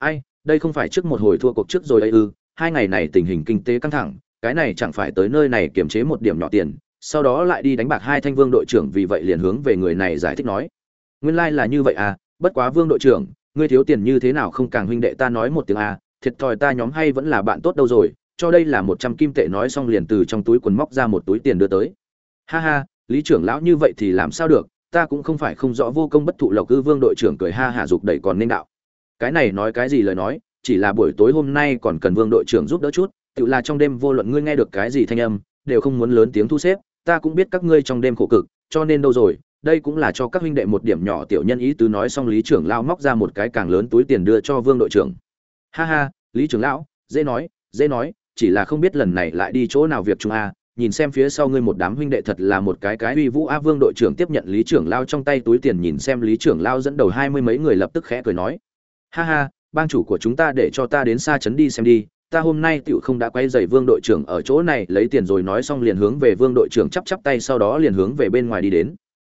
ai, đây không phải trước một hồi thua cuộc trước rồi ấy ư, hai ngày này tình hình kinh tế căng thẳng, cái này chẳng phải tới nơi này kiềm chế một điểm nhỏ tiền, sau đó lại đi đánh bạc hai thanh vương đội trưởng vì vậy liền hướng về người này giải thích nói. Nguyên lai là như vậy à bất quá vương đội trưởng, ngươi thiếu tiền như thế nào không càng huynh đệ ta nói một tiếng à thiệt thòi ta nhóm hay vẫn là bạn tốt đâu rồi, cho đây là một trăm kim tệ nói xong liền từ trong túi quần móc ra một túi tiền đưa tới. Ha ha, lý trưởng lão như vậy thì làm sao được, ta cũng không phải không rõ vô công bất thụ lộc cư vương đội trưởng cười ha hạ dục đẩy còn nên đạo cái này nói cái gì lời nói, chỉ là buổi tối hôm nay còn cần vương đội trưởng giúp đỡ chút, tự là trong đêm vô luận ngươi nghe được cái gì thanh âm, đều không muốn lớn tiếng thu xếp, ta cũng biết các ngươi trong đêm khổ cực, cho nên đâu rồi, đây cũng là cho các huynh đệ một điểm nhỏ tiểu nhân ý tứ nói xong lý trưởng lao móc ra một cái càng lớn túi tiền đưa cho vương đội trưởng. Ha ha, lý trưởng lão, dễ nói dễ nói, chỉ là không biết lần này lại đi chỗ nào việc chúng a, nhìn xem phía sau ngươi một đám huynh đệ thật là một cái cái uy vũ a, vương đội trưởng tiếp nhận lý trưởng lao trong tay túi tiền nhìn xem lý trưởng lao dẫn đầu hai mươi mấy người lập tức khẽ cười nói ha ha, bang chủ của chúng ta để cho ta đến xa trấn đi xem đi, ta hôm nay tựu không đã quay dày vương đội trưởng ở chỗ này, lấy tiền rồi nói xong liền hướng về vương đội trưởng chắp chắp tay sau đó liền hướng về bên ngoài đi đến.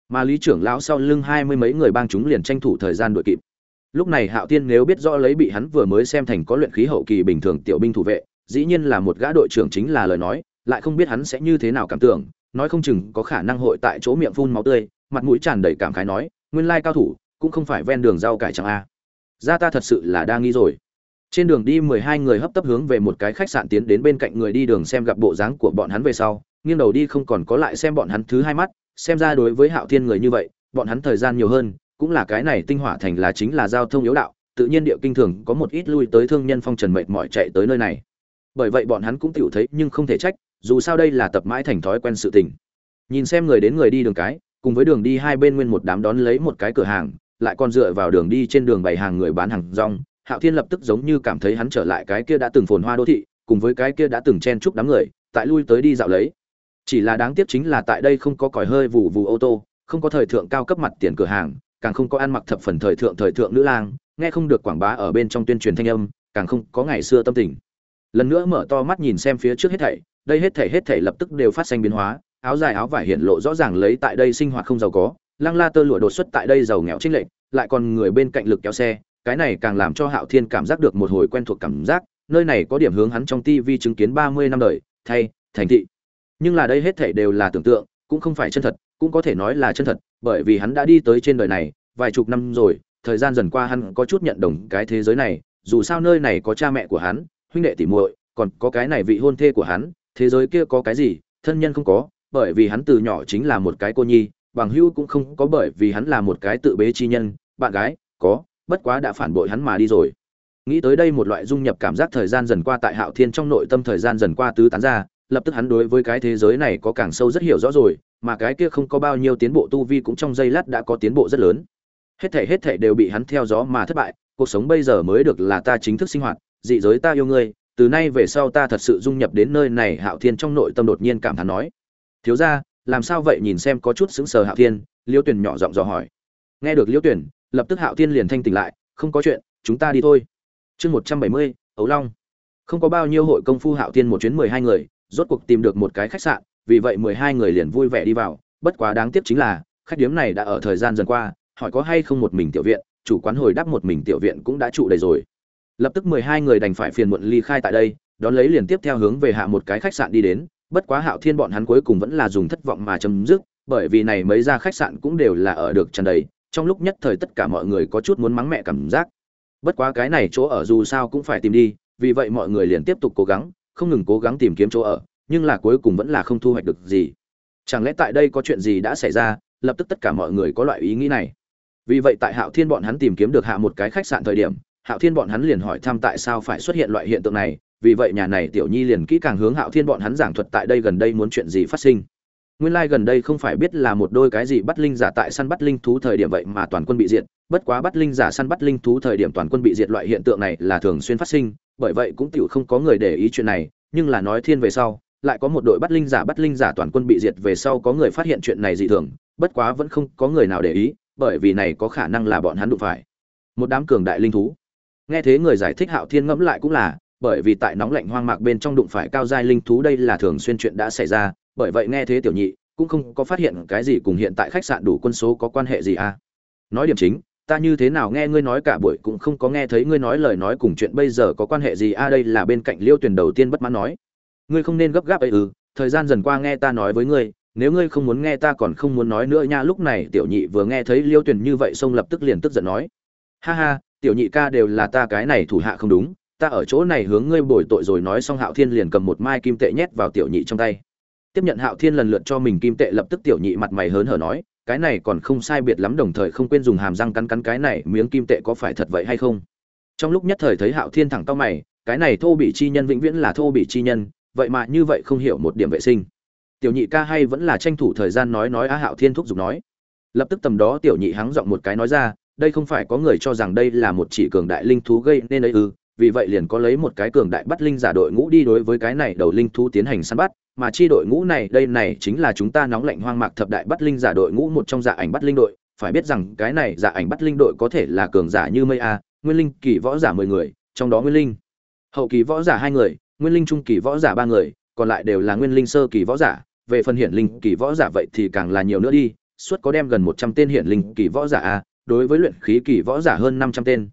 Mà lý trưởng lão sau lưng hai mươi mấy người bang chúng liền tranh thủ thời gian đội kịp. Lúc này hạo tiên nếu biết rõ lấy bị hắn vừa mới xem thành có luyện khí hậu kỳ bình thường tiểu binh thủ vệ, dĩ nhiên là một gã đội trưởng chính là lời nói, lại không biết hắn sẽ như thế nào cảm tưởng, nói không chừng có khả năng hội tại chỗ miệng phun máu tươi, mặt mũi tràn đầy cảm khái nói, nguyên lai cao thủ, cũng không phải ven đường rau cải chẳng a ra ta thật sự là đa nghi rồi. Trên đường đi mười hai người hấp tấp hướng về một cái khách sạn tiến đến bên cạnh người đi đường xem gặp bộ dáng của bọn hắn về sau, nghiêng đầu đi không còn có lại xem bọn hắn thứ hai mắt, xem ra đối với hạo thiên người như vậy, bọn hắn thời gian nhiều hơn, cũng là cái này tinh hỏa thành là chính là giao thông yếu đạo, tự nhiên địa kinh thường có một ít lui tới thương nhân phong trần mệt mỏi chạy tới nơi này. Bởi vậy bọn hắn cũng tự thấy nhưng không thể trách, dù sao đây là tập mãi thành thói quen sự tình. Nhìn xem người đến người đi đường cái, cùng với đường đi hai bên nguyên một đám đón lấy một cái cửa hàng lại còn dựa vào đường đi trên đường bày hàng người bán hàng rong, hạo thiên lập tức giống như cảm thấy hắn trở lại cái kia đã từng phồn hoa đô thị, cùng với cái kia đã từng chen chúc đám người, tại lui tới đi dạo lấy. Chỉ là đáng tiếc chính là tại đây không có còi hơi vù vù ô tô, không có thời thượng cao cấp mặt tiền cửa hàng, càng không có ăn mặc thập phần thời thượng thời thượng nữ lang, nghe không được quảng bá ở bên trong tuyên truyền thanh âm, càng không có ngày xưa tâm tình. Lần nữa mở to mắt nhìn xem phía trước hết thảy, đây hết thảy hết thảy lập tức đều phát sinh biến hóa, áo dài áo vải hiện lộ rõ ràng lấy tại đây sinh hoạt không giàu có lăng la tơ lụa đột xuất tại đây giàu nghèo trinh lệch, lại còn người bên cạnh lực kéo xe, cái này càng làm cho hạo thiên cảm giác được một hồi quen thuộc cảm giác, nơi này có điểm hướng hắn trong tivi chứng kiến ba mươi năm đời, thay, thành thị. Nhưng là đây hết thảy đều là tưởng tượng, cũng không phải chân thật, cũng có thể nói là chân thật, bởi vì hắn đã đi tới trên đời này vài chục năm rồi, thời gian dần qua hắn có chút nhận đồng cái thế giới này, dù sao nơi này có cha mẹ của hắn, huynh đệ tỉ muội, còn có cái này vị hôn thê của hắn, thế giới kia có cái gì, thân nhân không có, bởi vì hắn từ nhỏ chính là một cái cô nhi bằng hữu cũng không có bởi vì hắn là một cái tự bế chi nhân, bạn gái, có, bất quá đã phản bội hắn mà đi rồi nghĩ tới đây một loại dung nhập cảm giác thời gian dần qua tại hạo thiên trong nội tâm thời gian dần qua tứ tán ra, lập tức hắn đối với cái thế giới này có càng sâu rất hiểu rõ rồi, mà cái kia không có bao nhiêu tiến bộ tu vi cũng trong giây lát đã có tiến bộ rất lớn hết thảy hết thảy đều bị hắn theo gió mà thất bại, cuộc sống bây giờ mới được là ta chính thức sinh hoạt, dị giới ta yêu ngươi, từ nay về sau ta thật sự dung nhập đến nơi này, hạo thiên trong nội tâm đột nhiên cảm thán nói thiếu gia làm sao vậy nhìn xem có chút sững sờ hạo thiên, liêu tuyển nhỏ giọng dò hỏi. Nghe được liêu tuyển lập tức hạo thiên liền thanh tỉnh lại, không có chuyện, chúng ta đi thôi. Chương một trăm bảy mươi ấu long. Không có bao nhiêu hội công phu hạo thiên một chuyến mười hai người, rốt cuộc tìm được một cái khách sạn, vì vậy mười hai người liền vui vẻ đi vào. Bất quá đáng tiếc chính là, khách điếm này đã ở thời gian dần qua, hỏi có hay không một mình tiểu viện, chủ quán hồi đáp một mình tiểu viện cũng đã trụ đầy rồi. Lập tức mười hai người đành phải phiền muộn ly khai tại đây, đón lấy liền tiếp theo hướng về hạ một cái khách sạn đi đến bất quá hạo thiên bọn hắn cuối cùng vẫn là dùng thất vọng mà chấm dứt, bởi vì này mấy ra khách sạn cũng đều là ở được tràn đầy, trong lúc nhất thời tất cả mọi người có chút muốn mắng mẹ cảm giác. Bất quá cái này chỗ ở dù sao cũng phải tìm đi, vì vậy mọi người liền tiếp tục cố gắng, không ngừng cố gắng tìm kiếm chỗ ở, nhưng là cuối cùng vẫn là không thu hoạch được gì. Chẳng lẽ tại đây có chuyện gì đã xảy ra, lập tức tất cả mọi người có loại ý nghĩ này. Vì vậy tại hạo thiên bọn hắn tìm kiếm được hạ một cái khách sạn thời điểm, hạo thiên bọn hắn liền hỏi thăm tại sao phải xuất hiện loại hiện tượng này vì vậy nhà này tiểu nhi liền kỹ càng hướng hạo thiên bọn hắn giảng thuật tại đây gần đây muốn chuyện gì phát sinh. Nguyên lai gần đây không phải biết là một đôi cái gì bắt linh giả tại săn bắt linh thú thời điểm vậy mà toàn quân bị diệt, bất quá bắt linh giả săn bắt linh thú thời điểm toàn quân bị diệt loại hiện tượng này là thường xuyên phát sinh, bởi vậy cũng tựu không có người để ý chuyện này, nhưng là nói thiên về sau, lại có một đội bắt linh giả bắt linh giả toàn quân bị diệt về sau có người phát hiện chuyện này dị thường, bất quá vẫn không có người nào để ý, bởi vì này có khả năng là bọn hắn đụng phải một đám cường đại linh thú. Nghe thế người giải thích hạo thiên ngẫm lại cũng là bởi vì tại nóng lạnh hoang mạc bên trong đụng phải cao giai linh thú đây là thường xuyên chuyện đã xảy ra, bởi vậy nghe thế tiểu nhị, cũng không có phát hiện cái gì cùng hiện tại khách sạn đủ quân số có quan hệ gì à. Nói điểm chính, ta như thế nào nghe ngươi nói cả buổi cũng không có nghe thấy ngươi nói lời nói cùng chuyện bây giờ có quan hệ gì a đây là bên cạnh liêu tuyền đầu tiên bất mãn nói. Ngươi không nên gấp gáp ấy ư, thời gian dần qua nghe ta nói với ngươi, nếu ngươi không muốn nghe ta còn không muốn nói nữa nha. Lúc này tiểu nhị vừa nghe thấy liêu tuyền như vậy xông lập tức liền tức giận nói. Ha ha, tiểu nhị ca đều là ta cái này thủ hạ không đúng ta ở chỗ này hướng ngươi bồi tội rồi nói xong hạo thiên liền cầm một mai kim tệ nhét vào tiểu nhị trong tay. Tiếp nhận hạo thiên lần lượt cho mình kim tệ lập tức tiểu nhị mặt mày hớn hở nói, cái này còn không sai biệt lắm đồng thời không quên dùng hàm răng cắn cắn cái này, miếng kim tệ có phải thật vậy hay không? Trong lúc nhất thời thấy hạo thiên thẳng tao mày, cái này thô bị chi nhân vĩnh viễn là thô bị chi nhân, vậy mà như vậy không hiểu một điểm vệ sinh. Tiểu nhị ca hay vẫn là tranh thủ thời gian nói nói á hạo thiên thúc giục nói. Lập tức tầm đó tiểu nhị hắng giọng một cái nói ra, đây không phải có người cho rằng đây là một chỉ cường đại linh thú gây nên ấy ư? Vì vậy liền có lấy một cái cường đại bắt linh giả đội ngũ đi đối với cái này đầu linh thú tiến hành săn bắt, mà chi đội ngũ này, đây này chính là chúng ta nóng lạnh hoang mạc thập đại bắt linh giả đội ngũ một trong dạ ảnh bắt linh đội. Phải biết rằng cái này dạ ảnh bắt linh đội có thể là cường giả như mây a, nguyên linh, kỳ võ giả mười người, trong đó nguyên linh, hậu kỳ võ giả hai người, nguyên linh trung kỳ võ giả ba người, còn lại đều là nguyên linh sơ kỳ võ giả. Về phần hiển linh, kỳ võ giả vậy thì càng là nhiều nữa đi, suốt có đem gần một trăm tên hiển linh, kỳ võ giả a, đối với luyện khí kỳ võ giả hơn năm trăm tên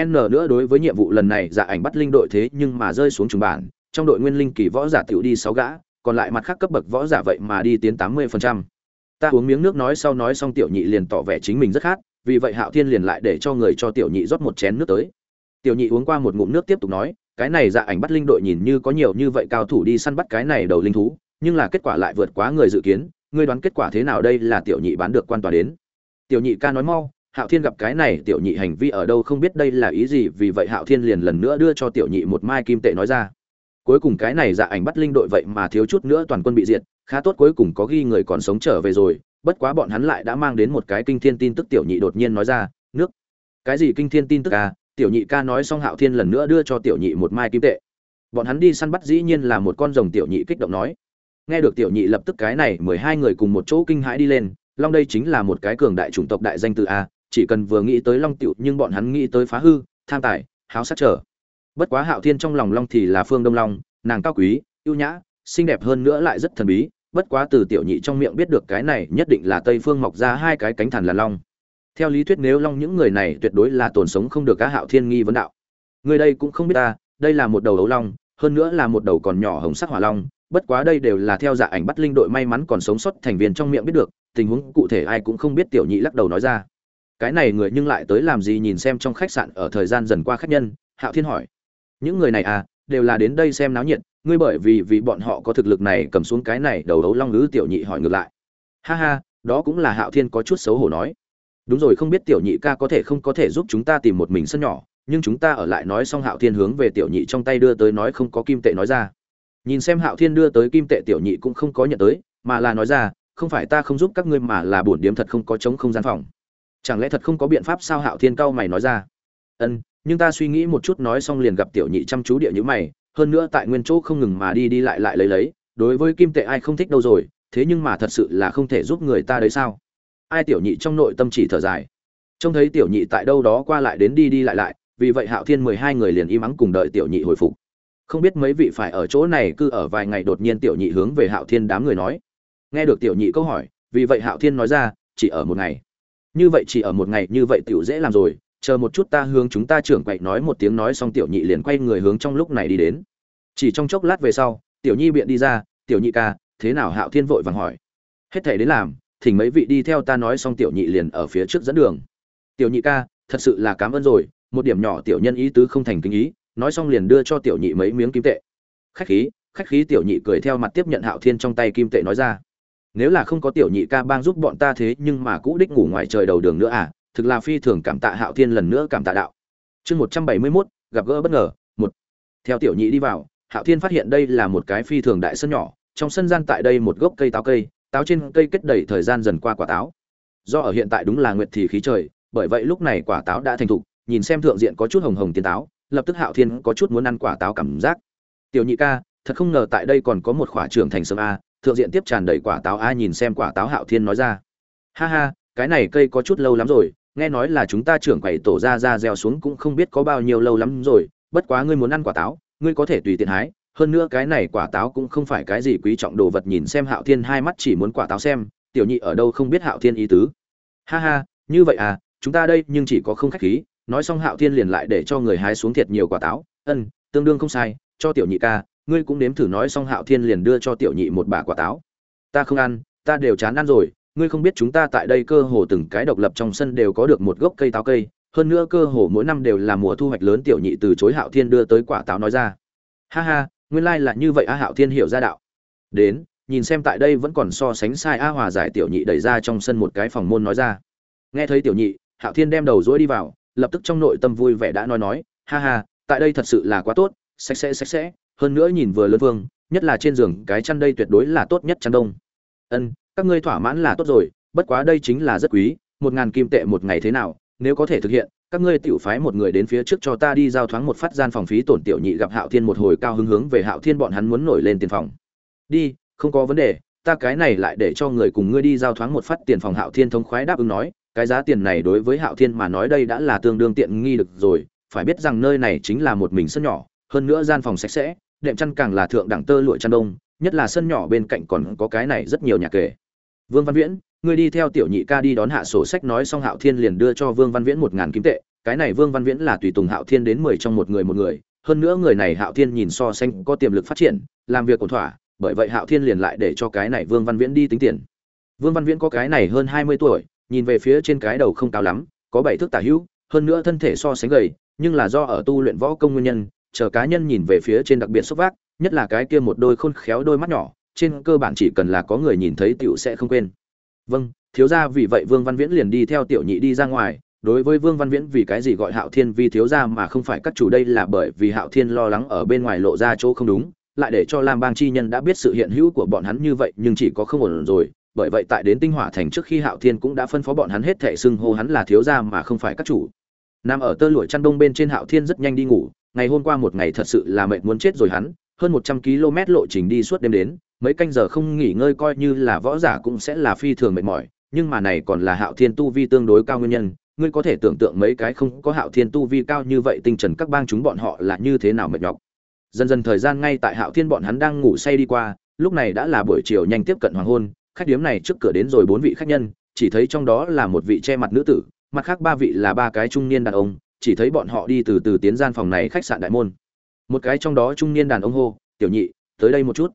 n nữa đối với nhiệm vụ lần này dạ ảnh bắt linh đội thế nhưng mà rơi xuống trùng bản, trong đội nguyên linh kỳ võ giả tiểu đi sáu gã, còn lại mặt khác cấp bậc võ giả vậy mà đi tiến tám mươi phần trăm. Ta uống miếng nước nói sau nói xong tiểu nhị liền tỏ vẻ chính mình rất khát, vì vậy hạo thiên liền lại để cho người cho tiểu nhị rót một chén nước tới. Tiểu nhị uống qua một ngụm nước tiếp tục nói, cái này dạ ảnh bắt linh đội nhìn như có nhiều như vậy cao thủ đi săn bắt cái này đầu linh thú, nhưng là kết quả lại vượt quá người dự kiến, ngươi đoán kết quả thế nào đây là tiểu nhị bán được quan tòa đến. Tiểu nhị ca nói mau hạo thiên gặp cái này tiểu nhị hành vi ở đâu không biết đây là ý gì, vì vậy hạo thiên liền lần nữa đưa cho tiểu nhị một mai kim tệ nói ra. Cuối cùng cái này dạ ảnh bắt linh đội vậy mà thiếu chút nữa toàn quân bị diệt, khá tốt cuối cùng có ghi người còn sống trở về rồi, bất quá bọn hắn lại đã mang đến một cái kinh thiên tin tức tiểu nhị đột nhiên nói ra, nước. Cái gì kinh thiên tin tức à? Tiểu nhị ca nói xong hạo thiên lần nữa đưa cho tiểu nhị một mai kim tệ. Bọn hắn đi săn bắt dĩ nhiên là một con rồng tiểu nhị kích động nói. Nghe được tiểu nhị lập tức cái này mười hai người cùng một chỗ kinh hãi đi lên, long đây chính là một cái cường đại chủng tộc đại danh từ a chỉ cần vừa nghĩ tới long tiểu nhưng bọn hắn nghĩ tới phá hư, tham tài, háo sát trở. Bất quá hạo thiên trong lòng long thì là phương đông long, nàng cao quý, ưu nhã, xinh đẹp hơn nữa lại rất thần bí, bất quá từ tiểu nhị trong miệng biết được cái này nhất định là tây phương mọc ra hai cái cánh thần là long. Theo lý thuyết nếu long những người này tuyệt đối là tồn sống không được cá hạo thiên nghi vấn đạo. Người đây cũng không biết ta, đây là một đầu ấu long, hơn nữa là một đầu còn nhỏ hồng sắc hỏa long, bất quá đây đều là theo dạ ảnh bắt linh đội may mắn còn sống sót thành viên trong miệng biết được, tình huống cụ thể ai cũng không biết tiểu nhị lắc đầu nói ra cái này người nhưng lại tới làm gì nhìn xem trong khách sạn ở thời gian dần qua khách nhân, hạo thiên hỏi. Những người này à đều là đến đây xem náo nhiệt, ngươi bởi vì vì bọn họ có thực lực này cầm xuống cái này đầu đấu long ngữ tiểu nhị hỏi ngược lại. Ha ha, đó cũng là hạo thiên có chút xấu hổ nói. Đúng rồi, không biết tiểu nhị ca có thể không có thể giúp chúng ta tìm một mình sân nhỏ, nhưng chúng ta ở lại nói xong hạo thiên hướng về tiểu nhị trong tay đưa tới nói không có kim tệ nói ra. Nhìn xem hạo thiên đưa tới kim tệ tiểu nhị cũng không có nhận tới, mà là nói ra, không phải ta không giúp các ngươi mà là bổn điếm thật không có chống không gian phòng chẳng lẽ thật không có biện pháp sao hạo thiên cao mày nói ra? Ân, nhưng ta suy nghĩ một chút nói xong liền gặp tiểu nhị chăm chú địa nhữ mày, hơn nữa tại nguyên chỗ không ngừng mà đi đi lại lại lấy lấy, đối với kim tệ ai không thích đâu rồi, thế nhưng mà thật sự là không thể giúp người ta đấy sao? Ai tiểu nhị trong nội tâm chỉ thở dài. Trông thấy tiểu nhị tại đâu đó qua lại đến đi đi lại lại, vì vậy hạo thiên mười hai người liền im ắng cùng đợi tiểu nhị hồi phục. Không biết mấy vị phải ở chỗ này cứ ở vài ngày đột nhiên tiểu nhị hướng về hạo thiên đám người nói. Nghe được tiểu nhị câu hỏi, vì vậy hạo thiên nói ra, chỉ ở một ngày như vậy chỉ ở một ngày như vậy tiểu dễ làm rồi, chờ một chút ta hướng chúng ta trưởng quậy nói một tiếng nói xong tiểu nhị liền quay người hướng trong lúc này đi đến. Chỉ trong chốc lát về sau, tiểu nhi biện đi ra, tiểu nhị ca, thế nào hạo thiên vội vàng hỏi. Hết thể đến làm, thỉnh mấy vị đi theo ta nói xong tiểu nhị liền ở phía trước dẫn đường. Tiểu nhị ca, thật sự là cảm ơn rồi, một điểm nhỏ tiểu nhân ý tứ không thành kinh ý, nói xong liền đưa cho tiểu nhị mấy miếng kim tệ. Khách khí khách khí tiểu nhị cười theo mặt tiếp nhận hạo thiên trong tay kim tệ nói ra nếu là không có tiểu nhị ca bang giúp bọn ta thế, nhưng mà cũ đích ngủ ngoài trời đầu đường nữa à thực là phi thường cảm tạ hạo thiên lần nữa cảm tạ đạo. Chương một trăm bảy mươi mốt, gặp gỡ bất ngờ, một. Theo tiểu nhị đi vào, hạo thiên phát hiện đây là một cái phi thường đại sân nhỏ, trong sân gian tại đây một gốc cây táo cây, táo trên cây kết đầy thời gian dần qua quả táo. Do ở hiện tại đúng là nguyệt thì khí trời, bởi vậy lúc này quả táo đã thành thục, nhìn xem thượng diện có chút hồng hồng tiến táo, lập tức hạo thiên có chút muốn ăn quả táo cảm giác. Tiểu nhị ca, thật không ngờ tại đây còn có một khỏa trưởng thành sớm a thượng diện tiếp tràn đầy quả táo a nhìn xem quả táo hạo thiên nói ra. Ha ha, cái này cây có chút lâu lắm rồi, nghe nói là chúng ta trưởng quầy tổ ra ra gieo xuống cũng không biết có bao nhiêu lâu lắm rồi, bất quá ngươi muốn ăn quả táo, ngươi có thể tùy tiện hái. Hơn nữa cái này quả táo cũng không phải cái gì quý trọng đồ vật, nhìn xem hạo thiên hai mắt chỉ muốn quả táo xem, tiểu nhị ở đâu không biết hạo thiên ý tứ. Ha ha, như vậy à chúng ta đây nhưng chỉ có không khách khí, nói xong hạo thiên liền lại để cho người hái xuống thiệt nhiều quả táo. Ân, tương đương không sai, cho tiểu nhị ca ngươi cũng nếm thử nói xong hạo thiên liền đưa cho tiểu nhị một bả quả táo. Ta không ăn, ta đều chán ăn rồi, ngươi không biết chúng ta tại đây cơ hồ từng cái độc lập trong sân đều có được một gốc cây táo cây, hơn nữa cơ hồ mỗi năm đều là mùa thu hoạch lớn tiểu nhị từ chối hạo thiên đưa tới quả táo nói ra. Ha ha, nguyên lai là như vậy a hạo thiên hiểu ra đạo. Đến, nhìn xem tại đây vẫn còn so sánh sai a hòa giải tiểu nhị đẩy ra trong sân một cái phòng môn nói ra. Nghe thấy tiểu nhị, hạo thiên đem đầu dối đi vào, lập tức trong nội tâm vui vẻ đã nói nói, ha ha, tại đây thật sự là quá tốt, sạch sẽ sạch sẽ hơn nữa nhìn vừa lớn vương, nhất là trên giường, cái chăn đây tuyệt đối là tốt nhất chăn đông. Ân, các ngươi thỏa mãn là tốt rồi, bất quá đây chính là rất quý, một ngàn kim tệ một ngày thế nào, nếu có thể thực hiện, các ngươi tiểu phái một người đến phía trước cho ta đi giao thoáng một phát gian phòng phí tổn tiểu nhị gặp hạo thiên một hồi cao hứng hướng về hạo thiên bọn hắn muốn nổi lên tiền phòng. Đi, không có vấn đề, ta cái này lại để cho người cùng ngươi đi giao thoáng một phát tiền phòng hạo thiên thống khoái đáp ứng nói, cái giá tiền này đối với hạo thiên mà nói đây đã là tương đương tiện nghi được rồi, phải biết rằng nơi này chính là một mình sân nhỏ hơn nữa gian phòng sạch sẽ, đệm chăn càng là thượng đẳng tơ lụa chăn đông, nhất là sân nhỏ bên cạnh còn có cái này rất nhiều nhà kể vương văn viễn, ngươi đi theo tiểu nhị ca đi đón hạ sổ sách nói xong hạo thiên liền đưa cho vương văn viễn một ngàn kim tệ, cái này vương văn viễn là tùy tùng hạo thiên đến mười trong một người một người, hơn nữa người này hạo thiên nhìn so sánh có tiềm lực phát triển, làm việc ổn thỏa, bởi vậy hạo thiên liền lại để cho cái này vương văn viễn đi tính tiền. Vương văn viễn có cái này hơn hai mươi tuổi, nhìn về phía trên cái đầu không cao lắm, có bảy thước tả hữu, hơn nữa thân thể so sánh gầy, nhưng là do ở tu luyện võ công nguyên nhân chờ cá nhân nhìn về phía trên đặc biệt xúc vác, nhất là cái kia một đôi khôn khéo đôi mắt nhỏ, trên cơ bản chỉ cần là có người nhìn thấy tiểu sẽ không quên. Vâng thiếu gia, vì vậy vương văn viễn liền đi theo tiểu nhị đi ra ngoài. Đối với vương văn viễn vì cái gì gọi hạo thiên vì thiếu gia mà không phải các chủ đây là bởi vì hạo thiên lo lắng ở bên ngoài lộ ra chỗ không đúng, lại để cho lam bang chi nhân đã biết sự hiện hữu của bọn hắn như vậy, nhưng chỉ có không ổn rồi. Bởi vậy tại đến tinh hỏa thành trước khi hạo thiên cũng đã phân phó bọn hắn hết thệ xưng hô hắn là thiếu gia mà không phải các chủ. Nằm ở tơ lụa chăn đông bên trên hạo thiên rất nhanh đi ngủ ngày hôm qua một ngày thật sự là mệt muốn chết rồi hắn, hơn một trăm km lộ trình đi suốt đêm đến, mấy canh giờ không nghỉ ngơi coi như là võ giả cũng sẽ là phi thường mệt mỏi, nhưng mà này còn là hạo thiên tu vi tương đối cao nguyên nhân, ngươi có thể tưởng tượng mấy cái không có hạo thiên tu vi cao như vậy tinh trần các bang chúng bọn họ là như thế nào mệt nhọc. Dần dần thời gian ngay tại hạo thiên bọn hắn đang ngủ say đi qua, lúc này đã là buổi chiều nhanh tiếp cận hoàng hôn, khách điếm này trước cửa đến rồi bốn vị khách nhân, chỉ thấy trong đó là một vị che mặt nữ tử, mặt khác ba vị là ba cái trung niên đàn ông chỉ thấy bọn họ đi từ từ tiến gian phòng này khách sạn đại môn. Một cái trong đó trung niên đàn ông hô, tiểu nhị, tới đây một chút.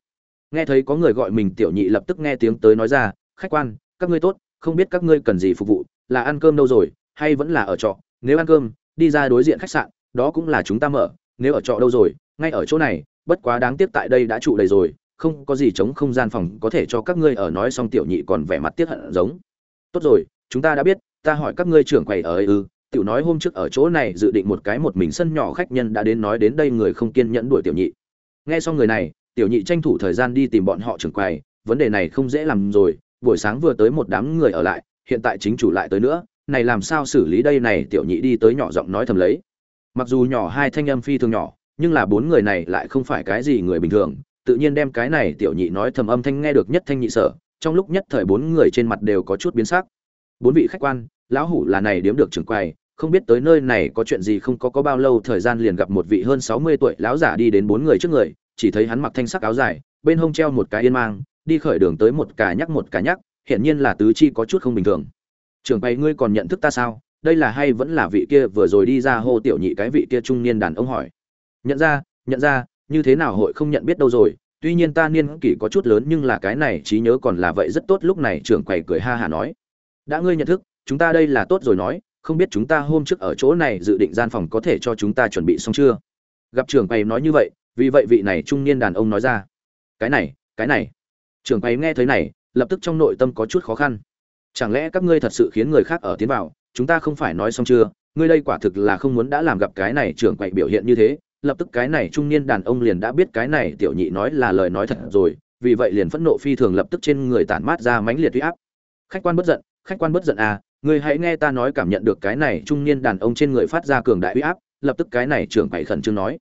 Nghe thấy có người gọi mình tiểu nhị lập tức nghe tiếng tới nói ra, khách quan, các ngươi tốt, không biết các ngươi cần gì phục vụ, là ăn cơm đâu rồi, hay vẫn là ở trọ? Nếu ăn cơm, đi ra đối diện khách sạn, đó cũng là chúng ta mở, nếu ở trọ đâu rồi, ngay ở chỗ này, bất quá đáng tiếc tại đây đã trụ đầy rồi, không có gì chống không gian phòng có thể cho các ngươi ở nói xong tiểu nhị còn vẻ mặt tiếc hận giống. Tốt rồi, chúng ta đã biết, ta hỏi các ngươi trưởng quầy ở ấy ư? Tiểu nói hôm trước ở chỗ này dự định một cái một mình sân nhỏ khách nhân đã đến nói đến đây người không kiên nhẫn đuổi tiểu nhị. Nghe xong người này, tiểu nhị tranh thủ thời gian đi tìm bọn họ trưởng quầy, vấn đề này không dễ làm rồi, buổi sáng vừa tới một đám người ở lại, hiện tại chính chủ lại tới nữa, này làm sao xử lý đây này, tiểu nhị đi tới nhỏ giọng nói thầm lấy. Mặc dù nhỏ hai thanh âm phi thường nhỏ, nhưng là bốn người này lại không phải cái gì người bình thường, tự nhiên đem cái này tiểu nhị nói thầm âm thanh nghe được nhất thanh nhị sở, trong lúc nhất thời bốn người trên mặt đều có chút biến sắc. Bốn vị khách quan, lão hủ là này điếm được trưởng quầy không biết tới nơi này có chuyện gì không có có bao lâu thời gian liền gặp một vị hơn sáu mươi tuổi lão giả đi đến bốn người trước người, chỉ thấy hắn mặc thanh sắc áo dài, bên hông treo một cái yên mang, đi khởi đường tới một cả nhắc một cả nhắc, hiển nhiên là tứ chi có chút không bình thường. Trưởng bày, ngươi còn nhận thức ta sao? Đây là hay vẫn là vị kia vừa rồi đi ra hô tiểu nhị cái vị kia trung niên đàn ông hỏi. Nhận ra nhận ra, như thế nào hội không nhận biết đâu rồi? Tuy nhiên ta niên kỷ có chút lớn nhưng là cái này trí nhớ còn là vậy rất tốt. Lúc này trưởng quầy cười ha hà nói, đã ngươi nhận thức, chúng ta đây là tốt rồi nói không biết chúng ta hôm trước ở chỗ này dự định gian phòng có thể cho chúng ta chuẩn bị xong chưa? Gặp trưởng quầy nói như vậy, vì vậy vị này trung niên đàn ông nói ra. Cái này cái này. Trưởng quầy nghe thấy này, lập tức trong nội tâm có chút khó khăn. Chẳng lẽ các ngươi thật sự khiến người khác ở tiến vào, chúng ta không phải nói xong chưa? Ngươi đây quả thực là không muốn đã làm gặp cái này trưởng quầy biểu hiện như thế. Lập tức cái này trung niên đàn ông liền đã biết cái này tiểu nhị nói là lời nói thật rồi, vì vậy liền phẫn nộ phi thường lập tức trên người tản mát ra mãnh liệt huy áp. Khách quan bất giận, khách quan bất giận à ngươi hãy nghe ta nói cảm nhận được cái này trung niên đàn ông trên người phát ra cường đại uy áp, lập tức cái này trưởng quầy khẩn trương nói.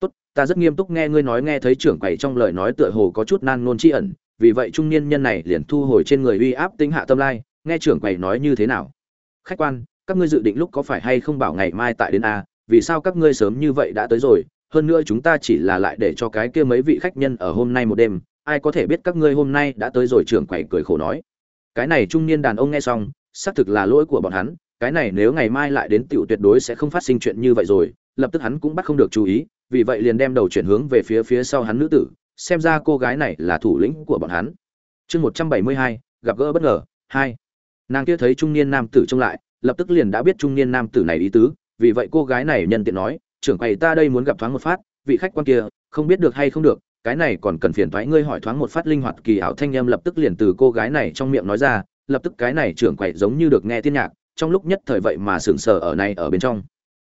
Tốt, ta rất nghiêm túc nghe ngươi nói, nghe thấy trưởng quầy trong lời nói tựa hồ có chút nan nôn tri ẩn, vì vậy trung niên nhân này liền thu hồi trên người uy áp tính hạ tâm lai, nghe trưởng quầy nói như thế nào? Khách quan, các ngươi dự định lúc có phải hay không bảo ngày mai tại đến a, vì sao các ngươi sớm như vậy đã tới rồi? Hơn nữa chúng ta chỉ là lại để cho cái kia mấy vị khách nhân ở hôm nay một đêm, ai có thể biết các ngươi hôm nay đã tới rồi? Trưởng quầy cười khổ nói. Cái này trung niên đàn ông nghe xong xác thực là lỗi của bọn hắn, cái này nếu ngày mai lại đến tiểu tuyệt đối sẽ không phát sinh chuyện như vậy rồi, lập tức hắn cũng bắt không được chú ý, vì vậy liền đem đầu chuyển hướng về phía phía sau hắn nữ tử, xem ra cô gái này là thủ lĩnh của bọn hắn. Chương một trăm bảy mươi hai, gặp gỡ bất ngờ, hai. Nàng kia thấy trung niên nam tử trông lại, lập tức liền đã biết trung niên nam tử này ý tứ, vì vậy cô gái này nhân tiện nói, trưởng quầy, ta đây muốn gặp thoáng một phát, vị khách quan kia, không biết được hay không được, cái này còn cần phiền thoái ngươi hỏi thoáng một phát linh hoạt kỳ ảo thanh em lập tức liền từ cô gái này trong miệng nói ra lập tức cái này trưởng quầy giống như được nghe tiên nhạc, trong lúc nhất thời vậy mà sững sờ ở này ở bên trong.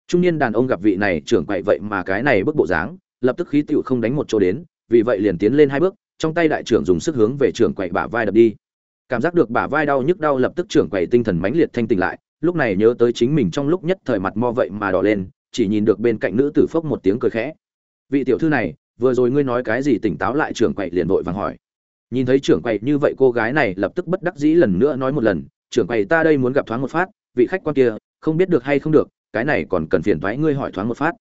Trung niên đàn ông gặp vị này trưởng quậy vậy mà cái này bức bộ dáng, lập tức khí tiểu không đánh một chỗ đến, vì vậy liền tiến lên hai bước, trong tay đại trưởng dùng sức hướng về trưởng quậy bả vai đập đi. Cảm giác được bả vai đau nhức đau lập tức trưởng quậy tinh thần mãnh liệt thanh tỉnh lại, lúc này nhớ tới chính mình trong lúc nhất thời mặt mo vậy mà đỏ lên, chỉ nhìn được bên cạnh nữ tử phốc một tiếng cười khẽ. Vị tiểu thư này, vừa rồi ngươi nói cái gì tỉnh táo lại trưởng quậy liền vội vàng hỏi nhìn thấy trưởng quầy như vậy, cô gái này lập tức bất đắc dĩ lần nữa nói một lần, trưởng quầy, ta đây muốn gặp thoáng một phát, vị khách quan kia, không biết được hay không được, cái này còn cần phiền thoái ngươi hỏi thoáng một phát.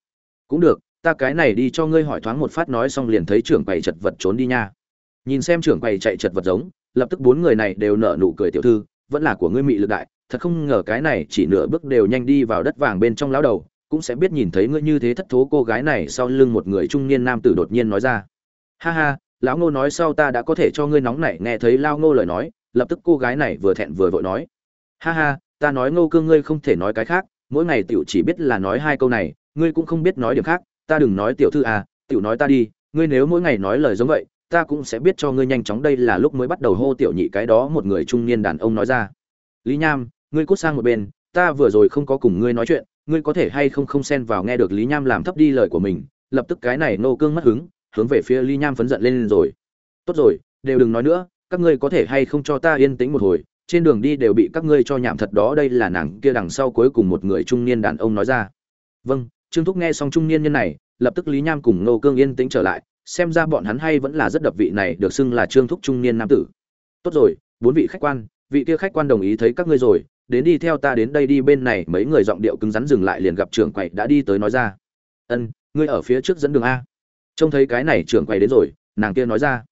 Cũng được, ta cái này đi cho ngươi hỏi thoáng một phát nói xong liền thấy trưởng quầy chật vật trốn đi nha. Nhìn xem trưởng quầy chạy chật vật giống, lập tức bốn người này đều nở nụ cười tiểu thư, vẫn là của ngươi mị lực đại, thật không ngờ cái này chỉ nửa bước đều nhanh đi vào đất vàng bên trong lão đầu, cũng sẽ biết nhìn thấy ngươi như thế thất thố. Cô gái này sau lưng một người trung niên nam tử đột nhiên nói ra, ha ha lão ngô nói sau ta đã có thể cho ngươi nóng nảy nghe thấy lao ngô lời nói, lập tức cô gái này vừa thẹn vừa vội nói. Ha ha, ta nói ngô cương ngươi không thể nói cái khác, mỗi ngày tiểu chỉ biết là nói hai câu này, ngươi cũng không biết nói điểm khác, ta đừng nói tiểu thư à tiểu nói ta đi, ngươi nếu mỗi ngày nói lời giống vậy, ta cũng sẽ biết cho ngươi nhanh chóng đây là lúc mới bắt đầu hô tiểu nhị cái đó một người trung niên đàn ông nói ra. Lý nham, ngươi cút sang một bên, ta vừa rồi không có cùng ngươi nói chuyện, ngươi có thể hay không không xen vào nghe được lý nham làm thấp đi lời của mình, lập tức cái này nô cương mất hứng hướng về phía lý nham phấn giận lên rồi. Tốt rồi, đều đừng nói nữa, các ngươi có thể hay không cho ta yên tĩnh một hồi, trên đường đi đều bị các ngươi cho nhảm thật đó. Đây là nàng kia đằng sau cuối cùng một người trung niên đàn ông nói ra. Vâng trương thúc nghe xong trung niên nhân này, lập tức lý nham cùng Ngô cương yên tĩnh trở lại, xem ra bọn hắn hay vẫn là rất đập vị này, được xưng là trương thúc trung niên nam tử. Tốt rồi, bốn vị khách quan, vị kia khách quan đồng ý thấy các ngươi rồi, đến đi theo ta đến đây đi. Bên này mấy người giọng điệu cứng rắn dừng lại liền gặp trưởng quầy đã đi tới nói ra. Ân, ngươi ở phía trước dẫn đường a trông thấy cái này trưởng quầy đến rồi, nàng kia nói ra.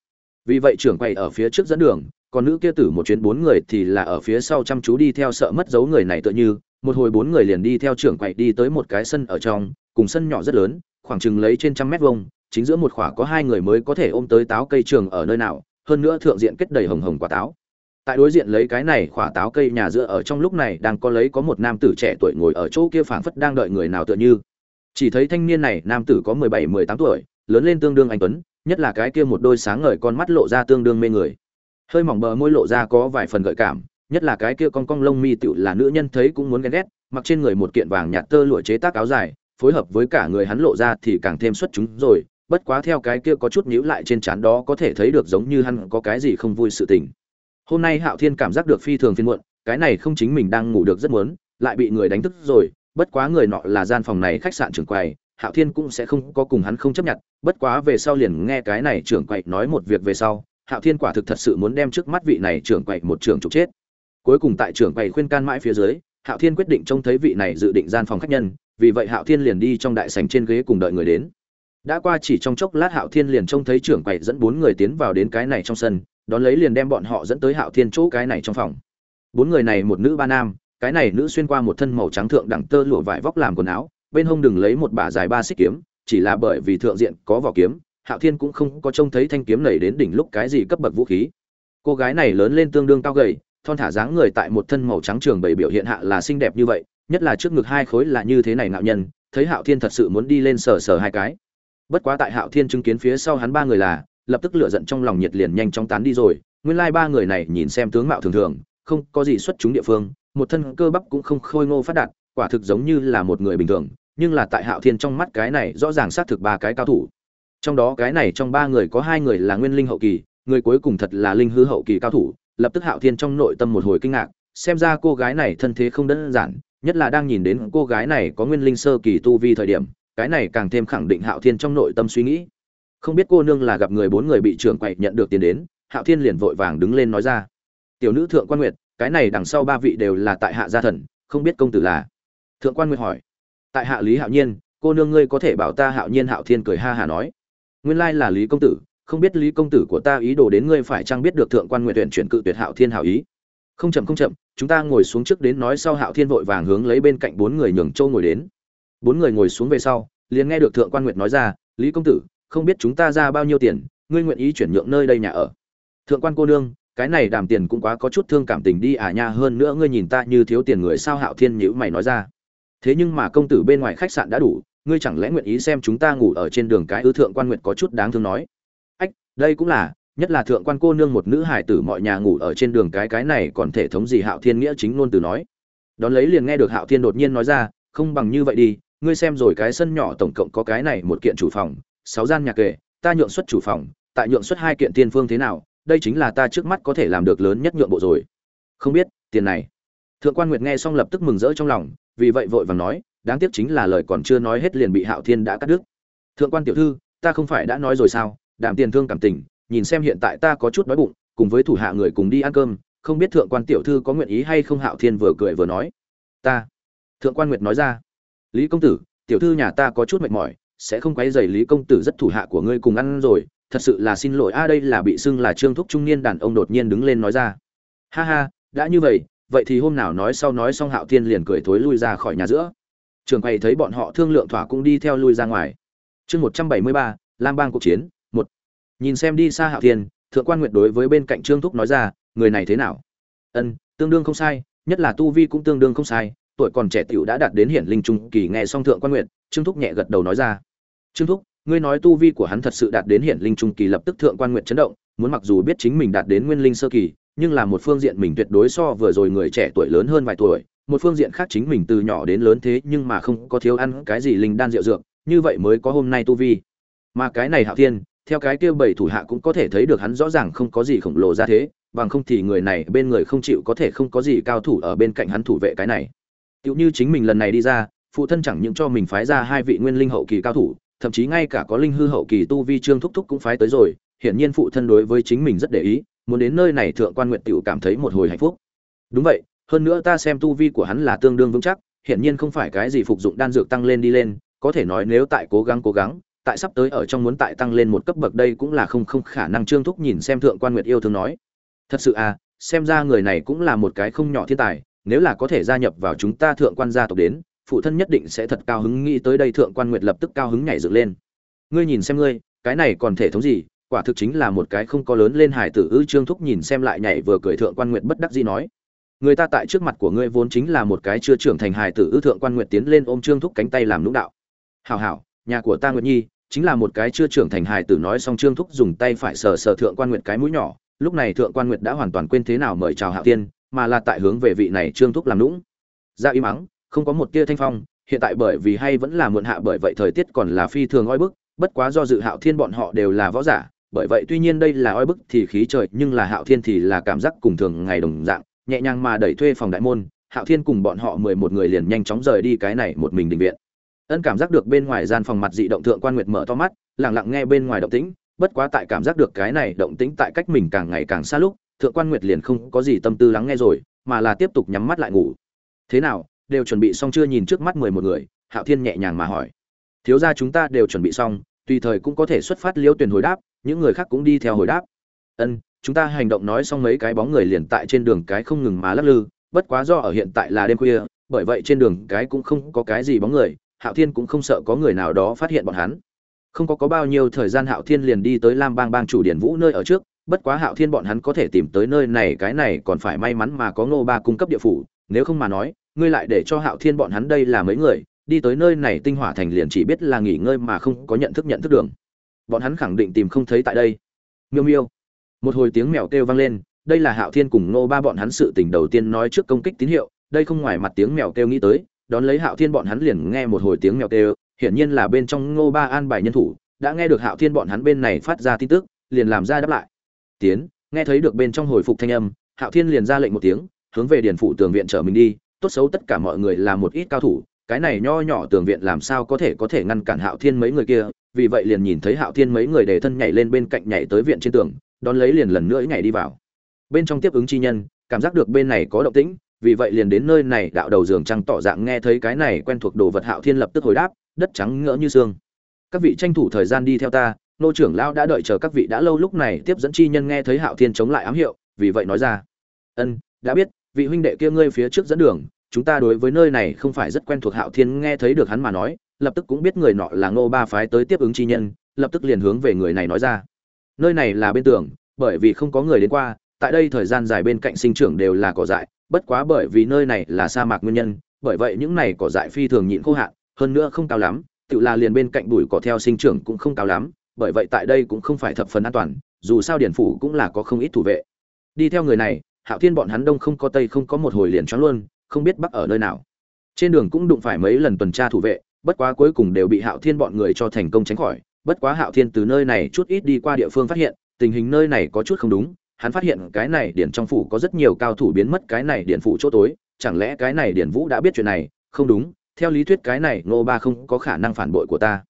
Vì vậy trưởng quầy ở phía trước dẫn đường, còn nữ kia tử một chuyến bốn người thì là ở phía sau chăm chú đi theo sợ mất dấu người này tựa như, một hồi bốn người liền đi theo trưởng quầy đi tới một cái sân ở trong, cùng sân nhỏ rất lớn, khoảng chừng lấy trên trăm mét vuông, chính giữa một khỏa có hai người mới có thể ôm tới táo cây trường ở nơi nào, hơn nữa thượng diện kết đầy hồng hồng quả táo. Tại đối diện lấy cái này khỏa táo cây nhà giữa ở trong lúc này đang có lấy có một nam tử trẻ tuổi ngồi ở chỗ kia phảng phất đang đợi người nào tựa như. Chỉ thấy thanh niên này, nam tử có mười bảy, mười tám tuổi lớn lên tương đương anh tuấn, nhất là cái kia một đôi sáng ngời con mắt lộ ra tương đương mê người. Hơi mỏng bờ môi lộ ra có vài phần gợi cảm, nhất là cái kia con cong lông mi tựu là nữ nhân thấy cũng muốn ghen ghét, mặc trên người một kiện vàng nhạt tơ lụa chế tác áo dài, phối hợp với cả người hắn lộ ra thì càng thêm xuất chúng rồi, bất quá theo cái kia có chút nhíu lại trên trán đó có thể thấy được giống như hắn có cái gì không vui sự tình. Hôm nay hạo thiên cảm giác được phi thường phiên muộn, cái này không chính mình đang ngủ được rất muốn, lại bị người đánh thức rồi, bất quá người nọ là gian phòng này khách sạn trưởng quầy hạo thiên cũng sẽ không có cùng hắn không chấp nhận, bất quá về sau liền nghe cái này trưởng quậy nói một việc về sau, hạo thiên quả thực thật sự muốn đem trước mắt vị này trưởng quậy một trưởng trục chết. Cuối cùng tại trưởng quậy khuyên can mãi phía dưới, hạo thiên quyết định trông thấy vị này dự định gian phòng khách nhân, vì vậy hạo thiên liền đi trong đại sảnh trên ghế cùng đợi người đến. Đã qua chỉ trong chốc lát hạo thiên liền trông thấy trưởng quậy dẫn bốn người tiến vào đến cái này trong sân, đón lấy liền đem bọn họ dẫn tới hạo thiên chỗ cái này trong phòng. Bốn người này một nữ ba nam, cái này nữ xuyên qua một thân màu trắng thượng đẳng tơ lụa vải vóc làm quần áo bên hông đừng lấy một bả dài ba xích kiếm, chỉ là bởi vì thượng diện có vỏ kiếm, hạo thiên cũng không có trông thấy thanh kiếm này đến đỉnh lúc cái gì cấp bậc vũ khí. Cô gái này lớn lên tương đương cao gầy, thon thả dáng người tại một thân màu trắng trường bày biểu hiện hạ là xinh đẹp như vậy, nhất là trước ngực hai khối là như thế này nạo nhân, thấy hạo thiên thật sự muốn đi lên sờ sờ hai cái. Bất quá tại hạo thiên chứng kiến phía sau hắn ba người là, lập tức lửa giận trong lòng nhiệt liền nhanh chóng tán đi rồi, nguyên lai ba người này nhìn xem tướng mạo thường thường, không có gì xuất chúng địa phương, một thân cơ bắp cũng không khôi ngô phát đạt, quả thực giống như là một người bình thường nhưng là tại hạo thiên trong mắt cái này rõ ràng xác thực ba cái cao thủ. Trong đó cái này trong ba người có hai người là nguyên linh hậu kỳ, người cuối cùng thật là linh hư hậu kỳ cao thủ, lập tức hạo thiên trong nội tâm một hồi kinh ngạc, xem ra cô gái này thân thế không đơn giản, nhất là đang nhìn đến cô gái này có nguyên linh sơ kỳ tu vi thời điểm, cái này càng thêm khẳng định hạo thiên trong nội tâm suy nghĩ. Không biết cô nương là gặp người bốn người bị trưởng quậy nhận được tiền đến, hạo thiên liền vội vàng đứng lên nói ra. Tiểu nữ thượng quan nguyệt, cái này đằng sau ba vị đều là tại hạ gia thần, không biết công tử là? Thượng quan nguyệt hỏi tại hạ lý hạo nhiên, cô nương ngươi có thể bảo ta hạo nhiên hạo thiên cười ha hà nói. Nguyên lai là lý công tử, không biết lý công tử của ta ý đồ đến ngươi phải chăng biết được thượng quan nguyện tuyển chuyển cự tuyệt hạo thiên hảo ý. Không chậm không chậm, chúng ta ngồi xuống trước đến nói sau hạo thiên vội vàng hướng lấy bên cạnh bốn người nhường châu ngồi đến. Bốn người ngồi xuống về sau, liền nghe được thượng quan nguyệt nói ra, lý công tử, không biết chúng ta ra bao nhiêu tiền, ngươi nguyện ý chuyển nhượng nơi đây nhà ở? Thượng quan cô nương, cái này đàm tiền cũng quá có chút thương cảm tình đi à nha, hơn nữa ngươi nhìn ta như thiếu tiền người sao? Hạo thiên nhữ mày nói ra thế nhưng mà công tử bên ngoài khách sạn đã đủ, ngươi chẳng lẽ nguyện ý xem chúng ta ngủ ở trên đường cái ư thượng quan nguyện có chút đáng thương nói. Ách, đây cũng là, nhất là thượng quan cô nương một nữ hải tử mọi nhà ngủ ở trên đường cái cái này còn thể thống gì hạo thiên nghĩa chính luôn từ nói. Đón lấy liền nghe được hạo thiên đột nhiên nói ra, không bằng như vậy đi, ngươi xem rồi cái sân nhỏ tổng cộng có cái này một kiện chủ phòng, sáu gian nhà kệ ta nhượng xuất chủ phòng, tại nhượng xuất hai kiện tiên phương thế nào, đây chính là ta trước mắt có thể làm được lớn nhất nhượng bộ rồi. Không biết, tiền này thượng quan nguyệt nghe xong lập tức mừng rỡ trong lòng, vì vậy vội vàng nói, đáng tiếc chính là lời còn chưa nói hết liền bị hạo thiên đã cắt đứt. Thượng quan tiểu thư, ta không phải đã nói rồi sao? Đảm tiền thương cảm tình, nhìn xem hiện tại ta có chút đói bụng, cùng với thủ hạ người cùng đi ăn cơm, không biết thượng quan tiểu thư có nguyện ý hay không? Hạo thiên vừa cười vừa nói. Ta. Thượng quan nguyệt nói ra. Lý công tử, tiểu thư nhà ta có chút mệt mỏi, sẽ không quấy rầy lý công tử rất thủ hạ của ngươi cùng ăn rồi, thật sự là xin lỗi, a, đây là bị xưng là trương thúc trung niên đàn ông đột nhiên đứng lên nói ra. Ha ha, đã như vậy vậy thì hôm nào nói sau nói xong hạo thiên liền cười thối lui ra khỏi nhà giữa. Trường quầy thấy bọn họ thương lượng thỏa cũng đi theo lui ra ngoài. Chương một trăm bảy mươi ba, lam bang cuộc chiến, một. Nhìn xem đi xa hạo thiên, thượng quan nguyệt đối với bên cạnh trương thúc nói ra, người này thế nào? Ân, tương đương không sai, nhất là tu vi cũng tương đương không sai, tuổi còn trẻ tiểu đã đạt đến hiển linh trung kỳ nghe xong thượng quan nguyệt, trương thúc nhẹ gật đầu nói ra. Trương thúc, ngươi nói tu vi của hắn thật sự đạt đến hiển linh trung kỳ lập tức thượng quan nguyệt chấn động, muốn mặc dù biết chính mình đạt đến nguyên linh sơ kỳ nhưng là một phương diện mình tuyệt đối so vừa rồi người trẻ tuổi lớn hơn vài tuổi, một phương diện khác chính mình từ nhỏ đến lớn thế nhưng mà không có thiếu ăn cái gì linh đan rượu dược, như vậy mới có hôm nay tu vi. Mà cái này hạo thiên, theo cái kia bảy thủ hạ cũng có thể thấy được hắn rõ ràng không có gì khổng lồ ra thế, bằng không thì người này bên người không chịu có thể không có gì cao thủ ở bên cạnh hắn thủ vệ cái này. Tựu như chính mình lần này đi ra, phụ thân chẳng những cho mình phái ra hai vị nguyên linh hậu kỳ cao thủ, thậm chí ngay cả có linh hư hậu kỳ tu vi trương thúc thúc cũng phái tới rồi, hiển nhiên phụ thân đối với chính mình rất để ý muốn đến nơi này thượng quan nguyện tiểu cảm thấy một hồi hạnh phúc. Đúng vậy, hơn nữa ta xem tu vi của hắn là tương đương vững chắc, hiển nhiên không phải cái gì phục dụng đan dược tăng lên đi lên, có thể nói nếu tại cố gắng cố gắng, tại sắp tới ở trong muốn tại tăng lên một cấp bậc đây cũng là không không khả năng. Trương thúc nhìn xem thượng quan nguyệt yêu thương nói, thật sự à xem ra người này cũng là một cái không nhỏ thiên tài, nếu là có thể gia nhập vào chúng ta thượng quan gia tộc đến, phụ thân nhất định sẽ thật cao hứng nghĩ tới đây. Thượng quan nguyệt lập tức cao hứng nhảy dựng lên, ngươi nhìn xem ngươi, cái này còn thể thống gì quả thực chính là một cái không có lớn lên hải tử ư trương thúc nhìn xem lại nhảy vừa cười thượng quan nguyệt bất đắc dĩ nói. Người ta tại trước mặt của ngươi vốn chính là một cái chưa trưởng thành hải tử ư thượng quan nguyệt tiến lên ôm trương thúc cánh tay làm lũng đạo. Hảo hảo, nhà của ta nguyệt nhi, chính là một cái chưa trưởng thành hải tử nói xong trương thúc dùng tay phải sờ sờ thượng quan nguyệt cái mũi nhỏ, lúc này thượng quan nguyệt đã hoàn toàn quên thế nào mời chào hạo tiên, mà là tại hướng về vị này trương thúc làm lũng. Ra im mắng không có một tia thanh phong, hiện tại bởi vì hay vẫn là muộn hạ bởi vậy thời tiết còn là phi thường oi bức, bất quá do dự hạo thiên bọn họ đều là võ giả bởi vậy tuy nhiên đây là oi bức thì khí trời, nhưng là hạo thiên thì là cảm giác cùng thường ngày đồng dạng, nhẹ nhàng mà đẩy thuê phòng đại môn, hạo thiên cùng bọn họ mười một người liền nhanh chóng rời đi cái này một mình định viện. Ân cảm giác được bên ngoài gian phòng mặt dị động thượng quan nguyệt mở to mắt lẳng lặng nghe bên ngoài động tĩnh, bất quá tại cảm giác được cái này động tĩnh tại cách mình càng ngày càng xa lúc, thượng quan nguyệt liền không có gì tâm tư lắng nghe rồi, mà là tiếp tục nhắm mắt lại ngủ. Thế nào, đều chuẩn bị xong chưa? Nhìn trước mắt mười một người, hạo thiên nhẹ nhàng mà hỏi. Thiếu gia chúng ta đều chuẩn bị xong, tùy thời cũng có thể xuất phát liêu tuyển hồi đáp những người khác cũng đi theo hồi đáp. Ân, chúng ta hành động nói xong mấy cái bóng người liền tại trên đường cái không ngừng mà lắc lư, bất quá do ở hiện tại là đêm khuya, bởi vậy trên đường cái cũng không có cái gì bóng người, hạo thiên cũng không sợ có người nào đó phát hiện bọn hắn. Không có có bao nhiêu thời gian hạo thiên liền đi tới lam bang bang chủ điển vũ nơi ở trước, bất quá hạo thiên bọn hắn có thể tìm tới nơi này, cái này còn phải may mắn mà có ngô ba cung cấp địa phủ, nếu không mà nói, ngươi lại để cho hạo thiên bọn hắn đây là mấy người, đi tới nơi này tinh hỏa thành liền chỉ biết là nghỉ ngơi mà không có nhận thức nhận thức đường bọn hắn khẳng định tìm không thấy tại đây. Miêu miêu. Một hồi tiếng mèo kêu vang lên, đây là hạo thiên cùng Nô ba bọn hắn sự tình đầu tiên nói trước công kích tín hiệu, đây không ngoài mặt tiếng mèo kêu nghĩ tới, đón lấy hạo thiên bọn hắn liền nghe một hồi tiếng mèo kêu, hiển nhiên là bên trong Nô ba an bài nhân thủ, đã nghe được hạo thiên bọn hắn bên này phát ra tin tức, liền làm ra đáp lại. Tiến, nghe thấy được bên trong hồi phục thanh âm, hạo thiên liền ra lệnh một tiếng, hướng về điền phủ tường viện trở mình đi, tốt xấu tất cả mọi người là một ít cao thủ, cái này nho nhỏ tường viện làm sao có thể có thể ngăn cản hạo thiên mấy người kia vì vậy liền nhìn thấy hạo thiên mấy người để thân nhảy lên bên cạnh nhảy tới viện trên tường, đón lấy liền lần nữa nhảy đi vào. Bên trong tiếp ứng chi nhân, cảm giác được bên này có động tĩnh, vì vậy liền đến nơi này, đạo đầu giường trăng tỏ dạng nghe thấy cái này quen thuộc đồ vật hạo thiên lập tức hồi đáp, đất trắng ngỡ như xương. Các vị tranh thủ thời gian đi theo ta, nô trưởng lão đã đợi chờ các vị đã lâu lúc này tiếp dẫn chi nhân nghe thấy hạo thiên chống lại ám hiệu, vì vậy nói ra, ân, đã biết, vị huynh đệ kia ngươi phía trước dẫn đường, chúng ta đối với nơi này không phải rất quen thuộc. Hạo thiên nghe thấy được hắn mà nói lập tức cũng biết người nọ là ngô ba phái tới tiếp ứng chi nhân, lập tức liền hướng về người này nói ra. Nơi này là bên tường, bởi vì không có người đến qua, tại đây thời gian dài bên cạnh sinh trưởng đều là cỏ dại, bất quá bởi vì nơi này là sa mạc nguyên nhân, bởi vậy những này cỏ dại phi thường nhịn khô hạn, hơn nữa không cao lắm, tự là liền bên cạnh bụi cỏ theo sinh trưởng cũng không cao lắm, bởi vậy tại đây cũng không phải thập phần an toàn, dù sao điển phủ cũng là có không ít thủ vệ. Đi theo người này, hạo thiên bọn hắn đông không có tây không có một hồi liền choáng luôn, không biết bắc ở nơi nào. Trên đường cũng đụng phải mấy lần tuần tra thủ vệ bất quá cuối cùng đều bị hạo thiên bọn người cho thành công tránh khỏi. Bất quá hạo thiên từ nơi này chút ít đi qua địa phương phát hiện, tình hình nơi này có chút không đúng. Hắn phát hiện cái này điện trong phủ có rất nhiều cao thủ biến mất cái này điện phủ chỗ tối. Chẳng lẽ cái này điện vũ đã biết chuyện này? Không đúng. Theo lý thuyết cái này ngô ba không có khả năng phản bội của ta.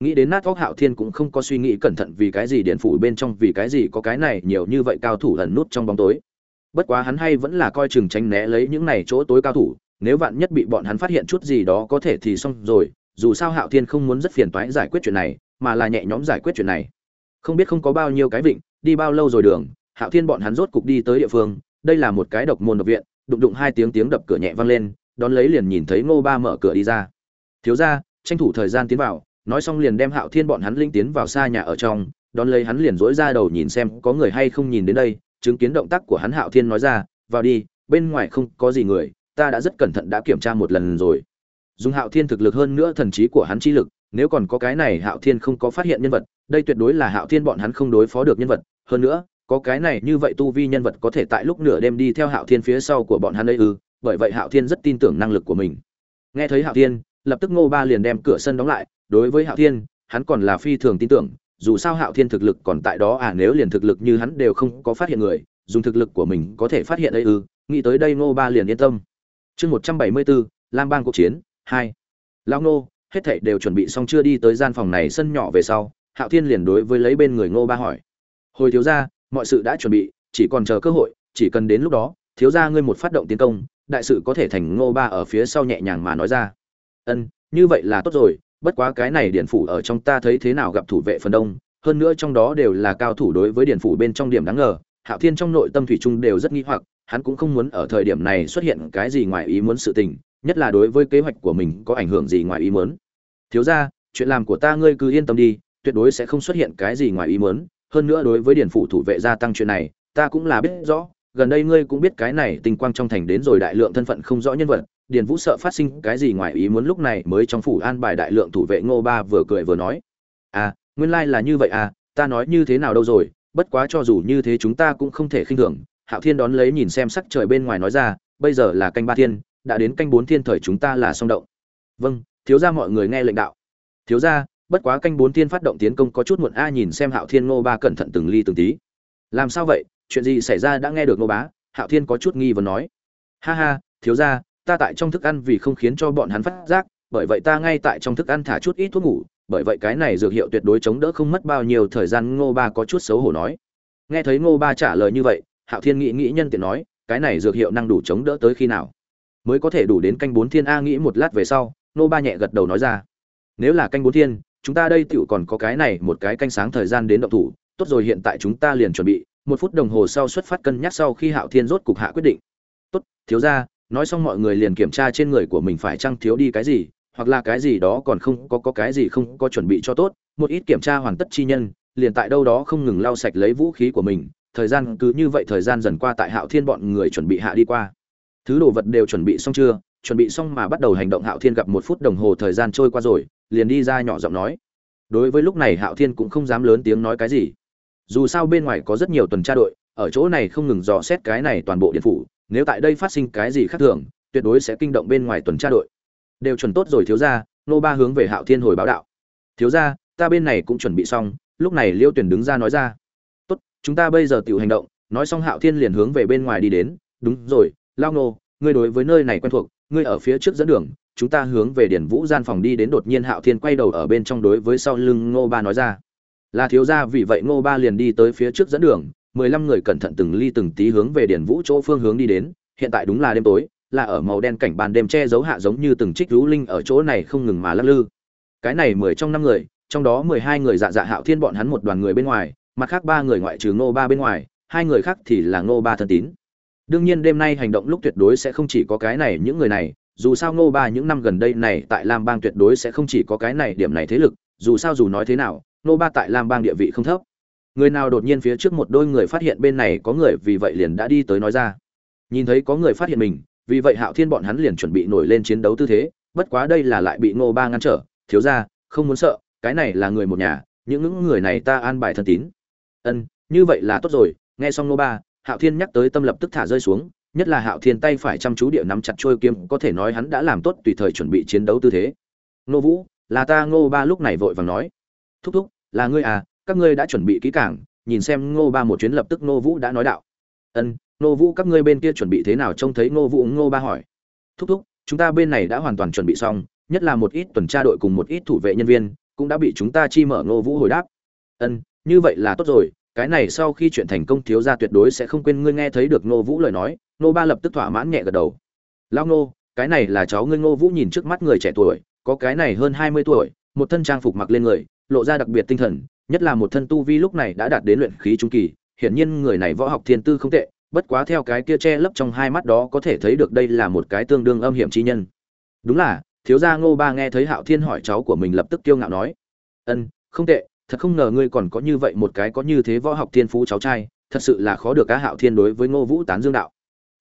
Nghĩ đến nát óc hạo thiên cũng không có suy nghĩ cẩn thận vì cái gì điện phủ bên trong, vì cái gì có cái này nhiều như vậy cao thủ ẩn nút trong bóng tối. Bất quá hắn hay vẫn là coi chừng tránh né lấy những này chỗ tối cao thủ. Nếu vạn nhất bị bọn hắn phát hiện chút gì đó có thể thì xong rồi dù sao hạo thiên không muốn rất phiền toái giải quyết chuyện này mà là nhẹ nhõm giải quyết chuyện này. Không biết không có bao nhiêu cái vịnh đi bao lâu rồi đường hạo thiên bọn hắn rốt cục đi tới địa phương đây là một cái độc môn độc viện đụng đụng hai tiếng tiếng đập cửa nhẹ vang lên đón lấy liền nhìn thấy ngô ba mở cửa đi ra. Thiếu gia, tranh thủ thời gian tiến vào. Nói xong liền đem hạo thiên bọn hắn linh tiến vào xa nhà ở trong đón lấy hắn liền dỗi ra đầu nhìn xem có người hay không nhìn đến đây chứng kiến động tác của hắn hạo thiên nói ra vào đi bên ngoài không có gì người ta đã rất cẩn thận đã kiểm tra một lần rồi dùng hạo thiên thực lực hơn nữa thần trí của hắn chi lực, nếu còn có cái này hạo thiên không có phát hiện nhân vật, đây tuyệt đối là hạo thiên bọn hắn không đối phó được nhân vật. Hơn nữa, có cái này như vậy tu vi nhân vật có thể tại lúc nửa đêm đi theo hạo thiên phía sau của bọn hắn ấy ư, bởi vậy hạo thiên rất tin tưởng năng lực của mình. Nghe thấy hạo thiên, lập tức ngô ba liền đem cửa sân đóng lại. Đối với hạo thiên, hắn còn là phi thường tin tưởng, dù sao hạo thiên thực lực còn tại đó à nếu liền thực lực như hắn đều không có phát hiện người, dùng thực lực của mình có thể phát hiện ấy ư, nghĩ tới đây ngô ba liền yên tâm. Chương một trăm bảy mươi bốn, lam bang cuộc chiến hai. Lão ngô, hết thảy đều chuẩn bị xong chưa đi tới gian phòng này sân nhỏ về sau, hạo thiên liền đối với lấy bên người ngô ba hỏi. Hồi thiếu gia, mọi sự đã chuẩn bị, chỉ còn chờ cơ hội, chỉ cần đến lúc đó, thiếu gia ngươi một phát động tiến công, đại sự có thể thành ngô ba ở phía sau nhẹ nhàng mà nói ra. Ân, như vậy là tốt rồi, bất quá cái này điện phủ ở trong ta thấy thế nào gặp thủ vệ phần đông, hơn nữa trong đó đều là cao thủ đối với điện phủ bên trong điểm đáng ngờ, hạo thiên trong nội tâm thủy trung đều rất nghi hoặc, hắn cũng không muốn ở thời điểm này xuất hiện cái gì ngoài ý muốn sự tình nhất là đối với kế hoạch của mình có ảnh hưởng gì ngoài ý muốn. Thiếu gia, chuyện làm của ta ngươi cứ yên tâm đi, tuyệt đối sẽ không xuất hiện cái gì ngoài ý muốn. Hơn nữa đối với điển phụ thủ vệ gia tăng chuyện này, ta cũng là biết rõ. Gần đây ngươi cũng biết cái này tình quang trong thành đến rồi đại lượng thân phận không rõ nhân vật. Điển vũ sợ phát sinh cái gì ngoài ý muốn lúc này mới trong phủ an bài đại lượng thủ vệ ngô ba vừa cười vừa nói. À nguyên lai là như vậy à ta nói như thế nào đâu rồi, bất quá cho dù như thế chúng ta cũng không thể khinh thường. Hạo thiên đón lấy nhìn xem sắc trời bên ngoài nói ra, bây giờ là canh ba thiên đã đến canh bốn thiên thời chúng ta là song động. Vâng thiếu ra mọi người nghe lệnh đạo. Thiếu ra bất quá canh bốn thiên phát động tiến công có chút muộn, a, nhìn xem hạo thiên ngô ba cẩn thận từng ly từng tí. Làm sao vậy? Chuyện gì xảy ra đã nghe được ngô bá? Hạo thiên có chút nghi vấn nói. Ha ha, thiếu ra ta tại trong thức ăn vì không khiến cho bọn hắn phát giác, bởi vậy ta ngay tại trong thức ăn thả chút ít thuốc ngủ, bởi vậy cái này dược hiệu tuyệt đối chống đỡ không mất bao nhiêu thời gian, ngô ba có chút xấu hổ nói. Nghe thấy ngô ba trả lời như vậy, hạo thiên nghĩ nghĩ nhân tiện nói, cái này dược hiệu năng đủ chống đỡ tới khi nào? Mới có thể đủ đến canh bốn thiên a nghĩ một lát về sau, nô ba nhẹ gật đầu nói ra. Nếu là canh bốn thiên, chúng ta đây tựu còn có cái này một cái canh sáng thời gian đến động thủ, tốt rồi hiện tại chúng ta liền chuẩn bị, một phút đồng hồ sau xuất phát cân nhắc sau khi hạo thiên rốt cục hạ quyết định. Tốt, thiếu ra nói xong mọi người liền kiểm tra trên người của mình phải chăng thiếu đi cái gì, hoặc là cái gì đó còn không có có cái gì không có chuẩn bị cho tốt, một ít kiểm tra hoàn tất chi nhân, liền tại đâu đó không ngừng lau sạch lấy vũ khí của mình, thời gian cứ như vậy thời gian dần qua tại hạo thiên bọn người chuẩn bị hạ đi qua thứ đồ vật đều chuẩn bị xong chưa? Chuẩn bị xong mà bắt đầu hành động hạo thiên gặp một phút đồng hồ thời gian trôi qua rồi, liền đi ra nhỏ giọng nói. Đối với lúc này hạo thiên cũng không dám lớn tiếng nói cái gì. Dù sao bên ngoài có rất nhiều tuần tra đội, ở chỗ này không ngừng dò xét cái này toàn bộ điện phủ, nếu tại đây phát sinh cái gì khác thường, tuyệt đối sẽ kinh động bên ngoài tuần tra đội. Đều chuẩn tốt rồi thiếu ra nô ba hướng về hạo thiên hồi báo đạo. Thiếu ra ta bên này cũng chuẩn bị xong, lúc này liêu tuyển đứng ra nói ra. Tốt, chúng ta bây giờ tự hành động, nói xong hạo thiên liền hướng về bên ngoài đi đến. Đúng rồi lao nô ngươi đối với nơi này quen thuộc, ngươi ở phía trước dẫn đường, chúng ta hướng về điển vũ gian phòng đi đến đột nhiên hạo thiên quay đầu ở bên trong đối với sau lưng ngô ba nói ra. Là thiếu gia, vì vậy ngô ba liền đi tới phía trước dẫn đường, mười lăm người cẩn thận từng ly từng tí hướng về điển vũ chỗ phương hướng đi đến, hiện tại đúng là đêm tối, là ở màu đen cảnh ban đêm che giấu hạ giống như từng trích rú linh ở chỗ này không ngừng mà lắc lư. Cái này mười trong năm người, trong đó mười hai người dạ dạ hạo thiên bọn hắn một đoàn người bên ngoài, mặt khác ba người ngoại trừ ngô ba bên ngoài, hai người khác thì là ngô ba thân tín đương nhiên đêm nay hành động lúc tuyệt đối sẽ không chỉ có cái này những người này, dù sao ngô ba những năm gần đây này tại lam bang tuyệt đối sẽ không chỉ có cái này điểm này thế lực, dù sao dù nói thế nào, ngô ba tại lam bang địa vị không thấp. Người nào đột nhiên phía trước một đôi người phát hiện bên này có người, vì vậy liền đã đi tới nói ra. Nhìn thấy có người phát hiện mình, vì vậy hạo thiên bọn hắn liền chuẩn bị nổi lên chiến đấu tư thế, bất quá đây là lại bị ngô ba ngăn trở. Thiếu ra không muốn sợ, cái này là người một nhà những những người này ta an bài thân tín. Ân, như vậy là tốt rồi, nghe xong ngô ba hạo thiên nhắc tới tâm lập tức thả rơi xuống, nhất là hạo thiên tay phải chăm chú địa nắm chặt trôi kiếm, có thể nói hắn đã làm tốt tùy thời chuẩn bị chiến đấu tư thế. Ngô vũ, là ta. Ngô ba lúc này vội vàng nói. Thúc thúc, là ngươi à các ngươi đã chuẩn bị kỹ cảng nhìn xem ngô ba một chuyến lập tức ngô vũ đã nói đạo. Ân, ngô vũ, các ngươi bên kia chuẩn bị thế nào trông thấy ngô vũ? Ngô ba hỏi. Thúc thúc, chúng ta bên này đã hoàn toàn chuẩn bị xong, nhất là một ít tuần tra đội cùng một ít thủ vệ nhân viên, cũng đã bị chúng ta chi mở. Ngô vũ hồi đáp. Ân, như vậy là tốt rồi cái này sau khi chuyện thành công thiếu gia tuyệt đối sẽ không quên ngươi nghe thấy được ngô vũ lời nói, ngô ba lập tức thỏa mãn nhẹ gật đầu. Lao ngô, cái này là cháu ngươi ngô vũ nhìn trước mắt người trẻ tuổi, có cái này hơn hai mươi tuổi, một thân trang phục mặc lên người, lộ ra đặc biệt tinh thần, nhất là một thân tu vi lúc này đã đạt đến luyện khí trung kỳ, hiển nhiên người này võ học thiên tư không tệ, bất quá theo cái kia che lấp trong hai mắt đó có thể thấy được đây là một cái tương đương âm hiểm chi nhân. Đúng là, thiếu gia ngô ba nghe thấy hạo thiên hỏi cháu của mình lập tức kiêu ngạo nói, ân, không tệ thật không ngờ ngươi còn có như vậy một cái có như thế võ học thiên phú cháu trai, thật sự là khó được cá hạo thiên đối với ngô vũ tán dương đạo.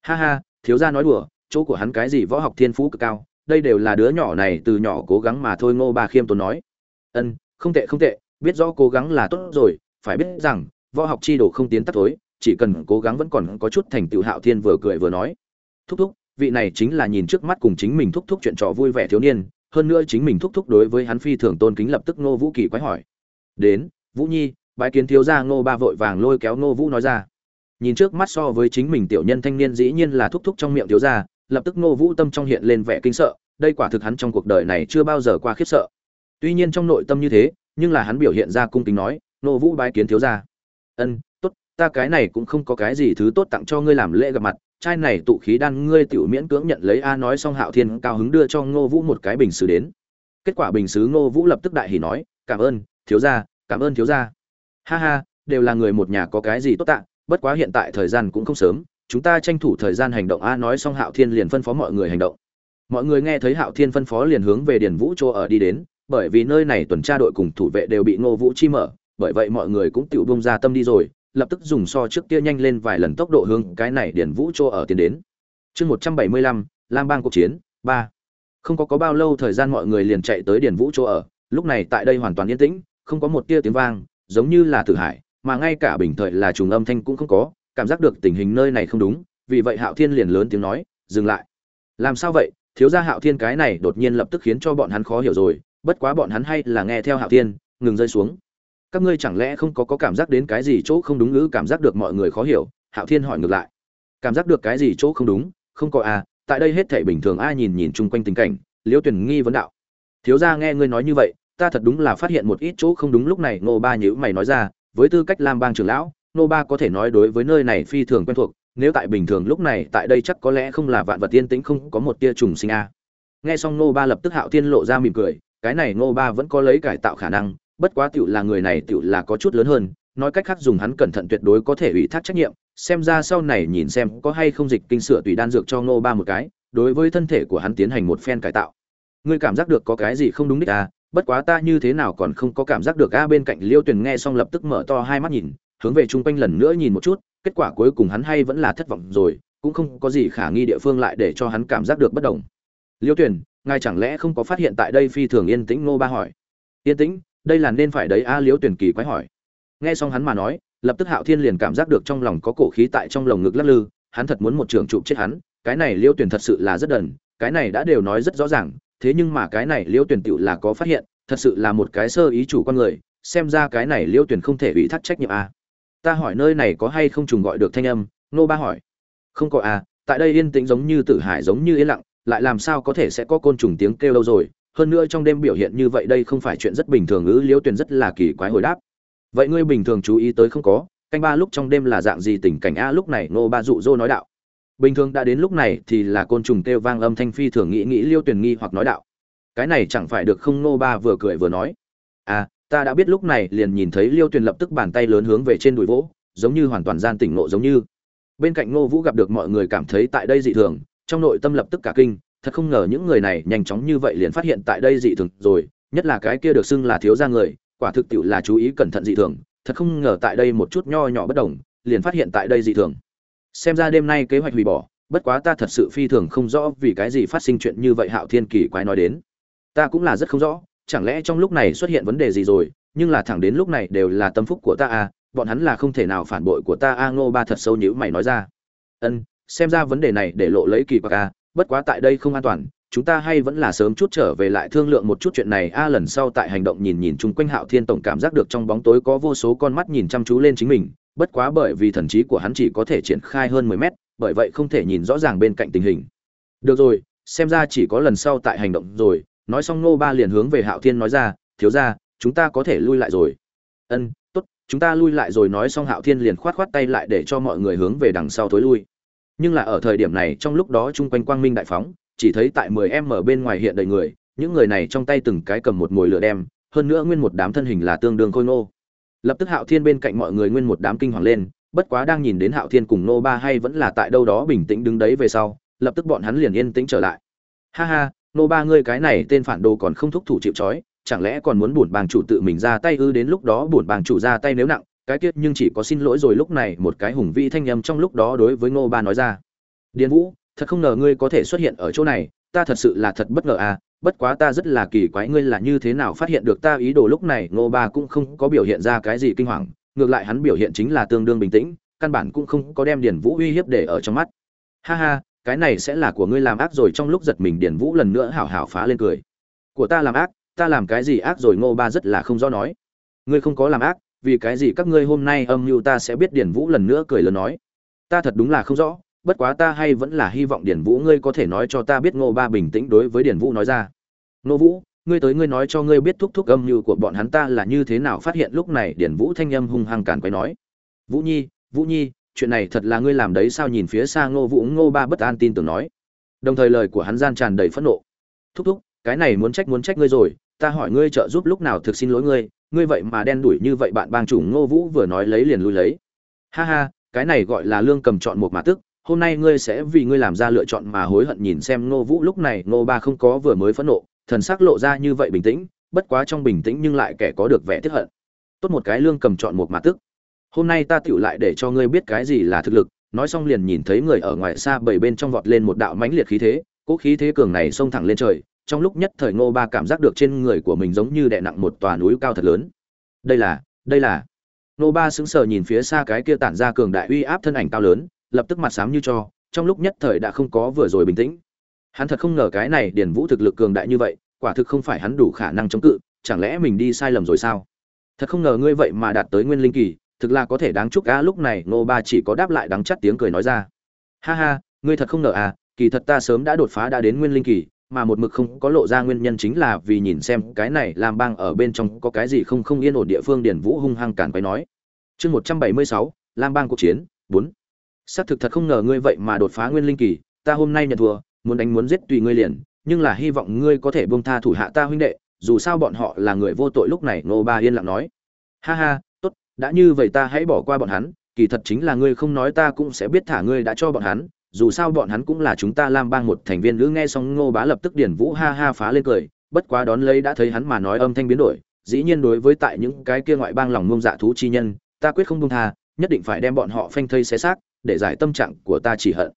Ha ha, thiếu gia nói đùa, chỗ của hắn cái gì võ học thiên phú cực cao, đây đều là đứa nhỏ này từ nhỏ cố gắng mà thôi, ngô ba khiêm tốn nói. Ân, không tệ không tệ, biết rõ cố gắng là tốt rồi, phải biết rằng, võ học chi đồ không tiến tắt tối chỉ cần cố gắng vẫn còn có chút thành tựu hạo thiên vừa cười vừa nói. Thúc thúc, vị này chính là nhìn trước mắt cùng chính mình thúc thúc chuyện trò vui vẻ thiếu niên, hơn nữa chính mình thúc thúc đối với hắn phi thường tôn kính lập tức ngô vũ kỳ quái hỏi đến, vũ nhi, bái kiến thiếu gia ngô ba vội vàng lôi kéo ngô vũ nói ra. Nhìn trước mắt so với chính mình tiểu nhân thanh niên dĩ nhiên là thúc thúc trong miệng thiếu gia, lập tức ngô vũ tâm trong hiện lên vẻ kinh sợ, đây quả thực hắn trong cuộc đời này chưa bao giờ qua khiếp sợ. Tuy nhiên trong nội tâm như thế, nhưng là hắn biểu hiện ra cung kính nói, ngô vũ bái kiến thiếu gia. Ân, tốt, ta cái này cũng không có cái gì thứ tốt tặng cho ngươi làm lễ gặp mặt, trai này tụ khí đan ngươi tiểu miễn cưỡng nhận lấy a nói xong hạo thiên cao hứng đưa cho ngô vũ một cái bình xứ đến. Kết quả bình xứ ngô vũ lập tức đại hỉ nói, cảm ơn, thiếu gia cảm ơn thiếu gia. Ha ha, đều là người một nhà có cái gì tốt tạ, bất quá hiện tại thời gian cũng không sớm, chúng ta tranh thủ thời gian hành động. A nói xong hạo thiên liền phân phó mọi người hành động. Mọi người nghe thấy hạo thiên phân phó liền hướng về điền vũ chỗ ở đi đến, bởi vì nơi này tuần tra đội cùng thủ vệ đều bị ngô vũ chi mở, bởi vậy mọi người cũng tự bông ra tâm đi rồi, lập tức dùng so trước kia nhanh lên vài lần tốc độ hướng cái này điền vũ chỗ ở tiến đến. Chương một trăm bảy mươi lăm, lam bang cuộc chiến, ba. Không có có bao lâu thời gian mọi người liền chạy tới điền vũ chỗ ở, lúc này tại đây hoàn toàn yên tĩnh không có một tia tiếng vang giống như là tử hải mà ngay cả bình thời là trùng âm thanh cũng không có cảm giác được tình hình nơi này không đúng vì vậy hạo thiên liền lớn tiếng nói dừng lại. Làm sao vậy? Thiếu gia hạo thiên cái này đột nhiên lập tức khiến cho bọn hắn khó hiểu rồi bất quá bọn hắn hay là nghe theo hạo thiên ngừng rơi xuống. Các ngươi chẳng lẽ không có, có cảm giác đến cái gì chỗ không đúng ngữ cảm giác được mọi người khó hiểu hạo thiên hỏi ngược lại. Cảm giác được cái gì chỗ không đúng? Không có à tại đây hết thảy bình thường ai nhìn nhìn chung quanh tình cảnh liễu tuyển nghi vấn đạo. Thiếu gia nghe ngươi nói như vậy ta thật đúng là phát hiện một ít chỗ không đúng lúc này nô ba nhữ mày nói ra, với tư cách lam bang trưởng lão nô ba có thể nói đối với nơi này phi thường quen thuộc, nếu tại bình thường lúc này, tại đây chắc có lẽ không là vạn vật tiên tĩnh, không có một tia trùng sinh a. Nghe xong nô ba lập tức hạo tiên lộ ra mỉm cười, cái này nô ba vẫn có lấy cải tạo khả năng, bất quá tiểu là người này tiểu là có chút lớn hơn, nói cách khác dùng hắn cẩn thận tuyệt đối có thể ủy thác trách nhiệm, xem ra sau này nhìn xem có hay không dịch kinh sửa tùy đan dược cho nô ba một cái, đối với thân thể của hắn tiến hành một phen cải tạo ngươi cảm giác được có cái gì không đúng đích à? Bất quá ta như thế nào còn không có cảm giác được a bên cạnh liêu tuyền nghe xong lập tức mở to hai mắt nhìn, hướng về chung quanh lần nữa nhìn một chút, kết quả cuối cùng hắn hay vẫn là thất vọng rồi, cũng không có gì khả nghi địa phương lại để cho hắn cảm giác được bất đồng. Liêu tuyền, ngài chẳng lẽ không có phát hiện tại đây phi thường yên tĩnh ngô ba hỏi. Yên tĩnh? Đây là nên phải đấy a, liêu tuyền kỳ quái hỏi. Nghe xong hắn mà nói, lập tức hạo thiên liền cảm giác được trong lòng có cổ khí tại trong lồng ngực lắc lư, hắn thật muốn một trường chụp chết hắn, cái này liêu tuyền thật sự là rất đần, cái này đã đều nói rất rõ ràng thế nhưng mà cái này liêu tuyển tựu là có phát hiện, thật sự là một cái sơ ý chủ con người, xem ra cái này liêu tuyển không thể ủy thác trách nhiệm à. ta hỏi nơi này có hay không trùng gọi được thanh âm, nô ba hỏi. Không có à tại đây yên tĩnh giống như tử hải giống như yên lặng, lại làm sao có thể sẽ có côn trùng tiếng kêu lâu rồi, hơn nữa trong đêm biểu hiện như vậy đây không phải chuyện rất bình thường ư liêu tuyển rất là kỳ quái hồi đáp. Vậy ngươi bình thường chú ý tới không có, canh ba lúc trong đêm là dạng gì tình cảnh a lúc này nô ba dụ dỗ nói đạo bình thường đã đến lúc này thì là côn trùng kêu vang âm thanh phi thường nghĩ nghĩ liêu tuyển nghi hoặc nói đạo. Cái này chẳng phải được không nô ba vừa cười vừa nói. À ta đã biết lúc này liền nhìn thấy liêu tuyển lập tức bàn tay lớn hướng về trên đùi vỗ, giống như hoàn toàn gian tỉnh nộ giống như. Bên cạnh ngô vũ gặp được mọi người cảm thấy tại đây dị thường, trong nội tâm lập tức cả kinh, thật không ngờ những người này nhanh chóng như vậy liền phát hiện tại đây dị thường rồi, nhất là cái kia được xưng là thiếu gia người, quả thực tiệu là chú ý cẩn thận dị thường, thật không ngờ tại đây một chút nho nhỏ bất đồng, liền phát hiện tại đây dị thường xem ra đêm nay kế hoạch hủy bỏ, bất quá ta thật sự phi thường không rõ vì cái gì phát sinh chuyện như vậy hạo thiên kỳ quái nói đến. Ta cũng là rất không rõ, chẳng lẽ trong lúc này xuất hiện vấn đề gì rồi, nhưng là thẳng đến lúc này đều là tâm phúc của ta à bọn hắn là không thể nào phản bội của ta a ngô ba thật sâu nhữ mày nói ra. Ân, xem ra vấn đề này để lộ lấy kỳ quặc a bất quá tại đây không an toàn, chúng ta hay vẫn là sớm chút trở về lại thương lượng một chút chuyện này a lần sau tại hành động nhìn nhìn chung quanh hạo thiên tổng cảm giác được trong bóng tối có vô số con mắt nhìn chăm chú lên chính mình bất quá bởi vì thần trí của hắn chỉ có thể triển khai hơn mười mét bởi vậy không thể nhìn rõ ràng bên cạnh tình hình. Được rồi xem ra chỉ có lần sau tại hành động rồi. Nói xong nô ba liền hướng về hạo thiên nói ra thiếu gia, chúng ta có thể lui lại rồi. Ân tốt chúng ta lui lại rồi. Nói xong hạo thiên liền khoát khoát tay lại để cho mọi người hướng về đằng sau thối lui. Nhưng là ở thời điểm này trong lúc đó chung quanh quang minh đại phóng chỉ thấy tại 10m bên ngoài hiện đầy người những người này trong tay từng cái cầm một mồi lửa đem hơn nữa nguyên một đám thân hình là tương đương khôi ngô lập tức hạo thiên bên cạnh mọi người nguyên một đám kinh hoàng lên, bất quá đang nhìn đến hạo thiên cùng nô ba hay vẫn là tại đâu đó bình tĩnh đứng đấy về sau, lập tức bọn hắn liền yên tĩnh trở lại. Ha ha, nô ba ngươi cái này tên phản đồ còn không thúc thủ chịu trói, chẳng lẽ còn muốn bổn bàng chủ tự mình ra tay ư? Đến lúc đó bổn bàng chủ ra tay nếu nặng, cái tiết nhưng chỉ có xin lỗi rồi lúc này, một cái hùng vĩ thanh âm trong lúc đó đối với nô ba nói ra. Điền vũ, thật không ngờ ngươi có thể xuất hiện ở chỗ này, ta thật sự là thật bất ngờ à bất quá ta rất là kỳ quái ngươi là như thế nào phát hiện được ta ý đồ lúc này, Ngô ba cũng không có biểu hiện ra cái gì kinh hoàng, ngược lại hắn biểu hiện chính là tương đương bình tĩnh, căn bản cũng không có đem điền vũ uy hiếp để ở trong mắt. Ha ha, cái này sẽ là của ngươi làm ác rồi, trong lúc giật mình điền vũ lần nữa hảo hảo phá lên cười. Của ta làm ác, ta làm cái gì ác rồi, ngô ba rất là không rõ nói. Ngươi không có làm ác, vì cái gì các ngươi hôm nay âm mưu ta sẽ biết điền vũ lần nữa cười lớn nói. Ta thật đúng là không rõ bất quá ta hay vẫn là hy vọng điền vũ ngươi có thể nói cho ta biết ngô ba bình tĩnh đối với điền vũ nói ra. Ngô vũ, ngươi tới ngươi nói cho ngươi biết thúc thúc âm mưu của bọn hắn ta là như thế nào phát hiện lúc này điền vũ thanh âm hung hăng càn quay nói. Vũ nhi vũ nhi, chuyện này thật là ngươi làm đấy sao nhìn phía xa ngô vũ, ngô ba bất an tin tưởng nói. Đồng thời lời của hắn gian tràn đầy phẫn nộ. Thúc thúc, cái này muốn trách muốn trách ngươi rồi, ta hỏi ngươi trợ giúp lúc nào thực xin lỗi ngươi ngươi vậy mà đen đuổi như vậy bạn bang chủ ngô vũ vừa nói lấy liền lui lấy. Ha ha, cái này gọi là lương cầm chọn một mà tức hôm nay ngươi sẽ vì ngươi làm ra lựa chọn mà hối hận nhìn xem ngô vũ. Lúc này ngô ba không có vừa mới phẫn nộ, thần sắc lộ ra như vậy bình tĩnh, bất quá trong bình tĩnh nhưng lại kẻ có được vẻ tiếc hận. Tốt một cái lương cầm chọn một mà tức. Hôm nay ta tiểu lại để cho ngươi biết cái gì là thực lực. Nói xong liền nhìn thấy người ở ngoài xa bảy bên trong vọt lên một đạo mãnh liệt khí thế cỗ khí thế cường này xông thẳng lên trời. Trong lúc nhất thời ngô ba cảm giác được trên người của mình giống như đè nặng một tòa núi cao thật lớn. Đây là đây là. Ngô ba sững sờ nhìn phía xa cái kia tản ra cường đại uy áp thân ảnh cao lớn lập tức mặt xám như cho, trong lúc nhất thời đã không có vừa rồi bình tĩnh. Hắn thật không ngờ cái này điền vũ thực lực cường đại như vậy, quả thực không phải hắn đủ khả năng chống cự, chẳng lẽ mình đi sai lầm rồi sao? Thật không ngờ ngươi vậy mà đạt tới nguyên linh kỳ, thực là có thể đáng chúc á, lúc này ngô ba chỉ có đáp lại đắng chắt tiếng cười nói ra. Ha ha, ngươi thật không ngờ à kỳ thật ta sớm đã đột phá đã đến nguyên linh kỳ, mà một mực không có lộ ra nguyên nhân chính là vì nhìn xem cái này làm bang ở bên trong có cái gì không không yên ổn địa phương Điền vũ hung hăng cản quấy nói. Chương một trăm bảy mươi sáu, lam bang cuộc chiến, bốn xác thực thật không ngờ ngươi vậy mà đột phá nguyên linh kỳ, ta hôm nay nhận thua, muốn đánh muốn giết tùy ngươi liền, nhưng là hy vọng ngươi có thể buông tha thủ hạ ta huynh đệ, dù sao bọn họ là người vô tội lúc này nô ba yên lặng nói. Ha ha, tốt, đã như vậy ta hãy bỏ qua bọn hắn, kỳ thật chính là ngươi không nói ta cũng sẽ biết thả ngươi đã cho bọn hắn, dù sao bọn hắn cũng là chúng ta lam bang một thành viên, nữ nghe xong ngô bá lập tức điển vũ ha ha phá lên cười, bất quá đón lấy đã thấy hắn mà nói âm thanh biến đổi, dĩ nhiên đối với tại những cái kia ngoại bang lòng ngông dạ thú chi nhân, ta quyết không buông tha, nhất định phải đem bọn họ phanh thây xé xác để giải tâm trạng của ta chỉ hận.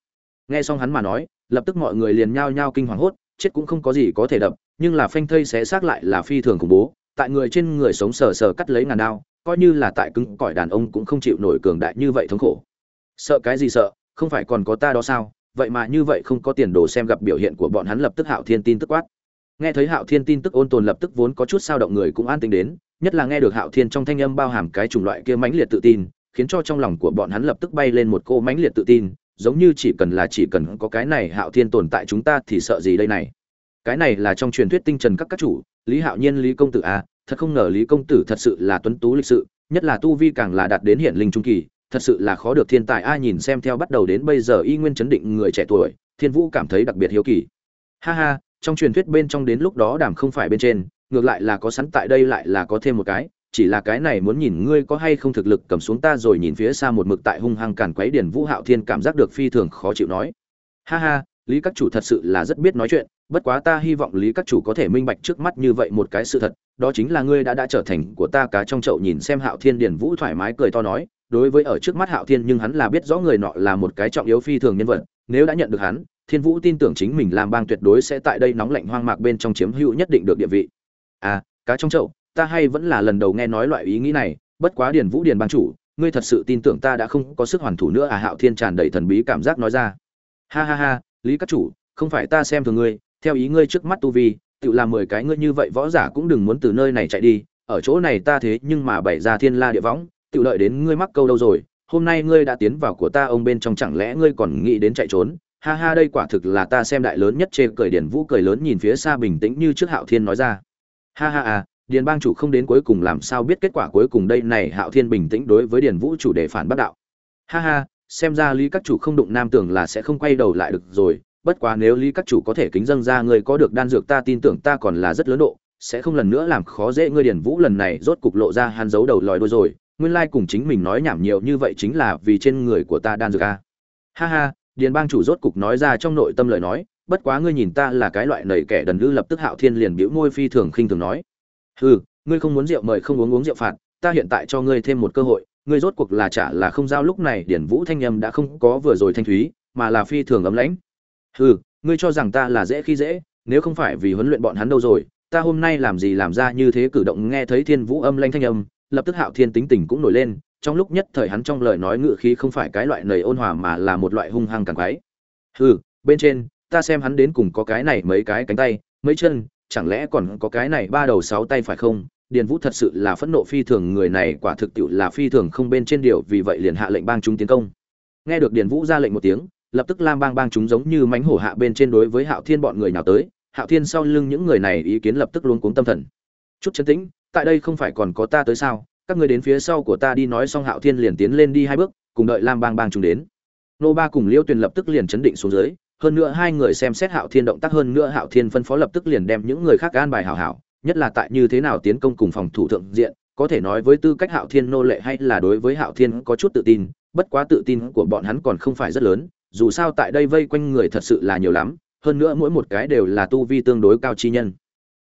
Nghe xong hắn mà nói, lập tức mọi người liền nhao nhao kinh hoàng hốt, chết cũng không có gì có thể đập, nhưng là phanh thây xé xác lại là phi thường khủng bố, tại người trên người sống sờ sờ cắt lấy ngàn đao, coi như là tại cứng cỏi đàn ông cũng không chịu nổi cường đại như vậy thống khổ. Sợ cái gì sợ, không phải còn có ta đó sao? Vậy mà như vậy không có tiền đồ xem gặp biểu hiện của bọn hắn lập tức hạo thiên tin tức quát. Nghe thấy hạo thiên tin tức ôn tồn lập tức vốn có chút sao động người cũng an tính đến, nhất là nghe được hạo thiên trong thanh âm bao hàm cái chủng loại kia mãnh liệt tự tin khiến cho trong lòng của bọn hắn lập tức bay lên một cô mãnh liệt tự tin giống như chỉ cần là chỉ cần có cái này hạo thiên tồn tại chúng ta thì sợ gì đây này. Cái này là trong truyền thuyết tinh trần các các chủ lý hạo nhiên lý công tử a à, thật không ngờ lý công tử thật sự là tuấn tú lịch sự nhất là tu vi càng là đạt đến hiện linh trung kỳ thật sự là khó được thiên tài ai nhìn xem theo bắt đầu đến bây giờ y nguyên chấn định người trẻ tuổi thiên vũ cảm thấy đặc biệt hiếu kỳ. Ha ha trong truyền thuyết bên trong đến lúc đó đàm không phải bên trên ngược lại là có sẵn tại đây lại là có thêm một cái chỉ là cái này muốn nhìn ngươi có hay không thực lực cầm xuống ta rồi nhìn phía xa một mực tại hung hăng càn quấy điển vũ hạo thiên cảm giác được phi thường khó chịu nói. Ha ha, lý các chủ thật sự là rất biết nói chuyện, bất quá ta hy vọng lý các chủ có thể minh bạch trước mắt như vậy một cái sự thật, đó chính là ngươi đã đã trở thành của ta cá trong chậu nhìn xem hạo thiên điển vũ thoải mái cười to nói, đối với ở trước mắt hạo thiên nhưng hắn là biết rõ người nọ là một cái trọng yếu phi thường nhân vật, nếu đã nhận được hắn, thiên vũ tin tưởng chính mình làm bang tuyệt đối sẽ tại đây nóng lạnh hoang mạc bên trong chiếm hữu nhất định được địa vị. À cá trong chậu ta hay vẫn là lần đầu nghe nói loại ý nghĩ này, bất quá điền vũ điền ban chủ, ngươi thật sự tin tưởng ta đã không có sức hoàn thủ nữa à? Hạo thiên tràn đầy thần bí cảm giác nói ra. Ha ha ha, lý các chủ, không phải ta xem thường ngươi, theo ý ngươi trước mắt tu vi, tự làm mười cái ngươi như vậy võ giả cũng đừng muốn từ nơi này chạy đi, ở chỗ này ta thế nhưng mà bày ra thiên la địa võng, tự lợi đến ngươi mắc câu đâu rồi, hôm nay ngươi đã tiến vào của ta ông bên trong chẳng lẽ ngươi còn nghĩ đến chạy trốn? Ha ha, đây quả thực là ta xem đại lớn nhất chê cười. Điển vũ cười lớn nhìn phía xa bình tĩnh như trước hạo thiên nói ra. Ha ha à điền bang chủ không đến cuối cùng làm sao biết kết quả cuối cùng đây này hạo thiên bình tĩnh đối với điền vũ chủ đề phản bác đạo. Ha ha, xem ra lý các chủ không đụng nam tưởng là sẽ không quay đầu lại được rồi, bất quá nếu lý các chủ có thể kính dâng ra người có được đan dược ta tin tưởng ta còn là rất lớn độ, sẽ không lần nữa làm khó dễ ngươi điền vũ lần này rốt cục lộ ra hắn giấu đầu lòi đôi rồi, nguyên lai cùng chính mình nói nhảm nhiều như vậy chính là vì trên người của ta đan dược a. Ha ha, điền bang chủ rốt cục nói ra trong nội tâm lời nói, bất quá ngươi nhìn ta là cái loại nầy kẻ đần lư lập tức hạo thiên liền bĩu môi phi thường khinh thường nói hừ, ngươi không muốn rượu mời không uống uống rượu phạt, ta hiện tại cho ngươi thêm một cơ hội, ngươi rốt cuộc là trả là không giao lúc này điển vũ thanh âm đã không có vừa rồi thanh thúy, mà là phi thường ấm lãnh. Hừ, ngươi cho rằng ta là dễ khi dễ, nếu không phải vì huấn luyện bọn hắn đâu rồi, ta hôm nay làm gì làm ra như thế cử động nghe thấy thiên vũ âm lãnh thanh âm, lập tức hạo thiên tính tình cũng nổi lên, trong lúc nhất thời hắn trong lời nói ngựa khí không phải cái loại lời ôn hòa mà là một loại hung hăng càng quái. Hừ, bên trên, ta xem hắn đến cùng có cái này mấy cái cánh tay, mấy chân chẳng lẽ còn có cái này ba đầu sáu tay phải không? Điền vũ thật sự là phẫn nộ phi thường, người này quả thực tiệu là phi thường không bên trên điều, vì vậy liền hạ lệnh bang chúng tiến công. Nghe được điền vũ ra lệnh một tiếng, lập tức lam bang bang chúng giống như mánh hổ hạ bên trên đối với hạo thiên bọn người nào tới. Hạo thiên sau lưng những người này ý kiến lập tức luôn cuống tâm thần. Chút chấn tĩnh, tại đây không phải còn có ta tới sao? Các người đến phía sau của ta đi nói xong hạo thiên liền tiến lên đi hai bước, cùng đợi lam bang bang chúng đến. Nô ba cùng liêu tuyền lập tức liền chấn định xuống dưới hơn nữa hai người xem xét hạo thiên động tác hơn nữa hạo thiên phân phó lập tức liền đem những người khác an bài hảo hảo, nhất là tại như thế nào tiến công cùng phòng thủ thượng diện, có thể nói với tư cách hạo thiên nô lệ hay là đối với hạo thiên có chút tự tin, bất quá tự tin của bọn hắn còn không phải rất lớn, dù sao tại đây vây quanh người thật sự là nhiều lắm, hơn nữa mỗi một cái đều là tu vi tương đối cao chi nhân.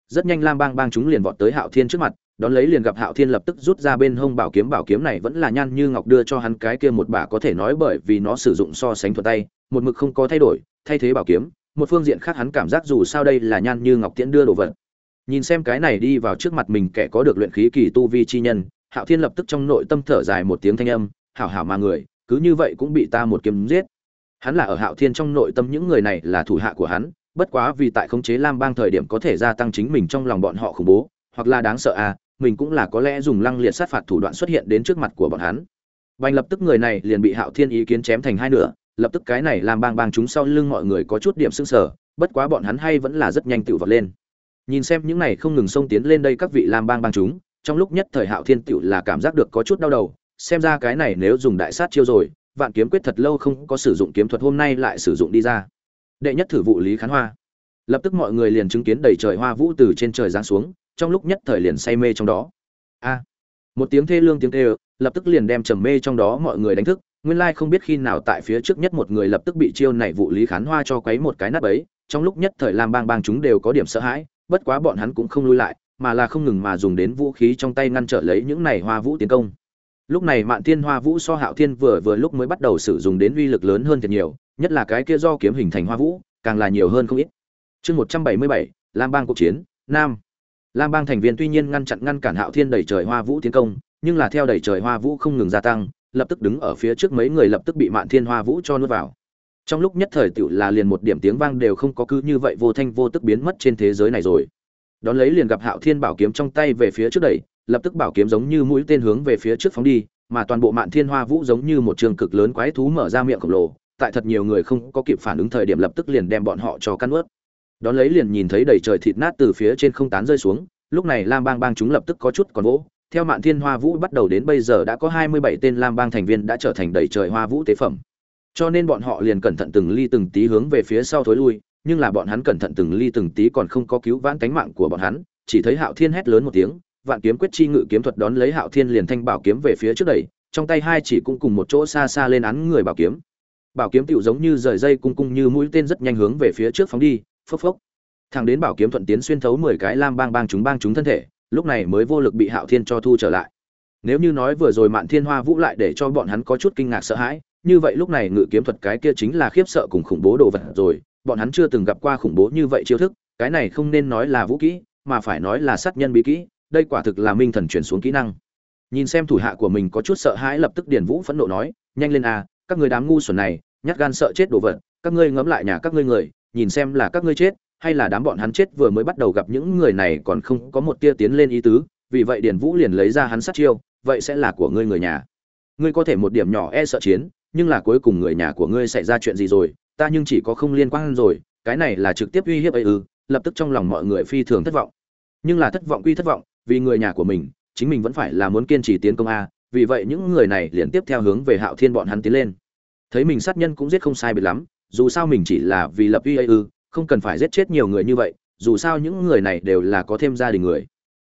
Rất nhanh lam bang bang chúng liền vọt tới hạo thiên trước mặt, đón lấy liền gặp hạo thiên lập tức rút ra bên hông bảo kiếm bảo kiếm này vẫn là nhan như ngọc đưa cho hắn cái kia một bả có thể nói bởi vì nó sử dụng so sánh thuật tay, một mực không có thay đổi thay thế bảo kiếm, một phương diện khác hắn cảm giác dù sao đây là nhan như ngọc tiễn đưa đồ vật. Nhìn xem cái này đi vào trước mặt mình kẻ có được luyện khí kỳ tu vi chi nhân, hạo thiên lập tức trong nội tâm thở dài một tiếng thanh âm, hảo hảo mà người, cứ như vậy cũng bị ta một kiếm giết. Hắn là ở hạo thiên trong nội tâm những người này là thủ hạ của hắn, bất quá vì tại khống chế lam bang thời điểm có thể gia tăng chính mình trong lòng bọn họ khủng bố, hoặc là đáng sợ à mình cũng là có lẽ dùng lăng liệt sát phạt thủ đoạn xuất hiện đến trước mặt của bọn hắn. Bành lập tức người này liền bị hạo thiên ý kiến chém thành hai nửa lập tức cái này làm bang bang chúng sau lưng mọi người có chút điểm sưng sở bất quá bọn hắn hay vẫn là rất nhanh tự vọt lên. Nhìn xem những này không ngừng xông tiến lên đây các vị làm bang bang chúng trong lúc nhất thời hạo thiên tựu là cảm giác được có chút đau đầu xem ra cái này nếu dùng đại sát chiêu rồi vạn kiếm quyết thật lâu không có sử dụng kiếm thuật hôm nay lại sử dụng đi ra. Đệ nhất thử vụ lý khán hoa. Lập tức mọi người liền chứng kiến đầy trời hoa vũ từ trên trời giáng xuống trong lúc nhất thời liền say mê trong đó. A. Một tiếng thê lương tiếng thê, lập tức liền đem trầm mê trong đó mọi người đánh thức nguyên lai không biết khi nào tại phía trước nhất một người lập tức bị chiêu này vụ lý khán hoa cho quấy một cái nắp ấy trong lúc nhất thời lam bang bang chúng đều có điểm sợ hãi, bất quá bọn hắn cũng không lui lại, mà là không ngừng mà dùng đến vũ khí trong tay ngăn trở lấy những này hoa vũ tiến công. Lúc này mạn thiên hoa vũ so hạo thiên vừa vừa lúc mới bắt đầu sử dụng đến uy lực lớn hơn thật nhiều, nhất là cái kia do kiếm hình thành hoa vũ, càng là nhiều hơn không ít. Chương một trăm bảy mươi bảy, lam bang cuộc chiến, nam. Lam bang thành viên tuy nhiên ngăn chặn ngăn cản hạo thiên đẩy trời hoa vũ tiến công, nhưng là theo đẩy trời hoa vũ không ngừng gia tăng lập tức đứng ở phía trước mấy người lập tức bị mạn thiên hoa vũ cho nuốt vào. Trong lúc nhất thời tiểu là liền một điểm tiếng vang đều không có cứ như vậy vô thanh vô tức biến mất trên thế giới này rồi. Đón lấy liền gặp hạo thiên bảo kiếm trong tay về phía trước đẩy, lập tức bảo kiếm giống như mũi tên hướng về phía trước phóng đi, mà toàn bộ mạn thiên hoa vũ giống như một trường cực lớn quái thú mở ra miệng khổng lồ, tại thật nhiều người không có kịp phản ứng thời điểm lập tức liền đem bọn họ cho căn ướt đón lấy liền nhìn thấy đầy trời thịt nát từ phía trên không tán rơi xuống, lúc này lam bang bang chúng lập tức có chút còn vỗ theo mạn thiên hoa vũ bắt đầu đến bây giờ đã có hai mươi bảy tên lam bang thành viên đã trở thành đầy trời hoa vũ tế phẩm. Cho nên bọn họ liền cẩn thận từng ly từng tí hướng về phía sau thối lui, nhưng là bọn hắn cẩn thận từng ly từng tí còn không có cứu vãn cánh mạng của bọn hắn, chỉ thấy hạo thiên hét lớn một tiếng, vạn kiếm quyết chi ngự kiếm thuật đón lấy hạo thiên liền thanh bảo kiếm về phía trước đẩy, trong tay hai chỉ cũng cùng một chỗ xa xa lên án người bảo kiếm. Bảo kiếm tựu giống như rời dây cung cung như mũi tên rất nhanh hướng về phía trước phóng đi, phốc phốc. Thẳng đến bảo kiếm thuận tiến xuyên thấu mười cái lam bang bang chúng bang chúng thân thể lúc này mới vô lực bị hạo thiên cho thu trở lại. Nếu như nói vừa rồi mạn thiên hoa vũ lại để cho bọn hắn có chút kinh ngạc sợ hãi, như vậy lúc này ngự kiếm thuật cái kia chính là khiếp sợ cùng khủng bố đồ vật rồi, bọn hắn chưa từng gặp qua khủng bố như vậy chiêu thức, cái này không nên nói là vũ kỹ, mà phải nói là sát nhân bí kỹ, đây quả thực là minh thần truyền xuống kỹ năng. Nhìn xem thủ hạ của mình có chút sợ hãi lập tức điền vũ phẫn nộ nói, nhanh lên a, các người đám ngu xuẩn này, nhát gan sợ chết đồ vật, các ngươi ngẫm lại nhà các ngươi người, nhìn xem là các ngươi chết hay là đám bọn hắn chết vừa mới bắt đầu gặp những người này còn không có một tia tiến lên ý tứ, vì vậy điền vũ liền lấy ra hắn sát chiêu, vậy sẽ là của ngươi người nhà. Ngươi có thể một điểm nhỏ e sợ chiến, nhưng là cuối cùng người nhà của ngươi xảy ra chuyện gì rồi, ta nhưng chỉ có không liên quan rồi, cái này là trực tiếp uy hiếp ấy ư, lập tức trong lòng mọi người phi thường thất vọng. Nhưng là thất vọng quy thất vọng, vì người nhà của mình, chính mình vẫn phải là muốn kiên trì tiến công a, vì vậy những người này liền tiếp theo hướng về hạo thiên bọn hắn tiến lên. Thấy mình sát nhân cũng giết không sai biệt lắm, dù sao mình chỉ là vì lập uy ư không cần phải giết chết nhiều người như vậy, dù sao những người này đều là có thêm gia đình người.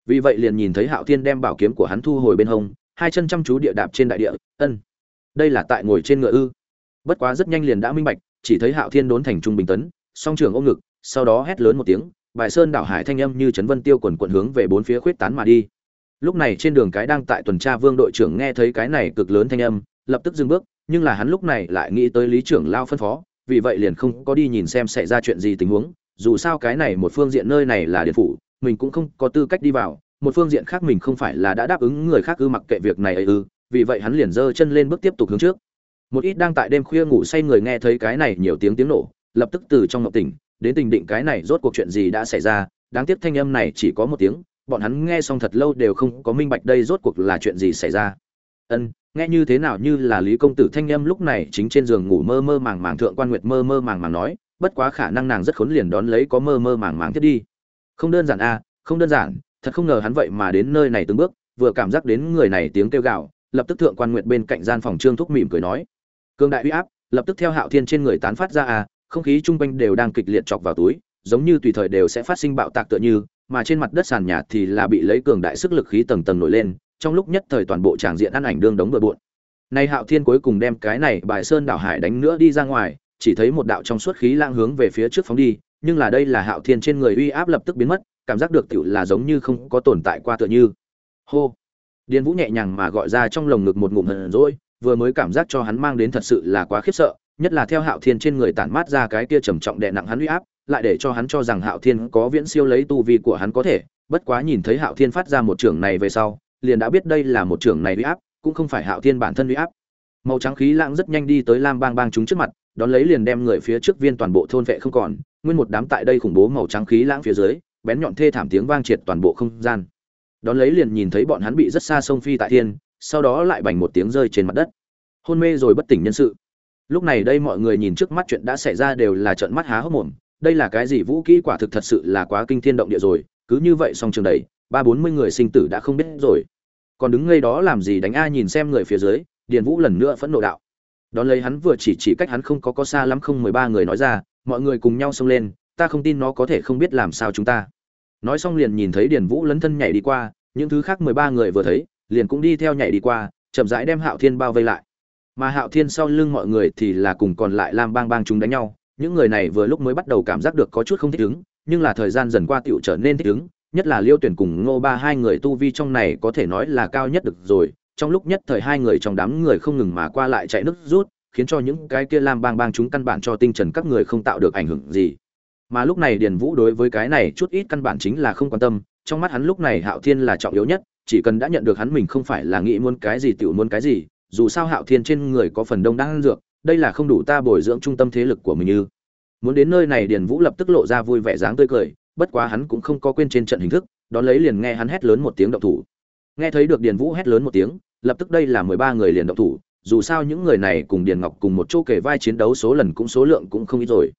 Vì vậy liền nhìn thấy hạo thiên đem bảo kiếm của hắn thu hồi bên hông, hai chân chăm chú địa đạp trên đại địa, ân, đây là tại ngồi trên ngựa ư? Bất quá rất nhanh liền đã minh bạch, chỉ thấy hạo thiên đốn thành trung bình tấn, song trường ôm ngực, sau đó hét lớn một tiếng, bài sơn đảo hải thanh âm như chấn vân tiêu quần quận hướng về bốn phía khuyết tán mà đi. Lúc này trên đường cái đang tại tuần tra vương đội trưởng nghe thấy cái này cực lớn thanh âm, lập tức dừng bước, nhưng là hắn lúc này lại nghĩ tới lý trưởng lao phân phó vì vậy liền không có đi nhìn xem xảy ra chuyện gì tình huống, dù sao cái này một phương diện nơi này là điện phủ, mình cũng không có tư cách đi vào, một phương diện khác mình không phải là đã đáp ứng người khác ư mặc kệ việc này ấy ư, vì vậy hắn liền giơ chân lên bước tiếp tục hướng trước. Một ít đang tại đêm khuya ngủ say người nghe thấy cái này nhiều tiếng tiếng nổ, lập tức từ trong ngọc tỉnh, đến tình định cái này rốt cuộc chuyện gì đã xảy ra, đáng tiếc thanh âm này chỉ có một tiếng, bọn hắn nghe xong thật lâu đều không có minh bạch đây rốt cuộc là chuyện gì xảy ra. Ân nghe như thế nào như là lý công tử thanh âm lúc này chính trên giường ngủ mơ mơ màng màng, thượng quan nguyệt mơ mơ màng màng nói, bất quá khả năng nàng rất khốn liền đón lấy có mơ mơ màng màng thiết đi. Không đơn giản a không đơn giản, thật không ngờ hắn vậy mà đến nơi này từng bước, vừa cảm giác đến người này tiếng kêu gào, lập tức thượng quan nguyệt bên cạnh gian phòng trương thúc mỉm cười nói cương đại uy áp, lập tức theo hạo thiên trên người tán phát ra a không khí chung quanh đều đang kịch liệt chọc vào túi, giống như tùy thời đều sẽ phát sinh bạo tạc tựa như, mà trên mặt đất sàn nhà thì là bị lấy cường đại sức lực khí tầng tầng nổi lên trong lúc nhất thời toàn bộ tràng diện ăn ảnh đương đống bừa bộn. Nay hạo thiên cuối cùng đem cái này bài sơn đảo hải đánh nữa đi ra ngoài, chỉ thấy một đạo trong suốt khí lang hướng về phía trước phóng đi, nhưng là đây là hạo thiên trên người uy áp lập tức biến mất, cảm giác được tựu là giống như không có tồn tại qua tựa như. Hô! Điền vũ nhẹ nhàng mà gọi ra trong lồng ngực một ngụm hờn rỗi vừa mới cảm giác cho hắn mang đến thật sự là quá khiếp sợ, nhất là theo hạo thiên trên người tản mát ra cái kia trầm trọng đè nặng hắn uy áp, lại để cho hắn cho rằng hạo thiên có viễn siêu lấy tu vi của hắn có thể, bất quá nhìn thấy hạo thiên phát ra một trưởng này về sau liền đã biết đây là một trưởng này uy áp, cũng không phải hạo thiên bản thân uy áp. Màu trắng khí lãng rất nhanh đi tới lam bang bang chúng trước mặt, đón lấy liền đem người phía trước viên toàn bộ thôn vệ không còn, nguyên một đám tại đây khủng bố màu trắng khí lãng phía dưới, bén nhọn thê thảm tiếng vang triệt toàn bộ không gian. Đón lấy liền nhìn thấy bọn hắn bị rất xa sông phi tại thiên, sau đó lại bành một tiếng rơi trên mặt đất. Hôn mê rồi bất tỉnh nhân sự. Lúc này đây mọi người nhìn trước mắt chuyện đã xảy ra đều là trợn mắt há hốc mồm, đây là cái gì vũ kỹ quả thực thật sự là quá kinh thiên động địa rồi, cứ như vậy xong trường đầy ba bốn mươi người sinh tử đã không biết rồi. Còn đứng ngay đó làm gì đánh a nhìn xem người phía dưới, điền vũ lần nữa phẫn nộ đạo. Đón lấy hắn vừa chỉ chỉ cách hắn không có có xa lắm không mười ba người nói ra, mọi người cùng nhau xông lên, ta không tin nó có thể không biết làm sao chúng ta. Nói xong liền nhìn thấy điền vũ lấn thân nhảy đi qua, những thứ khác mười ba người vừa thấy, liền cũng đi theo nhảy đi qua, chậm rãi đem hạo thiên bao vây lại. Mà hạo thiên sau lưng mọi người thì là cùng còn lại lam bang bang chúng đánh nhau, những người này vừa lúc mới bắt đầu cảm giác được có chút không thích ứng, nhưng là thời gian dần qua tựu trở nên thích ứng nhất là liêu tuyển cùng ngô ba hai người tu vi trong này có thể nói là cao nhất được rồi. Trong lúc nhất thời hai người trong đám người không ngừng mà qua lại chạy nước rút, khiến cho những cái kia lam bang bang chúng căn bản cho tinh trần các người không tạo được ảnh hưởng gì. Mà lúc này điền vũ đối với cái này chút ít căn bản chính là không quan tâm, trong mắt hắn lúc này hạo thiên là trọng yếu nhất, chỉ cần đã nhận được hắn mình không phải là nghĩ muốn cái gì tiểu muốn cái gì, dù sao hạo thiên trên người có phần đông đang ăn dược, đây là không đủ ta bồi dưỡng trung tâm thế lực của mình như muốn đến nơi này điền vũ lập tức lộ ra vui vẻ dáng tươi cười bất quá hắn cũng không có quên trên trận hình thức, đón lấy liền nghe hắn hét lớn một tiếng động thủ. Nghe thấy được điền vũ hét lớn một tiếng, lập tức đây là mười ba người liền động thủ, dù sao những người này cùng điền ngọc cùng một chỗ kể vai chiến đấu số lần cũng số lượng cũng không ít rồi.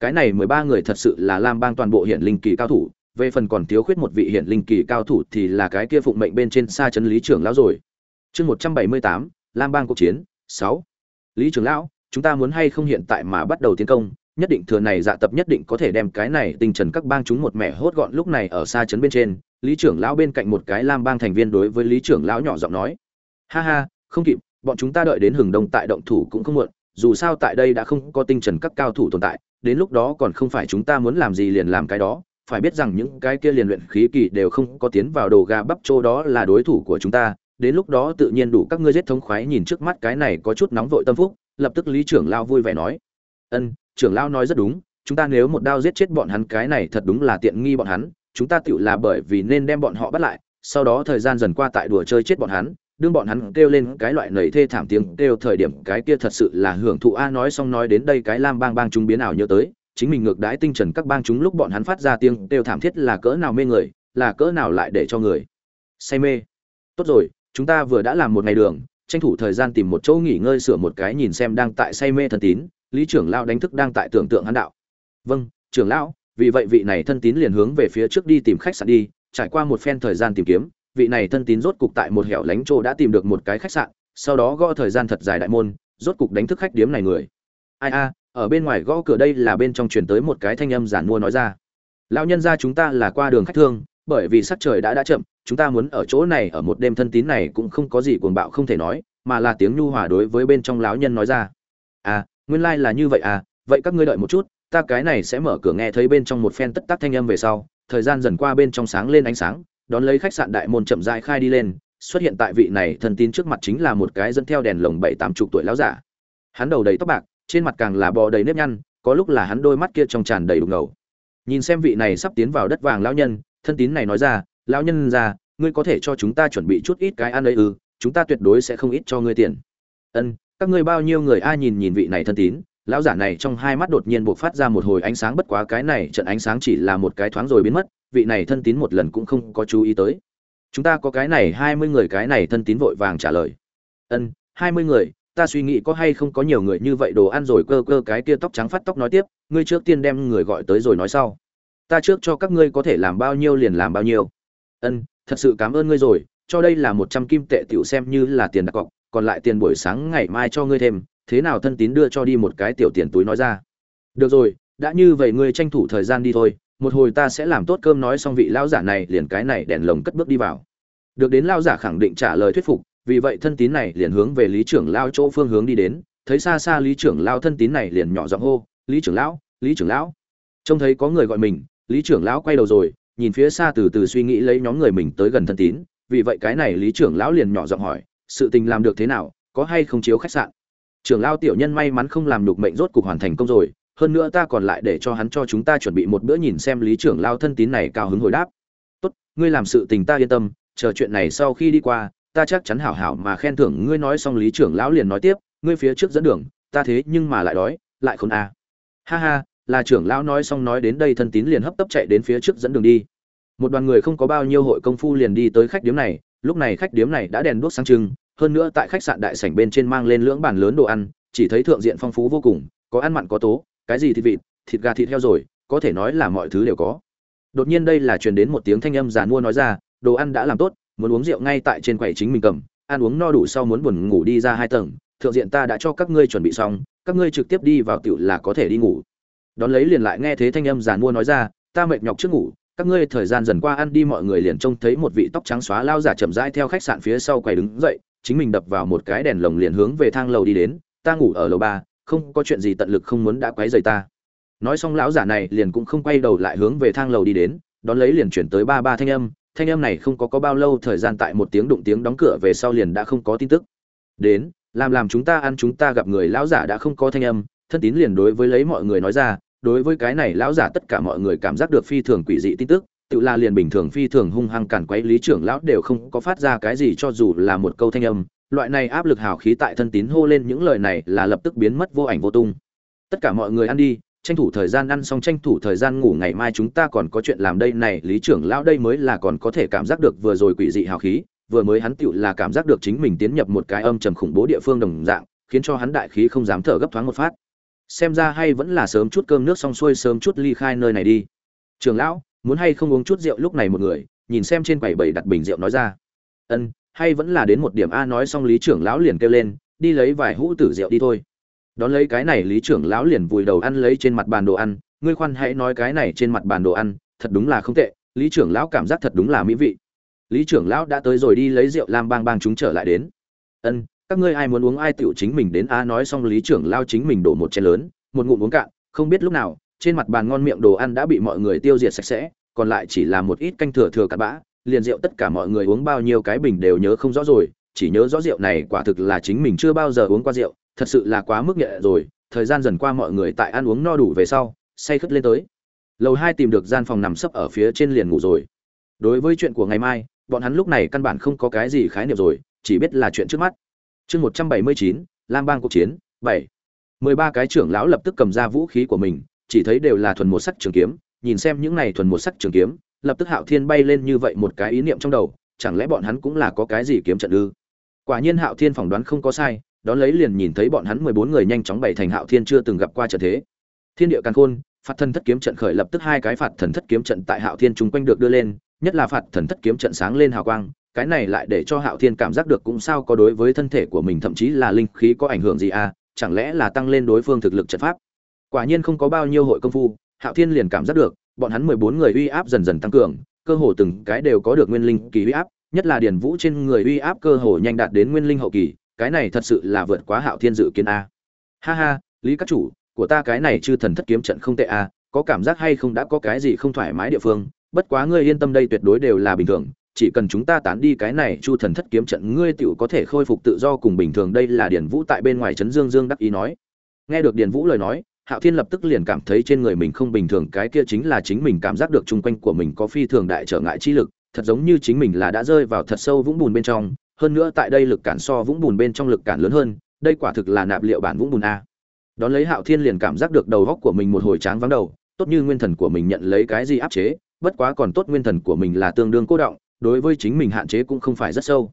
Cái này mười ba người thật sự là lam bang toàn bộ hiện linh kỳ cao thủ, về phần còn thiếu khuyết một vị hiện linh kỳ cao thủ thì là cái kia phụng mệnh bên trên xa Trấn lý trưởng lão rồi. Chương một trăm bảy mươi tám, lam bang cuộc chiến, sáu. Lý trưởng lão, chúng ta muốn hay không hiện tại mà bắt đầu tiến công? Nhất định thừa này dạ tập nhất định có thể đem cái này tinh trần các bang chúng một mẹ hốt gọn lúc này ở xa trấn bên trên, lý trưởng lão bên cạnh một cái lam bang thành viên đối với lý trưởng lão nhỏ giọng nói. Ha ha, không kịp, bọn chúng ta đợi đến hừng đông tại động thủ cũng không muộn, dù sao tại đây đã không có tinh trần các cao thủ tồn tại, đến lúc đó còn không phải chúng ta muốn làm gì liền làm cái đó. Phải biết rằng những cái kia liền luyện khí kỳ đều không có tiến vào đồ gà bắp châu đó là đối thủ của chúng ta, đến lúc đó tự nhiên đủ các ngươi giết thống khoái nhìn trước mắt cái này có chút nóng vội tâm phúc, lập tức lý trưởng lao vui vẻ nói. Ân trưởng lão nói rất đúng, chúng ta nếu một đao giết chết bọn hắn, cái này thật đúng là tiện nghi bọn hắn, chúng ta tựu là bởi vì nên đem bọn họ bắt lại, sau đó thời gian dần qua tại đùa chơi chết bọn hắn, đương bọn hắn kêu lên cái loại nầy thê thảm tiếng kêu thời điểm, cái kia thật sự là hưởng thụ a nói xong nói đến đây cái lam bang bang chúng biến ảo nhớ tới, chính mình ngược đãi tinh trần các bang chúng lúc bọn hắn phát ra tiếng kêu thảm thiết là cỡ nào mê người, là cỡ nào lại để cho người say mê. Tốt rồi, chúng ta vừa đã làm một ngày đường, tranh thủ thời gian tìm một chỗ nghỉ ngơi sửa một cái nhìn xem đang tại say mê thần tín lý trưởng lão đánh thức đang tại tưởng tượng hắn đạo. Vâng trưởng lão, vì vậy vị này thân tín liền hướng về phía trước đi tìm khách sạn đi, trải qua một phen thời gian tìm kiếm, vị này thân tín rốt cục tại một hẻo lánh chỗ đã tìm được một cái khách sạn, sau đó gõ thời gian thật dài đại môn, rốt cục đánh thức khách điếm này người. Ai a, ở bên ngoài gõ cửa đây là bên trong truyền tới một cái thanh âm giản mua nói ra. Lão nhân gia chúng ta là qua đường khách thương, bởi vì sắc trời đã đã chậm, chúng ta muốn ở chỗ này ở một đêm thân tín này cũng không có gì cuồng bạo không thể nói, mà là tiếng nhu hòa đối với bên trong lão nhân nói ra. À nguyên lai là như vậy à vậy các ngươi đợi một chút, ta cái này sẽ mở cửa nghe thấy bên trong một phen tất tắc thanh âm về sau, thời gian dần qua bên trong sáng lên ánh sáng, đón lấy khách sạn đại môn chậm rãi khai đi lên, xuất hiện tại vị này thân tín trước mặt chính là một cái dẫn theo đèn lồng bảy tám chục tuổi lão giả. Hắn đầu đầy tóc bạc, trên mặt càng là bò đầy nếp nhăn, có lúc là hắn đôi mắt kia trong tràn đầy đục ngầu. Nhìn xem vị này sắp tiến vào đất vàng lão nhân, thân tín này nói ra, lão nhân ra, ngươi có thể cho chúng ta chuẩn bị chút ít cái ăn ấy ư, chúng ta tuyệt đối sẽ không ít cho ngươi tiền. Ân các ngươi bao nhiêu người ai nhìn nhìn vị này thân tín, lão giả này trong hai mắt đột nhiên buộc phát ra một hồi ánh sáng bất quá cái này trận ánh sáng chỉ là một cái thoáng rồi biến mất, vị này thân tín một lần cũng không có chú ý tới. Chúng ta có cái này hai mươi người, cái này thân tín vội vàng trả lời. Ân, hai mươi người, ta suy nghĩ có hay không có nhiều người như vậy đồ ăn rồi cơ cơ cái kia tóc trắng phát tóc nói tiếp, ngươi trước tiên đem người gọi tới rồi nói sau. Ta trước cho các ngươi có thể làm bao nhiêu liền làm bao nhiêu. Ân, thật sự cảm ơn ngươi rồi, cho đây là một trăm kim tệ tiểu xem như là tiền đặt cọc còn lại tiền buổi sáng ngày mai cho ngươi thêm, thế nào thân tín đưa cho đi một cái tiểu tiền túi nói ra. Được rồi, đã như vậy ngươi tranh thủ thời gian đi thôi, một hồi ta sẽ làm tốt cơm nói xong vị lão giả này liền cái này đèn lồng cất bước đi vào. Được đến lão giả khẳng định trả lời thuyết phục, vì vậy thân tín này liền hướng về lý trưởng lao chỗ phương hướng đi đến, thấy xa xa lý trưởng lao thân tín này liền nhỏ giọng hô, lý trưởng lão, lý trưởng lão. Trông thấy có người gọi mình, lý trưởng lão quay đầu rồi, nhìn phía xa từ từ suy nghĩ lấy nhóm người mình tới gần thân tín, vì vậy cái này lý trưởng lão liền nhỏ giọng hỏi sự tình làm được thế nào, có hay không chiếu khách sạn? Trưởng lao tiểu nhân may mắn không làm đục mệnh rốt cục hoàn thành công rồi, hơn nữa ta còn lại để cho hắn cho chúng ta chuẩn bị một bữa nhìn xem lý trưởng lao thân tín này cao hứng hồi đáp. Tốt, ngươi làm sự tình ta yên tâm, chờ chuyện này sau khi đi qua, ta chắc chắn hảo hảo mà khen thưởng ngươi nói xong lý trưởng lão liền nói tiếp, ngươi phía trước dẫn đường, ta thế nhưng mà lại đói, lại khốn à. ha ha, là trưởng lão nói xong nói đến đây thân tín liền hấp tấp chạy đến phía trước dẫn đường đi. Một đoàn người không có bao nhiêu hội công phu liền đi tới khách điếm này lúc này khách điếm này đã đèn đuốc sáng trưng, hơn nữa tại khách sạn đại sảnh bên trên mang lên lưỡng bàn lớn đồ ăn, chỉ thấy thượng diện phong phú vô cùng, có ăn mặn có tố, cái gì thịt vịt, thịt gà thịt heo rồi, có thể nói là mọi thứ đều có. Đột nhiên đây là truyền đến một tiếng thanh âm giàn mua nói ra, đồ ăn đã làm tốt, muốn uống rượu ngay tại trên quầy chính mình cầm, ăn uống no đủ sau muốn buồn ngủ đi ra hai tầng, thượng diện ta đã cho các ngươi chuẩn bị xong, các ngươi trực tiếp đi vào tiểu là có thể đi ngủ. Đón lấy liền lại nghe thế thanh âm giàn mua nói ra, ta mệt nhọc trước ngủ các ngươi thời gian dần qua ăn đi mọi người liền trông thấy một vị tóc trắng xóa lao giả chậm rãi theo khách sạn phía sau quầy đứng dậy, chính mình đập vào một cái đèn lồng liền hướng về thang lầu đi đến, ta ngủ ở lầu ba, không có chuyện gì tận lực không muốn đã quấy rầy ta. Nói xong lão giả này liền cũng không quay đầu lại hướng về thang lầu đi đến, đón lấy liền chuyển tới ba ba thanh âm thanh âm này không có có bao lâu thời gian tại một tiếng đụng tiếng đóng cửa về sau liền đã không có tin tức. Đến, làm làm chúng ta ăn chúng ta gặp người lão giả đã không có thanh âm, thân tín liền đối với lấy mọi người nói ra đối với cái này lão giả tất cả mọi người cảm giác được phi thường quỷ dị tin tức, tự là liền bình thường phi thường hung hăng cản quấy lý trưởng lão đều không có phát ra cái gì cho dù là một câu thanh âm. Loại này áp lực hào khí tại thân tín hô lên những lời này là lập tức biến mất vô ảnh vô tung. Tất cả mọi người ăn đi, tranh thủ thời gian ăn xong, tranh thủ thời gian ngủ, ngày mai chúng ta còn có chuyện làm đây này, lý trưởng lão đây mới là còn có thể cảm giác được vừa rồi quỷ dị hào khí, vừa mới hắn tựu là cảm giác được chính mình tiến nhập một cái âm trầm khủng bố địa phương đồng dạng, khiến cho hắn đại khí không dám thở gấp thoáng một phát xem ra hay vẫn là sớm chút cơm nước xong xuôi sớm chút ly khai nơi này đi. Trường lão, muốn hay không uống chút rượu lúc này một người, nhìn xem trên quầy bầy đặt bình rượu nói ra. Ân, hay vẫn là đến một điểm a nói xong lý trưởng lão liền kêu lên, đi lấy vài hũ tử rượu đi thôi. Đón lấy cái này lý trưởng lão liền vùi đầu ăn lấy trên mặt bàn đồ ăn, ngươi khoan hãy nói cái này trên mặt bàn đồ ăn, thật đúng là không tệ, lý trưởng lão cảm giác thật đúng là mỹ vị. Lý trưởng lão đã tới rồi đi lấy rượu lam bang bang chúng trở lại đến. Ân các ngươi ai muốn uống ai tiểu chính mình đến a nói xong lý trưởng lao chính mình đổ một chén lớn, một ngụm uống cạn, không biết lúc nào, trên mặt bàn ngon miệng đồ ăn đã bị mọi người tiêu diệt sạch sẽ, còn lại chỉ là một ít canh thừa thừa cặn bã, liền rượu tất cả mọi người uống bao nhiêu cái bình đều nhớ không rõ rồi, chỉ nhớ rõ rượu này quả thực là chính mình chưa bao giờ uống qua rượu, thật sự là quá mức nhẹ rồi, thời gian dần qua mọi người tại ăn uống no đủ về sau, say khất lên tới. Lầu hai tìm được gian phòng nằm sấp ở phía trên liền ngủ rồi. Đối với chuyện của ngày mai, bọn hắn lúc này căn bản không có cái gì khái niệm rồi, chỉ biết là chuyện trước mắt chương một trăm bảy mươi chín, lam bang cuộc chiến, bảy. Mười ba cái trưởng lão lập tức cầm ra vũ khí của mình, chỉ thấy đều là thuần một sắc trường kiếm, nhìn xem những này thuần một sắc trường kiếm, lập tức hạo thiên bay lên như vậy một cái ý niệm trong đầu, chẳng lẽ bọn hắn cũng là có cái gì kiếm trận ư? Quả nhiên hạo thiên phỏng đoán không có sai, đón lấy liền nhìn thấy bọn hắn mười bốn người nhanh chóng bày thành hạo thiên chưa từng gặp qua trận thế. Thiên địa càn khôn, phạt thần thất kiếm trận khởi lập tức hai cái phạt thần thất kiếm trận tại hạo thiên chung quanh được đưa lên, nhất là phạt thần thất kiếm trận sáng lên hào quang cái này lại để cho hạo thiên cảm giác được cũng sao có đối với thân thể của mình, thậm chí là linh khí có ảnh hưởng gì à chẳng lẽ là tăng lên đối phương thực lực trận pháp? Quả nhiên không có bao nhiêu hội công phu, hạo thiên liền cảm giác được, bọn hắn mười bốn người uy áp dần dần tăng cường, cơ hồ từng cái đều có được nguyên linh kỳ uy áp, nhất là điền vũ trên người uy áp cơ hồ nhanh đạt đến nguyên linh hậu kỳ, cái này thật sự là vượt quá hạo thiên dự kiến a. Ha ha, lý các chủ, của ta cái này chư thần thất kiếm trận không tệ a, có cảm giác hay không, đã có cái gì không thoải mái địa phương, bất quá ngươi yên tâm đây tuyệt đối đều là bình thường chỉ cần chúng ta tán đi cái này chu thần thất kiếm trận, ngươi tựu có thể khôi phục tự do cùng bình thường. Đây là điền vũ tại bên ngoài trấn dương dương đắc ý nói. Nghe được điền vũ lời nói, hạo thiên lập tức liền cảm thấy trên người mình không bình thường. Cái kia chính là chính mình cảm giác được chung quanh của mình có phi thường đại trở ngại chi lực, thật giống như chính mình là đã rơi vào thật sâu vũng bùn bên trong. Hơn nữa tại đây lực cản so vũng bùn bên trong lực cản lớn hơn, đây quả thực là nạp liệu bản vũng bùn a. Đón lấy hạo thiên liền cảm giác được đầu góc của mình một hồi tráng vắng đầu, tốt như nguyên thần của mình nhận lấy cái gì áp chế, bất quá còn tốt nguyên thần của mình là tương đương cố động đối với chính mình hạn chế cũng không phải rất sâu.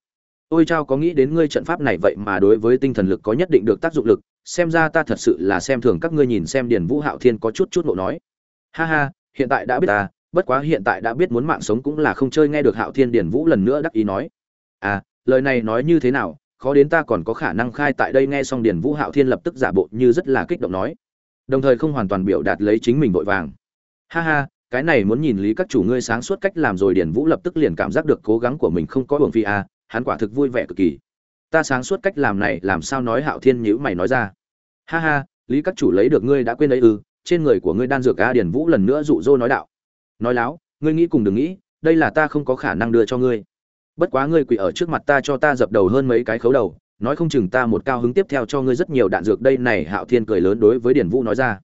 Ôi chao, có nghĩ đến ngươi trận pháp này vậy mà đối với tinh thần lực có nhất định được tác dụng lực, xem ra ta thật sự là xem thường các ngươi nhìn xem điền vũ hạo thiên có chút chút nộ nói. Ha ha, hiện tại đã biết ta, bất quá hiện tại đã biết muốn mạng sống cũng là không chơi nghe được hạo thiên điền vũ lần nữa đắc ý nói. À lời này nói như thế nào, khó đến ta còn có khả năng khai tại đây nghe xong điền vũ hạo thiên lập tức giả bộ như rất là kích động nói. Đồng thời không hoàn toàn biểu đạt lấy chính mình vội vàng. Ha ha cái này muốn nhìn lý các chủ ngươi sáng suốt cách làm rồi điền vũ lập tức liền cảm giác được cố gắng của mình không có buồng phi a à, hắn quả thực vui vẻ cực kỳ. Ta sáng suốt cách làm này làm sao nói hạo thiên nhữ mày nói ra. Ha ha lý các chủ lấy được ngươi đã quên ấy ư trên người của ngươi đan dược a điền vũ lần nữa dụ dỗ nói đạo. Nói láo ngươi nghĩ cùng đừng nghĩ đây là ta không có khả năng đưa cho ngươi. Bất quá ngươi quỳ ở trước mặt ta cho ta dập đầu hơn mấy cái khấu đầu nói không chừng ta một cao hứng tiếp theo cho ngươi rất nhiều đạn dược. Đây này hạo thiên cười lớn đối với điền vũ nói ra.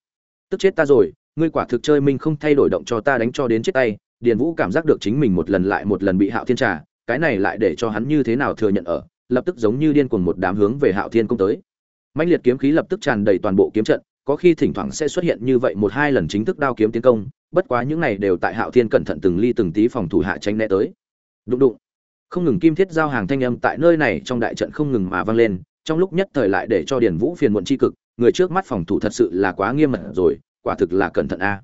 Tức chết ta rồi ngươi quả thực chơi minh không thay đổi động cho ta đánh cho đến chết tay, điền vũ cảm giác được chính mình một lần lại một lần bị hạo thiên trả cái này lại để cho hắn như thế nào thừa nhận ở, lập tức giống như điên cuồng một đám hướng về hạo thiên công tới. Mạnh liệt kiếm khí lập tức tràn đầy toàn bộ kiếm trận, có khi thỉnh thoảng sẽ xuất hiện như vậy một hai lần chính thức đao kiếm tiến công, bất quá những này đều tại hạo thiên cẩn thận từng ly từng tí phòng thủ hạ tranh né tới. Đụng đụng. Không ngừng kim thiết giao hàng thanh âm tại nơi này trong đại trận không ngừng mà vang lên, trong lúc nhất thời lại để cho điền vũ phiền muộn tri cực, người trước mắt phòng thủ thật sự là quá nghiêm mật rồi quả thực là cẩn thận a.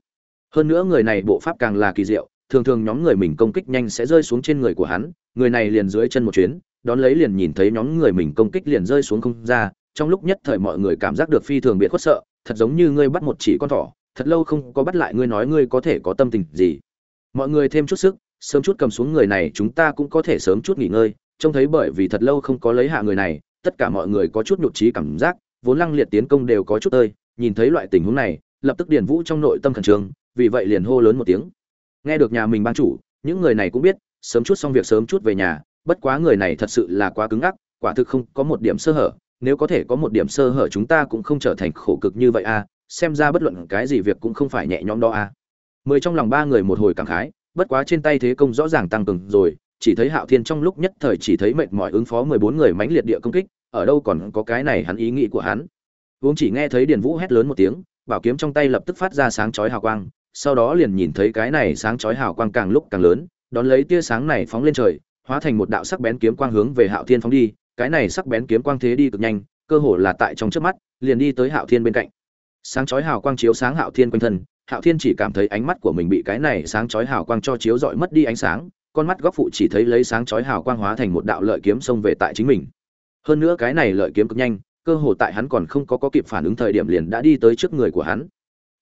Hơn nữa người này bộ pháp càng là kỳ diệu, thường thường nhóm người mình công kích nhanh sẽ rơi xuống trên người của hắn, người này liền dưới chân một chuyến, đón lấy liền nhìn thấy nhóm người mình công kích liền rơi xuống không ra, trong lúc nhất thời mọi người cảm giác được phi thường biệt khuất sợ, thật giống như ngươi bắt một chỉ con thỏ, thật lâu không có bắt lại ngươi nói ngươi có thể có tâm tình gì. Mọi người thêm chút sức, sớm chút cầm xuống người này, chúng ta cũng có thể sớm chút nghỉ ngơi, trông thấy bởi vì thật lâu không có lấy hạ người này, tất cả mọi người có chút nhụt chí cảm giác, vốn lăng liệt tiến công đều có chút ơi nhìn thấy loại tình huống này lập tức điền vũ trong nội tâm khẩn trương vì vậy liền hô lớn một tiếng nghe được nhà mình ban chủ những người này cũng biết sớm chút xong việc sớm chút về nhà bất quá người này thật sự là quá cứng ngắc quả thực không có một điểm sơ hở nếu có thể có một điểm sơ hở chúng ta cũng không trở thành khổ cực như vậy a à, xem ra bất luận cái gì việc cũng không phải nhẹ nhõm đó a à. mười trong lòng ba người một hồi cảm khái bất quá trên tay thế công rõ ràng tăng cường rồi chỉ thấy hạo thiên trong lúc nhất thời chỉ thấy mệt mỏi ứng phó mười bốn người mãnh liệt địa công kích ở đâu còn có cái này hắn ý nghĩ của hắn vốn chỉ nghe thấy điền vũ hét lớn một tiếng bảo kiếm trong tay lập tức phát ra sáng chói hào quang, sau đó liền nhìn thấy cái này sáng chói hào quang càng lúc càng lớn, đón lấy tia sáng này phóng lên trời, hóa thành một đạo sắc bén kiếm quang hướng về hạo thiên phóng đi, cái này sắc bén kiếm quang thế đi cực nhanh, cơ hồ là tại trong chớp mắt, liền đi tới hạo thiên bên cạnh. Sáng chói hào quang chiếu sáng hạo thiên quanh thân, hạo thiên chỉ cảm thấy ánh mắt của mình bị cái này sáng chói hào quang cho chiếu rọi mất đi ánh sáng, con mắt góc phụ chỉ thấy lấy sáng chói hào quang hóa thành một đạo lợi kiếm xông về tại chính mình. Hơn nữa cái này lợi kiếm cực nhanh cơ hồ tại hắn còn không có có kịp phản ứng thời điểm liền đã đi tới trước người của hắn.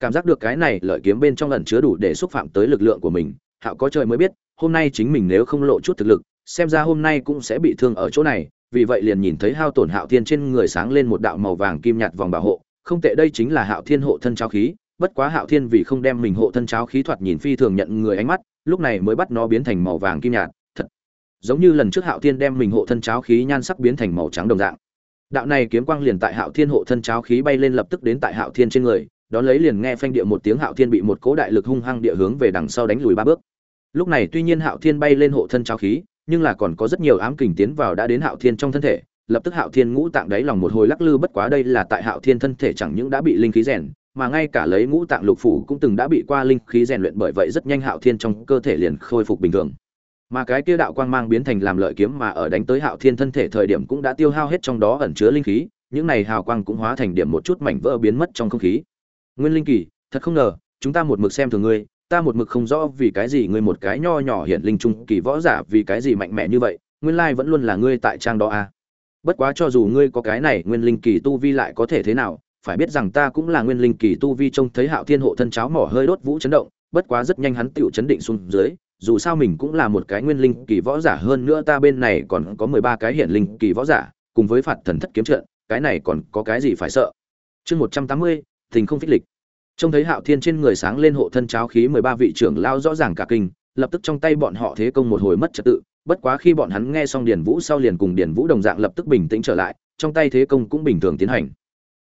Cảm giác được cái này lợi kiếm bên trong ẩn chứa đủ để xúc phạm tới lực lượng của mình, hạo có trời mới biết, hôm nay chính mình nếu không lộ chút thực lực, xem ra hôm nay cũng sẽ bị thương ở chỗ này, vì vậy liền nhìn thấy hao tổn hạo thiên trên người sáng lên một đạo màu vàng kim nhạt vòng bảo hộ, không tệ đây chính là hạo thiên hộ thân cháo khí, bất quá hạo thiên vì không đem mình hộ thân cháo khí thoạt nhìn phi thường nhận người ánh mắt, lúc này mới bắt nó biến thành màu vàng kim nhạt, thật giống như lần trước hạo thiên đem mình hộ thân cháo khí nhan sắc biến thành màu trắng đồng dạng đạo này kiếm quang liền tại hạo thiên hộ thân cháo khí bay lên lập tức đến tại hạo thiên trên người, đón lấy liền nghe phanh địa một tiếng hạo thiên bị một cố đại lực hung hăng địa hướng về đằng sau đánh lùi ba bước. Lúc này tuy nhiên hạo thiên bay lên hộ thân cháo khí, nhưng là còn có rất nhiều ám kình tiến vào đã đến hạo thiên trong thân thể, lập tức hạo thiên ngũ tạng đáy lòng một hồi lắc lư bất quá đây là tại hạo thiên thân thể chẳng những đã bị linh khí rèn, mà ngay cả lấy ngũ tạng lục phủ cũng từng đã bị qua linh khí rèn luyện bởi vậy rất nhanh hạo thiên trong cơ thể liền khôi phục bình thường mà cái kia đạo quang mang biến thành làm lợi kiếm mà ở đánh tới hạo thiên thân thể thời điểm cũng đã tiêu hao hết trong đó ẩn chứa linh khí, những này hào quang cũng hóa thành điểm một chút mảnh vỡ biến mất trong không khí nguyên linh kỳ, thật không ngờ, chúng ta một mực xem thường ngươi, ta một mực không rõ vì cái gì ngươi một cái nho nhỏ hiện linh trung kỳ võ giả vì cái gì mạnh mẽ như vậy, nguyên lai vẫn luôn là ngươi tại trang đó à. bất quá cho dù ngươi có cái này nguyên linh kỳ tu vi lại có thể thế nào, phải biết rằng ta cũng là nguyên linh kỳ tu vi trông thấy hạo thiên hộ thân cháo mỏ hơi đốt vũ chấn động, bất quá rất nhanh hắn tựu chấn định xuống dưới dù sao mình cũng là một cái nguyên linh kỳ võ giả hơn nữa ta bên này còn có mười ba cái hiển linh kỳ võ giả, cùng với phạt thần thất kiếm trận, cái này còn có cái gì phải sợ? Chương một trăm tám mươi, tình không phích lịch. Trông thấy hạo thiên trên người sáng lên hộ thân cháo khí mười ba vị trưởng lao rõ ràng cả kinh, lập tức trong tay bọn họ thế công một hồi mất trật tự, bất quá khi bọn hắn nghe xong điền vũ sau liền cùng điền vũ đồng dạng lập tức bình tĩnh trở lại, trong tay thế công cũng bình thường tiến hành.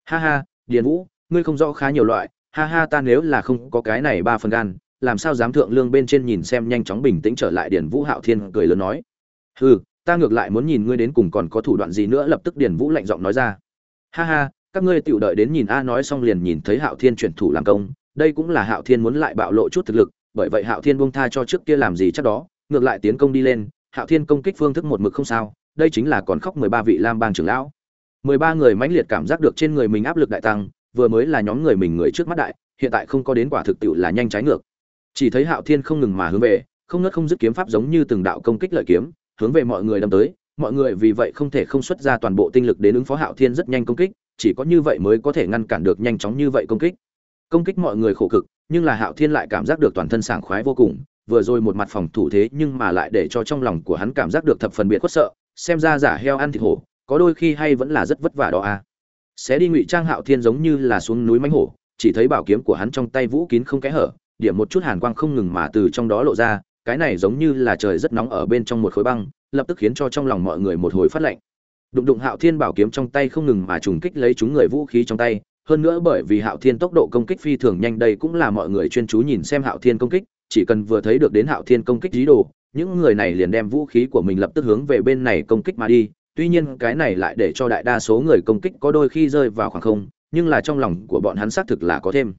Ha ha, điền vũ, ngươi không rõ khá nhiều loại, ha ha ta nếu là không có cái này ba phần gan làm sao dám thượng lương bên trên nhìn xem nhanh chóng bình tĩnh trở lại điền vũ hạo thiên cười lớn nói. Hừ, ta ngược lại muốn nhìn ngươi đến cùng còn có thủ đoạn gì nữa, lập tức điền vũ lạnh giọng nói ra. Ha ha, các ngươi tựu đợi đến nhìn a nói xong liền nhìn thấy hạo thiên chuyển thủ làm công. Đây cũng là hạo thiên muốn lại bạo lộ chút thực lực, bởi vậy hạo thiên buông tha cho trước kia làm gì chắc đó. Ngược lại tiến công đi lên, hạo thiên công kích phương thức một mực không sao, đây chính là còn khóc mười ba vị lam bang trưởng lão. mười ba người mãnh liệt cảm giác được trên người mình áp lực đại tăng, vừa mới là nhóm người mình người trước mắt đại, hiện tại không có đến quả thực tiệu là nhanh trái ngược chỉ thấy hạo thiên không ngừng mà hướng về, không ngớt không dứt kiếm pháp giống như từng đạo công kích lợi kiếm, hướng về mọi người đâm tới. Mọi người vì vậy không thể không xuất ra toàn bộ tinh lực đến ứng phó hạo thiên rất nhanh công kích, chỉ có như vậy mới có thể ngăn cản được nhanh chóng như vậy công kích. Công kích mọi người khổ cực, nhưng là hạo thiên lại cảm giác được toàn thân sảng khoái vô cùng, vừa rồi một mặt phòng thủ thế nhưng mà lại để cho trong lòng của hắn cảm giác được thập phần biệt khuất sợ, xem ra giả heo ăn thịt hổ, có đôi khi hay vẫn là rất vất vả đó à. Sẽ đi ngụy trang hạo thiên giống như là xuống núi mánh hổ, chỉ thấy bảo kiếm của hắn trong tay vũ kín không kẽ hở điểm một chút hàn quang không ngừng mà từ trong đó lộ ra, cái này giống như là trời rất nóng ở bên trong một khối băng, lập tức khiến cho trong lòng mọi người một hồi phát lạnh. Đụng đụng hạo thiên bảo kiếm trong tay không ngừng mà trùng kích lấy chúng người vũ khí trong tay, hơn nữa bởi vì hạo thiên tốc độ công kích phi thường nhanh đây cũng là mọi người chuyên chú nhìn xem hạo thiên công kích, chỉ cần vừa thấy được đến hạo thiên công kích dí đồ, những người này liền đem vũ khí của mình lập tức hướng về bên này công kích mà đi, tuy nhiên cái này lại để cho đại đa số người công kích có đôi khi rơi vào khoảng không, nhưng là trong lòng của bọn hắn xác thực là có thêm.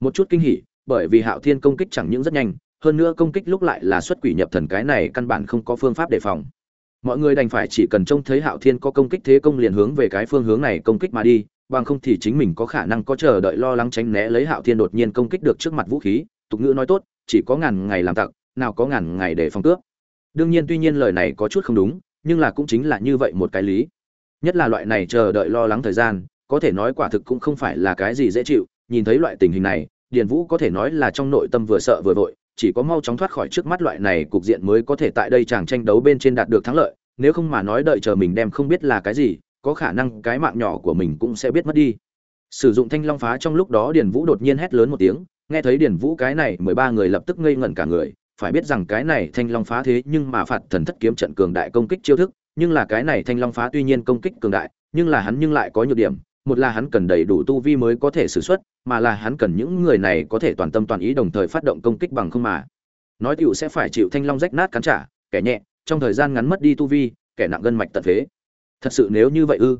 Một chút kinh hỉ bởi vì hạo thiên công kích chẳng những rất nhanh, hơn nữa công kích lúc lại là xuất quỷ nhập thần cái này căn bản không có phương pháp đề phòng. Mọi người đành phải chỉ cần trông thấy hạo thiên có công kích thế công liền hướng về cái phương hướng này công kích mà đi, bằng không thì chính mình có khả năng có chờ đợi lo lắng tránh né lấy hạo thiên đột nhiên công kích được trước mặt vũ khí, tục ngữ nói tốt, chỉ có ngàn ngày làm tặc, nào có ngàn ngày để phòng cướp đương nhiên tuy nhiên lời này có chút không đúng, nhưng là cũng chính là như vậy một cái lý. Nhất là loại này chờ đợi lo lắng thời gian, có thể nói quả thực cũng không phải là cái gì dễ chịu, nhìn thấy loại tình hình này điền vũ có thể nói là trong nội tâm vừa sợ vừa vội, chỉ có mau chóng thoát khỏi trước mắt loại này cục diện mới có thể tại đây chàng tranh đấu bên trên đạt được thắng lợi, nếu không mà nói đợi chờ mình đem không biết là cái gì, có khả năng cái mạng nhỏ của mình cũng sẽ biết mất đi. Sử dụng thanh long phá trong lúc đó điền vũ đột nhiên hét lớn một tiếng, nghe thấy điền vũ cái này, mười ba người lập tức ngây ngẩn cả người, phải biết rằng cái này thanh long phá thế nhưng mà phạt thần thất kiếm trận cường đại công kích chiêu thức, nhưng là cái này thanh long phá tuy nhiên công kích cường đại, nhưng là hắn nhưng lại có nhược điểm một là hắn cần đầy đủ tu vi mới có thể sử xuất, mà là hắn cần những người này có thể toàn tâm toàn ý đồng thời phát động công kích bằng không mà. Nói tiểu sẽ phải chịu thanh long rách nát cắn trả, kẻ nhẹ, trong thời gian ngắn mất đi tu vi, kẻ nặng gân mạch tận phế. Thật sự nếu như vậy ư?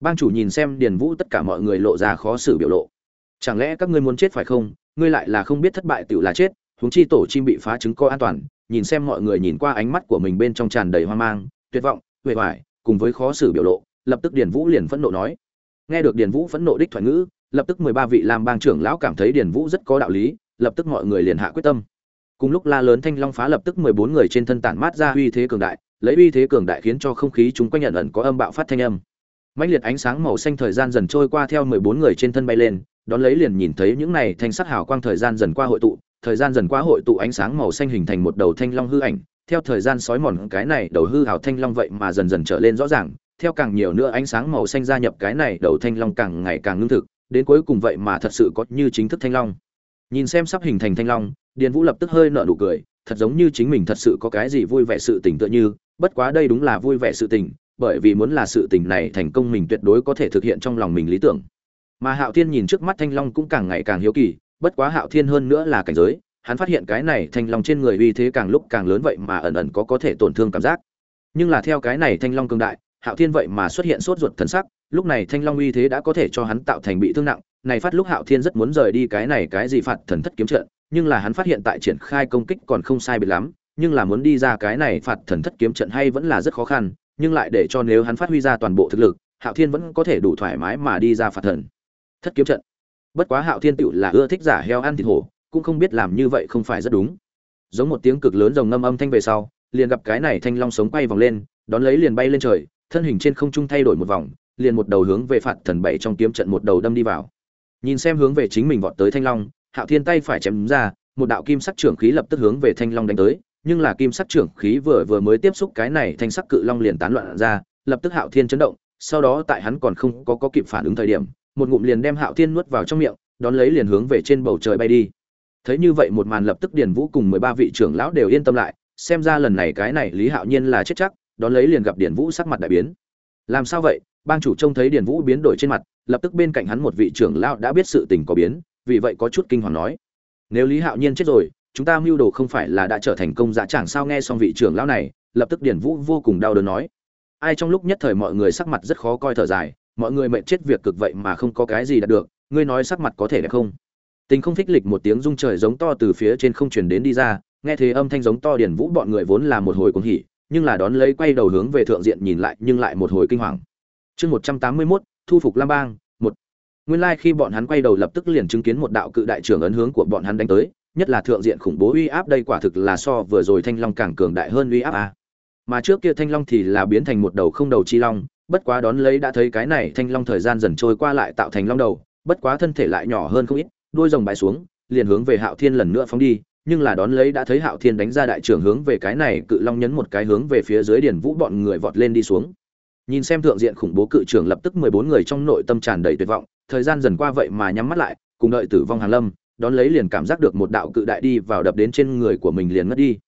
Bang chủ nhìn xem điền vũ tất cả mọi người lộ ra khó xử biểu lộ. Chẳng lẽ các ngươi muốn chết phải không? Ngươi lại là không biết thất bại tiểu là chết, huống chi tổ chim bị phá trứng co an toàn, nhìn xem mọi người nhìn qua ánh mắt của mình bên trong tràn đầy hoang mang, tuyệt vọng huệ hoài cùng với khó xử biểu lộ, lập tức điền vũ liền phẫn nộ nói nghe được điền vũ phẫn nộ đích thoại ngữ, lập tức mười ba vị làm bang trưởng lão cảm thấy điền vũ rất có đạo lý, lập tức mọi người liền hạ quyết tâm. Cùng lúc la lớn thanh long phá lập tức mười bốn người trên thân tản mát ra uy thế cường đại, lấy uy thế cường đại khiến cho không khí chúng quanh nhận ẩn có âm bạo phát thanh âm. Mãnh liệt ánh sáng màu xanh thời gian dần trôi qua theo mười bốn người trên thân bay lên, đón lấy liền nhìn thấy những này thanh sắc hào quang thời gian dần qua hội tụ, thời gian dần qua hội tụ ánh sáng màu xanh hình thành một đầu thanh long hư ảnh, theo thời gian sói mòn, cái này đầu hư hào thanh long vậy mà dần dần trở lên rõ ràng theo càng nhiều nữa ánh sáng màu xanh gia nhập cái này, đầu thanh long càng ngày càng ngưng thực, đến cuối cùng vậy mà thật sự có như chính thức thanh long. Nhìn xem sắp hình thành thanh long, điền vũ lập tức hơi nở nụ cười, thật giống như chính mình thật sự có cái gì vui vẻ sự tình tựa như, bất quá đây đúng là vui vẻ sự tình, bởi vì muốn là sự tình này thành công mình tuyệt đối có thể thực hiện trong lòng mình lý tưởng. Mà hạo thiên nhìn trước mắt thanh long cũng càng ngày càng hiếu kỳ, bất quá hạo thiên hơn nữa là cảnh giới, hắn phát hiện cái này thanh long trên người uy thế càng lúc càng lớn vậy mà ẩn ẩn có có thể tổn thương cảm giác. Nhưng là theo cái này thanh long cường đại hạo thiên vậy mà xuất hiện sốt ruột thần sắc, lúc này thanh long uy thế đã có thể cho hắn tạo thành bị thương nặng, này phát lúc hạo thiên rất muốn rời đi cái này cái gì phạt thần thất kiếm trận, nhưng là hắn phát hiện tại triển khai công kích còn không sai biệt lắm, nhưng là muốn đi ra cái này phạt thần thất kiếm trận hay vẫn là rất khó khăn, nhưng lại để cho nếu hắn phát huy ra toàn bộ thực lực, hạo thiên vẫn có thể đủ thoải mái mà đi ra phạt thần thất kiếm trận. Bất quá hạo thiên tựu là ưa thích giả heo ăn thịt hổ, cũng không biết làm như vậy không phải rất đúng. Giống một tiếng cực lớn rồng ngâm âm thanh về sau, liền gặp cái này thanh long sống quay vòng lên, đón lấy liền bay lên trời thân hình trên không trung thay đổi một vòng liền một đầu hướng về phạt thần bảy trong kiếm trận một đầu đâm đi vào. Nhìn xem hướng về chính mình vọt tới thanh long hạo thiên tay phải chém ra một đạo kim sắc trưởng khí lập tức hướng về thanh long đánh tới nhưng là kim sắc trưởng khí vừa vừa mới tiếp xúc cái này thanh sắc cự long liền tán loạn ra lập tức hạo thiên chấn động sau đó tại hắn còn không có, có kịp phản ứng thời điểm một ngụm liền đem hạo thiên nuốt vào trong miệng đón lấy liền hướng về trên bầu trời bay đi. Thấy như vậy một màn lập tức điền vũ cùng mười ba vị trưởng lão đều yên tâm lại xem ra lần này cái này lý hạo nhiên là chết chắc đón lấy liền gặp điền vũ sắc mặt đại biến. Làm sao vậy? Bang chủ trông thấy điền vũ biến đổi trên mặt, lập tức bên cạnh hắn một vị trưởng lão đã biết sự tình có biến, vì vậy có chút kinh hoàng nói. Nếu lý hạo nhiên chết rồi, chúng ta mưu đồ không phải là đã trở thành công giá chẳng sao? Nghe xong vị trưởng lão này, lập tức điền vũ vô cùng đau đớn nói. Ai trong lúc nhất thời mọi người sắc mặt rất khó coi thở dài, mọi người mệnh chết việc cực vậy mà không có cái gì đạt được, ngươi nói sắc mặt có thể đẹp không? Tình không thích lịch một tiếng rung trời giống to từ phía trên không truyền đến đi ra, nghe thế âm thanh giống to điền vũ bọn người vốn là một hồi cuồng hỉ nhưng là đón lấy quay đầu hướng về thượng diện nhìn lại nhưng lại một hồi kinh hoàng. Chương một trăm tám mươi mốt, thu phục lam bang, một. Nguyên lai khi bọn hắn quay đầu lập tức liền chứng kiến một đạo cự đại trưởng ấn hướng của bọn hắn đánh tới, nhất là thượng diện khủng bố uy áp đây quả thực là so vừa rồi thanh long càng cường đại hơn uy áp a. Mà trước kia thanh long thì là biến thành một đầu không đầu chi long, bất quá đón lấy đã thấy cái này thanh long thời gian dần trôi qua lại tạo thành long đầu, bất quá thân thể lại nhỏ hơn không ít, đuôi rồng bãi xuống, liền hướng về hạo thiên lần nữa phóng đi nhưng là đón lấy đã thấy hạo thiên đánh ra đại trưởng hướng về cái này, cự long nhấn một cái hướng về phía dưới điền vũ bọn người vọt lên đi xuống. Nhìn xem thượng diện khủng bố cự trưởng lập tức mười bốn người trong nội tâm tràn đầy tuyệt vọng, thời gian dần qua vậy mà nhắm mắt lại, cùng đợi tử vong hàn lâm, đón lấy liền cảm giác được một đạo cự đại đi vào đập đến trên người của mình liền ngất đi.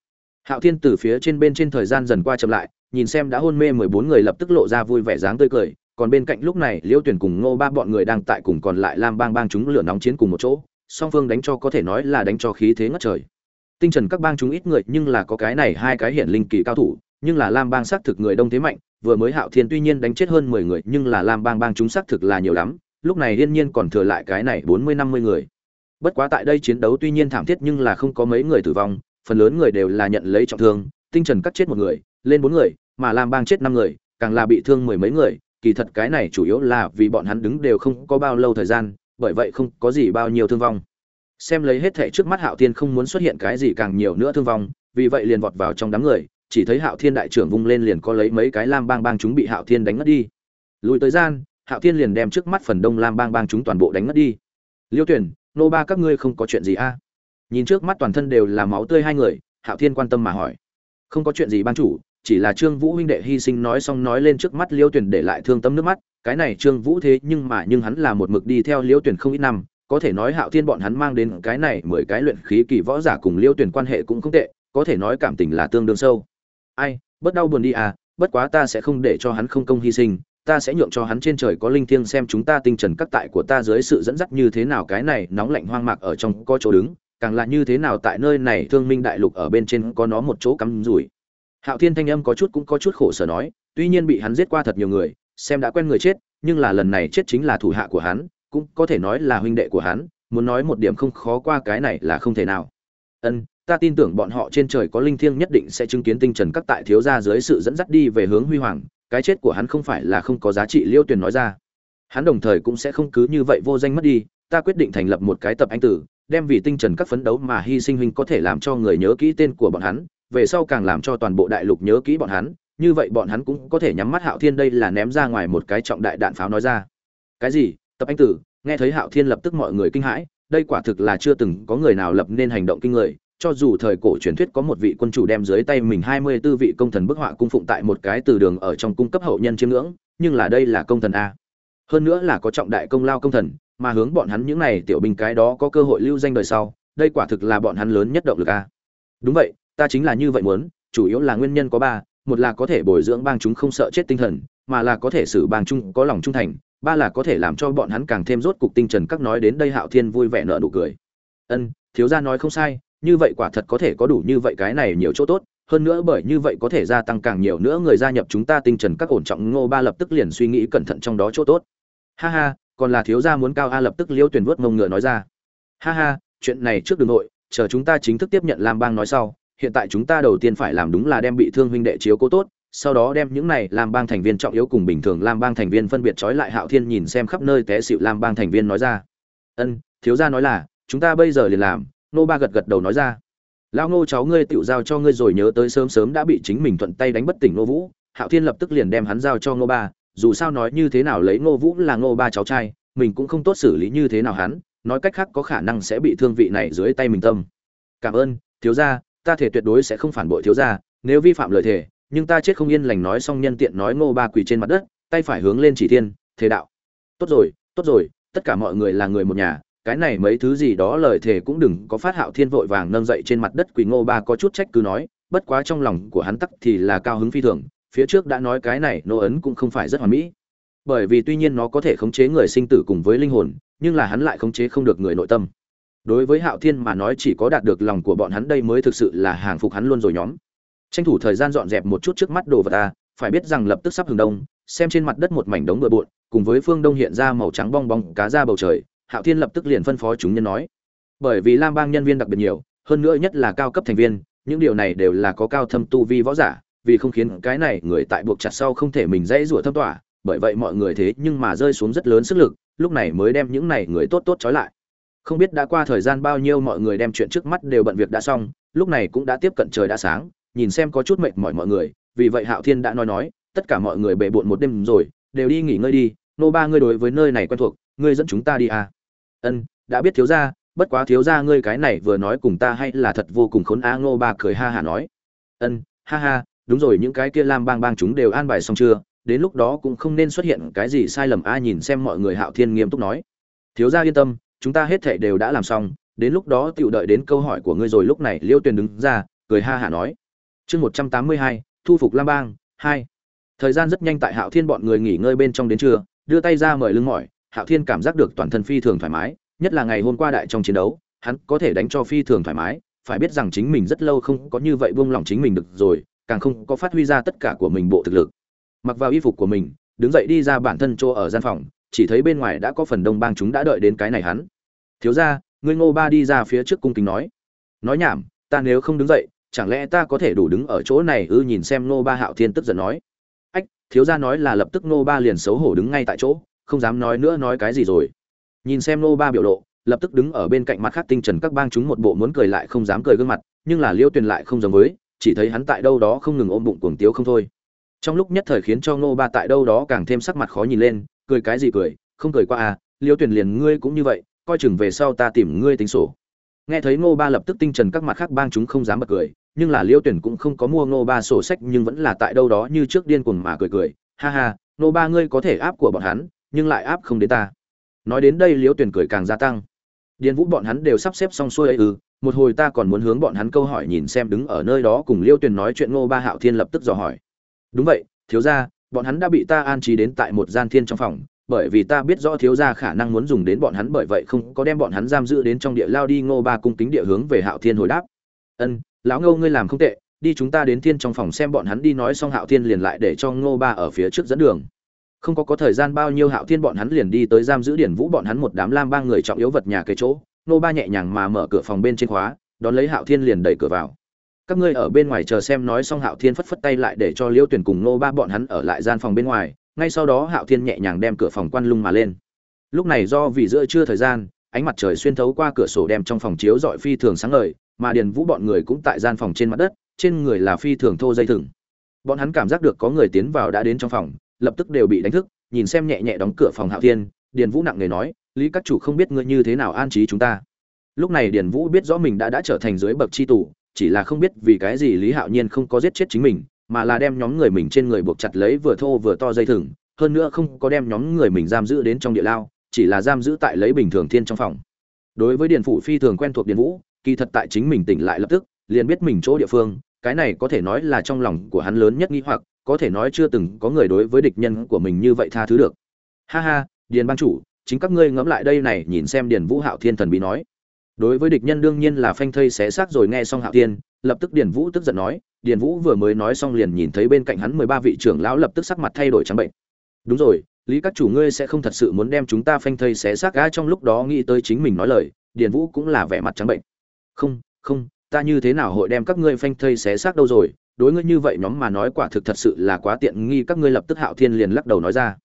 Hạo thiên từ phía trên bên trên thời gian dần qua chậm lại, nhìn xem đã hôn mê mười bốn người lập tức lộ ra vui vẻ dáng tươi cười, còn bên cạnh lúc này liêu tuyển cùng ngô ba bọn người đang tại cùng còn lại lam bang bang chúng lửa nóng chiến cùng một chỗ song phương đánh cho có thể nói là đánh cho khí thế ngất trời. Tinh trần các bang chúng ít người nhưng là có cái này hai cái hiển linh kỳ cao thủ, nhưng là lam bang xác thực người đông thế mạnh, vừa mới hạo thiên tuy nhiên đánh chết hơn mười người nhưng là lam bang bang chúng xác thực là nhiều lắm, lúc này yên nhiên còn thừa lại cái này bốn mươi năm mươi người. Bất quá tại đây chiến đấu tuy nhiên thảm thiết nhưng là không có mấy người tử vong, phần lớn người đều là nhận lấy trọng thương, tinh trần cắt chết một người, lên bốn người, mà lam bang chết năm người, càng là bị thương mười mấy người, kỳ thật cái này chủ yếu là vì bọn hắn đứng đều không có bao lâu thời gian bởi vậy không có gì bao nhiêu thương vong. Xem lấy hết thảy trước mắt hạo thiên không muốn xuất hiện cái gì càng nhiều nữa thương vong, vì vậy liền vọt vào trong đám người, chỉ thấy hạo thiên đại trưởng vung lên liền có lấy mấy cái lam bang bang chúng bị hạo thiên đánh ngất đi. Lùi tới gian, hạo thiên liền đem trước mắt phần đông lam bang bang chúng toàn bộ đánh ngất đi. Liêu tuyển, nô ba các ngươi không có chuyện gì a? À? nhìn trước mắt toàn thân đều là máu tươi hai người, hạo thiên quan tâm mà hỏi. Không có chuyện gì ban chủ, chỉ là trương vũ huynh đệ hy sinh nói xong nói lên trước mắt liêu tuyển để lại thương tâm nước mắt cái này trương vũ thế nhưng mà nhưng hắn là một mực đi theo liêu tuyển không ít năm, có thể nói hạo thiên bọn hắn mang đến cái này mười cái luyện khí kỳ võ giả cùng liêu tuyển quan hệ cũng không tệ, có thể nói cảm tình là tương đương sâu. Ai bất đau buồn đi à bất quá ta sẽ không để cho hắn không công hy sinh, ta sẽ nhượng cho hắn trên trời có linh thiêng xem chúng ta tinh trần các tại của ta dưới sự dẫn dắt như thế nào cái này nóng lạnh hoang mạc ở trong có chỗ đứng, càng là như thế nào tại nơi này thương minh đại lục ở bên trên có nó một chỗ cắm rủi. Hạo thiên thanh âm có chút cũng có chút khổ sở nói, tuy nhiên bị hắn giết qua thật nhiều người xem đã quen người chết, nhưng là lần này chết chính là thủ hạ của hắn, cũng có thể nói là huynh đệ của hắn, muốn nói một điểm không khó qua cái này là không thể nào. Ân, ta tin tưởng bọn họ trên trời có linh thiêng nhất định sẽ chứng kiến tinh trần các tại thiếu gia dưới sự dẫn dắt đi về hướng huy hoàng, cái chết của hắn không phải là không có giá trị, liêu tuyền nói ra. Hắn đồng thời cũng sẽ không cứ như vậy vô danh mất đi, ta quyết định thành lập một cái tập anh tử, đem vì tinh trần các phấn đấu mà hy sinh huynh có thể làm cho người nhớ kỹ tên của bọn hắn, về sau càng làm cho toàn bộ đại lục nhớ kỹ bọn hắn như vậy bọn hắn cũng có thể nhắm mắt hạo thiên đây là ném ra ngoài một cái trọng đại đạn pháo nói ra cái gì tập anh tử nghe thấy hạo thiên lập tức mọi người kinh hãi đây quả thực là chưa từng có người nào lập nên hành động kinh người cho dù thời cổ truyền thuyết có một vị quân chủ đem dưới tay mình hai mươi 24 vị công thần bức họa cung phụng tại một cái từ đường ở trong cung cấp hậu nhân chiêm ngưỡng, nhưng là đây là công thần a. Hơn nữa là có trọng đại công lao công thần, mà hướng bọn hắn những này tiểu binh cái đó có cơ hội lưu danh đời sau, đây quả thực là bọn hắn lớn nhất động lực a. Đúng vậy, ta chính là như vậy muốn, chủ yếu là nguyên nhân có ba, một là có thể bồi dưỡng bang chúng không sợ chết tinh thần, mà là có thể xử bang chúng có lòng trung thành, ba là có thể làm cho bọn hắn càng thêm rốt cục tinh trần các nói đến đây Hạo Thiên vui vẻ nở nụ cười. Ân, thiếu gia nói không sai, như vậy quả thật có thể có đủ như vậy cái này nhiều chỗ tốt hơn nữa bởi như vậy có thể gia tăng càng nhiều nữa người gia nhập chúng ta tinh trần các ổn trọng ngô ba lập tức liền suy nghĩ cẩn thận trong đó chỗ tốt ha ha còn là thiếu gia muốn cao a lập tức liêu tuyển vuốt mông ngựa nói ra ha ha chuyện này trước đường nội chờ chúng ta chính thức tiếp nhận lam bang nói sau hiện tại chúng ta đầu tiên phải làm đúng là đem bị thương huynh đệ chiếu cố tốt, sau đó đem những này làm bang thành viên trọng yếu cùng bình thường làm bang thành viên phân biệt trói lại hạo thiên nhìn xem khắp nơi té xịu làm bang thành viên nói ra. Ân, thiếu gia nói là, chúng ta bây giờ liền làm. Nô ba gật gật đầu nói ra. Lão ngô, cháu ngươi tựu giao cho ngươi rồi nhớ tới sớm sớm đã bị chính mình thuận tay đánh bất tỉnh ngô vũ, hạo thiên lập tức liền đem hắn giao cho ngô ba, dù sao nói như thế nào lấy ngô vũ là ngô ba cháu trai, mình cũng không tốt xử lý như thế nào hắn, nói cách khác có khả năng sẽ bị thương vị này dưới tay mình tâm. Cảm ơn, thiếu gia ta thể tuyệt đối sẽ không phản bội thiếu gia, nếu vi phạm lời thề, nhưng ta chết không yên lành nói xong nhân tiện nói ngô ba quỳ trên mặt đất, tay phải hướng lên chỉ thiên thế đạo. Tốt rồi tốt rồi, tất cả mọi người là người một nhà, cái này mấy thứ gì đó lời thề cũng đừng có phát hạo thiên vội vàng nâng dậy trên mặt đất quỳ ngô ba có chút trách cứ nói, bất quá trong lòng của hắn tắc thì là cao hứng phi thường, phía trước đã nói cái này nô ấn cũng không phải rất hoàn mỹ. Bởi vì tuy nhiên nó có thể khống chế người sinh tử cùng với linh hồn, nhưng là hắn lại khống chế không được người nội tâm đối với hạo thiên mà nói chỉ có đạt được lòng của bọn hắn đây mới thực sự là hàng phục hắn luôn rồi nhóm. Tranh thủ thời gian dọn dẹp một chút trước mắt đồ vật ta, phải biết rằng lập tức sắp hừng đông, xem trên mặt đất một mảnh đống bừa bộn, cùng với phương đông hiện ra màu trắng bong bóng cá ra bầu trời, hạo thiên lập tức liền phân phó chúng nhân nói. Bởi vì lam bang nhân viên đặc biệt nhiều, hơn nữa nhất là cao cấp thành viên, những điều này đều là có cao thâm tu vi võ giả, vì không khiến cái này người tại buộc chặt sau không thể mình dễ rủa thâm tỏa bởi vậy mọi người thế nhưng mà rơi xuống rất lớn sức lực, lúc này mới đem những này người tốt tốt trói lại không biết đã qua thời gian bao nhiêu mọi người đem chuyện trước mắt đều bận việc đã xong, lúc này cũng đã tiếp cận trời đã sáng, nhìn xem có chút mệt mỏi mọi người, vì vậy hạo thiên đã nói nói, tất cả mọi người bệ bộn một đêm rồi, đều đi nghỉ ngơi đi, nô ba ngươi đối với nơi này quen thuộc, ngươi dẫn chúng ta đi à? Ân, đã biết thiếu gia, bất quá thiếu gia ngươi cái này vừa nói cùng ta hay là thật vô cùng khốn á, Nô ba cười ha hả nói. Ân, ha ha, đúng rồi, những cái kia lam bang bang chúng đều an bài xong chưa? Đến lúc đó cũng không nên xuất hiện cái gì sai lầm a, nhìn xem mọi người hạo thiên nghiêm túc nói. Thiếu gia yên tâm chúng ta hết thảy đều đã làm xong đến lúc đó tựu đợi đến câu hỏi của ngươi rồi lúc này liêu tuyền đứng ra cười ha hả nói. Chương một trăm tám mươi hai thu phục lam bang hai. Thời gian rất nhanh tại hạo thiên bọn người nghỉ ngơi bên trong đến trưa đưa tay ra mời lưng mỏi. Hạo Thiên cảm giác được toàn thân phi thường thoải mái, nhất là ngày hôm qua đại trong chiến đấu, hắn có thể đánh cho phi thường thoải mái, phải biết rằng chính mình rất lâu không có như vậy buông lòng chính mình được rồi, càng không có phát huy ra tất cả của mình bộ thực lực. Mặc vào y phục của mình, đứng dậy đi ra bản thân chỗ ở gian phòng, chỉ thấy bên ngoài đã có phần đông bang chúng đã đợi đến cái này hắn. Thiếu gia, ngươi Ngô Ba đi ra phía trước cung kính nói. Nói nhảm, ta nếu không đứng dậy, chẳng lẽ ta có thể đủ đứng ở chỗ này ư nhìn xem Ngô Ba Hạo Thiên tức giận nói. Ách, thiếu gia nói là lập tức Ngô Ba liền xấu hổ đứng ngay tại chỗ, không dám nói nữa nói cái gì rồi nhìn xem nô ba biểu lộ lập tức đứng ở bên cạnh mặt khác tinh trần các bang chúng một bộ muốn cười lại không dám cười gương mặt nhưng là liêu tuyền lại không giống với chỉ thấy hắn tại đâu đó không ngừng ôm bụng cuồng tiếu không thôi trong lúc nhất thời khiến cho nô ba tại đâu đó càng thêm sắc mặt khó nhìn lên cười cái gì cười, không cười qua à liêu tuyển liền ngươi cũng như vậy, coi chừng về sau ta tìm ngươi tính sổ. Nghe thấy nô ba lập tức tinh trần các mặt khác bang chúng không dám bật cười, nhưng là liêu tuyển cũng không có mua nô ba sổ sách nhưng vẫn là tại đâu đó như trước điên cuồng mà cười cười, ha ha nô ba ngươi có thể áp của bọn hắn, nhưng lại áp không đến ta. Nói đến đây liêu tuyển cười càng gia tăng. Điền vũ bọn hắn đều sắp xếp xong xuôi ấy ư, một hồi ta còn muốn hướng bọn hắn câu hỏi nhìn xem đứng ở nơi đó cùng liêu tuyển nói chuyện ngô ba hạo thiên lập tức dò hỏi. Đúng vậy, thiếu gia bọn hắn đã bị ta an trí đến tại một gian thiên trong phòng, bởi vì ta biết rõ thiếu gia khả năng muốn dùng đến bọn hắn, bởi vậy không có đem bọn hắn giam giữ đến trong địa lao đi ngô ba cung kính địa hướng về hạo thiên hồi đáp. Ân, lão ngô ngươi làm không tệ, đi chúng ta đến thiên trong phòng xem bọn hắn đi nói xong hạo thiên liền lại để cho ngô ba ở phía trước dẫn đường. Không có có thời gian bao nhiêu hạo thiên bọn hắn liền đi tới giam giữ điển vũ bọn hắn một đám lam ba người trọng yếu vật nhà cái chỗ. Ngô ba nhẹ nhàng mà mở cửa phòng bên trên khóa, đón lấy hạo thiên liền đẩy cửa vào các ngươi ở bên ngoài chờ xem nói xong hạo thiên phất phất tay lại để cho liêu tuyển cùng nô ba bọn hắn ở lại gian phòng bên ngoài, ngay sau đó hạo thiên nhẹ nhàng đem cửa phòng quan lung mà lên. Lúc này do vì giữa trưa thời gian, ánh mặt trời xuyên thấu qua cửa sổ đem trong phòng chiếu dọi phi thường sáng ngời, mà điền vũ bọn người cũng tại gian phòng trên mặt đất, trên người là phi thường thô dây thừng. Bọn hắn cảm giác được có người tiến vào đã đến trong phòng, lập tức đều bị đánh thức, nhìn xem nhẹ nhẹ đóng cửa phòng hạo thiên, điền vũ nặng nề nói, lý các chủ không biết ngươi như thế nào an trí chúng ta. Lúc này điền vũ biết rõ mình đã đã trở thành dưới bậc chi tù chỉ là không biết vì cái gì lý hạo nhiên không có giết chết chính mình, mà là đem nhóm người mình trên người buộc chặt lấy vừa thô vừa to dây thừng, hơn nữa không có đem nhóm người mình giam giữ đến trong địa lao, chỉ là giam giữ tại lấy bình thường thiên trong phòng. Đối với điền phủ phi thường quen thuộc điền vũ, kỳ thật tại chính mình tỉnh lại lập tức, liền biết mình chỗ địa phương, cái này có thể nói là trong lòng của hắn lớn nhất nghi hoặc, có thể nói chưa từng có người đối với địch nhân của mình như vậy tha thứ được. Ha ha, điền ban chủ, chính các ngươi ngẫm lại đây này, nhìn xem điền vũ hạo thiên thần bí nói đối với địch nhân đương nhiên là phanh thây xé xác rồi nghe xong hạo thiên, lập tức điền vũ tức giận nói, điền vũ vừa mới nói xong liền nhìn thấy bên cạnh hắn mười ba vị trưởng lão lập tức sắc mặt thay đổi trắng bệnh. Đúng rồi, lý các chủ ngươi sẽ không thật sự muốn đem chúng ta phanh thây xé xác ga trong lúc đó nghĩ tới chính mình nói lời, điền vũ cũng là vẻ mặt trắng bệnh. Không không, ta như thế nào hội đem các ngươi phanh thây xé xác đâu rồi, đối ngươi như vậy nhóm mà nói quả thực thật sự là quá tiện nghi, các ngươi lập tức hạo thiên liền lắc đầu nói ra.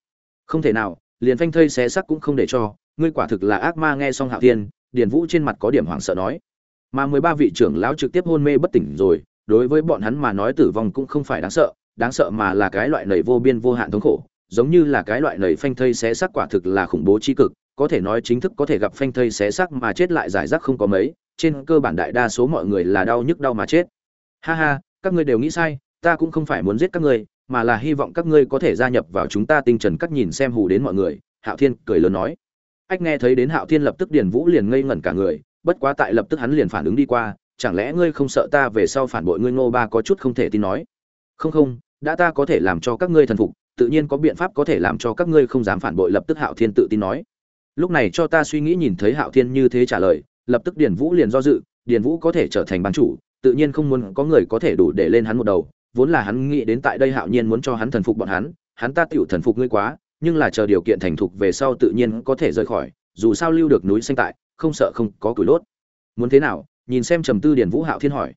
Không thể nào, liền phanh thây xé xác cũng không để cho, ngươi quả thực là ác ma, nghe xong hạo thiên điền vũ trên mặt có điểm hoảng sợ nói. Mà mười ba vị trưởng lão trực tiếp hôn mê bất tỉnh rồi, đối với bọn hắn mà nói tử vong cũng không phải đáng sợ đáng sợ mà là cái loại nầy vô biên vô hạn thống khổ, giống như là cái loại nầy phanh thây xé xác quả thực là khủng bố chi cực, có thể nói chính thức có thể gặp phanh thây xé xác mà chết lại giải rác không có mấy, trên cơ bản đại đa số mọi người là đau nhức đau mà chết. Ha ha, các ngươi đều nghĩ sai, ta cũng không phải muốn giết các ngươi, mà là hy vọng các ngươi có thể gia nhập vào chúng ta tinh trần các nhìn xem hù đến mọi người, hạo thiên cười lớn nói ách, nghe thấy đến hạo thiên lập tức điền vũ liền ngây ngẩn cả người, bất quá tại lập tức hắn liền phản ứng đi qua, chẳng lẽ ngươi không sợ ta về sau phản bội ngươi ngô ba có chút không thể tin nói? Không không, đã ta có thể làm cho các ngươi thần phục, tự nhiên có biện pháp có thể làm cho các ngươi không dám phản bội lập tức hạo thiên tự tin nói. Lúc này cho ta suy nghĩ nhìn thấy hạo thiên như thế trả lời, lập tức điền vũ liền do dự, điền vũ có thể trở thành bán chủ, tự nhiên không muốn có người có thể đủ để lên hắn một đầu, vốn là hắn nghĩ đến tại đây hạo nhiên muốn cho hắn thần phục bọn hắn hắn ta tựu thần phục ngươi quá nhưng là chờ điều kiện thành thục về sau tự nhiên có thể rời khỏi, dù sao lưu được núi xanh tại, không sợ không có củi lốt. Muốn thế nào? Nhìn xem trầm tư điền vũ hạo thiên hỏi.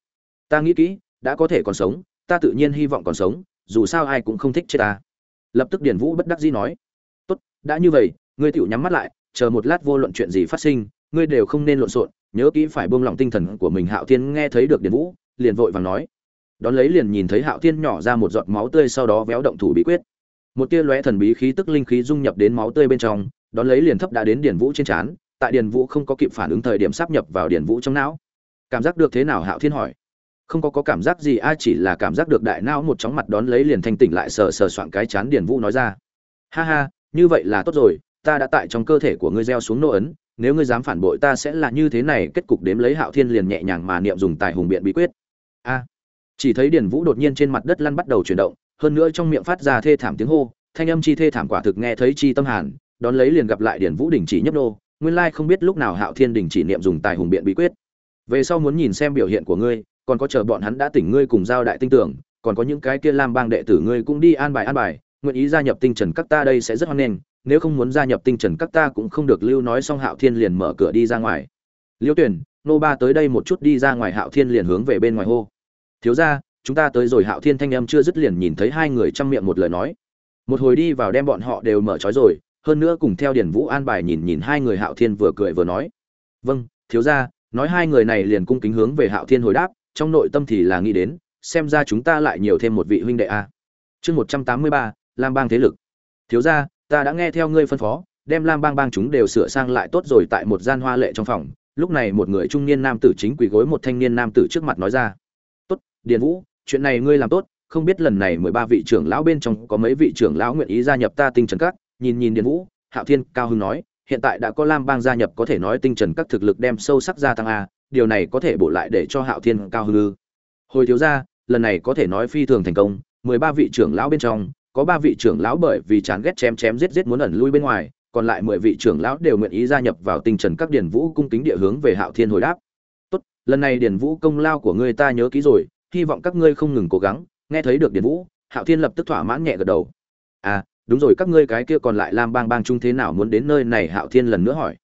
Ta nghĩ kỹ, đã có thể còn sống, ta tự nhiên hy vọng còn sống, dù sao ai cũng không thích chết ta. Lập tức điền vũ bất đắc dĩ nói. Tốt, đã như vậy, ngươi tựu nhắm mắt lại, chờ một lát vô luận chuyện gì phát sinh, ngươi đều không nên lộn xộn, nhớ kỹ phải buông lỏng tinh thần của mình. Hạo thiên nghe thấy được điền vũ, liền vội vàng nói. Đón lấy liền nhìn thấy hạo thiên nhỏ ra một giọt máu tươi, sau đó véo động thủ bí quyết một tia lóe thần bí khí tức linh khí dung nhập đến máu tươi bên trong, đón lấy liền thấp đã đến điền vũ trên trán, tại điền vũ không có kịp phản ứng thời điểm sắp nhập vào điền vũ trong não. Cảm giác được thế nào hạo thiên hỏi? Không có có cảm giác gì ai chỉ là cảm giác được đại não một chóng mặt đón lấy liền thanh tỉnh lại sờ sờ soạn cái chán điền vũ nói ra. Ha ha, như vậy là tốt rồi, ta đã tại trong cơ thể của ngươi gieo xuống nô ấn, nếu ngươi dám phản bội ta sẽ là như thế này, kết cục đếm lấy hạo thiên liền nhẹ nhàng mà niệm dùng tài hùng biện bí quyết. A, chỉ thấy điền vũ đột nhiên trên mặt đất lăn bắt đầu chuyển động hơn nữa trong miệng phát ra thê thảm tiếng hô, thanh âm chi thê thảm quả thực nghe thấy chi tâm hàn, đón lấy liền gặp lại điển vũ đình chỉ nhấp nô, nguyên lai không biết lúc nào hạo thiên đình chỉ niệm dùng tài hùng biện bí quyết. Về sau muốn nhìn xem biểu hiện của ngươi, còn có chờ bọn hắn đã tỉnh ngươi cùng giao đại tinh tưởng, còn có những cái kia lam bang đệ tử ngươi cũng đi an bài an bài, nguyện ý gia nhập tinh trần các ta đây sẽ rất hoan nghênh, nếu không muốn gia nhập tinh trần các ta cũng không được lưu nói xong hạo thiên liền mở cửa đi ra ngoài. Liêu tuyển, nô ba tới đây một chút đi ra ngoài hạo thiên liền hướng về bên ngoài hô. Thiếu ra chúng ta tới rồi hạo thiên thanh âm chưa dứt liền nhìn thấy hai người chăm miệng một lời nói. Một hồi đi vào đem bọn họ đều mở trói rồi, hơn nữa cùng theo điển vũ an bài nhìn nhìn hai người hạo thiên vừa cười vừa nói. Vâng thiếu ra nói hai người này liền cung kính hướng về hạo thiên hồi đáp, trong nội tâm thì là nghĩ đến, xem ra chúng ta lại nhiều thêm một vị huynh đệ a. Chương một trăm tám mươi ba, lam bang thế lực. Thiếu ra ta đã nghe theo ngươi phân phó, đem lam bang bang chúng đều sửa sang lại tốt rồi tại một gian hoa lệ trong phòng. Lúc này một người trung niên nam tử chính quỳ gối một thanh niên nam tử trước mặt nói ra. Tốt, điền vũ chuyện này ngươi làm tốt, không biết lần này mười ba vị trưởng lão bên trong có mấy vị trưởng lão nguyện ý gia nhập ta tinh trần các, nhìn nhìn điền vũ, hạo thiên, cao hưng nói, hiện tại đã có lam bang gia nhập có thể nói tinh trần các thực lực đem sâu sắc gia tăng a, điều này có thể bổ lại để cho hạo thiên, cao hưng ư. Hồi thiếu ra lần này có thể nói phi thường thành công, mười ba vị trưởng lão bên trong, có ba vị trưởng lão bởi vì chán ghét chém chém giết giết muốn ẩn lui bên ngoài, còn lại mười vị trưởng lão đều nguyện ý gia nhập vào tinh trần các điển vũ cung kính địa hướng về hạo thiên hồi đáp. Tốt, lần này điển vũ công lao của ngươi ta nhớ kỹ rồi hy vọng các ngươi không ngừng cố gắng. Nghe thấy được điền vũ, hạo thiên lập tức thỏa mãn nhẹ gật đầu. À đúng rồi, các ngươi cái kia còn lại lam bang bang trung thế nào muốn đến nơi này? Hạo thiên lần nữa hỏi.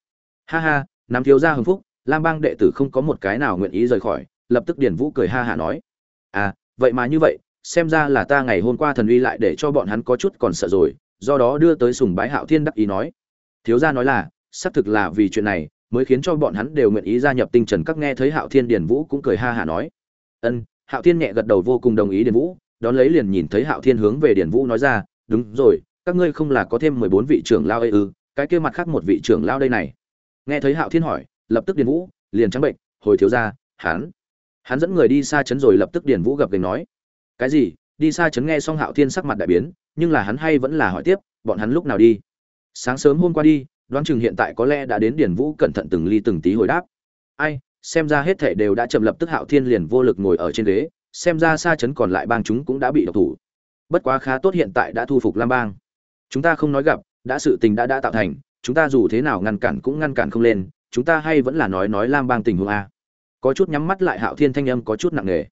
Ha ha nắm thiếu gia hưng phúc, lam bang đệ tử không có một cái nào nguyện ý rời khỏi, lập tức điền vũ cười ha hả nói. À vậy mà như vậy, xem ra là ta ngày hôm qua thần uy lại để cho bọn hắn có chút còn sợ rồi, do đó đưa tới sùng bái hạo thiên đắc ý nói. Thiếu gia nói là, xác thực là vì chuyện này, mới khiến cho bọn hắn đều nguyện ý gia nhập tinh trần. Các nghe thấy hạo thiên điền vũ cũng cười ha hả nói. Ân hạo thiên nhẹ gật đầu vô cùng đồng ý điền vũ, đón lấy liền nhìn thấy hạo thiên hướng về điền vũ nói ra, đúng rồi, các ngươi không là có thêm mười bốn vị trưởng lao ư? Cái kia mặt khác một vị trưởng lao đây này. Nghe thấy hạo thiên hỏi, lập tức điền vũ liền trắng bệnh, hồi thiếu ra hắn hắn dẫn người đi xa chấn rồi lập tức điền vũ gặp gành nói, cái gì? Đi xa chấn nghe xong hạo thiên sắc mặt đại biến, nhưng là hắn hay vẫn là hỏi tiếp, bọn hắn lúc nào đi? Sáng sớm hôm qua đi, đoán chừng hiện tại có lẽ đã đến điền vũ cẩn thận từng ly từng tí hồi đáp. Ai xem ra hết thể đều đã chậm lập tức hạo thiên liền vô lực ngồi ở trên ghế, xem ra xa chấn còn lại bang chúng cũng đã bị độc thủ. Bất quá khá tốt hiện tại đã thu phục lam bang. Chúng ta không nói gặp, đã sự tình đã đã tạo thành, chúng ta dù thế nào ngăn cản cũng ngăn cản không lên, chúng ta hay vẫn là nói nói lam bang tình huống a. Có chút nhắm mắt lại hạo thiên thanh âm có chút nặng nề.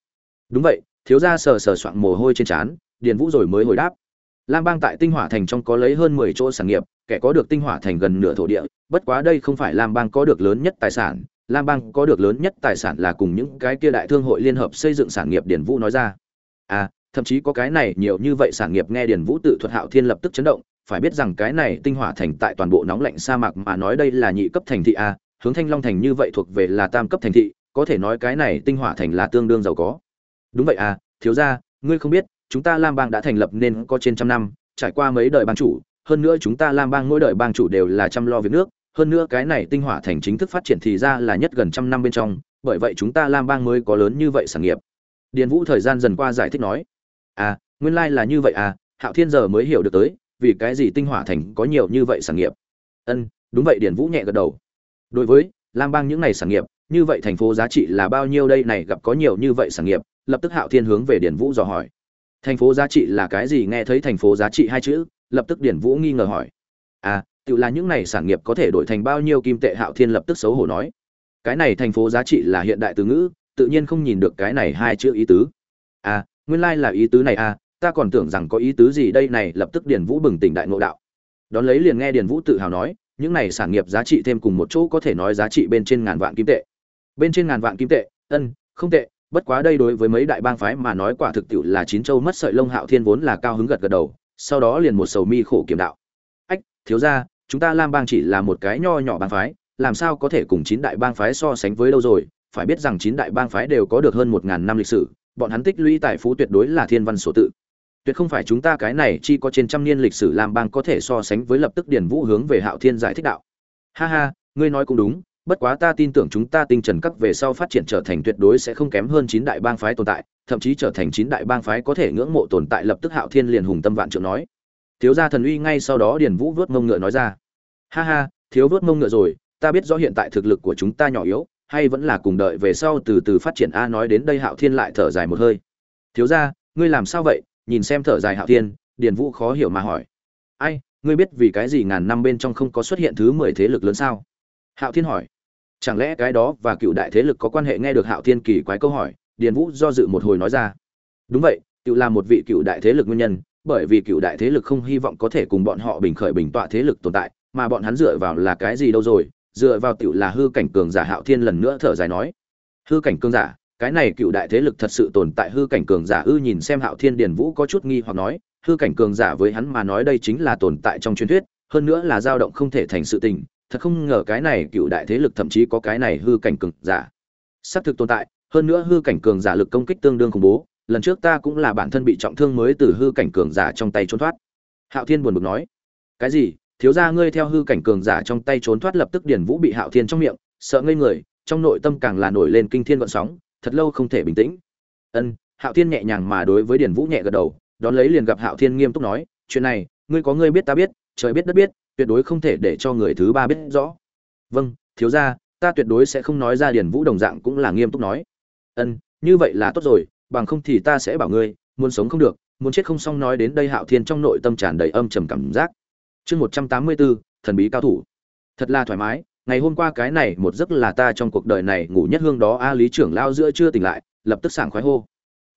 Đúng vậy, thiếu gia sờ sờ soạng mồ hôi trên trán, điền vũ rồi mới hồi đáp. Lam bang tại tinh hỏa thành trong có lấy hơn mười chỗ sản nghiệp, kẻ có được tinh hỏa thành gần nửa thổ địa, bất quá đây không phải lam bang có được lớn nhất tài sản lam bang có được lớn nhất tài sản là cùng những cái kia đại thương hội liên hợp xây dựng sản nghiệp điền vũ nói ra. À thậm chí có cái này nhiều như vậy sản nghiệp nghe điền vũ tự thuật hạo thiên lập tức chấn động, phải biết rằng cái này tinh hỏa thành tại toàn bộ nóng lạnh sa mạc mà nói đây là nhị cấp thành thị a, hướng thanh long thành như vậy thuộc về là tam cấp thành thị, có thể nói cái này tinh hỏa thành là tương đương giàu có. Đúng vậy à thiếu gia, ngươi không biết, chúng ta lam bang đã thành lập nên có trên trăm năm, trải qua mấy đời bang chủ, hơn nữa chúng ta lam bang mỗi đời bang chủ đều là chăm lo việc nước hơn nữa cái này tinh hỏa thành chính thức phát triển thì ra là nhất gần trăm năm bên trong, bởi vậy chúng ta lam bang mới có lớn như vậy sản nghiệp. Điền vũ thời gian dần qua giải thích nói à nguyên lai là như vậy à hạo thiên giờ mới hiểu được tới, vì cái gì tinh hỏa thành có nhiều như vậy sản nghiệp. Ân, đúng vậy, điền vũ nhẹ gật đầu. Đối với lam bang những này sản nghiệp, như vậy thành phố giá trị là bao nhiêu đây này gặp có nhiều như vậy sản nghiệp? Lập tức hạo thiên hướng về điền vũ dò hỏi. Thành phố giá trị là cái gì? Nghe thấy thành phố giá trị hai chữ, lập tức điền vũ nghi ngờ hỏi. À tự là những này sản nghiệp có thể đổi thành bao nhiêu kim tệ hạo thiên lập tức xấu hổ nói. Cái này thành phố giá trị là hiện đại từ ngữ, tự nhiên không nhìn được cái này hai chữ ý tứ. À nguyên lai là ý tứ này à ta còn tưởng rằng có ý tứ gì đây này, lập tức điền vũ bừng tỉnh đại ngộ đạo. Đón lấy liền nghe điền vũ tự hào nói, những này sản nghiệp giá trị thêm cùng một chỗ có thể nói giá trị bên trên ngàn vạn kim tệ. Bên trên ngàn vạn kim tệ, ân, không tệ, bất quá đây đối với mấy đại bang phái mà nói quả thực tiệu là chín châu mất sợi lông hạo thiên vốn là cao hứng gật gật đầu, sau đó liền một sầu mi khổ kiểm đạo. Ách, thiếu ra chúng ta lam bang chỉ là một cái nho nhỏ bang phái, làm sao có thể cùng chín đại bang phái so sánh với đâu rồi? Phải biết rằng chín đại bang phái đều có được hơn 1000 năm lịch sử, bọn hắn tích lũy tài phú tuyệt đối là thiên văn số tự. Tuyệt không phải chúng ta cái này chi có trên trăm niên lịch sử lam bang có thể so sánh với lập tức Điền vũ hướng về hạo thiên giải thích đạo. Ha ha, ngươi nói cũng đúng, bất quá ta tin tưởng chúng ta tinh trần các về sau phát triển trở thành tuyệt đối sẽ không kém hơn chín đại bang phái tồn tại, thậm chí trở thành chín đại bang phái có thể ngưỡng mộ tồn tại lập tức hạo thiên liền hùng tâm vạn trượng nói thiếu gia thần uy ngay sau đó điền vũ vớt mông ngựa nói ra. Ha ha, thiếu vớt mông ngựa rồi, ta biết rõ hiện tại thực lực của chúng ta nhỏ yếu, hay vẫn là cùng đợi về sau từ từ phát triển. A nói đến đây hạo thiên lại thở dài một hơi. Thiếu gia, ngươi làm sao vậy? Nhìn xem thở dài hạo thiên, điền vũ khó hiểu mà hỏi. Ai, ngươi biết vì cái gì ngàn năm bên trong không có xuất hiện thứ mười thế lực lớn sao? Hạo thiên hỏi. Chẳng lẽ cái đó và cựu đại thế lực có quan hệ nghe được hạo thiên kỳ quái câu hỏi? Điền vũ do dự một hồi nói ra. Đúng vậy tự là một vị cựu đại thế lực nguyên nhân bởi vì cựu đại thế lực không hy vọng có thể cùng bọn họ bình khởi bình tọa thế lực tồn tại, mà bọn hắn dựa vào là cái gì đâu rồi, dựa vào tiểu là hư cảnh cường giả hạo thiên lần nữa thở dài nói. Hư cảnh cường giả, cái này cựu đại thế lực thật sự tồn tại, hư cảnh cường giả ư nhìn xem hạo thiên điền vũ có chút nghi hoặc nói, hư cảnh cường giả với hắn mà nói đây chính là tồn tại trong truyền thuyết, hơn nữa là dao động không thể thành sự tình, thật không ngờ cái này cựu đại thế lực thậm chí có cái này hư cảnh cường giả. Xác thực tồn tại, hơn nữa hư cảnh cường giả lực công kích tương đương khủng bố lần trước ta cũng là bản thân bị trọng thương mới từ hư cảnh cường giả trong tay trốn thoát. Hạo thiên buồn bực nói, cái gì? Thiếu gia ngươi theo hư cảnh cường giả trong tay trốn thoát lập tức điền vũ bị hạo thiên trong miệng, sợ ngây người, trong nội tâm càng là nổi lên kinh thiên vận sóng, thật lâu không thể bình tĩnh. Ân, hạo thiên nhẹ nhàng mà đối với điền vũ nhẹ gật đầu, đón lấy liền gặp hạo thiên nghiêm túc nói, chuyện này, ngươi có ngươi biết ta biết, trời biết đất biết, tuyệt đối không thể để cho người thứ ba biết rõ. Vâng thiếu gia, ta tuyệt đối sẽ không nói ra điền vũ đồng dạng, cũng là nghiêm túc nói. Ân, như vậy là tốt rồi bằng không thì ta sẽ bảo ngươi, muốn sống không được, muốn chết không xong nói đến đây hạo thiên trong nội tâm tràn đầy âm trầm cảm giác. Chương một trăm tám mươi bốn, thần bí cao thủ. Thật là thoải mái, ngày hôm qua cái này một giấc là ta trong cuộc đời này ngủ nhất hương đó, a lý trưởng lao giữa chưa tỉnh lại, lập tức sảng khoái hô.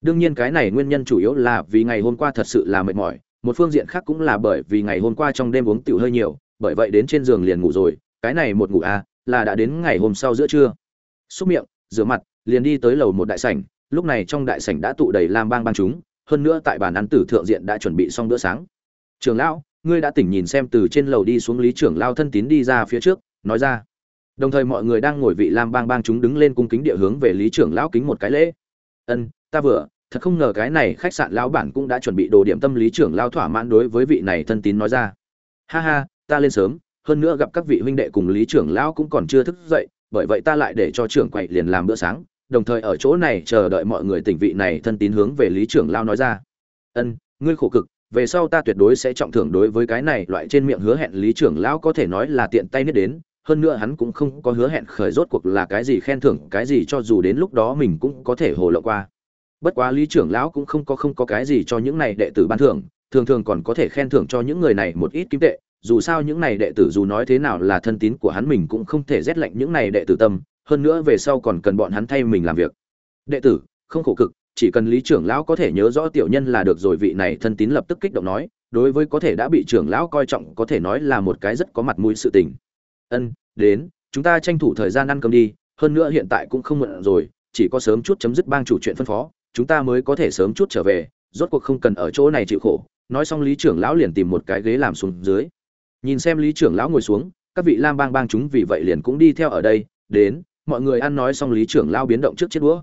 Đương nhiên cái này nguyên nhân chủ yếu là vì ngày hôm qua thật sự là mệt mỏi, một phương diện khác cũng là bởi vì ngày hôm qua trong đêm uống tiểu hơi nhiều, bởi vậy đến trên giường liền ngủ rồi, cái này một ngủ, a, là đã đến ngày hôm sau giữa trưa. Xúc miệng, rửa mặt, liền đi tới lầu một đại sảnh lúc này trong đại sảnh đã tụ đầy lam bang bang chúng, hơn nữa tại bàn ăn tử thượng diện đã chuẩn bị xong bữa sáng. Trường lão, ngươi đã tỉnh nhìn xem từ trên lầu đi xuống lý trưởng lao thân tín đi ra phía trước, nói ra. Đồng thời mọi người đang ngồi vị lam bang bang chúng đứng lên cung kính địa hướng về lý trưởng lão kính một cái lễ. Ân, ta vừa, thật không ngờ cái này khách sạn lão bản cũng đã chuẩn bị đồ điểm tâm lý trưởng lao thỏa mãn đối với vị này thân tín nói ra. Ha ha, ta lên sớm, hơn nữa gặp các vị huynh đệ cùng lý trưởng lão cũng còn chưa thức dậy, bởi vậy ta lại để cho trưởng quậy liền làm bữa sáng đồng thời ở chỗ này chờ đợi mọi người tỉnh vị này thân tín hướng về lý trưởng lão nói ra. Ân, ngươi khổ cực, về sau ta tuyệt đối sẽ trọng thưởng đối với cái này loại trên miệng hứa hẹn lý trưởng lão có thể nói là tiện tay nhất đến, hơn nữa hắn cũng không có hứa hẹn khởi rốt cuộc là cái gì khen thưởng, cái gì cho dù đến lúc đó mình cũng có thể hồ lộ qua. Bất quá lý trưởng lão cũng không có không có cái gì cho những này đệ tử ban thưởng, thường thường còn có thể khen thưởng cho những người này một ít kim tệ, dù sao những này đệ tử dù nói thế nào là thân tín của hắn mình cũng không thể rét lạnh những này đệ tử tâm hơn nữa về sau còn cần bọn hắn thay mình làm việc. Đệ tử, không khổ cực, chỉ cần lý trưởng lão có thể nhớ rõ tiểu nhân là được rồi, vị này thân tín lập tức kích động nói, đối với có thể đã bị trưởng lão coi trọng, có thể nói là một cái rất có mặt mũi sự tình. Ân, đến, chúng ta tranh thủ thời gian ăn cơm đi, hơn nữa hiện tại cũng không muộn rồi, chỉ có sớm chút chấm dứt bang chủ chuyện phân phó, chúng ta mới có thể sớm chút trở về, rốt cuộc không cần ở chỗ này chịu khổ. Nói xong lý trưởng lão liền tìm một cái ghế làm xuống dưới. Nhìn xem lý trưởng lão ngồi xuống, các vị lam bang bang chúng vì vậy liền cũng đi theo ở đây, đến mọi người ăn nói xong lý trưởng lao biến động trước chiếc đũa.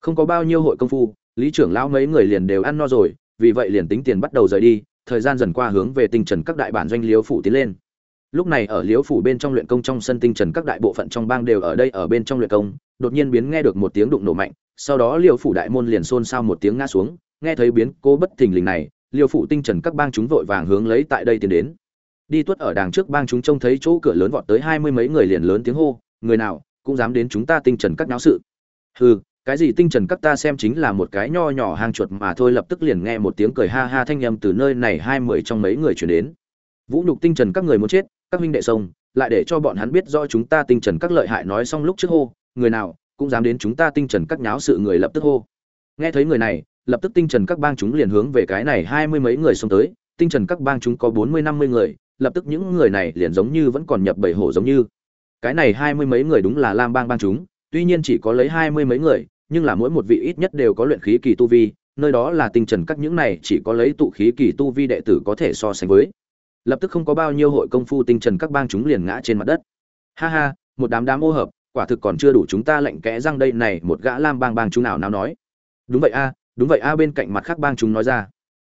Không có bao nhiêu hội công phu, lý trưởng lao mấy người liền đều ăn no rồi, vì vậy liền tính tiền bắt đầu rời đi, thời gian dần qua hướng về tinh trần các đại bản doanh liếu phủ tiến lên. Lúc này ở liếu phủ bên trong luyện công trong sân tinh trần các đại bộ phận trong bang đều ở đây ở bên trong luyện công, đột nhiên biến nghe được một tiếng đụng nổ mạnh, sau đó liêu phủ đại môn liền xôn xao một tiếng ngã xuống, nghe thấy biến cố bất thình lình này, liêu phủ tinh trần các bang chúng vội vàng hướng lấy tại đây tiến đến. Đi tuất ở đàng trước bang chúng trông thấy chỗ cửa lớn vọt tới hai mươi mấy người liền lớn tiếng hô, người nào? Cũng dám đến chúng ta tinh trần các náo sự. Hừ, cái gì tinh trần các ta xem chính là một cái nho nhỏ hang chuột mà thôi, lập tức liền nghe một tiếng cười ha ha thanh nhầm từ nơi này hai mươi trong mấy người chuyển đến. Vũ nhục tinh trần các người muốn chết, các huynh đệ sông, lại để cho bọn hắn biết do chúng ta tinh trần các lợi hại, nói xong lúc trước hô, người nào cũng dám đến chúng ta tinh trần các nháo sự, người lập tức hô. Nghe thấy người này, lập tức tinh trần các bang chúng liền hướng về cái này hai mươi mấy người xông tới, tinh trần các bang chúng có bốn mươi năm mươi người, lập tức những người này liền giống như vẫn còn nhập bảy hổ giống như cái này hai mươi mấy người đúng là lam bang bang chúng, tuy nhiên chỉ có lấy hai mươi mấy người, nhưng là mỗi một vị ít nhất đều có luyện khí kỳ tu vi, nơi đó là tinh trần các những này chỉ có lấy tụ khí kỳ tu vi đệ tử có thể so sánh với. Lập tức không có bao nhiêu hội công phu tinh trần các bang chúng liền ngã trên mặt đất. Ha ha, một đám đám ô hợp, quả thực còn chưa đủ chúng ta lệnh kẽ răng đây này, một gã lam bang bang chúng nào nào nói. Đúng vậy a, đúng vậy a, bên cạnh mặt khác bang chúng nói ra.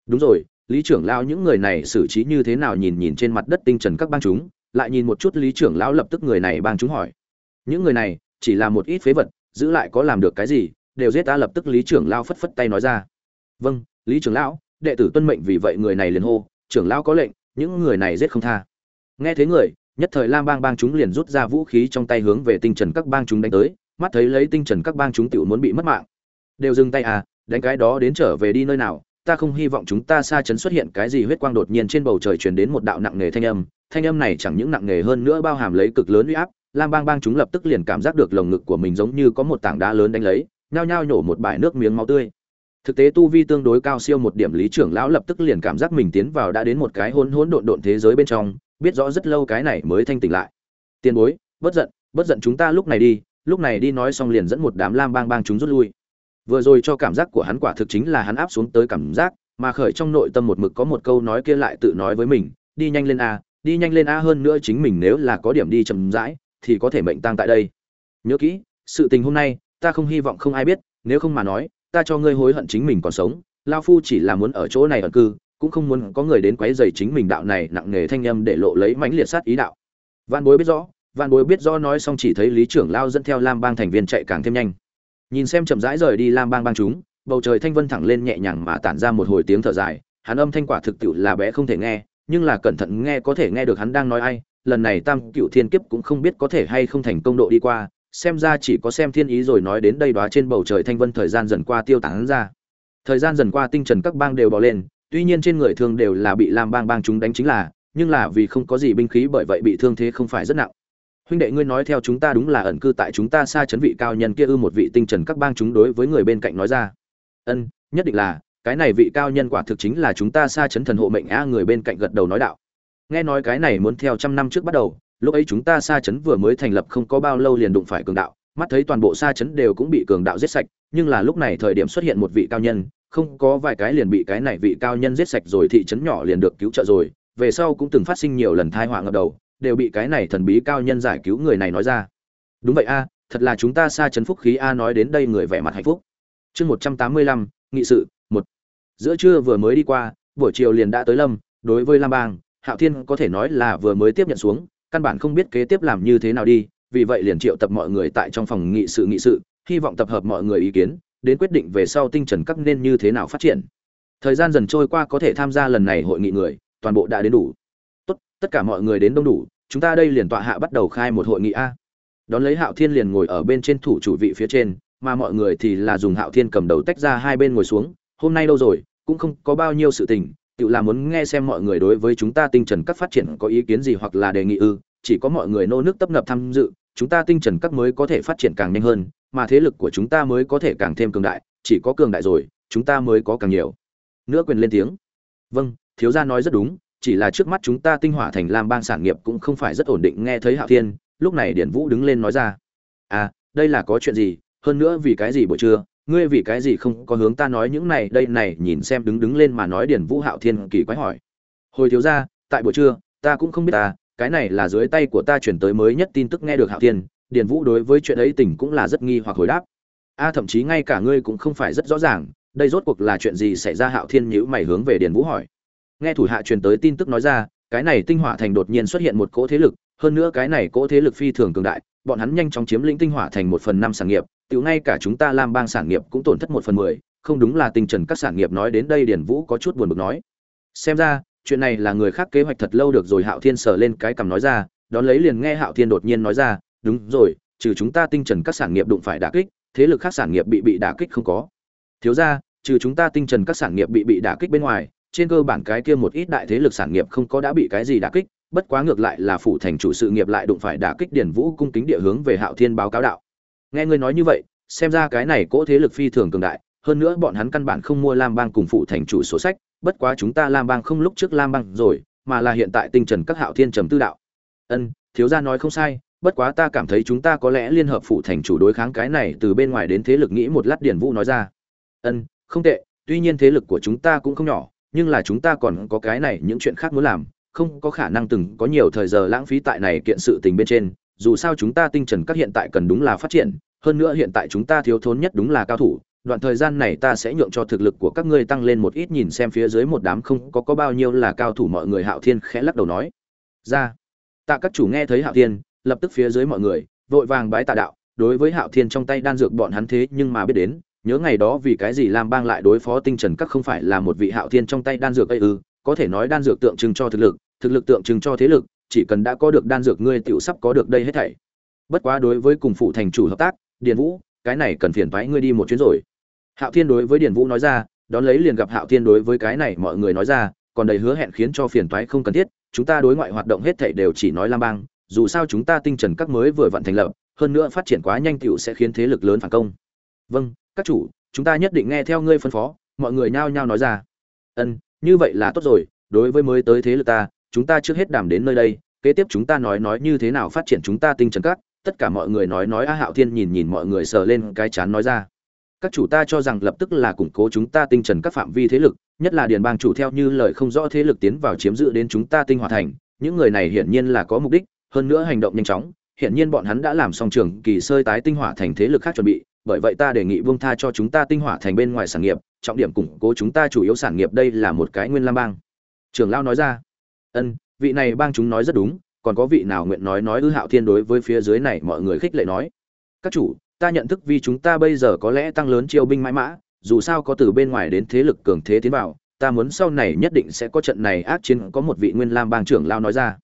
Đúng rồi, lý trưởng lao những người này xử trí như thế nào nhìn nhìn trên mặt đất tinh trần các bang chúng? Lại nhìn một chút lý trưởng lão lập tức người này bang chúng hỏi. Những người này, chỉ là một ít phế vật, giữ lại có làm được cái gì, đều giết ta lập tức lý trưởng lão phất phất tay nói ra. Vâng lý trưởng lão, đệ tử tuân mệnh vì vậy người này liền hô, trưởng lão có lệnh, những người này giết không tha. Nghe thế người, nhất thời lam bang bang chúng liền rút ra vũ khí trong tay hướng về tinh trần các bang chúng đánh tới, mắt thấy lấy tinh trần các bang chúng tiểu muốn bị mất mạng. Đều dừng tay à đánh cái đó đến trở về đi nơi nào, ta không hy vọng chúng ta xa chấn xuất hiện cái gì huyết quang đột nhiên trên bầu trời truyền đến một đạo nặng nề thanh âm thanh âm này chẳng những nặng nề hơn nữa bao hàm lấy cực lớn uy áp, lam bang bang chúng lập tức liền cảm giác được lồng ngực của mình giống như có một tảng đá lớn đánh lấy, nhao nhao nhổ một bãi nước miếng máu tươi. Thực tế tu vi tương đối cao siêu một điểm lý trưởng lão lập tức liền cảm giác mình tiến vào đã đến một cái hỗn hỗn độn độn thế giới bên trong, biết rõ rất lâu cái này mới thanh tỉnh lại. Tiền bối, bất giận bất giận chúng ta lúc này đi, lúc này đi nói xong liền dẫn một đám lam bang bang chúng rút lui. Vừa rồi cho cảm giác của hắn quả thực chính là hắn áp xuống tới cảm giác, mà khởi trong nội tâm một mực có một câu nói kia lại tự nói với mình, đi nhanh lên a đi nhanh lên a hơn nữa chính mình nếu là có điểm đi chậm rãi, thì có thể mệnh tang tại đây. Nhớ kỹ, sự tình hôm nay, ta không hy vọng không ai biết, nếu không mà nói, ta cho ngươi hối hận chính mình còn sống. Lao phu chỉ là muốn ở chỗ này ẩn cư, cũng không muốn có người đến quấy rầy chính mình đạo này nặng nề thanh âm để lộ lấy mãnh liệt sát ý đạo. Văn bối biết rõ văn bối biết rõ nói xong chỉ thấy lý trưởng lao dẫn theo lam bang thành viên chạy càng thêm nhanh. Nhìn xem chậm rãi rời đi lam bang bang chúng, bầu trời thanh vân thẳng lên nhẹ nhàng mà tản ra một hồi tiếng thở dài, hắn âm thanh quả thực tiệu là bé không thể nghe nhưng là cẩn thận nghe có thể nghe được hắn đang nói ai, lần này tam cựu thiên kiếp cũng không biết có thể hay không thành công độ đi qua, xem ra chỉ có xem thiên ý rồi nói đến đây đó trên bầu trời thanh vân thời gian dần qua tiêu tán ra. Thời gian dần qua tinh trần các bang đều bỏ lên, tuy nhiên trên người thương đều là bị làm bang bang chúng đánh chính là, nhưng là vì không có gì binh khí bởi vậy bị thương thế không phải rất nặng. Huynh đệ ngươi nói theo chúng ta đúng là ẩn cư tại chúng ta xa chấn vị cao nhân kia ư một vị tinh trần các bang chúng đối với người bên cạnh nói ra. Ân, nhất định là cái này vị cao nhân quả thực chính là chúng ta xa chấn thần hộ mệnh a người bên cạnh gật đầu nói đạo. Nghe nói cái này muốn theo trăm năm trước bắt đầu, lúc ấy chúng ta xa chấn vừa mới thành lập không có bao lâu liền đụng phải cường đạo, mắt thấy toàn bộ xa chấn đều cũng bị cường đạo giết sạch, nhưng là lúc này thời điểm xuất hiện một vị cao nhân, không có vài cái liền bị cái này vị cao nhân giết sạch rồi, thị trấn nhỏ liền được cứu trợ rồi, về sau cũng từng phát sinh nhiều lần thai họa ngập đầu, đều bị cái này thần bí cao nhân giải cứu người này nói ra. Đúng vậy a, thật là chúng ta xa chấn phúc khí a nói đến đây người vẻ mặt hạnh phúc. Chương một trăm tám mươi lăm, nghị sự giữa trưa vừa mới đi qua, buổi chiều liền đã tới lâm, đối với lam bang, hạo thiên có thể nói là vừa mới tiếp nhận xuống, căn bản không biết kế tiếp làm như thế nào đi, vì vậy liền triệu tập mọi người tại trong phòng nghị sự nghị sự, hy vọng tập hợp mọi người ý kiến, đến quyết định về sau tinh trần các nên như thế nào phát triển. Thời gian dần trôi qua có thể tham gia lần này hội nghị người, toàn bộ đã đến đủ. Tốt, tất cả mọi người đến đông đủ, chúng ta đây liền tọa hạ bắt đầu khai một hội nghị a. Đón lấy hạo thiên liền ngồi ở bên trên thủ chủ vị phía trên, mà mọi người thì là dùng hạo thiên cầm đầu tách ra hai bên ngồi xuống, hôm nay đâu rồi? Cũng không có bao nhiêu sự tình, tự là muốn nghe xem mọi người đối với chúng ta tinh trần các phát triển có ý kiến gì hoặc là đề nghị ư, chỉ có mọi người nô nước tấp nập tham dự, chúng ta tinh trần các mới có thể phát triển càng nhanh hơn, mà thế lực của chúng ta mới có thể càng thêm cường đại, chỉ có cường đại rồi, chúng ta mới có càng nhiều. Nữa quyền lên tiếng. Vâng thiếu gia nói rất đúng, chỉ là trước mắt chúng ta tinh hỏa thành lam bang sản nghiệp cũng không phải rất ổn định nghe thấy hạo thiên, lúc này điển vũ đứng lên nói ra. À đây là có chuyện gì, hơn nữa vì cái gì buổi trưa ngươi vì cái gì không có hướng ta nói những này, đây này, nhìn xem đứng đứng lên mà nói điển vũ hạo thiên kỳ quái hỏi. Hồi thiếu gia, tại buổi trưa, ta cũng không biết ta, cái này là dưới tay của ta chuyển tới mới nhất tin tức nghe được hạo thiên điển vũ đối với chuyện ấy tỉnh cũng là rất nghi hoặc hồi đáp. A, thậm chí ngay cả ngươi cũng không phải rất rõ ràng, đây rốt cuộc là chuyện gì xảy ra? Hạo thiên nhữ mày hướng về điển vũ hỏi. Nghe thủ hạ truyền tới tin tức nói ra, cái này tinh hỏa thành đột nhiên xuất hiện một cỗ thế lực, hơn nữa cái này cỗ thế lực phi thường cường đại, bọn hắn nhanh chóng chiếm lĩnh tinh hỏa thành một phần năm sản nghiệp Tiểu ngay cả chúng ta làm bang sản nghiệp cũng tổn thất một phần mười, không đúng là tinh trần các sản nghiệp nói đến đây điển vũ có chút buồn bực nói. Xem ra, chuyện này là người khác kế hoạch thật lâu được rồi hạo thiên sờ lên cái cằm nói ra, đón lấy liền nghe hạo thiên đột nhiên nói ra, đúng rồi, trừ chúng ta tinh trần các sản nghiệp đụng phải đả kích, thế lực khác sản nghiệp bị bị đả kích không có. Thiếu ra, trừ chúng ta tinh trần các sản nghiệp bị bị đả kích bên ngoài, trên cơ bản cái kia một ít đại thế lực sản nghiệp không có đã bị cái gì đả kích, bất quá ngược lại là phủ thành chủ sự nghiệp lại đụng phải đả kích điển vũ cung kính địa hướng về hạo thiên báo cáo đạo nghe ngươi nói như vậy, xem ra cái này cỗ thế lực phi thường cường đại, hơn nữa bọn hắn căn bản không mua lam bang cùng phụ thành chủ sổ sách, bất quá chúng ta lam bang không lúc trước lam bang rồi, mà là hiện tại tinh trần các hạo thiên trầm tư đạo. Ân, thiếu gia nói không sai, bất quá ta cảm thấy chúng ta có lẽ liên hợp phụ thành chủ đối kháng cái này từ bên ngoài đến thế lực nghĩ một lát điển vũ nói ra. Ân, không tệ, tuy nhiên thế lực của chúng ta cũng không nhỏ, nhưng là chúng ta còn có cái này những chuyện khác muốn làm, không có khả năng từng có nhiều thời giờ lãng phí tại này kiện sự tình bên trên dù sao chúng ta tinh trần các hiện tại cần đúng là phát triển, hơn nữa hiện tại chúng ta thiếu thốn nhất đúng là cao thủ, đoạn thời gian này ta sẽ nhượng cho thực lực của các ngươi tăng lên một ít nhìn xem phía dưới một đám không có có bao nhiêu là cao thủ mọi người. Hạo thiên khẽ lắc đầu nói, ra. Tạ các chủ nghe thấy hạo thiên, lập tức phía dưới mọi người, vội vàng bái tạ đạo, đối với hạo thiên trong tay đan dược bọn hắn thế nhưng mà biết đến, nhớ ngày đó vì cái gì lam bang lại đối phó tinh trần các không phải là một vị hạo thiên trong tay đan dược ấy ư? Có thể nói đan dược tượng trưng cho thực lực thực lực tượng trưng cho thế lực chỉ cần đã có được đan dược ngươi tiểu sắp có được đây hết thảy. Bất quá đối với cùng phụ thành chủ hợp tác, điền vũ, cái này cần phiền toái ngươi đi một chuyến rồi. Hạo thiên đối với điền vũ nói ra, đón lấy liền gặp hạo thiên đối với cái này mọi người nói ra, còn đầy hứa hẹn khiến cho phiền toái không cần thiết, chúng ta đối ngoại hoạt động hết thảy đều chỉ nói lam bang, dù sao chúng ta tinh trần các mới vừa vận thành lập, hơn nữa phát triển quá nhanh tiểu sẽ khiến thế lực lớn phản công. Vâng các chủ, chúng ta nhất định nghe theo ngươi phân phó, mọi người nhao nhao nói ra. Ân, như vậy là tốt rồi, đối với mới tới thế lực ta chúng ta trước hết đảm đến nơi đây, kế tiếp chúng ta nói nói như thế nào phát triển chúng ta tinh trần các, tất cả mọi người nói nói a hạo thiên nhìn nhìn mọi người sờ lên cái chán nói ra. Các chủ ta cho rằng lập tức là củng cố chúng ta tinh trần các phạm vi thế lực, nhất là điền bang chủ theo như lời không rõ thế lực tiến vào chiếm giữ đến chúng ta tinh hòa thành, những người này hiển nhiên là có mục đích, hơn nữa hành động nhanh chóng, hiển nhiên bọn hắn đã làm xong trường kỳ sơi tái tinh hỏa thành thế lực khác chuẩn bị, bởi vậy ta đề nghị vương tha cho chúng ta tinh hỏa thành bên ngoài sản nghiệp, trọng điểm củng cố chúng ta chủ yếu sản nghiệp đây là một cái nguyên lam bang. Trưởng lao nói ra ân, vị này bang chúng nói rất đúng, còn có vị nào nguyện nói nói ư hạo thiên đối với phía dưới này mọi người khích lệ nói? Các chủ, ta nhận thức vì chúng ta bây giờ có lẽ tăng lớn chiêu binh mãi mã, dù sao có từ bên ngoài đến thế lực cường thế tiến vào, ta muốn sau này nhất định sẽ có trận này ác chiến, có một vị nguyên lam bang trưởng lao nói ra.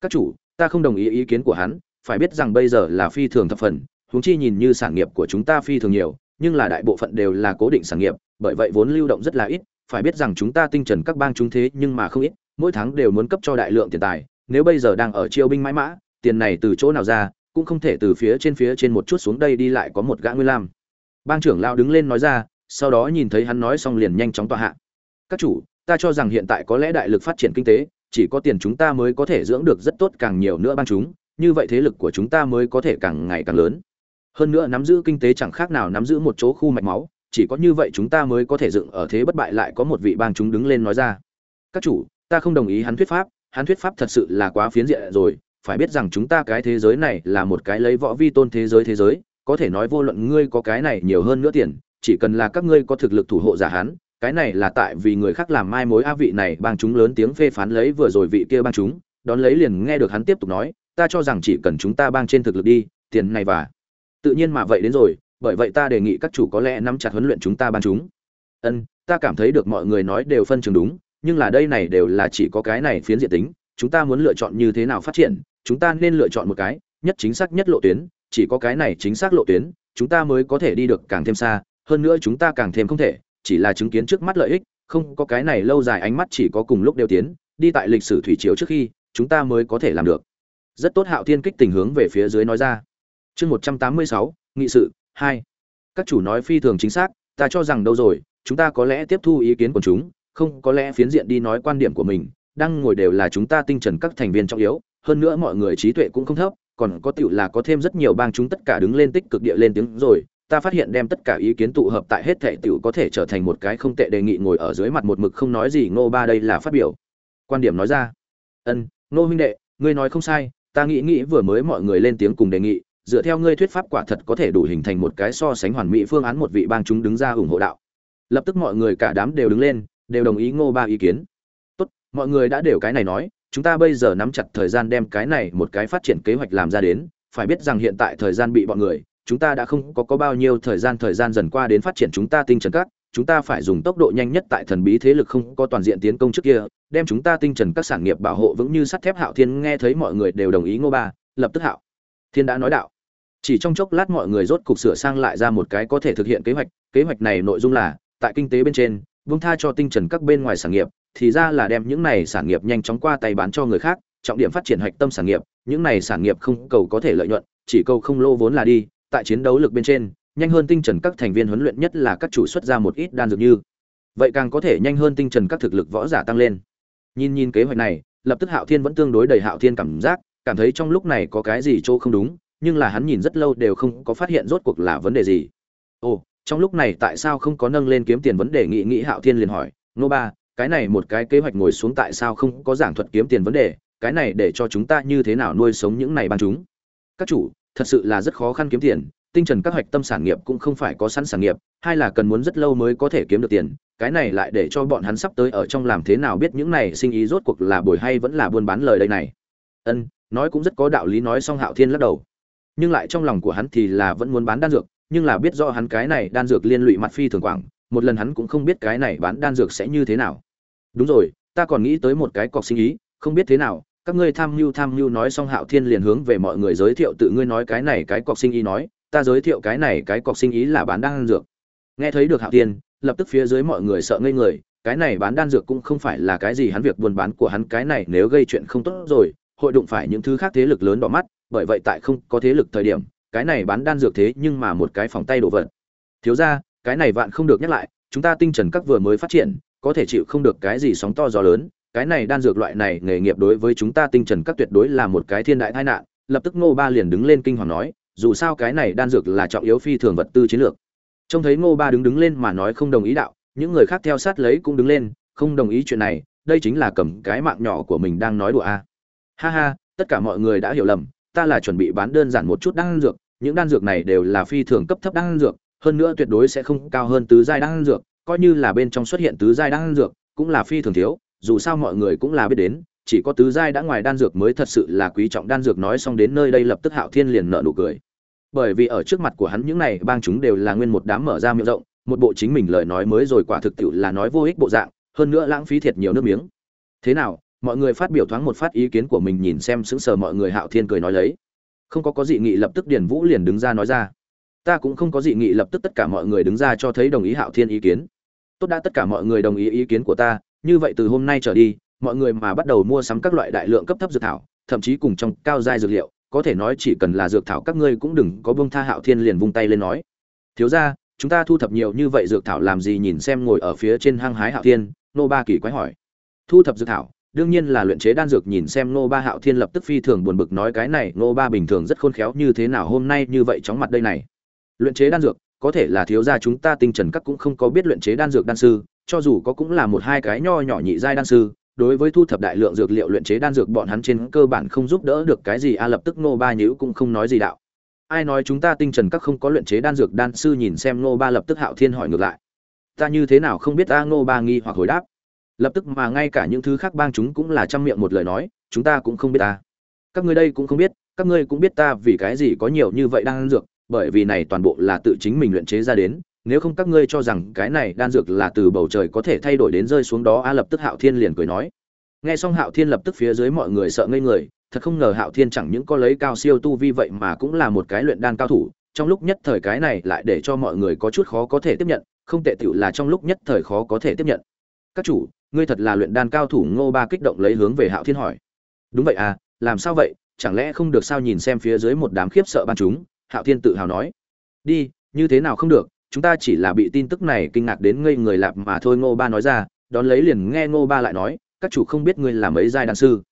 Các chủ, ta không đồng ý ý kiến của hắn, phải biết rằng bây giờ là phi thường thập phần, huống chi nhìn như sản nghiệp của chúng ta phi thường nhiều, nhưng là đại bộ phận đều là cố định sản nghiệp, bởi vậy vốn lưu động rất là ít, phải biết rằng chúng ta tinh trần các bang chúng thế nhưng mà không ít mỗi tháng đều muốn cấp cho đại lượng tiền tài, nếu bây giờ đang ở chiêu binh mãi mã, tiền này từ chỗ nào ra, cũng không thể từ phía trên phía trên một chút xuống đây đi lại có một gã nguyên lam. Bang trưởng lao đứng lên nói ra, sau đó nhìn thấy hắn nói xong liền nhanh chóng tọa hạ. Các chủ, ta cho rằng hiện tại có lẽ đại lực phát triển kinh tế, chỉ có tiền chúng ta mới có thể dưỡng được rất tốt càng nhiều nữa bang chúng, như vậy thế lực của chúng ta mới có thể càng ngày càng lớn. Hơn nữa nắm giữ kinh tế chẳng khác nào nắm giữ một chỗ khu mạch máu, chỉ có như vậy chúng ta mới có thể dựng ở thế bất bại lại có một vị bang chúng đứng lên nói ra. Các chủ ta không đồng ý hắn thuyết pháp, hắn thuyết pháp thật sự là quá phiến diện rồi, phải biết rằng chúng ta cái thế giới này là một cái lấy võ vi tôn thế giới thế giới, có thể nói vô luận ngươi có cái này nhiều hơn nữa tiền, chỉ cần là các ngươi có thực lực thủ hộ giả hắn, cái này là tại vì người khác làm mai mối a vị này bang chúng lớn tiếng phê phán lấy vừa rồi vị kia bang chúng, đón lấy liền nghe được hắn tiếp tục nói, ta cho rằng chỉ cần chúng ta bang trên thực lực đi, tiền này và. Tự nhiên mà vậy đến rồi, bởi vậy ta đề nghị các chủ có lẽ nắm chặt huấn luyện chúng ta bang chúng. Ân, ta cảm thấy được mọi người nói đều phân trường đúng nhưng là đây này đều là chỉ có cái này phiến diện tính, chúng ta muốn lựa chọn như thế nào phát triển, chúng ta nên lựa chọn một cái, nhất chính xác nhất lộ tuyến, chỉ có cái này chính xác lộ tuyến, chúng ta mới có thể đi được càng thêm xa, hơn nữa chúng ta càng thêm không thể, chỉ là chứng kiến trước mắt lợi ích, không có cái này lâu dài ánh mắt chỉ có cùng lúc đều tiến, đi tại lịch sử thủy chiếu trước khi, chúng ta mới có thể làm được. Rất tốt hạo thiên kích tình hướng về phía dưới nói ra. Chương một trăm tám mươi sáu, nghị sự, hai. Các chủ nói phi thường chính xác, ta cho rằng đâu rồi, chúng ta có lẽ tiếp thu ý kiến của chúng không có lẽ phiến diện đi nói quan điểm của mình, đang ngồi đều là chúng ta tinh trần các thành viên trọng yếu, hơn nữa mọi người trí tuệ cũng không thấp, còn có tiểu là có thêm rất nhiều bang chúng tất cả đứng lên tích cực địa lên tiếng rồi, ta phát hiện đem tất cả ý kiến tụ hợp tại hết thể tiểu có thể trở thành một cái không tệ đề nghị ngồi ở dưới mặt một mực không nói gì, ngô ba đây là phát biểu. Quan điểm nói ra. Ân, ngô huynh đệ, ngươi nói không sai, ta nghĩ nghĩ vừa mới mọi người lên tiếng cùng đề nghị, dựa theo ngươi thuyết pháp quả thật có thể đủ hình thành một cái so sánh hoàn mỹ phương án một vị bang chúng đứng ra ủng hộ đạo. Lập tức mọi người cả đám đều đứng lên đều đồng ý ngô ba ý kiến. Tốt mọi người đã đều cái này nói chúng ta bây giờ nắm chặt thời gian đem cái này một cái phát triển kế hoạch làm ra đến phải biết rằng hiện tại thời gian bị bọn người chúng ta đã không có, có bao nhiêu thời gian thời gian dần qua đến phát triển chúng ta tinh trần các chúng ta phải dùng tốc độ nhanh nhất tại thần bí thế lực không có toàn diện tiến công trước kia đem chúng ta tinh trần các sản nghiệp bảo hộ vững như sắt thép hạo thiên nghe thấy mọi người đều đồng ý ngô ba lập tức hạo. Thiên đã nói đạo. Chỉ trong chốc lát mọi người rốt cục sửa sang lại ra một cái có thể thực hiện kế hoạch kế hoạch này nội dung là tại kinh tế bên trên vung tha cho tinh trần các bên ngoài sản nghiệp, thì ra là đem những này sản nghiệp nhanh chóng qua tay bán cho người khác, trọng điểm phát triển hoạch tâm sản nghiệp, những này sản nghiệp không cầu có thể lợi nhuận, chỉ cầu không lô vốn là đi, tại chiến đấu lực bên trên, nhanh hơn tinh trần các thành viên huấn luyện nhất là các chủ xuất ra một ít đan dược như. Vậy càng có thể nhanh hơn tinh trần các thực lực võ giả tăng lên. Nhìn nhìn kế hoạch này, lập tức hạo thiên vẫn tương đối đầy hạo thiên cảm giác, cảm thấy trong lúc này có cái gì chỗ không đúng, nhưng là hắn nhìn rất lâu đều không có phát hiện rốt cuộc là vấn đề gì. Ồ trong lúc này tại sao không có nâng lên kiếm tiền vấn đề, nghị nghị hạo thiên liền hỏi, nô ba, cái này một cái kế hoạch ngồi xuống tại sao không có giảng thuật kiếm tiền vấn đề? Cái này để cho chúng ta như thế nào nuôi sống những này bằng chúng? Các chủ, thật sự là rất khó khăn kiếm tiền, tinh trần các hoạch tâm sản nghiệp cũng không phải có sẵn sản nghiệp hay là cần muốn rất lâu mới có thể kiếm được tiền, cái này lại để cho bọn hắn sắp tới ở trong làm thế nào biết những này sinh ý rốt cuộc là bồi hay vẫn là buôn bán lời đây này? Ân, nói cũng rất có đạo lý, nói xong hạo thiên lắc đầu. Nhưng lại trong lòng của hắn thì là vẫn muốn bán đan dược nhưng là biết rõ hắn cái này đan dược liên lụy mặt phi thường quảng, một lần hắn cũng không biết cái này bán đan dược sẽ như thế nào. Đúng rồi, ta còn nghĩ tới một cái cọc sinh ý, không biết thế nào, các ngươi tham mưu tham mưu nói xong hạo thiên liền hướng về mọi người giới thiệu tự ngươi nói cái này cái cọc sinh ý nói, ta giới thiệu cái này cái cọc sinh ý là bán đan dược. Nghe thấy được hạo thiên, lập tức phía dưới mọi người sợ ngây người, cái này bán đan dược cũng không phải là cái gì hắn việc buôn bán của hắn, cái này nếu gây chuyện không tốt rồi, hội đụng phải những thứ khác thế lực lớn đỏ mắt, bởi vậy tại không có thế lực thời điểm cái này bán đan dược thế nhưng mà một cái phòng tay đồ vật. Thiếu ra cái này vạn không được nhắc lại, chúng ta tinh trần các vừa mới phát triển, có thể chịu không được cái gì sóng to gió lớn, cái này đan dược loại này nghề nghiệp đối với chúng ta tinh trần các tuyệt đối là một cái thiên đại tai nạn, lập tức ngô ba liền đứng lên kinh hoàng nói, dù sao cái này đan dược là trọng yếu phi thường vật tư chiến lược. Trông thấy ngô ba đứng đứng lên mà nói không đồng ý đạo, những người khác theo sát lấy cũng đứng lên, không đồng ý chuyện này, đây chính là cầm cái mạng nhỏ của mình đang nói đùa a. Ha ha, tất cả mọi người đã hiểu lầm ta là chuẩn bị bán đơn giản một chút đan dược, những đan dược này đều là phi thường cấp thấp đan dược, hơn nữa tuyệt đối sẽ không cao hơn tứ giai đan dược, coi như là bên trong xuất hiện tứ giai đan dược cũng là phi thường thiếu, dù sao mọi người cũng là biết đến, chỉ có tứ giai đã ngoài đan dược mới thật sự là quý trọng đan dược nói xong đến nơi đây lập tức hạo thiên liền nở nụ cười. Bởi vì ở trước mặt của hắn những này bang chúng đều là nguyên một đám mở ra miệng rộng, một bộ chính mình lời nói mới rồi quả thực tiệu là nói vô ích bộ dạng, hơn nữa lãng phí thiệt nhiều nước miếng. Thế nào mọi người phát biểu thoáng một phát ý kiến của mình nhìn xem sững sờ mọi người hạo thiên cười nói lấy. Không có có dị nghị lập tức điền vũ liền đứng ra nói ra. Ta cũng không có dị nghị lập tức tất cả mọi người đứng ra cho thấy đồng ý hạo thiên ý kiến. Tốt đã tất cả mọi người đồng ý ý kiến của ta, như vậy từ hôm nay trở đi, mọi người mà bắt đầu mua sắm các loại đại lượng cấp thấp dược thảo, thậm chí cùng trong cao giai dược liệu, có thể nói chỉ cần là dược thảo các ngươi cũng đừng có bông tha hạo thiên liền vung tay lên nói. Thiếu ra chúng ta thu thập nhiều như vậy dược thảo làm gì nhìn xem ngồi ở phía trên hang hái hạo thiên, nô ba kỳ quái hỏi. Thu thập dược thảo đương nhiên là luyện chế đan dược nhìn xem nô ba hạo thiên lập tức phi thường buồn bực nói cái này nô ba bình thường rất khôn khéo như thế nào hôm nay như vậy chóng mặt đây này. Luyện chế đan dược, có thể là thiếu gia chúng ta tinh trần các cũng không có biết luyện chế đan dược đan sư, cho dù có cũng là một hai cái nho nhỏ nhị giai đan sư, đối với thu thập đại lượng dược liệu luyện chế đan dược bọn hắn trên cơ bản không giúp đỡ được cái gì, a lập tức nô ba nhữ cũng không nói gì đạo. Ai nói chúng ta tinh trần các không có luyện chế đan dược đan sư nhìn xem nô ba lập tức hạo thiên hỏi ngược lại. Ta như thế nào không biết ta nô ba nghi hoặc hồi đáp lập tức mà ngay cả những thứ khác bang chúng cũng là trăm miệng một lời nói, chúng ta cũng không biết ta. Các ngươi đây cũng không biết, các ngươi cũng biết ta vì cái gì có nhiều như vậy đang ăn dược, bởi vì này toàn bộ là tự chính mình luyện chế ra đến. Nếu không các ngươi cho rằng cái này đan dược là từ bầu trời có thể thay đổi đến rơi xuống đó, a lập tức hạo thiên liền cười nói. Nghe xong hạo thiên lập tức phía dưới mọi người sợ ngây người, thật không ngờ hạo thiên chẳng những có lấy cao siêu tu vi vậy mà cũng là một cái luyện đan cao thủ, trong lúc nhất thời cái này lại để cho mọi người có chút khó có thể tiếp nhận, không tệ tựu là trong lúc nhất thời khó có thể tiếp nhận. Các chủ ngươi thật là luyện đan cao thủ ngô ba kích động lấy hướng về hạo thiên hỏi. Đúng vậy à làm sao vậy, chẳng lẽ không được sao nhìn xem phía dưới một đám khiếp sợ ban chúng, hạo thiên tự hào nói. Đi, như thế nào không được, chúng ta chỉ là bị tin tức này kinh ngạc đến ngây người lạp mà thôi, ngô ba nói ra, đón lấy liền nghe ngô ba lại nói, các chủ không biết ngươi là mấy giai đan sư.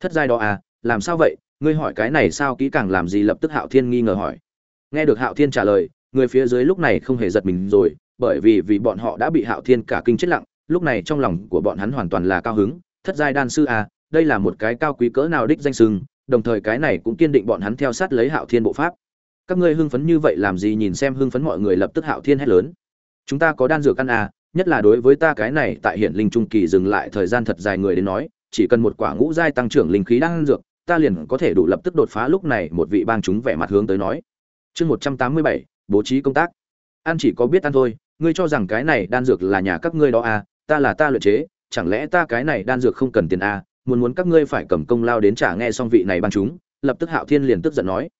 Thất giai đó à làm sao vậy, ngươi hỏi cái này sao, kỹ càng làm gì, lập tức hạo thiên nghi ngờ hỏi. Nghe được hạo thiên trả lời, người phía dưới lúc này không hề giật mình rồi, bởi vì vì bọn họ đã bị hạo thiên cả kinh chết lặng lúc này trong lòng của bọn hắn hoàn toàn là cao hứng, thất giai đan sư à đây là một cái cao quý cỡ nào đích danh sưng đồng thời cái này cũng kiên định bọn hắn theo sát lấy hạo thiên bộ pháp. Các ngươi hưng phấn như vậy làm gì nhìn xem hưng phấn mọi người lập tức hạo thiên hét lớn. Chúng ta có đan dược ăn à nhất là đối với ta cái này tại hiện linh trung kỳ dừng lại thời gian thật dài người đến nói, chỉ cần một quả ngũ giai tăng trưởng linh khí đan dược, ta liền có thể đủ lập tức đột phá lúc này một vị bang chúng vẻ mặt hướng tới nói. Chương một trăm tám mươi bảy, bố trí công tác. Ăn chỉ có biết ăn thôi, ngươi cho rằng cái này đan dược là nhà các ngươi đó à ta là ta luyện chế, chẳng lẽ ta cái này đan dược không cần tiền à muốn muốn các ngươi phải cầm công lao đến trả nghe xong vị này ban chúng, lập tức hạo thiên liền tức giận nói.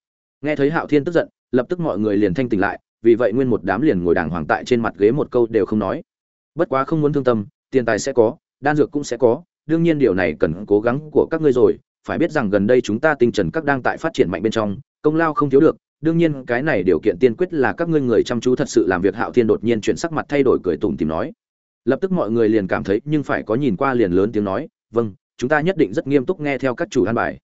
Nghe thấy hạo thiên tức giận, lập tức mọi người liền thanh tỉnh lại, vì vậy nguyên một đám liền ngồi đàng hoàng tại trên mặt ghế một câu đều không nói. Bất quá không muốn thương tâm, tiền tài sẽ có, đan dược cũng sẽ có, đương nhiên điều này cần cố gắng của các ngươi rồi, phải biết rằng gần đây chúng ta tinh trần các đang tại phát triển mạnh bên trong, công lao không thiếu được, đương nhiên cái này điều kiện tiên quyết là các ngươi người chăm chú thật sự làm việc. Hạo thiên đột nhiên chuyển sắc mặt thay đổi cười tủm tìm nói lập tức mọi người liền cảm thấy nhưng phải có nhìn qua liền lớn tiếng nói vâng chúng ta nhất định rất nghiêm túc nghe theo các chủ an bài.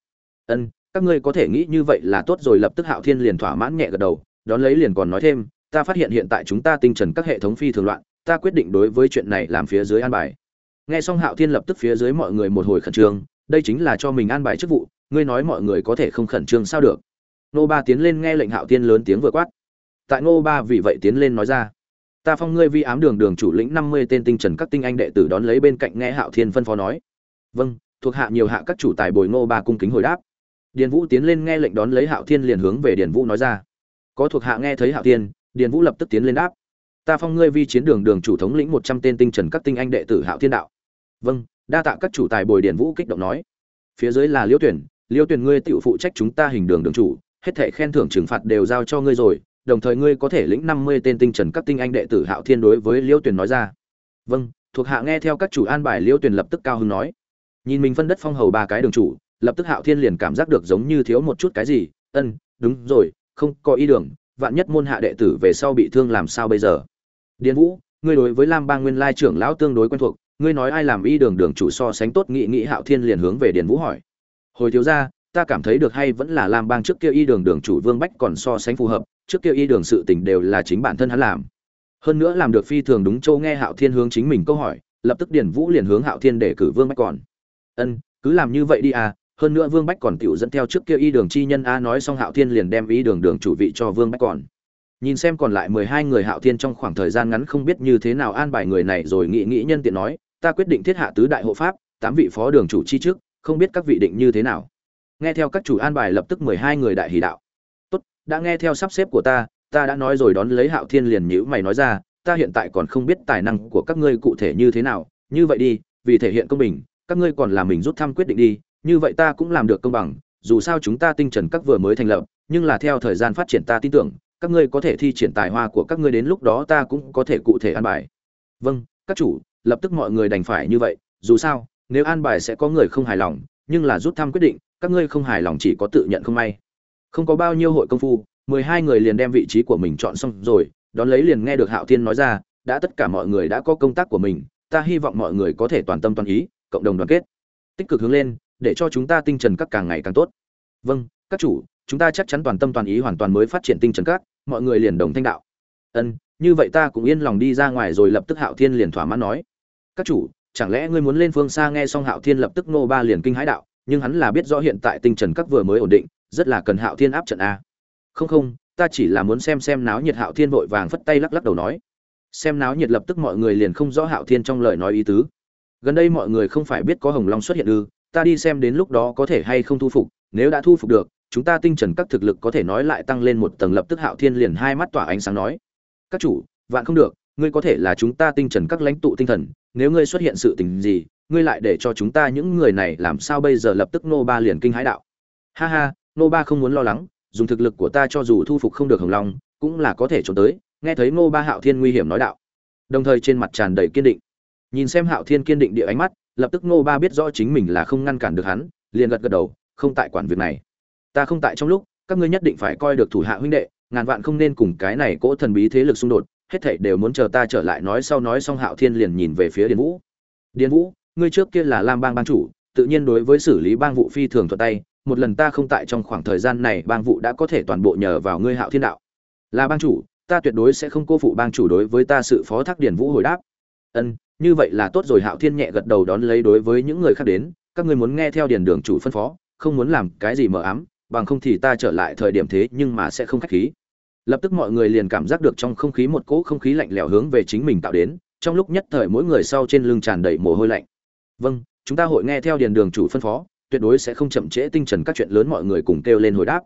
Ân, các ngươi có thể nghĩ như vậy là tốt rồi. Lập tức hạo thiên liền thỏa mãn nhẹ gật đầu, đón lấy liền còn nói thêm, ta phát hiện hiện tại chúng ta tinh trần các hệ thống phi thường loạn, ta quyết định đối với chuyện này làm phía dưới an bài. Nghe xong hạo thiên lập tức phía dưới mọi người một hồi khẩn trương, đây chính là cho mình an bài chức vụ, ngươi nói mọi người có thể không khẩn trương sao được? Nô ba tiến lên nghe lệnh hạo thiên lớn tiếng vừa quát. Tại nô ba vì vậy tiến lên nói ra ta phong ngươi vi ám đường đường chủ lĩnh năm mươi tên tinh trần các tinh anh đệ tử đón lấy bên cạnh nghe hạo thiên phân phó nói. Vâng thuộc hạ nhiều hạ các chủ tài bồi Ngô ba cung kính hồi đáp. Điền vũ tiến lên nghe lệnh đón lấy hạo thiên liền hướng về điền vũ nói ra. Có thuộc hạ nghe thấy hạo thiên, điền vũ lập tức tiến lên đáp. Ta phong ngươi vi chiến đường đường chủ thống lĩnh một trăm tên tinh trần các tinh anh đệ tử hạo thiên đạo. Vâng đa tạ các chủ tài bồi điền vũ kích động nói. Phía dưới là liêu tuyển liêu tuyển ngươi tự phụ trách chúng ta hình đường đường chủ, hết thể khen thưởng trừng phạt đều giao cho ngươi rồi đồng thời ngươi có thể lĩnh năm mươi tên tinh trần các tinh anh đệ tử hạo thiên đối với liêu tuyền nói ra. Vâng thuộc hạ nghe theo các chủ an bài liêu tuyền lập tức cao hứng nói. Nhìn mình phân đất phong hầu ba cái đường chủ lập tức hạo thiên liền cảm giác được giống như thiếu một chút cái gì. Ân đúng rồi không có ý đường vạn nhất môn hạ đệ tử về sau bị thương làm sao bây giờ? Điền vũ ngươi đối với lam bang nguyên lai trưởng lão tương đối quen thuộc ngươi nói ai làm y đường đường chủ so sánh tốt nghị nghị hạo thiên liền hướng về điền vũ hỏi. Hồi thiếu gia, ta cảm thấy được hay vẫn là lam bang trước kia y đường đường chủ vương bách còn so sánh phù hợp trước kia y đường sự tình đều là chính bản thân hắn làm. Hơn nữa làm được phi thường đúng châu nghe hạo thiên hướng chính mình câu hỏi, lập tức điền vũ liền hướng hạo thiên để cử vương bách còn. Ân, cứ làm như vậy đi à hơn nữa vương bách còn tiểu dẫn theo trước kia y đường chi nhân a nói xong hạo thiên liền đem y đường đường chủ vị cho vương bách còn. Nhìn xem còn lại mười hai người hạo thiên trong khoảng thời gian ngắn không biết như thế nào an bài người này rồi nghĩ nghĩ nhân tiện nói, ta quyết định thiết hạ tứ đại hộ pháp, tám vị phó đường chủ chi trước, không biết các vị định như thế nào. Nghe theo các chủ an bài lập tức mười hai người đại hỷ đạo đã nghe theo sắp xếp của ta ta đã nói rồi đón lấy hạo thiên liền nhữ mày nói ra, ta hiện tại còn không biết tài năng của các ngươi cụ thể như thế nào, như vậy đi, vì thể hiện công bình, các ngươi còn làm mình rút thăm quyết định đi, như vậy ta cũng làm được công bằng, dù sao chúng ta tinh trần các vừa mới thành lập, nhưng là theo thời gian phát triển ta tin tưởng, các ngươi có thể thi triển tài hoa của các ngươi đến lúc đó ta cũng có thể cụ thể an bài. Vâng các chủ, lập tức mọi người đành phải như vậy, dù sao, nếu an bài sẽ có người không hài lòng, nhưng là rút thăm quyết định, các ngươi không hài lòng chỉ có tự nhận không may không có bao nhiêu hội công phu, mười hai người liền đem vị trí của mình chọn xong rồi, đón lấy liền nghe được hạo thiên nói ra, đã tất cả mọi người đã có công tác của mình, ta hy vọng mọi người có thể toàn tâm toàn ý, cộng đồng đoàn kết. Tích cực hướng lên, để cho chúng ta tinh trần các càng ngày càng tốt. Vâng các chủ, chúng ta chắc chắn toàn tâm toàn ý hoàn toàn mới phát triển tinh trần các, mọi người liền đồng thanh đạo. Ân, như vậy ta cũng yên lòng đi ra ngoài rồi, lập tức hạo thiên liền thỏa mãn nói. Các chủ, chẳng lẽ ngươi muốn lên phương xa nghe xong hạo thiên lập tức nô ba liền kinh hãi đạo, nhưng hắn là biết rõ hiện tại tinh trần các vừa mới ổn định rất là cần hạo thiên áp trận a. Không không, ta chỉ là muốn xem xem náo nhiệt hạo thiên vội vàng phất tay lắc lắc đầu nói. Xem náo nhiệt lập tức mọi người liền không rõ hạo thiên trong lời nói ý tứ. Gần đây mọi người không phải biết có hồng long xuất hiện ư, ta đi xem đến lúc đó có thể hay không thu phục, nếu đã thu phục được, chúng ta tinh trần các thực lực có thể nói lại tăng lên một tầng lập tức hạo thiên liền hai mắt tỏa ánh sáng nói. Các chủ, vạn không được, ngươi có thể là chúng ta tinh trần các lãnh tụ tinh thần, nếu ngươi xuất hiện sự tình gì, ngươi lại để cho chúng ta những người này làm sao bây giờ lập tức nô ba liền kinh hãi đạo. Ha ha nô ba không muốn lo lắng, dùng thực lực của ta cho dù thu phục không được hồng long, cũng là có thể trốn tới, nghe thấy nô ba hạo thiên nguy hiểm nói đạo. Đồng thời trên mặt tràn đầy kiên định. Nhìn xem hạo thiên kiên định địa ánh mắt, lập tức nô ba biết rõ chính mình là không ngăn cản được hắn, liền gật gật đầu, không tại quản việc này. Ta không tại trong lúc, các ngươi nhất định phải coi được thủ hạ huynh đệ, ngàn vạn không nên cùng cái này cỗ thần bí thế lực xung đột, hết thảy đều muốn chờ ta trở lại nói sau nói xong hạo thiên liền nhìn về phía điền vũ. Điền vũ, ngươi trước kia là lam bang bang chủ, tự nhiên đối với xử lý bang vụ phi thường thuận tay một lần ta không tại trong khoảng thời gian này, bang vụ đã có thể toàn bộ nhờ vào ngươi hạo thiên đạo. Là bang chủ, ta tuyệt đối sẽ không cô phụ bang chủ đối với ta sự phó thác điền vũ hồi đáp. Ân, như vậy là tốt rồi, hạo thiên nhẹ gật đầu đón lấy đối với những người khác đến. Các ngươi muốn nghe theo điền đường chủ phân phó, không muốn làm cái gì mờ ám, bằng không thì ta trở lại thời điểm thế nhưng mà sẽ không khách khí. Lập tức mọi người liền cảm giác được trong không khí một cỗ không khí lạnh lẽo hướng về chính mình tạo đến. Trong lúc nhất thời mỗi người sau trên lưng tràn đầy mồ hôi lạnh. Vâng chúng ta hội nghe theo điền đường chủ phân phó tuyệt đối sẽ không chậm trễ tinh trần các chuyện lớn mọi người cùng kêu lên hồi đáp.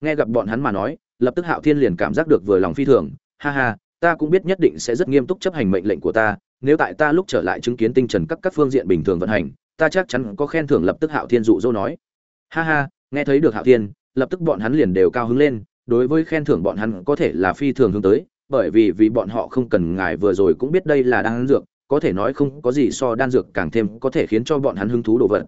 Nghe gặp bọn hắn mà nói, lập tức hạo thiên liền cảm giác được vừa lòng phi thường. Ha ha, ta cũng biết nhất định sẽ rất nghiêm túc chấp hành mệnh lệnh của ta, nếu tại ta lúc trở lại chứng kiến tinh trần các các phương diện bình thường vận hành, ta chắc chắn có khen thưởng lập tức hạo thiên dụ dỗ nói. Ha ha, nghe thấy được hạo thiên, lập tức bọn hắn liền đều cao hứng lên, đối với khen thưởng bọn hắn có thể là phi thường hướng tới, bởi vì vì bọn họ không cần ngài vừa rồi cũng biết đây là đan dược, có thể nói không có gì so đan dược càng thêm có thể khiến cho bọn hắn hứng thú đồ vật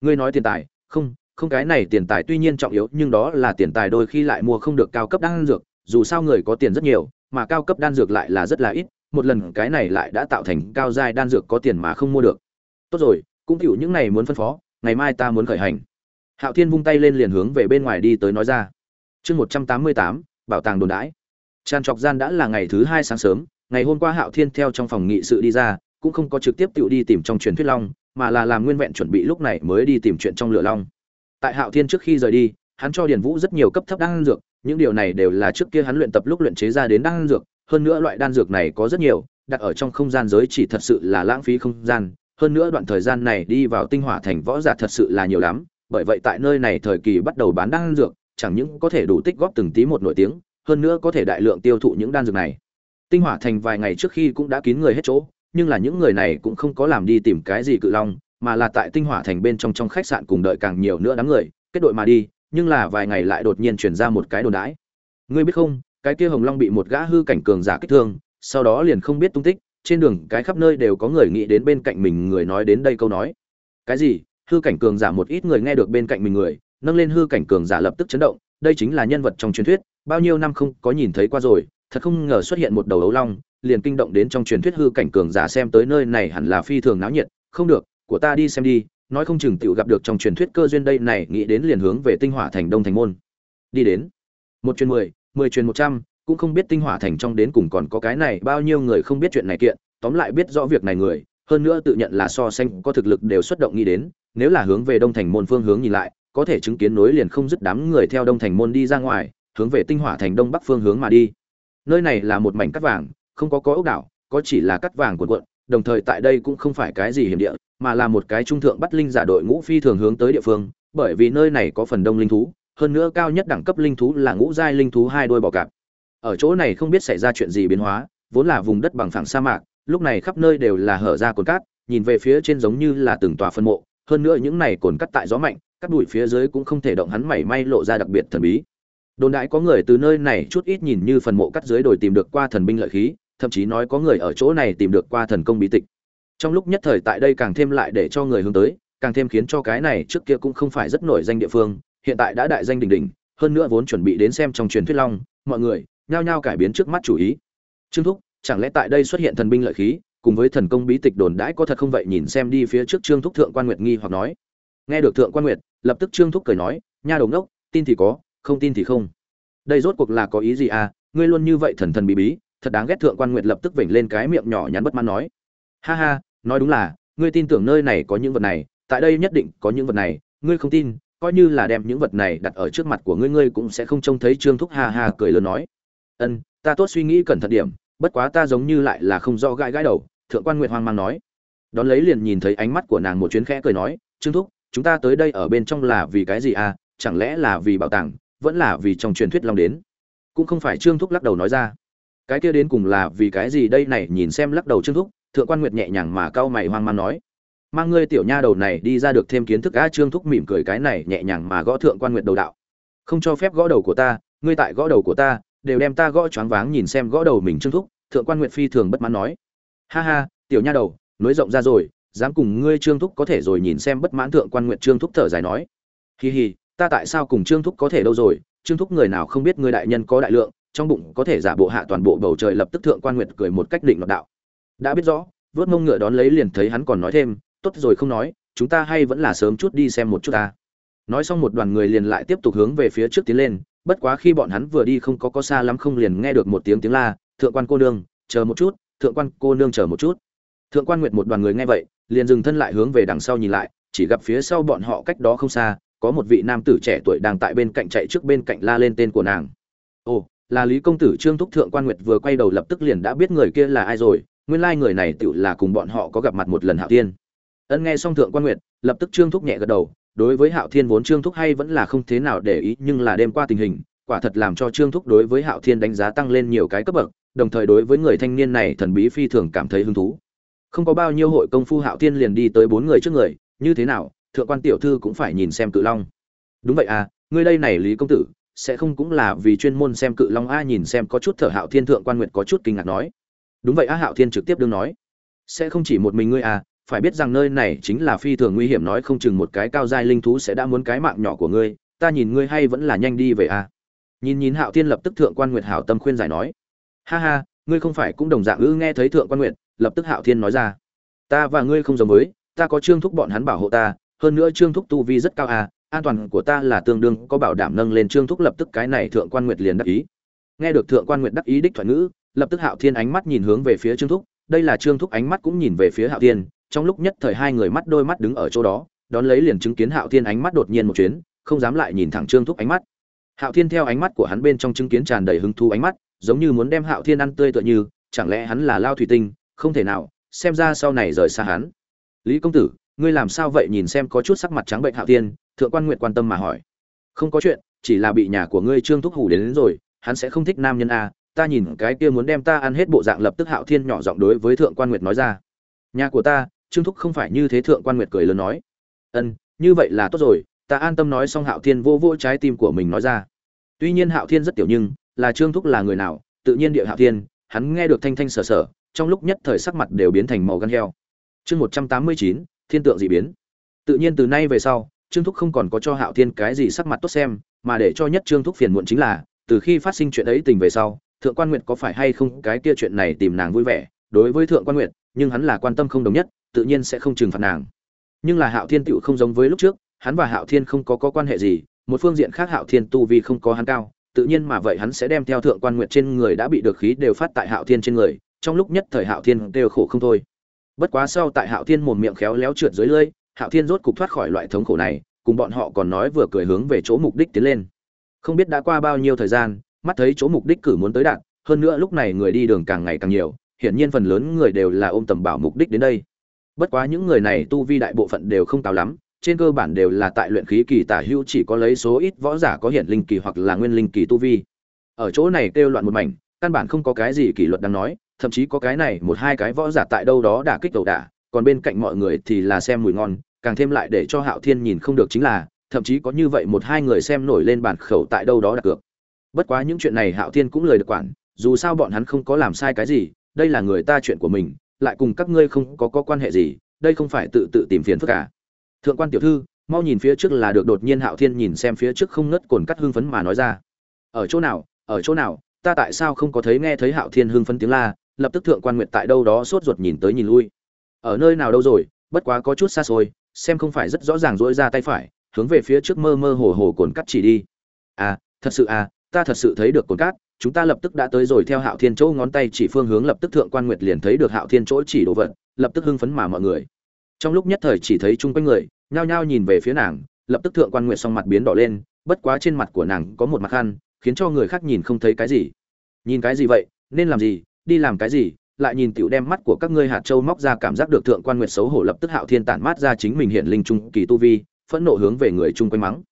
ngươi nói tiền tài, không không, cái này tiền tài tuy nhiên trọng yếu, nhưng đó là tiền tài đôi khi lại mua không được cao cấp đan dược, dù sao người có tiền rất nhiều, mà cao cấp đan dược lại là rất là ít, một lần cái này lại đã tạo thành cao giai đan dược có tiền mà không mua được. Tốt rồi, cũng chịu những này muốn phân phó, ngày mai ta muốn khởi hành. Hạo thiên vung tay lên liền hướng về bên ngoài đi tới nói ra. Chương một trăm tám mươi tám, bảo tàng đồn đãi. Tràn trọc gian đã là ngày thứ hai sáng sớm, ngày hôm qua hạo thiên theo trong phòng nghị sự đi ra, cũng không có trực tiếp tự đi tìm trong truyền thuyết long mà là làm nguyên vẹn chuẩn bị lúc này mới đi tìm chuyện trong lửa long. Tại hạo thiên trước khi rời đi, hắn cho điền vũ rất nhiều cấp thấp đan dược, những điều này đều là trước kia hắn luyện tập lúc luyện chế ra đến đan dược, hơn nữa loại đan dược này có rất nhiều, đặt ở trong không gian giới chỉ thật sự là lãng phí không gian, hơn nữa đoạn thời gian này đi vào tinh hỏa thành võ giả thật sự là nhiều lắm, bởi vậy tại nơi này thời kỳ bắt đầu bán đan dược, chẳng những có thể đủ tích góp từng tí một nổi tiếng, hơn nữa có thể đại lượng tiêu thụ những đan dược này. Tinh hỏa thành vài ngày trước khi cũng đã kín người hết chỗ nhưng là những người này cũng không có làm đi tìm cái gì cự long, mà là tại tinh hỏa thành bên trong trong khách sạn cùng đợi càng nhiều nữa đám người, kết đội mà đi, nhưng là vài ngày lại đột nhiên chuyển ra một cái đồn đãi. Ngươi biết không, cái kia hồng long bị một gã hư cảnh cường giả kích thương, sau đó liền không biết tung tích, trên đường, cái khắp nơi đều có người nghĩ đến bên cạnh mình người nói đến đây câu nói. Cái gì? Hư cảnh cường giả một ít người nghe được bên cạnh mình người, nâng lên hư cảnh cường giả lập tức chấn động, đây chính là nhân vật trong truyền thuyết, bao nhiêu năm không có nhìn thấy qua rồi, thật không ngờ xuất hiện một đầu ấu long liền kinh động đến trong truyền thuyết hư cảnh cường giả xem tới nơi này hẳn là phi thường náo nhiệt. Không được, của ta đi xem đi, nói không chừng tiểu gặp được trong truyền thuyết cơ duyên đây này, nghĩ đến liền hướng về tinh hỏa thành đông thành môn. Đi đến. Một truyền mười mười truyền một trăm, cũng không biết tinh hỏa thành trong đến cùng còn có cái này bao nhiêu người không biết chuyện này kiện, tóm lại biết rõ việc này người, hơn nữa tự nhận là so sánh có thực lực đều xuất động nghĩ đến, nếu là hướng về đông thành môn phương hướng nhìn lại, có thể chứng kiến nối liền không dứt đám người theo đông thành môn đi ra ngoài, hướng về tinh hỏa thành đông bắc phương hướng mà đi. Nơi này là một mảnh cắt vàng không có có ốc đảo, có chỉ là cắt vàng cuộn cuộn, đồng thời tại đây cũng không phải cái gì hiểm địa, mà là một cái trung thượng bắt linh giả đội ngũ phi thường hướng tới địa phương, bởi vì nơi này có phần đông linh thú, hơn nữa cao nhất đẳng cấp linh thú là ngũ giai linh thú hai đôi bò cạp. Ở chỗ này không biết xảy ra chuyện gì biến hóa, vốn là vùng đất bằng phẳng sa mạc, lúc này khắp nơi đều là hở ra cồn cát, nhìn về phía trên giống như là từng tòa phân mộ, hơn nữa những này cồn cắt tại gió mạnh các bụi phía dưới cũng không thể động hắn mảy may lộ ra đặc biệt thần bí. Đồn đại có người từ nơi này chút ít nhìn như phần mộ cắt dưới đồi tìm được qua thần binh lợi khí thậm chí nói có người ở chỗ này tìm được qua thần công bí tịch. Trong lúc nhất thời tại đây càng thêm lại để cho người hướng tới, càng thêm khiến cho cái này trước kia cũng không phải rất nổi danh địa phương, hiện tại đã đại danh đỉnh đỉnh, hơn nữa vốn chuẩn bị đến xem trong truyền thuyết long, mọi người nhao nhao cải biến trước mắt chủ ý. Trương thúc, chẳng lẽ tại đây xuất hiện thần binh lợi khí, cùng với thần công bí tịch đồn đãi có thật không vậy? Nhìn xem đi phía trước trương thúc thượng quan nguyệt nghi hoặc nói. Nghe được thượng quan nguyệt, lập tức trương thúc cười nói, nha đồng đốc tin thì có, không tin thì không. Đây rốt cuộc là có ý gì à? Ngươi luôn như vậy thần thần bí bí thật đáng ghét thượng quan nguyệt lập tức vểnh lên cái miệng nhỏ nhắn bất mãn nói. Ha ha, nói đúng là, ngươi tin tưởng nơi này có những vật này, tại đây nhất định có những vật này, ngươi không tin, coi như là đem những vật này đặt ở trước mặt của ngươi ngươi cũng sẽ không trông thấy trương thúc ha ha cười lớn nói. Ân, ta tốt suy nghĩ cẩn thận điểm, bất quá ta giống như lại là không do gãi gãi đầu, thượng quan nguyệt hoang mang nói. Đón lấy liền nhìn thấy ánh mắt của nàng một chuyến khẽ cười nói, trương thúc, chúng ta tới đây ở bên trong là vì cái gì à? Chẳng lẽ là vì bảo tàng, vẫn là vì trong truyền thuyết long đến? Cũng không phải trương thúc lắc đầu nói ra cái kia đến cùng là vì cái gì đây này, nhìn xem lắc đầu trương thúc, thượng quan nguyệt nhẹ nhàng mà cau mày hoang mang nói. Mang ngươi tiểu nha đầu này đi ra được thêm kiến thức a trương thúc mỉm cười cái này nhẹ nhàng mà gõ thượng quan nguyệt đầu đạo. Không cho phép gõ đầu của ta, ngươi tại gõ đầu của ta, đều đem ta gõ choáng váng nhìn xem gõ đầu mình trương thúc, thượng quan nguyệt phi thường bất mãn nói. Ha ha, tiểu nha đầu, nối rộng ra rồi, dám cùng ngươi trương thúc có thể rồi nhìn xem bất mãn thượng quan nguyệt trương thúc thở dài nói. Hi hi ta tại sao cùng trương thúc có thể đâu rồi, trương thúc người nào không biết ngươi đại nhân có đại lượng trong bụng có thể giả bộ hạ toàn bộ bầu trời lập tức thượng quan nguyệt cười một cách định loạt đạo. Đã biết rõ, vớt mông ngựa đón lấy liền thấy hắn còn nói thêm, tốt rồi không nói, chúng ta hay vẫn là sớm chút đi xem một chút ta. Nói xong một đoàn người liền lại tiếp tục hướng về phía trước tiến lên, bất quá khi bọn hắn vừa đi không có có xa lắm không liền nghe được một tiếng tiếng la, thượng quan cô nương, chờ một chút, thượng quan cô nương chờ một chút. Thượng quan nguyệt một đoàn người nghe vậy, liền dừng thân lại hướng về đằng sau nhìn lại, chỉ gặp phía sau bọn họ cách đó không xa, có một vị nam tử trẻ tuổi đang tại bên cạnh chạy trước bên cạnh la lên tên của nàng. Ồ là lý công tử trương thúc thượng quan nguyệt vừa quay đầu lập tức liền đã biết người kia là ai rồi, nguyên lai người này tựu là cùng bọn họ có gặp mặt một lần hạo thiên. Ân nghe xong thượng quan nguyệt, lập tức trương thúc nhẹ gật đầu, đối với hạo thiên vốn trương thúc hay vẫn là không thế nào để ý, nhưng là đêm qua tình hình, quả thật làm cho trương thúc đối với hạo thiên đánh giá tăng lên nhiều cái cấp bậc, đồng thời đối với người thanh niên này thần bí phi thường cảm thấy hứng thú. Không có bao nhiêu hội công phu hạo thiên liền đi tới bốn người trước người, như thế nào, thượng quan tiểu thư cũng phải nhìn xem cự long. Đúng vậy à ngươi đây này lý công tử sẽ không cũng là vì chuyên môn xem cự long a nhìn xem có chút thở hạo thiên thượng quan nguyệt có chút kinh ngạc nói. Đúng vậy a hạo thiên trực tiếp đương nói. Sẽ không chỉ một mình ngươi à phải biết rằng nơi này chính là phi thường nguy hiểm nói không chừng một cái cao giai linh thú sẽ đã muốn cái mạng nhỏ của ngươi, ta nhìn ngươi hay vẫn là nhanh đi về à. Nhìn nhìn hạo thiên lập tức thượng quan nguyệt hảo tâm khuyên giải nói. Ha ha, ngươi không phải cũng đồng dạng ư nghe thấy thượng quan nguyệt, lập tức hạo thiên nói ra. Ta và ngươi không giống với, ta có trương thúc bọn hắn bảo hộ ta, hơn nữa trương thúc tu vi rất cao à an toàn của ta là tương đương, có bảo đảm nâng lên trương thúc lập tức cái này thượng quan nguyệt liền đắc ý. Nghe được thượng quan nguyệt đắc ý đích thoại ngữ, lập tức hạo thiên ánh mắt nhìn hướng về phía trương thúc. Đây là trương thúc ánh mắt cũng nhìn về phía hạo thiên. Trong lúc nhất thời hai người mắt đôi mắt đứng ở chỗ đó, đón lấy liền chứng kiến hạo thiên ánh mắt đột nhiên một chuyến, không dám lại nhìn thẳng trương thúc ánh mắt. Hạo thiên theo ánh mắt của hắn bên trong chứng kiến tràn đầy hứng thú ánh mắt, giống như muốn đem hạo thiên ăn tươi tựa như, chẳng lẽ hắn là lao thủy tinh? Không thể nào, xem ra sau này rời xa hắn. Lý công tử, ngươi làm sao vậy nhìn xem có chút sắc mặt trắng bệnh hạo thiên thượng quan nguyện quan tâm mà hỏi. Không có chuyện chỉ là bị nhà của ngươi trương thúc hủ đến, đến rồi hắn sẽ không thích nam nhân a. Ta nhìn cái kia muốn đem ta ăn hết bộ dạng lập tức hạo thiên nhỏ giọng đối với thượng quan nguyệt nói ra. Nhà của ta trương thúc không phải như thế thượng quan nguyệt cười lớn nói. Ân như vậy là tốt rồi ta an tâm nói xong hạo thiên vô vô trái tim của mình nói ra. Tuy nhiên hạo thiên rất tiểu nhưng là trương thúc là người nào tự nhiên địa hạo thiên hắn nghe được thanh thanh sờ sờ, trong lúc nhất thời sắc mặt đều biến thành màu gan heo. Chương một trăm tám mươi chín thiên tượng dị biến. Tự nhiên từ nay về sau trương thúc không còn có cho hạo thiên cái gì sắc mặt tốt xem mà để cho nhất trương thúc phiền muộn chính là từ khi phát sinh chuyện ấy tình về sau thượng quan nguyệt có phải hay không cái kia chuyện này tìm nàng vui vẻ đối với thượng quan nguyệt nhưng hắn là quan tâm không đồng nhất tự nhiên sẽ không trừng phạt nàng nhưng là hạo thiên tựu không giống với lúc trước hắn và hạo thiên không có, có quan hệ gì một phương diện khác hạo thiên tu vì không có hắn cao tự nhiên mà vậy hắn sẽ đem theo thượng quan nguyệt trên người đã bị được khí đều phát tại hạo thiên trên người trong lúc nhất thời hạo thiên đều khổ không thôi bất quá sau tại hạo thiên mồm miệng khéo léo trượt dưới lưỡi hạo thiên rốt cục thoát khỏi loại thống khổ này, cùng bọn họ còn nói vừa cười hướng về chỗ mục đích tiến lên. Không biết đã qua bao nhiêu thời gian, mắt thấy chỗ mục đích cử muốn tới đạt hơn nữa lúc này người đi đường càng ngày càng nhiều, hiển nhiên phần lớn người đều là ôm tầm bảo mục đích đến đây. Bất quá những người này tu vi đại bộ phận đều không cao lắm, trên cơ bản đều là tại luyện khí kỳ tả hữu chỉ có lấy số ít võ giả có hiện linh kỳ hoặc là nguyên linh kỳ tu vi. Ở chỗ này kêu loạn một mảnh, căn bản không có cái gì kỷ luật đang nói, thậm chí có cái này một hai cái võ giả tại đâu đó đả kích đầu đả, còn bên cạnh mọi người thì là xem mùi ngon càng thêm lại để cho hạo thiên nhìn không được chính là thậm chí có như vậy một hai người xem nổi lên bàn khẩu tại đâu đó đặt cược. Bất quá những chuyện này hạo thiên cũng lời được quản dù sao bọn hắn không có làm sai cái gì đây là người ta chuyện của mình lại cùng các ngươi không có, có quan hệ gì đây không phải tự tự tìm phiền phức cả. Thượng quan tiểu thư mau nhìn phía trước là được đột nhiên hạo thiên nhìn xem phía trước không ngất cồn cắt hưng phấn mà nói ra. Ở chỗ nào ở chỗ nào ta tại sao không có thấy nghe thấy hạo thiên hưng phấn tiếng la lập tức thượng quan nguyệt tại đâu đó sốt ruột nhìn tới nhìn lui. Ở nơi nào đâu rồi bất quá có chút xa xôi xem không phải rất rõ ràng dỗi ra tay phải, hướng về phía trước mơ mơ hồ hồ cồn cắt chỉ đi. À thật sự à ta thật sự thấy được cồn cát chúng ta lập tức đã tới rồi, theo hạo thiên chỗ ngón tay chỉ phương hướng lập tức thượng quan nguyệt liền thấy được hạo thiên chỗ chỉ đồ vật, lập tức hưng phấn mà mọi người. Trong lúc nhất thời chỉ thấy chung quanh người, nhao nhao nhìn về phía nàng, lập tức thượng quan nguyệt xong mặt biến đỏ lên, bất quá trên mặt của nàng có một mặt khăn, khiến cho người khác nhìn không thấy cái gì. Nhìn cái gì vậy, nên làm gì, đi làm cái gì lại nhìn tiểu đem mắt của các ngươi hạt châu móc ra cảm giác được thượng quan nguyệt xấu hổ lập tức hạo thiên tản mát ra chính mình hiện linh trung kỳ tu vi, phẫn nộ hướng về người chung quanh mắng.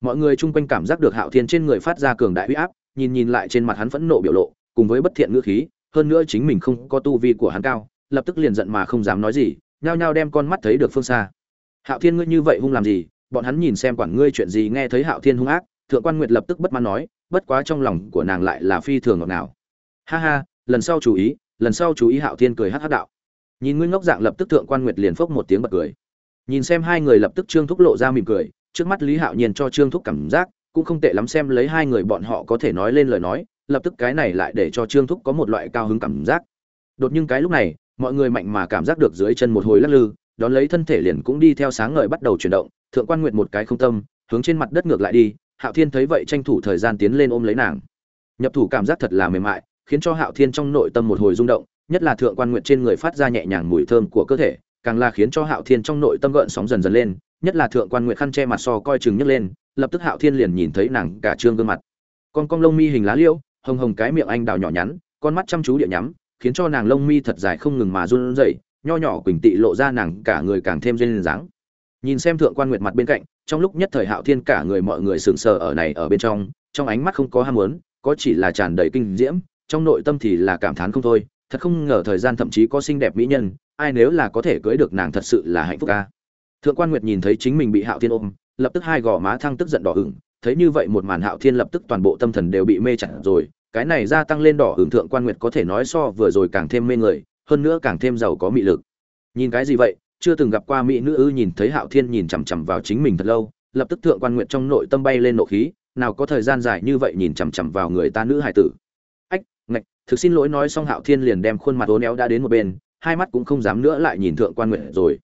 Mọi người chung quanh cảm giác được hạo thiên trên người phát ra cường đại huy áp, nhìn nhìn lại trên mặt hắn phẫn nộ biểu lộ, cùng với bất thiện ngữ khí, hơn nữa chính mình không có tu vi của hắn cao, lập tức liền giận mà không dám nói gì, nhao nhao đem con mắt thấy được phương xa. Hạo thiên ngươi như vậy hung làm gì? Bọn hắn nhìn xem quản ngươi chuyện gì nghe thấy hạo thiên hung ác, thượng quan nguyệt lập tức bất mãn nói, bất quá trong lòng của nàng lại là phi thường ngọt nào ha ha, lần sau chú ý lần sau chú ý hạo thiên cười hắc hắc đạo. Nhìn Nguyên ngốc dạng lập tức thượng quan nguyệt liền phốc một tiếng bật cười. Nhìn xem hai người lập tức trương thúc lộ ra mỉm cười, trước mắt lý hạo nhiên cho trương thúc cảm giác cũng không tệ lắm xem lấy hai người bọn họ có thể nói lên lời nói, lập tức cái này lại để cho trương thúc có một loại cao hứng cảm giác. Đột nhưng cái lúc này, mọi người mạnh mà cảm giác được dưới chân một hồi lắc lư, đón lấy thân thể liền cũng đi theo sáng ngời bắt đầu chuyển động, thượng quan nguyệt một cái không tâm, hướng trên mặt đất ngược lại đi, hạo thiên thấy vậy tranh thủ thời gian tiến lên ôm lấy nàng. Nhập thủ cảm giác thật là mềm mại khiến cho hạo thiên trong nội tâm một hồi rung động nhất là thượng quan nguyệt trên người phát ra nhẹ nhàng mùi thơm của cơ thể càng là khiến cho hạo thiên trong nội tâm gợn sóng dần dần lên nhất là thượng quan nguyệt khăn che mặt so coi chừng nhấc lên lập tức hạo thiên liền nhìn thấy nàng cả trương gương mặt. Con cong lông mi hình lá liễu, hồng hồng cái miệng anh đào nhỏ nhắn con mắt chăm chú địa nhắm khiến cho nàng lông mi thật dài không ngừng mà run rẩy nho nhỏ quỳnh tị lộ ra nàng cả người càng thêm duyên dáng. Nhìn xem thượng quan nguyệt mặt bên cạnh trong lúc nhất thời hạo thiên cả người mọi người sững sờ ở này ở bên trong trong ánh mắt không có ham muốn có chỉ là tràn đầy kinh diễm trong nội tâm thì là cảm thán không thôi, thật không ngờ thời gian thậm chí có xinh đẹp mỹ nhân, ai nếu là có thể cưới được nàng thật sự là hạnh phúc ca. Thượng quan nguyệt nhìn thấy chính mình bị hạo thiên ôm, lập tức hai gò má thăng tức giận đỏ ửng, thấy như vậy một màn hạo thiên lập tức toàn bộ tâm thần đều bị mê chặt rồi, cái này gia tăng lên đỏ hưởng thượng quan nguyệt có thể nói so vừa rồi càng thêm mê người, hơn nữa càng thêm giàu có mị lực. Nhìn cái gì vậy, chưa từng gặp qua mỹ nữ ư nhìn thấy hạo thiên nhìn chằm chằm vào chính mình thật lâu, lập tức thượng quan nguyệt trong nội tâm bay lên nộ khí, nào có thời gian dài như vậy nhìn chằm chằm vào người ta nữ hải tử thực xin lỗi nói xong hạo thiên liền đem khuôn mặt ố néo đã đến một bên, hai mắt cũng không dám nữa lại nhìn thượng quan nguyệt rồi.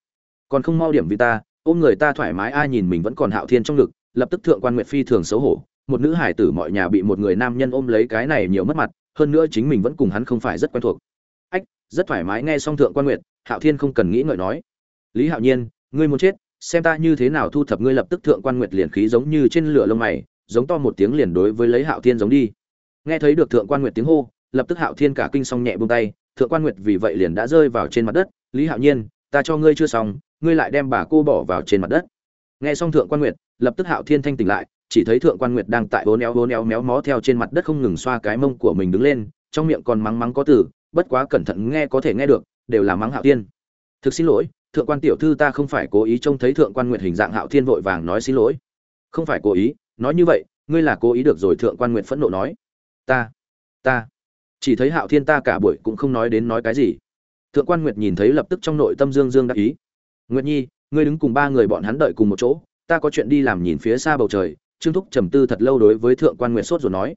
Còn không mau điểm vì ta, ôm người ta thoải mái, ai nhìn mình vẫn còn hạo thiên trong ngực, lập tức thượng quan nguyệt phi thường xấu hổ, một nữ hải tử mọi nhà bị một người nam nhân ôm lấy cái này nhiều mất mặt, hơn nữa chính mình vẫn cùng hắn không phải rất quen thuộc. Ách, rất thoải mái nghe xong thượng quan nguyệt, hạo thiên không cần nghĩ ngợi nói. Lý hạo nhiên, ngươi muốn chết, xem ta như thế nào thu thập ngươi lập tức thượng quan nguyệt liền khí giống như trên lửa lông mày, giống to một tiếng liền đối với lấy hạo thiên giống đi. Nghe thấy được thượng quan nguyệt tiếng hô lập tức hạo thiên cả kinh xong nhẹ buông tay, thượng quan nguyệt vì vậy liền đã rơi vào trên mặt đất, lý hạo nhiên, ta cho ngươi chưa xong, ngươi lại đem bà cô bỏ vào trên mặt đất. Nghe xong thượng quan nguyệt, lập tức hạo thiên thanh tỉnh lại, chỉ thấy thượng quan nguyệt đang tại bốn éo bốn éo méo mó theo trên mặt đất không ngừng xoa cái mông của mình đứng lên, trong miệng còn mắng mắng có từ, bất quá cẩn thận nghe có thể nghe được, đều là mắng hạo thiên. Thực xin lỗi, thượng quan tiểu thư ta không phải cố ý trông thấy thượng quan nguyệt hình dạng hạo thiên vội vàng nói xin lỗi. Không phải cố ý, nói như vậy, ngươi là cố ý được rồi, thượng quan nguyệt phẫn nộ nói. Ta ta chỉ thấy hạo thiên ta cả buổi cũng không nói đến nói cái gì. Thượng quan nguyệt nhìn thấy lập tức trong nội tâm dương dương đắc ý. Nguyệt nhi, ngươi đứng cùng ba người bọn hắn đợi cùng một chỗ, ta có chuyện đi làm nhìn phía xa bầu trời. Trương thúc trầm tư thật lâu đối với thượng quan nguyệt sốt ruột nói.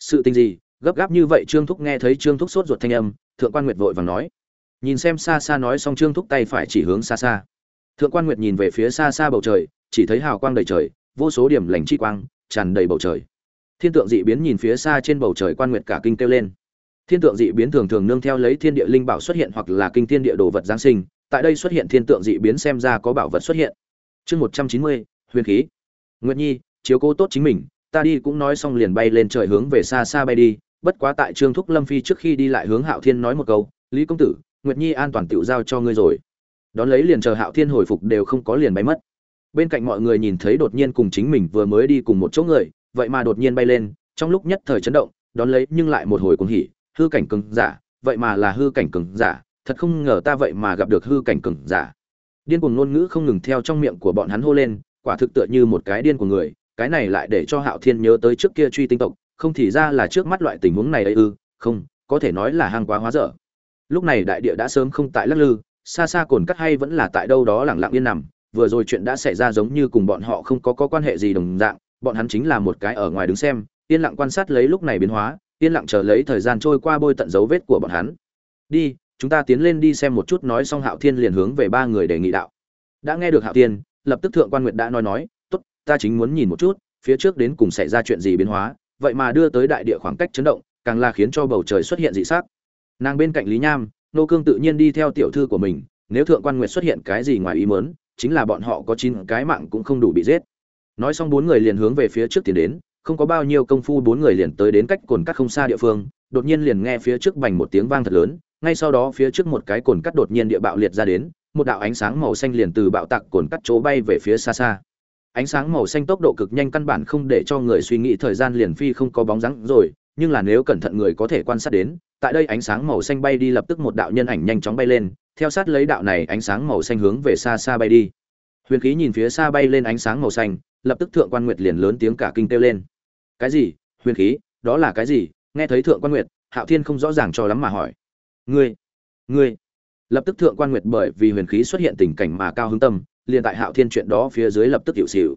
Sự tình gì? Gấp gáp như vậy trương thúc nghe thấy trương thúc sốt ruột thanh âm, thượng quan nguyệt vội vàng nói. Nhìn xem xa xa nói xong trương thúc tay phải chỉ hướng xa xa. Thượng quan nguyệt nhìn về phía xa xa bầu trời, chỉ thấy hào quang đầy trời, vô số điểm lành chi quang, tràn đầy bầu trời. Thiên tượng dị biến nhìn phía xa trên bầu trời quan nguyệt cả kinh kêu lên thiên tượng dị biến thường thường nương theo lấy thiên địa linh bảo xuất hiện hoặc là kinh thiên địa đồ vật giáng sinh, tại đây xuất hiện thiên tượng dị biến xem ra có bảo vật xuất hiện. Chương một trăm chín mươi, huyền khí. Nguyệt nhi, chiếu cố tốt chính mình, ta đi cũng nói xong liền bay lên trời hướng về xa xa bay đi, bất quá tại trương thúc lâm phi trước khi đi lại hướng hạo thiên nói một câu, lý công tử, nguyệt nhi an toàn tựu giao cho ngươi rồi. Đón lấy liền chờ hạo thiên hồi phục đều không có liền bay mất. Bên cạnh mọi người nhìn thấy đột nhiên cùng chính mình vừa mới đi cùng một chỗ người, vậy mà đột nhiên bay lên, trong lúc nhất thời chấn động, đón lấy nhưng lại một hồi cuồng hỉ hư cảnh cường giả vậy mà là hư cảnh cường giả thật không ngờ ta vậy mà gặp được hư cảnh cường giả. Điên cuồng ngôn ngữ không ngừng theo trong miệng của bọn hắn hô lên quả thực tựa như một cái điên của người cái này lại để cho hạo thiên nhớ tới trước kia truy tinh tộc không thì ra là trước mắt loại tình huống này ấy ư không có thể nói là hàng quá hóa dở. Lúc này đại địa đã sớm không tại lắc lư xa xa cồn cắt hay vẫn là tại đâu đó lẳng lặng yên nằm vừa rồi chuyện đã xảy ra giống như cùng bọn họ không có, có quan hệ gì đồng dạng bọn hắn chính là một cái ở ngoài đứng xem yên lặng quan sát lấy lúc này biến hóa yên lặng chờ lấy thời gian trôi qua bôi tận dấu vết của bọn hắn. Đi, chúng ta tiến lên đi xem một chút nói xong hạo thiên liền hướng về ba người đề nghị đạo. Đã nghe được hạo thiên, lập tức thượng quan nguyệt đã nói nói, tốt, ta chính muốn nhìn một chút, phía trước đến cùng xảy ra chuyện gì biến hóa, vậy mà đưa tới đại địa khoảng cách chấn động, càng là khiến cho bầu trời xuất hiện dị sắc. Nàng bên cạnh lý nham, nô cương tự nhiên đi theo tiểu thư của mình, nếu thượng quan nguyệt xuất hiện cái gì ngoài ý mớn chính là bọn họ có chín cái mạng cũng không đủ bị giết. Nói xong bốn người liền hướng về phía trước tiến đến không có bao nhiêu công phu bốn người liền tới đến cách cồn cắt không xa địa phương, đột nhiên liền nghe phía trước bành một tiếng vang thật lớn, ngay sau đó phía trước một cái cồn cắt đột nhiên địa bạo liệt ra đến, một đạo ánh sáng màu xanh liền từ bạo tạc cồn cắt chỗ bay về phía xa xa. Ánh sáng màu xanh tốc độ cực nhanh căn bản không để cho người suy nghĩ thời gian liền phi không có bóng dáng rồi, nhưng là nếu cẩn thận người có thể quan sát đến, tại đây ánh sáng màu xanh bay đi lập tức một đạo nhân ảnh nhanh chóng bay lên, theo sát lấy đạo này ánh sáng màu xanh hướng về xa xa bay đi. Huyền khí nhìn phía xa bay lên ánh sáng màu xanh, lập tức thượng quan nguyệt liền lớn tiếng cả kinh kêu lên cái gì? Huyền khí? Đó là cái gì? Nghe thấy thượng quan nguyệt, hạo thiên không rõ ràng cho lắm mà hỏi. Ngươi ngươi. Lập tức thượng quan nguyệt bởi vì huyền khí xuất hiện tình cảnh mà cao hứng tâm, liền tại hạo thiên chuyện đó phía dưới lập tức hiệu xịu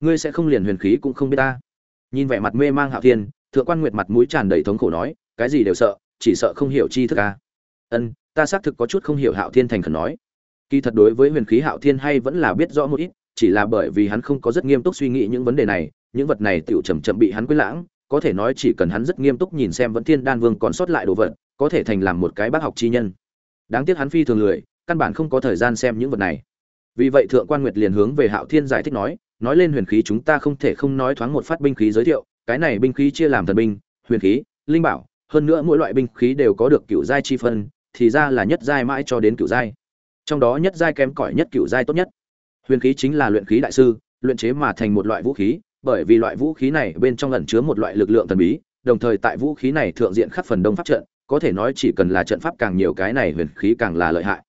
ngươi sẽ không liền huyền khí cũng không biết ta. Nhìn vẻ mặt mê mang hạo thiên, thượng quan nguyệt mặt mũi tràn đầy thống khổ nói, cái gì đều sợ, chỉ sợ không hiểu chi thức à? ân, ta xác thực có chút không hiểu hạo thiên thành khẩn nói. Kỳ thật đối với huyền khí hạo thiên hay vẫn là biết rõ một ít chỉ là bởi vì hắn không có rất nghiêm túc suy nghĩ những vấn đề này, những vật này tựu chầm chậm bị hắn quên lãng, có thể nói chỉ cần hắn rất nghiêm túc nhìn xem vẫn thiên đan vương còn sót lại đồ vật, có thể thành làm một cái bác học chi nhân. Đáng tiếc hắn phi thường lười, căn bản không có thời gian xem những vật này. Vì vậy thượng quan nguyệt liền hướng về hạo thiên giải thích nói nói lên huyền khí chúng ta không thể không nói thoáng một phát binh khí giới thiệu, cái này binh khí chia làm thần binh, huyền khí, linh bảo, hơn nữa mỗi loại binh khí đều có được cựu giai chi phân, thì ra là nhất giai mãi cho đến cựu giai. Trong đó nhất giai kém cỏi nhất cựu giai tốt nhất huyền khí chính là luyện khí đại sư luyện chế mà thành một loại vũ khí bởi vì loại vũ khí này bên trong ẩn chứa một loại lực lượng thần bí đồng thời tại vũ khí này thượng diện khắc phần đông pháp trận có thể nói chỉ cần là trận pháp càng nhiều cái này huyền khí càng là lợi hại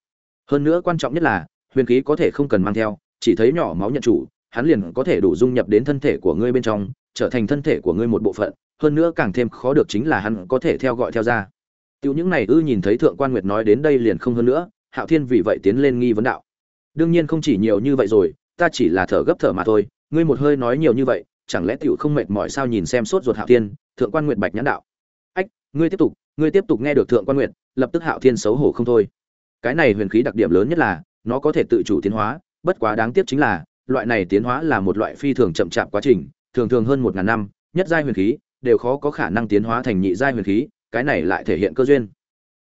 hơn nữa quan trọng nhất là huyền khí có thể không cần mang theo chỉ thấy nhỏ máu nhận chủ hắn liền có thể đủ dung nhập đến thân thể của ngươi bên trong trở thành thân thể của ngươi một bộ phận hơn nữa càng thêm khó được chính là hắn có thể theo gọi theo ra Tiêu những này ư nhìn thấy thượng quan nguyệt nói đến đây liền không hơn nữa, Hạo Thiên vì vậy tiến lên nghi vấn đạo. Đương nhiên không chỉ nhiều như vậy rồi, ta chỉ là thở gấp thở mà thôi, ngươi một hơi nói nhiều như vậy, chẳng lẽ tiểu không mệt mỏi sao nhìn xem sốt ruột Hạo Thiên, thượng quan nguyệt bạch nhãn đạo. Ách, ngươi tiếp tục, ngươi tiếp tục nghe được thượng quan nguyệt, lập tức Hạo Thiên xấu hổ không thôi. Cái này huyền khí đặc điểm lớn nhất là, nó có thể tự chủ tiến hóa, bất quá đáng tiếc chính là, loại này tiến hóa là một loại phi thường chậm chạp quá trình, thường thường hơn một ngàn năm, nhất giai huyền khí đều khó có khả năng tiến hóa thành nhị giai huyền khí, cái này lại thể hiện cơ duyên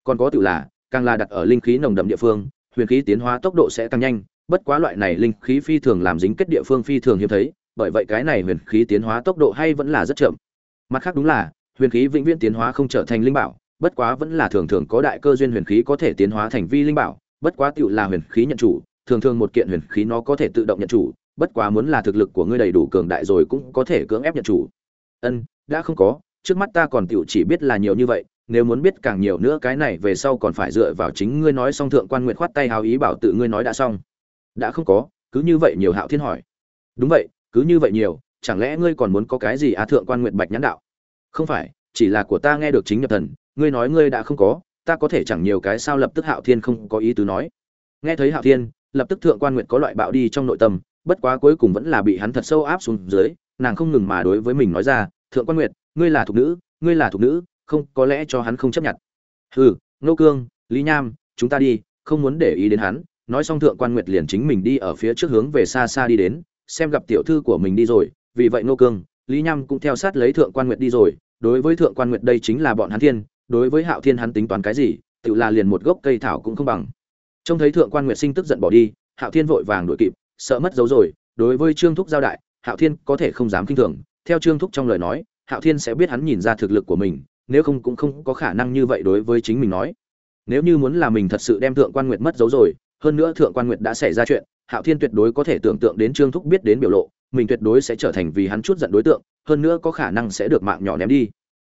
còn có tự là càng là đặt ở linh khí nồng đậm địa phương huyền khí tiến hóa tốc độ sẽ tăng nhanh bất quá loại này linh khí phi thường làm dính kết địa phương phi thường hiếm thấy bởi vậy cái này huyền khí tiến hóa tốc độ hay vẫn là rất chậm. Mặt khác đúng là huyền khí vĩnh viễn tiến hóa không trở thành linh bảo bất quá vẫn là thường thường có đại cơ duyên huyền khí có thể tiến hóa thành vi linh bảo bất quá tựu là huyền khí nhận chủ thường thường một kiện huyền khí nó có thể tự động nhận chủ bất quá muốn là thực lực của ngươi đầy đủ cường đại rồi cũng có thể cưỡng ép nhận chủ. Ân đã không có trước mắt ta còn tiểu chỉ biết là nhiều như vậy, nếu muốn biết càng nhiều nữa cái này về sau còn phải dựa vào chính ngươi nói xong thượng quan nguyệt khoát tay hào ý bảo tự ngươi nói đã xong. Đã không có, cứ như vậy nhiều Hạo Thiên hỏi. Đúng vậy, cứ như vậy nhiều, chẳng lẽ ngươi còn muốn có cái gì à thượng quan nguyệt bạch nhãn đạo? Không phải, chỉ là của ta nghe được chính nhập thần, ngươi nói ngươi đã không có, ta có thể chẳng nhiều cái sao lập tức Hạo Thiên không có ý tứ nói. Nghe thấy Hạo Thiên, lập tức thượng quan nguyệt có loại bạo đi trong nội tâm, bất quá cuối cùng vẫn là bị hắn thật sâu áp xuống dưới, nàng không ngừng mà đối với mình nói ra, "Thượng quan nguyệt, ngươi là thục nữ ngươi là thục nữ không có lẽ cho hắn không chấp nhận. Hừ nô cương, lý nham, chúng ta đi, không muốn để ý đến hắn. Nói xong thượng quan nguyệt liền chính mình đi ở phía trước hướng về xa xa đi đến, xem gặp tiểu thư của mình đi rồi. Vì vậy nô cương, lý nham cũng theo sát lấy thượng quan nguyệt đi rồi. Đối với thượng quan nguyệt đây chính là bọn hắn thiên, đối với hạo thiên hắn tính toán cái gì, tự là liền một gốc cây thảo cũng không bằng. Trông thấy thượng quan nguyệt sinh tức giận bỏ đi, hạo thiên vội vàng đuổi kịp, sợ mất dấu rồi. Đối với trương thúc giao đại, hạo thiên có thể không dám kinh thường. Theo trương thúc trong lời nói, hạo thiên sẽ biết hắn nhìn ra thực lực của mình nếu không cũng không có khả năng như vậy đối với chính mình nói. Nếu như muốn là mình thật sự đem thượng quan nguyệt mất dấu rồi, hơn nữa thượng quan nguyệt đã xảy ra chuyện, hạo thiên tuyệt đối có thể tưởng tượng đến trương thúc biết đến biểu lộ, mình tuyệt đối sẽ trở thành vì hắn chút giận đối tượng, hơn nữa có khả năng sẽ được mạng nhỏ ném đi.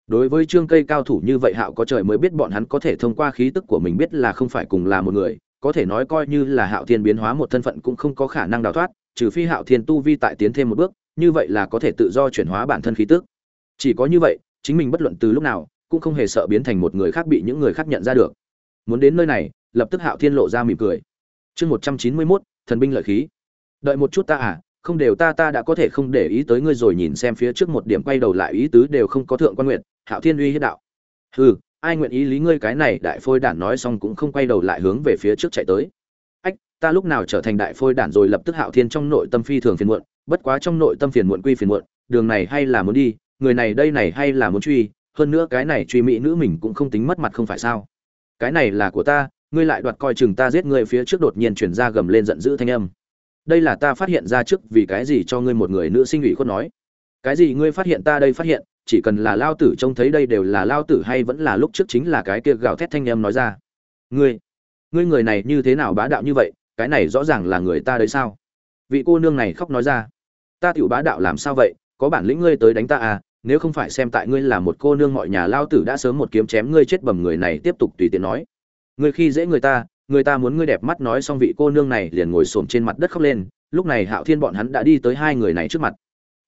Đối với trương cây cao thủ như vậy hạo có trời mới biết bọn hắn có thể thông qua khí tức của mình biết là không phải cùng là một người, có thể nói coi như là hạo thiên biến hóa một thân phận cũng không có khả năng đào thoát, trừ phi hạo thiên tu vi tại tiến thêm một bước, như vậy là có thể tự do chuyển hóa bản thân khí tức. Chỉ có như vậy chính mình bất luận từ lúc nào cũng không hề sợ biến thành một người khác bị những người khác nhận ra được. Muốn đến nơi này, lập tức hạo thiên lộ ra mỉm cười. Chương một trăm chín mươi mốt, thần binh lợi khí. Đợi một chút ta à không đều ta ta đã có thể không để ý tới ngươi rồi nhìn xem phía trước một điểm quay đầu lại ý tứ đều không có thượng quan nguyện, hạo thiên uy hiếp đạo. Hừ, ai nguyện ý lý ngươi cái này đại phôi đản nói xong cũng không quay đầu lại hướng về phía trước chạy tới. Ách, ta lúc nào trở thành đại phôi đản rồi lập tức hạo thiên trong nội tâm phi thường phiền muộn, bất quá trong nội tâm phiền muộn quy phiền muộn, đường này hay là muốn đi người này đây này hay là muốn truy, hơn nữa cái này truy mỹ nữ mình cũng không tính mất mặt không phải sao. Cái này là của ta, ngươi lại đoạt coi chừng ta giết ngươi phía trước đột nhiên chuyển ra gầm lên giận dữ thanh âm. Đây là ta phát hiện ra trước vì cái gì cho ngươi một người nữ sinh ủy khuất nói. Cái gì ngươi phát hiện ta đây phát hiện, chỉ cần là lao tử trông thấy đây đều là lao tử hay vẫn là lúc trước chính là cái kia gào thét thanh âm nói ra. Ngươi ngươi người này như thế nào bá đạo như vậy, cái này rõ ràng là người ta đấy sao? Vị cô nương này khóc nói ra. Ta tiểu bá đạo làm sao vậy có bản lĩnh ngươi tới đánh ta à nếu không phải xem tại ngươi là một cô nương mọi nhà lao tử đã sớm một kiếm chém ngươi chết bầm người này tiếp tục tùy tiện nói. Ngươi khi dễ người ta người ta muốn ngươi đẹp mắt nói xong vị cô nương này liền ngồi xổm trên mặt đất khóc lên, lúc này hạo thiên bọn hắn đã đi tới hai người này trước mặt.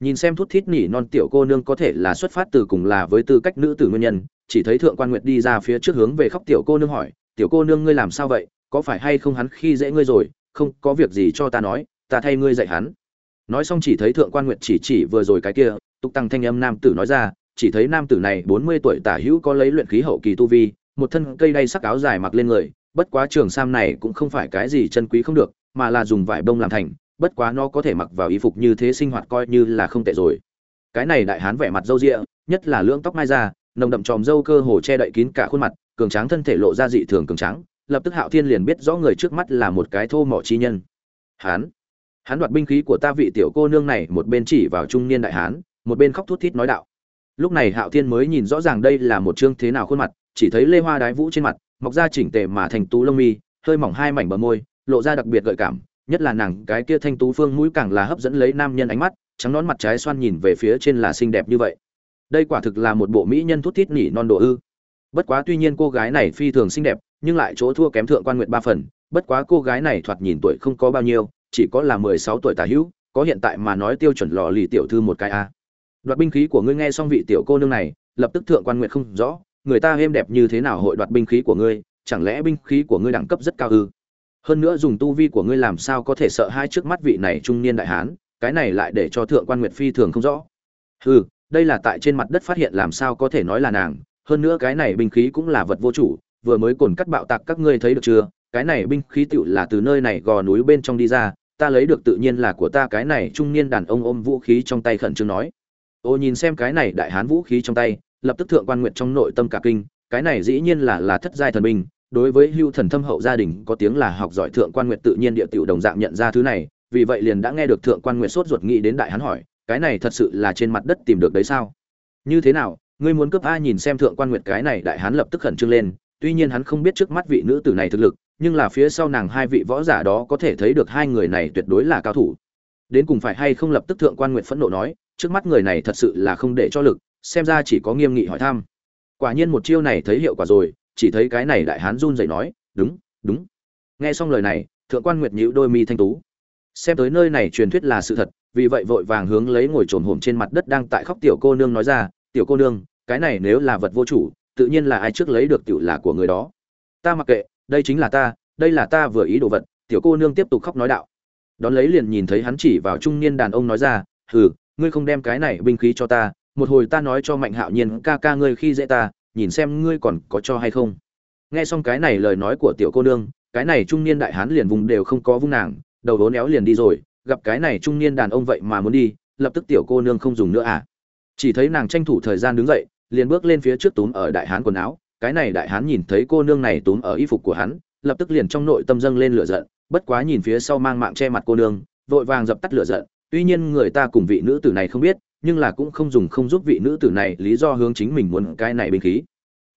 Nhìn xem thút thít nỉ non tiểu cô nương có thể là xuất phát từ cùng là với tư cách nữ tử nguyên nhân, chỉ thấy thượng quan nguyệt đi ra phía trước hướng về khóc tiểu cô nương hỏi, tiểu cô nương ngươi làm sao vậy? Có phải hay không hắn khi dễ ngươi rồi? Không, có việc gì cho ta nói, ta thay ngươi dạy hắn nói xong chỉ thấy thượng quan nguyệt chỉ chỉ vừa rồi cái kia, tục tăng thanh âm nam tử nói ra, chỉ thấy nam tử này bốn mươi tuổi tả hữu có lấy luyện khí hậu kỳ tu vi, một thân cây đay sắc áo dài mặc lên người, bất quá trường sam này cũng không phải cái gì chân quý không được, mà là dùng vải bông làm thành, bất quá nó có thể mặc vào y phục như thế sinh hoạt coi như là không tệ rồi. Cái này đại hán vẻ mặt râu ria, nhất là lưỡng tóc mai ra nồng đậm tròm râu cơ hồ che đậy kín cả khuôn mặt, cường tráng thân thể lộ ra dị thường cường tráng, lập tức hạo thiên liền biết rõ người trước mắt là một cái thô mỏ chi nhân. Hán hắn đoạt binh khí của ta vị tiểu cô nương này, một bên chỉ vào trung niên đại hán, một bên khóc thút thít nói đạo. Lúc này hạo thiên mới nhìn rõ ràng đây là một chương thế nào khuôn mặt, chỉ thấy lê hoa đái vũ trên mặt, mọc ra chỉnh tề mà thành tú lông mi, hơi mỏng hai mảnh bờ môi, lộ ra đặc biệt gợi cảm, nhất là nàng, cái kia thanh tú phương mũi càng là hấp dẫn lấy nam nhân ánh mắt, trắng nón mặt trái xoan nhìn về phía trên là xinh đẹp như vậy. Đây quả thực là một bộ mỹ nhân thút thít nỉ non độ ư. Bất quá tuy nhiên cô gái này phi thường xinh đẹp, nhưng lại chỗ thua kém thượng quan nguyện ba phần, bất quá cô gái này thoạt nhìn tuổi không có bao nhiêu chỉ có là mười sáu tuổi tả hữu, có hiện tại mà nói tiêu chuẩn lò lì tiểu thư một cái a. Đoạt binh khí của ngươi nghe xong vị tiểu cô nương này, lập tức thượng quan nguyện không rõ, người ta êm đẹp như thế nào hội đoạt binh khí của ngươi, chẳng lẽ binh khí của ngươi đẳng cấp rất cao ư? Hơn nữa dùng tu vi của ngươi làm sao có thể sợ hai trước mắt vị này trung niên đại hán, cái này lại để cho thượng quan nguyệt phi thường không rõ. Hừ, đây là tại trên mặt đất phát hiện làm sao có thể nói là nàng, hơn nữa cái này binh khí cũng là vật vô chủ, vừa mới cồn cắt bạo tạc các ngươi thấy được chưa? Cái này binh khí tựu là từ nơi này gò núi bên trong đi ra, ta lấy được tự nhiên là của ta, cái này trung niên đàn ông ôm vũ khí trong tay khẩn trương nói. Ô nhìn xem cái này đại hán vũ khí trong tay, lập tức thượng quan nguyện trong nội tâm cả kinh, cái này dĩ nhiên là là thất giai thần binh, đối với hưu thần thâm hậu gia đình có tiếng là học giỏi thượng quan nguyện tự nhiên địa tiểu đồng dạng nhận ra thứ này, vì vậy liền đã nghe được thượng quan nguyện sốt ruột nghĩ đến đại hán hỏi, cái này thật sự là trên mặt đất tìm được đấy sao? Như thế nào, ngươi muốn cướp a nhìn xem thượng quan nguyện cái này đại hán lập tức khẩn trương lên, tuy nhiên hắn không biết trước mắt vị nữ tử này thực lực nhưng là phía sau nàng hai vị võ giả đó có thể thấy được hai người này tuyệt đối là cao thủ. Đến cùng phải hay không lập tức thượng quan nguyện phẫn nộ nói, trước mắt người này thật sự là không để cho lực, xem ra chỉ có nghiêm nghị hỏi thăm. Quả nhiên một chiêu này thấy hiệu quả rồi, chỉ thấy cái này đại hán run rẩy nói, đúng đúng. Nghe xong lời này, thượng quan nguyệt nhíu đôi mi thanh tú. Xem tới nơi này truyền thuyết là sự thật, vì vậy vội vàng hướng lấy ngồi trồn hổm trên mặt đất đang tại khóc tiểu cô nương nói ra, tiểu cô nương, cái này nếu là vật vô chủ, tự nhiên là ai trước lấy được tiểu là của người đó. Ta mặc kệ đây chính là ta, đây là ta vừa ý đồ vật, tiểu cô nương tiếp tục khóc nói đạo. Đón lấy liền nhìn thấy hắn chỉ vào trung niên đàn ông nói ra, hừ, ngươi không đem cái này binh khí cho ta, một hồi ta nói cho mạnh hạo nhiên ca ca ngươi khi dễ ta, nhìn xem ngươi còn có cho hay không. Nghe xong cái này lời nói của tiểu cô nương, cái này trung niên đại hán liền vùng đều không có vung nàng, đầu vốn éo liền đi rồi, gặp cái này trung niên đàn ông vậy mà muốn đi, lập tức tiểu cô nương không dùng nữa à. Chỉ thấy nàng tranh thủ thời gian đứng dậy, liền bước lên phía trước túm ở đại hán quần áo cái này đại hán nhìn thấy cô nương này túm ở y phục của hắn, lập tức liền trong nội tâm dâng lên lửa giận, bất quá nhìn phía sau mang mạng che mặt cô nương, vội vàng dập tắt lửa giận, tuy nhiên người ta cùng vị nữ tử này không biết, nhưng là cũng không dùng không giúp vị nữ tử này lý do hướng chính mình muốn cái này binh khí.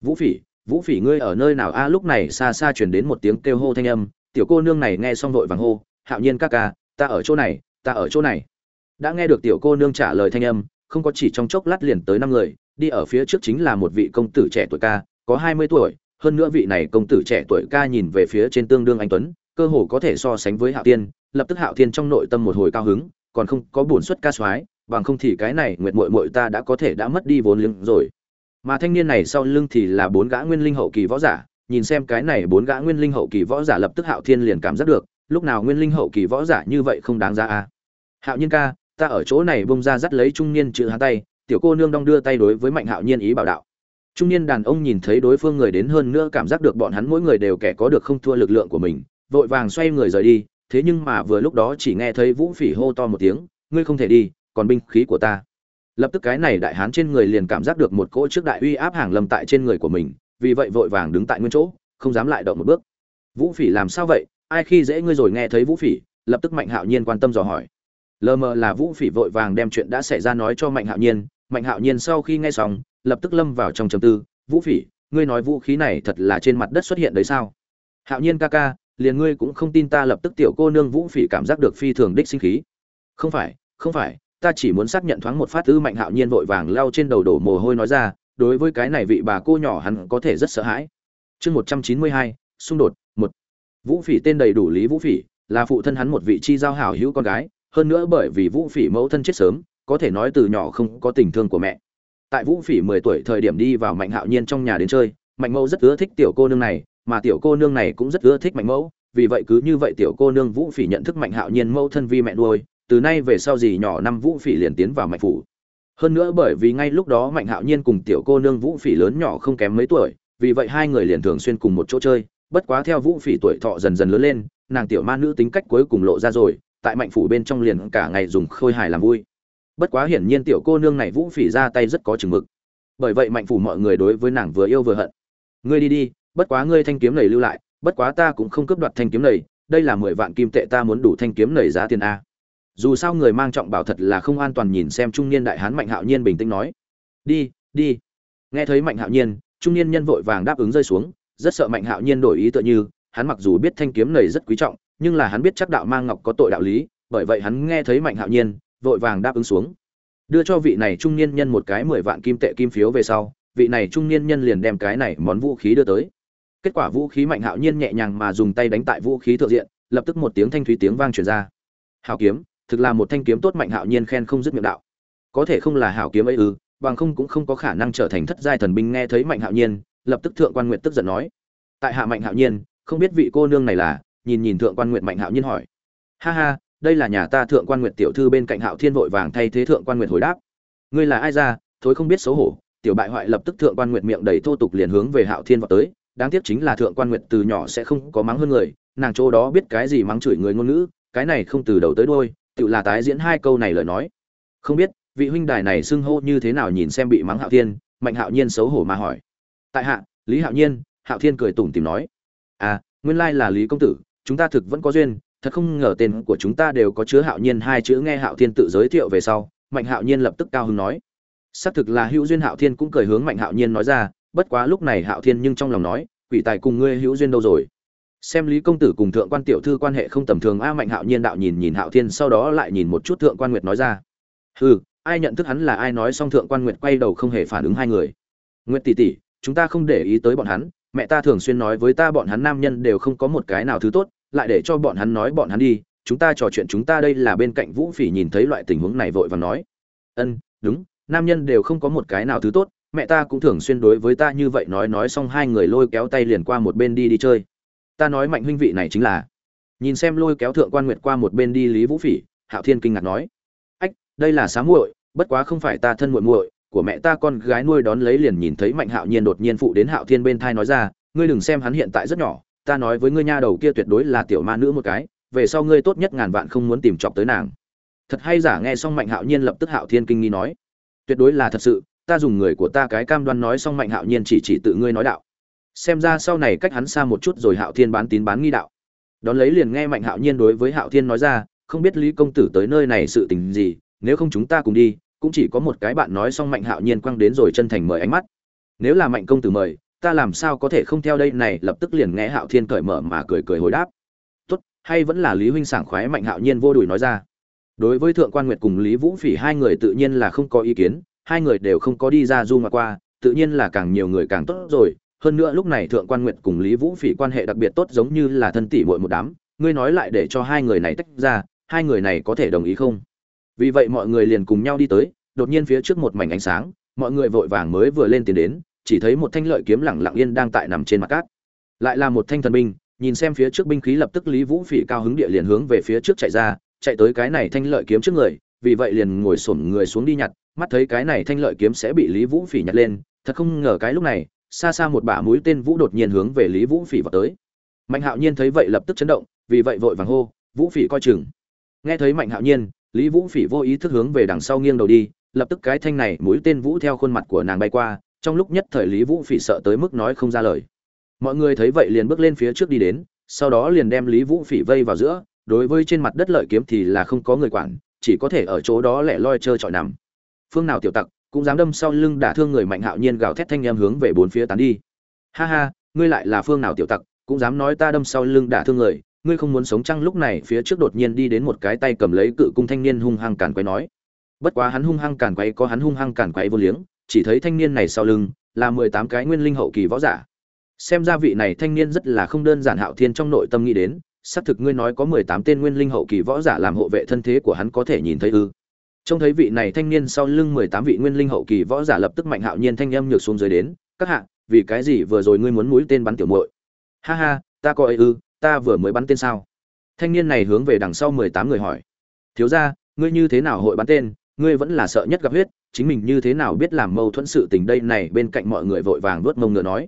Vũ phỉ vũ phỉ ngươi ở nơi nào? A, lúc này xa xa truyền đến một tiếng kêu hô thanh âm, tiểu cô nương này nghe xong vội vàng hô, hạo nhiên ca ca, ta ở chỗ này, ta ở chỗ này. Đã nghe được tiểu cô nương trả lời thanh âm, không có chỉ trong chốc lát liền tới năm người, đi ở phía trước chính là một vị công tử trẻ tuổi ca có hai mươi tuổi, hơn nữa vị này công tử trẻ tuổi ca nhìn về phía trên tương đương anh tuấn, cơ hồ có thể so sánh với hạo tiên lập tức hạo tiên trong nội tâm một hồi cao hứng, còn không có bổn suất ca soái, bằng không thì cái này nguyệt muội muội ta đã có thể đã mất đi vốn liếng rồi. Mà thanh niên này sau lưng thì là bốn gã nguyên linh hậu kỳ võ giả, nhìn xem cái này bốn gã nguyên linh hậu kỳ võ giả lập tức hạo thiên liền cảm giác được, lúc nào nguyên linh hậu kỳ võ giả như vậy không đáng ra à hạo nhiên ca, ta ở chỗ này bung ra dắt lấy trung niên chữ hắn tay, tiểu cô nương đong đưa tay đối với mạnh hạo nhiên ý bảo đạo trung niên đàn ông nhìn thấy đối phương người đến hơn nữa cảm giác được bọn hắn mỗi người đều kẻ có được không thua lực lượng của mình, vội vàng xoay người rời đi, thế nhưng mà vừa lúc đó chỉ nghe thấy vũ phỉ hô to một tiếng, ngươi không thể đi, còn binh khí của ta. Lập tức cái này đại hán trên người liền cảm giác được một cỗ trước đại uy áp hàng lâm tại trên người của mình, vì vậy vội vàng đứng tại nguyên chỗ, không dám lại động một bước. Vũ phỉ, làm sao vậy? Ai khi dễ ngươi rồi nghe thấy vũ phỉ? Lập tức mạnh hạo nhiên quan tâm dò hỏi. Lờ mờ là vũ phỉ vội vàng đem chuyện đã xảy ra nói cho mạnh hạo nhiên, mạnh hạo nhiên sau khi nghe xong lập tức lâm vào trong trầm tư, vũ phỉ, ngươi nói vũ khí này thật là trên mặt đất xuất hiện đấy sao? Hạo nhiên ca ca, liền ngươi cũng không tin ta lập tức tiểu cô nương vũ phỉ cảm giác được phi thường đích sinh khí. Không phải không phải, ta chỉ muốn xác nhận thoáng một phát tư mạnh hạo nhiên vội vàng lao trên đầu đổ mồ hôi nói ra, đối với cái này vị bà cô nhỏ hắn có thể rất sợ hãi. Chương một trăm chín mươi hai, xung đột, một. Vũ phỉ tên đầy đủ lý vũ phỉ, là phụ thân hắn một vị chi giao hảo hữu con gái, hơn nữa bởi vì vũ phỉ mẫu thân chết sớm, có thể nói từ nhỏ không có tình thương của mẹ tại vũ phỉ mười tuổi thời điểm đi vào mạnh hạo nhiên trong nhà đến chơi, mạnh mẫu rất ưa thích tiểu cô nương này, mà tiểu cô nương này cũng rất ưa thích mạnh mẫu. Vì vậy cứ như vậy tiểu cô nương vũ phỉ nhận thức mạnh hạo nhiên mẫu thân vi mẹ nuôi, từ nay về sau gì nhỏ năm vũ phỉ liền tiến vào mạnh phủ. Hơn nữa bởi vì ngay lúc đó mạnh hạo nhiên cùng tiểu cô nương vũ phỉ lớn nhỏ không kém mấy tuổi, vì vậy hai người liền thường xuyên cùng một chỗ chơi. Bất quá theo vũ phỉ tuổi thọ dần dần lớn lên, nàng tiểu ma nữ tính cách cuối cùng lộ ra rồi, tại mạnh phủ bên trong liền cả ngày dùng khôi hài làm vui bất quá hiển nhiên tiểu cô nương này vũ phỉ ra tay rất có chừng mực. Bởi vậy mạnh phủ mọi người đối với nàng vừa yêu vừa hận. Ngươi đi đi, bất quá ngươi thanh kiếm này lưu lại, bất quá ta cũng không cướp đoạt thanh kiếm này, đây là mười vạn kim tệ ta muốn đủ thanh kiếm này giá tiền a. Dù sao người mang trọng bảo thật là không an toàn nhìn xem trung niên đại hán mạnh hạo nhiên bình tĩnh nói. Đi đi. Nghe thấy mạnh hạo nhiên, trung niên nhân vội vàng đáp ứng rơi xuống, rất sợ mạnh hạo nhiên đổi ý tựa như, hắn mặc dù biết thanh kiếm này rất quý trọng, nhưng là hắn biết chắc đạo mang ngọc có tội đạo lý, bởi vậy hắn nghe thấy mạnh hạo nhiên vội vàng đáp ứng xuống. Đưa cho vị này trung niên nhân một cái mười vạn kim tệ kim phiếu về sau, vị này trung niên nhân liền đem cái này món vũ khí đưa tới. Kết quả vũ khí mạnh hạo nhiên nhẹ nhàng mà dùng tay đánh tại vũ khí thượng diện, lập tức một tiếng thanh thúy tiếng vang truyền ra. Hảo kiếm, thực là một thanh kiếm tốt mạnh hạo nhiên khen không dứt miệng đạo. Có thể không là hảo kiếm ấy ư, bằng không cũng không có khả năng trở thành thất giai thần binh nghe thấy mạnh hạo nhiên, lập tức thượng quan nguyện tức giận nói. Tại hạ mạnh hạo nhiên, không biết vị cô nương này là, nhìn nhìn thượng quan nguyện mạnh hạo nhiên hỏi. Ha ha đây là nhà ta thượng quan nguyệt tiểu thư bên cạnh hạo thiên vội vàng thay thế thượng quan nguyệt hồi đáp. Ngươi là ai ra? Thối không biết xấu hổ. Tiểu bại hoại lập tức thượng quan nguyệt miệng đầy thô tục liền hướng về hạo thiên vào tới. Đáng tiếc chính là thượng quan nguyệt từ nhỏ sẽ không có mắng hơn người. Nàng chỗ đó biết cái gì mắng chửi người ngôn ngữ, cái này không từ đầu tới đôi tự là tái diễn hai câu này lời nói. Không biết, vị huynh đài này xưng hô như thế nào nhìn xem bị mắng hạo thiên, mạnh hạo nhiên xấu hổ mà hỏi. Tại hạ, lý hạo nhiên, hạo thiên cười tủm tìm nói. À nguyên lai là lý công tử, chúng ta thực vẫn có duyên thật không ngờ tên của chúng ta đều có chứa hạo nhiên hai chữ nghe hạo thiên tự giới thiệu về sau, mạnh hạo nhiên lập tức cao hứng nói. Xác thực là hữu duyên hạo thiên cũng cười hướng mạnh hạo nhiên nói ra, bất quá lúc này hạo thiên nhưng trong lòng nói, quỷ tài cùng ngươi hữu duyên đâu rồi? Xem lý công tử cùng thượng quan tiểu thư quan hệ không tầm thường a, mạnh hạo nhiên đạo nhìn nhìn hạo thiên, sau đó lại nhìn một chút thượng quan nguyệt nói ra. Ừ ai nhận thức hắn là ai nói xong thượng quan nguyệt quay đầu không hề phản ứng hai người. Nguyệt tỷ tỷ, chúng ta không để ý tới bọn hắn, mẹ ta thường xuyên nói với ta bọn hắn nam nhân đều không có một cái nào thứ tốt lại để cho bọn hắn nói bọn hắn đi, chúng ta trò chuyện chúng ta đây là bên cạnh vũ phỉ nhìn thấy loại tình huống này vội và nói. Ân, đúng, nam nhân đều không có một cái nào thứ tốt, mẹ ta cũng thường xuyên đối với ta như vậy nói nói xong hai người lôi kéo tay liền qua một bên đi đi chơi. Ta nói mạnh huynh vị này chính là. Nhìn xem lôi kéo thượng quan nguyệt qua một bên đi lý vũ phỉ, hạo thiên kinh ngạc nói. Ách, đây là xá muội, bất quá không phải ta thân muội muội, của mẹ ta con gái nuôi đón lấy liền nhìn thấy mạnh hạo nhiên đột nhiên phụ đến hạo thiên bên thai nói ra, ngươi đừng xem hắn hiện tại rất nhỏ ta nói với ngươi nha, đầu kia tuyệt đối là tiểu ma nữ một cái, về sau ngươi tốt nhất ngàn vạn không muốn tìm chọc tới nàng. Thật hay giả, nghe xong mạnh hạo nhiên lập tức hạo thiên kinh nghi nói. Tuyệt đối là thật sự, ta dùng người của ta cái cam đoan nói xong mạnh hạo nhiên chỉ chỉ tự ngươi nói đạo. Xem ra sau này cách hắn xa một chút rồi hạo thiên bán tín bán nghi đạo. Đón lấy liền nghe mạnh hạo nhiên đối với hạo thiên nói ra, không biết lý công tử tới nơi này sự tình gì, nếu không chúng ta cùng đi, cũng chỉ có một cái bạn nói xong mạnh hạo nhiên quăng đến rồi chân thành mời ánh mắt. Nếu là mạnh công tử mời ta làm sao có thể không theo đây này, lập tức liền nghe hạo thiên cởi mở mà cười cười hồi đáp. Tốt, hay vẫn là lý huynh sảng khoái mạnh hạo nhiên vô đùi nói ra. Đối với thượng quan nguyệt cùng lý vũ phỉ, hai người tự nhiên là không có ý kiến, hai người đều không có đi ra du mà qua, tự nhiên là càng nhiều người càng tốt rồi. Hơn nữa lúc này thượng quan nguyệt cùng lý vũ phỉ quan hệ đặc biệt tốt giống như là thân tỷ muội một đám. Ngươi nói lại để cho hai người này tách ra, hai người này có thể đồng ý không? Vì vậy mọi người liền cùng nhau đi tới, đột nhiên phía trước một mảnh ánh sáng, mọi người vội vàng mới vừa lên tiền đến chỉ thấy một thanh lợi kiếm lẳng lặng yên đang tại nằm trên mặt cát. Lại là một thanh thần binh, nhìn xem phía trước binh khí lập tức lý vũ phỉ cao hứng địa liền hướng về phía trước chạy ra, chạy tới cái này thanh lợi kiếm trước người, vì vậy liền ngồi xổm người xuống đi nhặt, mắt thấy cái này thanh lợi kiếm sẽ bị lý vũ phỉ nhặt lên, thật không ngờ cái lúc này, xa xa một bả mũi tên vũ đột nhiên hướng về lý vũ phỉ vào tới. Mạnh hạo nhiên thấy vậy lập tức chấn động, vì vậy vội vàng hô, vũ phỉ coi chừng. Nghe thấy mạnh hạo nhiên, lý vũ phỉ vô ý thức hướng về đằng sau nghiêng đầu đi, lập tức cái thanh này mũi tên vũ theo khuôn mặt của nàng bay qua trong lúc nhất thời lý vũ phỉ sợ tới mức nói không ra lời. Mọi người thấy vậy liền bước lên phía trước đi đến, sau đó liền đem lý vũ phỉ vây vào giữa, đối với trên mặt đất lợi kiếm thì là không có người quản, chỉ có thể ở chỗ đó lẻ loi trơ trọi nằm. Phương nào tiểu tặc, cũng dám đâm sau lưng đả thương người mạnh hạo nhiên gào thét thanh em hướng về bốn phía tán đi. Ha ha, ngươi lại là phương nào tiểu tặc, cũng dám nói ta đâm sau lưng đả thương người, ngươi không muốn sống chăng? Lúc này phía trước đột nhiên đi đến một cái tay cầm lấy cự cung thanh niên hung hăng càn quấy nói. Bất quá hắn hung hăng càn quấy, có hắn hung hăng càn quấy vô liếng chỉ thấy thanh niên này sau lưng là mười tám cái nguyên linh hậu kỳ võ giả. Xem ra vị này thanh niên rất là không đơn giản hạo thiên trong nội tâm nghĩ đến, xác thực ngươi nói có mười tám tên nguyên linh hậu kỳ võ giả làm hộ vệ thân thế của hắn có thể nhìn thấy ư. Trông thấy vị này thanh niên sau lưng mười tám vị nguyên linh hậu kỳ võ giả lập tức mạnh hạo nhiên thanh âm nhược xuống dưới đến, các hạ, vì cái gì vừa rồi ngươi muốn mũi tên bắn tiểu muội? Ha ha, ta có ấy ư, ta vừa mới bắn tên sao? Thanh niên này hướng về đằng sau mười tám người hỏi. Thiếu ra ngươi như thế nào hội bắn tên? Ngươi vẫn là sợ nhất gặp huyết, chính mình như thế nào biết làm mâu thuẫn sự tình đây này bên cạnh mọi người vội vàng vớt mông ngựa nói.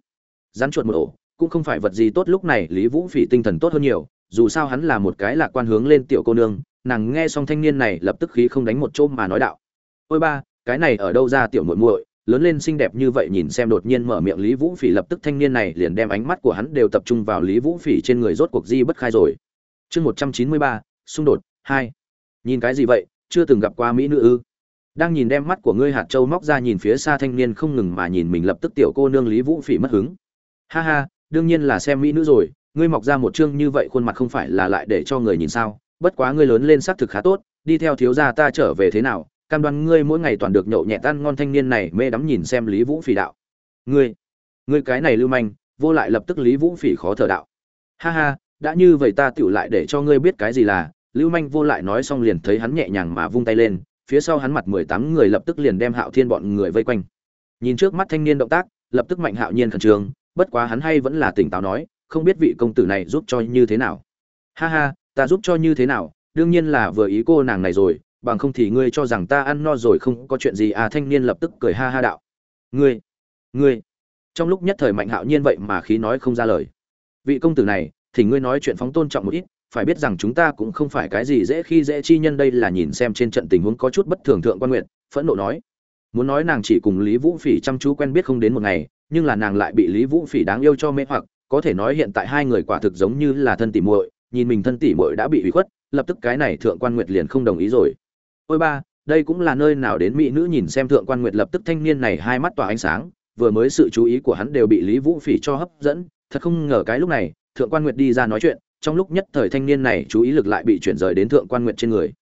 Rắn chuột một ổ, cũng không phải vật gì tốt lúc này, lý vũ phỉ tinh thần tốt hơn nhiều, dù sao hắn là một cái lạc quan hướng lên tiểu cô nương, nàng nghe xong thanh niên này lập tức khí không đánh một chôm mà nói đạo. Ôi ba, cái này ở đâu ra tiểu muội muội, lớn lên xinh đẹp như vậy nhìn xem đột nhiên mở miệng lý vũ phỉ lập tức thanh niên này liền đem ánh mắt của hắn đều tập trung vào lý vũ phỉ trên người rốt cuộc di bất khai rồi. Chương một trăm chín mươi ba, xung đột, hai. Nhìn cái gì vậy chưa từng gặp qua mỹ nữ ư? Đang nhìn đem mắt của ngươi hạt châu móc ra nhìn phía xa thanh niên không ngừng mà nhìn mình lập tức tiểu cô nương lý vũ phỉ mất hứng. Ha ha, đương nhiên là xem mỹ nữ rồi, ngươi mọc ra một chương như vậy khuôn mặt không phải là lại để cho người nhìn sao? Bất quá ngươi lớn lên xác thực khá tốt, đi theo thiếu gia ta trở về thế nào? Cam đoan ngươi mỗi ngày toàn được nhậu nhẹt ăn ngon thanh niên này mê đắm nhìn xem lý vũ phỉ đạo. Ngươi ngươi cái này lưu manh, vô lại lập tức lý vũ phỉ khó thở đạo. Ha ha, đã như vậy ta tựu lại để cho ngươi biết cái gì là lưu manh vô lại nói xong liền thấy hắn nhẹ nhàng mà vung tay lên, phía sau hắn mặt mười tám người lập tức liền đem hạo thiên bọn người vây quanh. Nhìn trước mắt thanh niên động tác, lập tức mạnh hạo nhiên khẩn trương, bất quá hắn hay vẫn là tỉnh táo nói, không biết vị công tử này giúp cho như thế nào. Ha ha, ta giúp cho như thế nào, đương nhiên là vừa ý cô nàng này rồi, bằng không thì ngươi cho rằng ta ăn no rồi không có chuyện gì à thanh niên lập tức cười ha ha đạo. Ngươi ngươi. Trong lúc nhất thời mạnh hạo nhiên vậy mà khí nói không ra lời. Vị công tử này thì ngươi nói chuyện phóng tôn trọng một ít phải biết rằng chúng ta cũng không phải cái gì dễ khi dễ chi nhân đây là nhìn xem trên trận tình huống có chút bất thường thượng quan nguyện phẫn nộ nói. Muốn nói nàng chỉ cùng lý vũ phỉ chăm chú quen biết không đến một ngày, nhưng là nàng lại bị lý vũ phỉ đáng yêu cho mê hoặc, có thể nói hiện tại hai người quả thực giống như là thân tỉ muội, nhìn mình thân tỉ muội đã bị hủy khuất, lập tức cái này thượng quan nguyệt liền không đồng ý rồi. Ôi ba, đây cũng là nơi nào đến mỹ nữ nhìn xem thượng quan nguyệt lập tức thanh niên này hai mắt tỏa ánh sáng, vừa mới sự chú ý của hắn đều bị lý vũ phỉ cho hấp dẫn, thật không ngờ cái lúc này, thượng quan nguyệt đi ra nói chuyện trong lúc nhất thời thanh niên này chú ý lực lại bị chuyển rời đến thượng quan nguyệt trên người.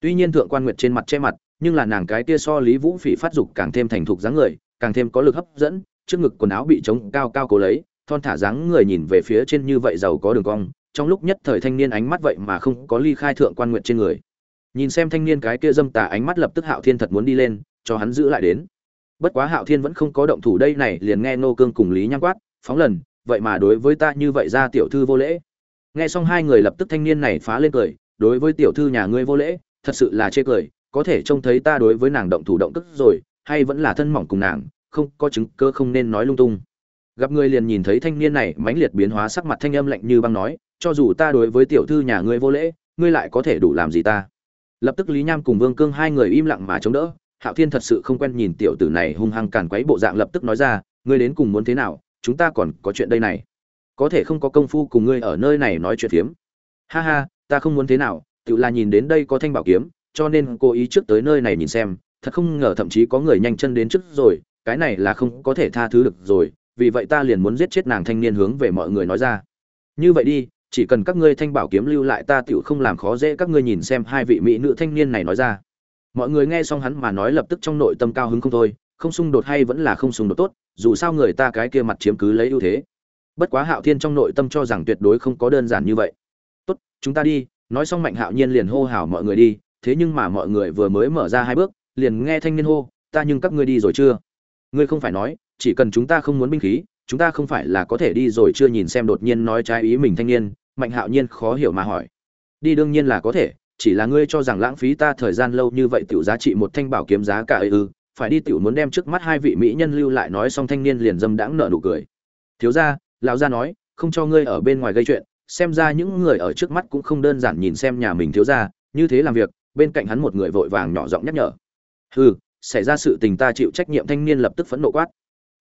Tuy nhiên thượng quan nguyệt trên mặt che mặt, nhưng là nàng cái kia so lý vũ phỉ phát dục càng thêm thành thục dáng người, càng thêm có lực hấp dẫn, trước ngực quần áo bị trống cao cao cố lấy, thon thả dáng người nhìn về phía trên như vậy giàu có đường cong, trong lúc nhất thời thanh niên ánh mắt vậy mà không có ly khai thượng quan nguyệt trên người. Nhìn xem thanh niên cái kia dâm tà ánh mắt lập tức hạo thiên thật muốn đi lên, cho hắn giữ lại đến. Bất quá hạo thiên vẫn không có động thủ, đây này liền nghe nô cương cùng lý nhang quát, phóng lần, vậy mà đối với ta như vậy ra tiểu thư vô lễ nghe xong hai người lập tức thanh niên này phá lên cười, đối với tiểu thư nhà ngươi vô lễ, thật sự là chê cười, có thể trông thấy ta đối với nàng động thủ động tức rồi, hay vẫn là thân mỏng cùng nàng, không, có chứng cơ không nên nói lung tung. Gặp người liền nhìn thấy thanh niên này mãnh liệt biến hóa sắc mặt thanh âm lạnh như băng nói, cho dù ta đối với tiểu thư nhà ngươi vô lễ, ngươi lại có thể đủ làm gì ta? Lập tức lý nham cùng vương cương hai người im lặng mà chống đỡ, hạo thiên thật sự không quen nhìn tiểu tử này hung hăng càn quấy bộ dạng lập tức nói ra, ngươi đến cùng muốn thế nào, chúng ta còn có chuyện đây này có thể không có công phu cùng ngươi ở nơi này nói chuyện phiếm. Ha ha, ta không muốn thế nào, tự là nhìn đến đây có thanh bảo kiếm, cho nên cố ý trước tới nơi này nhìn xem, thật không ngờ thậm chí có người nhanh chân đến trước rồi, cái này là không có thể tha thứ được rồi, vì vậy ta liền muốn giết chết nàng thanh niên hướng về mọi người nói ra. Như vậy đi, chỉ cần các ngươi thanh bảo kiếm lưu lại ta tựu không làm khó dễ các ngươi nhìn xem hai vị mỹ nữ thanh niên này nói ra. Mọi người nghe xong hắn mà nói lập tức trong nội tâm cao hứng không thôi, không xung đột hay vẫn là không xung đột tốt, dù sao người ta cái kia mặt chiếm cứ lấy ưu thế bất quá hạo thiên trong nội tâm cho rằng tuyệt đối không có đơn giản như vậy. Tốt, chúng ta đi, nói xong mạnh hạo nhiên liền hô hào mọi người đi, thế nhưng mà mọi người vừa mới mở ra hai bước, liền nghe thanh niên hô, ta nhưng các ngươi đi rồi chưa? Ngươi không phải nói, chỉ cần chúng ta không muốn binh khí, chúng ta không phải là có thể đi rồi chưa? Nhìn xem đột nhiên nói trái ý mình thanh niên, mạnh hạo nhiên khó hiểu mà hỏi. Đi đương nhiên là có thể, chỉ là ngươi cho rằng lãng phí ta thời gian lâu như vậy tiểu giá trị một thanh bảo kiếm giá cả ấy ư? Phải đi tiểu muốn đem trước mắt hai vị mỹ nhân lưu lại, nói xong thanh niên liền dâm đãng nợ nụ cười. Thiếu gia lão gia nói, không cho ngươi ở bên ngoài gây chuyện, xem ra những người ở trước mắt cũng không đơn giản nhìn xem nhà mình thiếu gia, như thế làm việc, bên cạnh hắn một người vội vàng nhỏ giọng nhắc nhở. Hừ, xảy ra sự tình ta chịu trách nhiệm thanh niên lập tức phẫn nộ quát.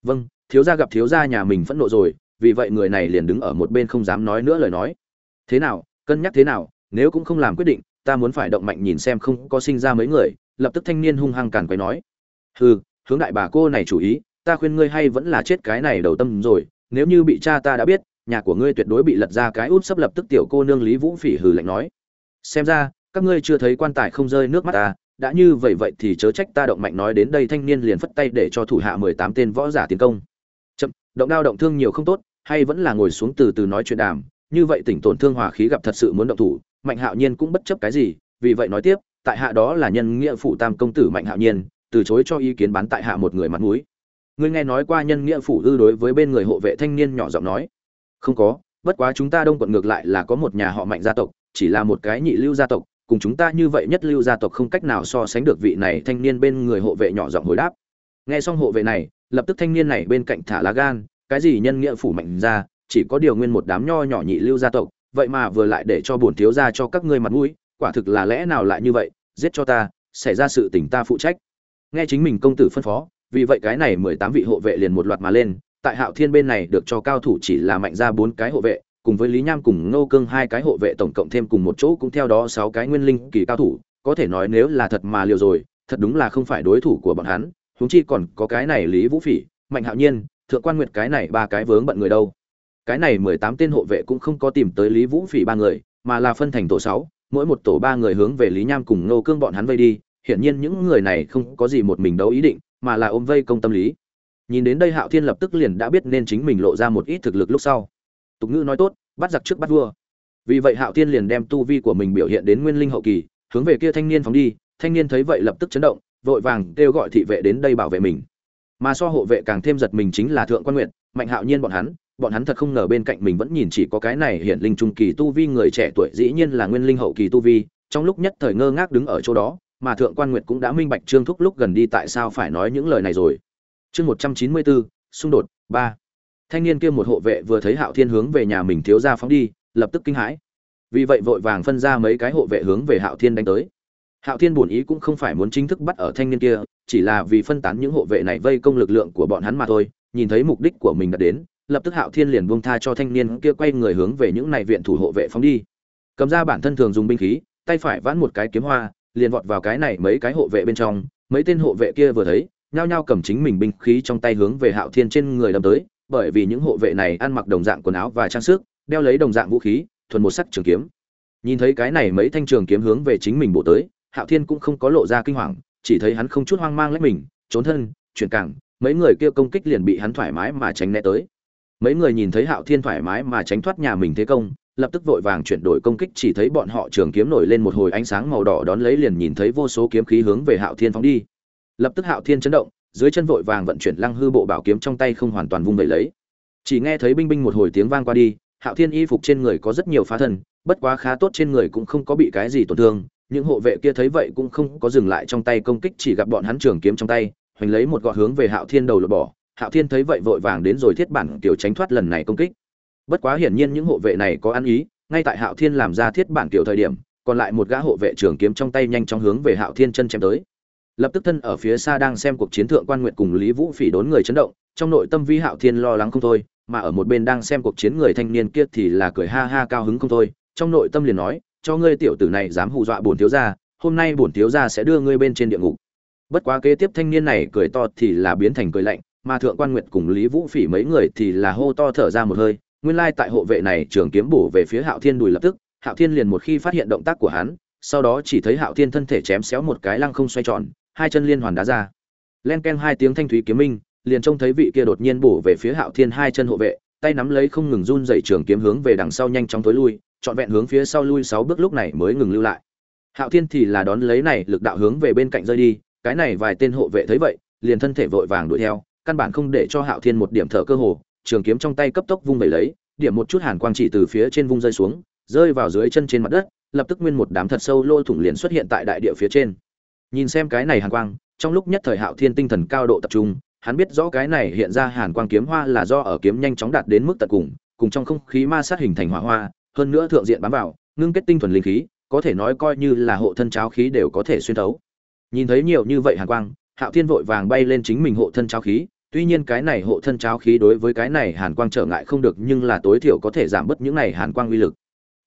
Vâng thiếu gia gặp thiếu gia nhà mình phẫn nộ rồi, vì vậy người này liền đứng ở một bên không dám nói nữa lời nói. Thế nào, cân nhắc thế nào, nếu cũng không làm quyết định, ta muốn phải động mạnh nhìn xem không có sinh ra mấy người, lập tức thanh niên hung hăng càn quấy nói. Hừ, hướng đại bà cô này chủ ý, ta khuyên ngươi hay vẫn là chết cái này đầu tâm rồi nếu như bị cha ta đã biết, nhà của ngươi tuyệt đối bị lật ra cái út sắp lập tức tiểu cô nương lý vũ phỉ hừ lạnh nói. Xem ra, các ngươi chưa thấy quan tài không rơi nước mắt ta, đã như vậy vậy thì chớ trách ta động mạnh nói đến đây thanh niên liền phất tay để cho thủ hạ mười tám tên võ giả tiến công. Chậm, động đao động thương nhiều không tốt, hay vẫn là ngồi xuống từ từ nói chuyện đàm, như vậy tỉnh tổn thương hòa khí gặp thật sự muốn động thủ, mạnh hạo nhiên cũng bất chấp cái gì, vì vậy nói tiếp, tại hạ đó là nhân nghĩa phụ tam công tử mạnh hạo nhiên, từ chối cho ý kiến bán tại hạ một người mặt mũi ngươi nghe nói qua nhân nghĩa phủ ư đối với bên người hộ vệ thanh niên nhỏ giọng nói. Không có, bất quá chúng ta đông quận ngược lại là có một nhà họ mạnh gia tộc, chỉ là một cái nhị lưu gia tộc, cùng chúng ta như vậy nhất lưu gia tộc không cách nào so sánh được vị này thanh niên bên người hộ vệ nhỏ giọng hồi đáp. Nghe xong hộ vệ này, lập tức thanh niên này bên cạnh thả lá gan, cái gì nhân nghĩa phủ mạnh ra, chỉ có điều nguyên một đám nho nhỏ nhị lưu gia tộc, vậy mà vừa lại để cho bổn thiếu gia cho các ngươi mặt mũi, quả thực là lẽ nào lại như vậy, giết cho ta, xảy ra sự tình ta phụ trách. Nghe chính mình công tử phân phó vì vậy cái này mười tám vị hộ vệ liền một loạt mà lên, tại hạo thiên bên này được cho cao thủ chỉ là mạnh ra bốn cái hộ vệ, cùng với lý nham cùng ngô cương hai cái hộ vệ tổng cộng thêm cùng một chỗ cũng theo đó sáu cái nguyên linh kỳ cao thủ, có thể nói nếu là thật mà liều rồi, thật đúng là không phải đối thủ của bọn hắn, huống chi còn có cái này lý vũ phỉ, mạnh hạo nhiên, thượng quan nguyệt cái này ba cái vướng bận người đâu. Cái này mười tám tên hộ vệ cũng không có tìm tới lý vũ phỉ ba người, mà là phân thành tổ sáu, mỗi một tổ ba người hướng về lý nham cùng ngô cương bọn hắn vây đi, hiển nhiên những người này không có gì một mình đấu ý định mà là ôm vây công tâm lý. Nhìn đến đây hạo thiên lập tức liền đã biết nên chính mình lộ ra một ít thực lực lúc sau. Tục ngữ nói tốt, bắt giặc trước bắt vua. Vì vậy hạo thiên liền đem tu vi của mình biểu hiện đến nguyên linh hậu kỳ, hướng về kia thanh niên phóng đi. Thanh niên thấy vậy lập tức chấn động, vội vàng kêu gọi thị vệ đến đây bảo vệ mình. Mà so hộ vệ càng thêm giật mình chính là thượng quan nguyện mạnh hạo nhiên bọn hắn bọn hắn thật không ngờ bên cạnh mình vẫn nhìn chỉ có cái này hiện linh trung kỳ tu vi người trẻ tuổi dĩ nhiên là nguyên linh hậu kỳ tu vi, trong lúc nhất thời ngơ ngác đứng ở chỗ đó mà thượng quan nguyệt cũng đã minh bạch trương thúc lúc gần đi tại sao phải nói những lời này rồi. Chương một trăm chín mươi bốn xung đột, ba. Thanh niên kia một hộ vệ vừa thấy hạo thiên hướng về nhà mình thiếu ra phóng đi, lập tức kinh hãi. Vì vậy vội vàng phân ra mấy cái hộ vệ hướng về hạo thiên đánh tới. Hạo thiên bổn ý cũng không phải muốn chính thức bắt ở thanh niên kia, chỉ là vì phân tán những hộ vệ này vây công lực lượng của bọn hắn mà thôi, nhìn thấy mục đích của mình đã đến, lập tức hạo thiên liền buông tha cho thanh niên kia quay người hướng về những này viện thủ hộ vệ phóng đi. Cầm ra bản thân thường dùng binh khí, tay phải vãn một cái kiếm hoa liền vọt vào cái này mấy cái hộ vệ bên trong, mấy tên hộ vệ kia vừa thấy, nhao nhao cầm chính mình binh khí trong tay hướng về hạo thiên trên người đâm tới, bởi vì những hộ vệ này ăn mặc đồng dạng quần áo và trang sức, đeo lấy đồng dạng vũ khí, thuần một sắc trường kiếm. Nhìn thấy cái này mấy thanh trường kiếm hướng về chính mình bổ tới, hạo thiên cũng không có lộ ra kinh hoàng, chỉ thấy hắn không chút hoang mang lấy mình, trốn thân, chuyển cảng, mấy người kia công kích liền bị hắn thoải mái mà tránh né tới. Mấy người nhìn thấy hạo thiên thoải mái mà tránh thoát nhà mình thế công lập tức vội vàng chuyển đổi công kích, chỉ thấy bọn họ trường kiếm nổi lên một hồi ánh sáng màu đỏ đón lấy liền nhìn thấy vô số kiếm khí hướng về hạo thiên phóng đi. Lập tức hạo thiên chấn động, dưới chân vội vàng vận chuyển lăng hư bộ bảo kiếm trong tay không hoàn toàn vung vẩy lấy. Chỉ nghe thấy binh binh một hồi tiếng vang qua đi, hạo thiên y phục trên người có rất nhiều phá thân, bất quá khá tốt trên người cũng không có bị cái gì tổn thương, những hộ vệ kia thấy vậy cũng không có dừng lại trong tay công kích, chỉ gặp bọn hắn trường kiếm trong tay, hoành lấy một gọt hướng về hạo thiên đầu lột bỏ. Hạo thiên thấy vậy vội vàng đến rồi thiết bản tiểu tránh thoát lần này công kích bất quá hiển nhiên những hộ vệ này có ăn ý, ngay tại hạo thiên làm ra thiết bản tiểu thời điểm, còn lại một gã hộ vệ trường kiếm trong tay nhanh chóng hướng về hạo thiên chân chém tới. Lập tức thân ở phía xa đang xem cuộc chiến thượng quan nguyện cùng lý vũ phỉ đốn người chấn động, trong nội tâm vi hạo thiên lo lắng không thôi, mà ở một bên đang xem cuộc chiến người thanh niên kia thì là cười ha ha cao hứng không thôi, trong nội tâm liền nói, cho ngươi tiểu tử này dám hù dọa bổn thiếu gia, hôm nay bổn thiếu gia sẽ đưa ngươi bên trên địa ngục. Bất quá kế tiếp thanh niên này cười to thì là biến thành cười lạnh, mà thượng quan nguyệt cùng lý vũ phỉ mấy người thì là hô to thở ra một hơi nguyên lai tại hộ vệ này trường kiếm bổ về phía hạo thiên đùi lập tức, hạo thiên liền một khi phát hiện động tác của hắn, sau đó chỉ thấy hạo thiên thân thể chém xéo một cái lăng không xoay tròn, hai chân liên hoàn đá ra. Len ken hai tiếng thanh thúy kiếm minh, liền trông thấy vị kia đột nhiên bổ về phía hạo thiên hai chân hộ vệ, tay nắm lấy không ngừng run dậy trường kiếm hướng về đằng sau nhanh chóng tối lui, trọn vẹn hướng phía sau lui sáu bước lúc này mới ngừng lưu lại. Hạo thiên thì là đón lấy này lực đạo hướng về bên cạnh rơi đi, cái này vài tên hộ vệ thấy vậy, liền thân thể vội vàng đuổi theo, căn bản không để cho hạo thiên một điểm thở cơ hồ trường kiếm trong tay cấp tốc vung vẩy lấy, điểm một chút hàn quang chỉ từ phía trên vung rơi xuống, rơi vào dưới chân trên mặt đất, lập tức nguyên một đám thật sâu lôi thủng liền xuất hiện tại đại địa phía trên. Nhìn xem cái này hàn quang, trong lúc nhất thời hạo thiên tinh thần cao độ tập trung, hắn biết rõ cái này hiện ra hàn quang kiếm hoa là do ở kiếm nhanh chóng đạt đến mức tận cùng cùng trong không khí ma sát hình thành hỏa hoa, hơn nữa thượng diện bám vào, ngưng kết tinh thuần linh khí, có thể nói coi như là hộ thân cháo khí đều có thể xuyên thấu. Nhìn thấy nhiều như vậy hàn quang, hạo thiên vội vàng bay lên chính mình hộ thân cháo khí tuy nhiên cái này hộ thân cháo khí đối với cái này hàn quang trở ngại không được, nhưng là tối thiểu có thể giảm bớt những này hàn quang uy lực.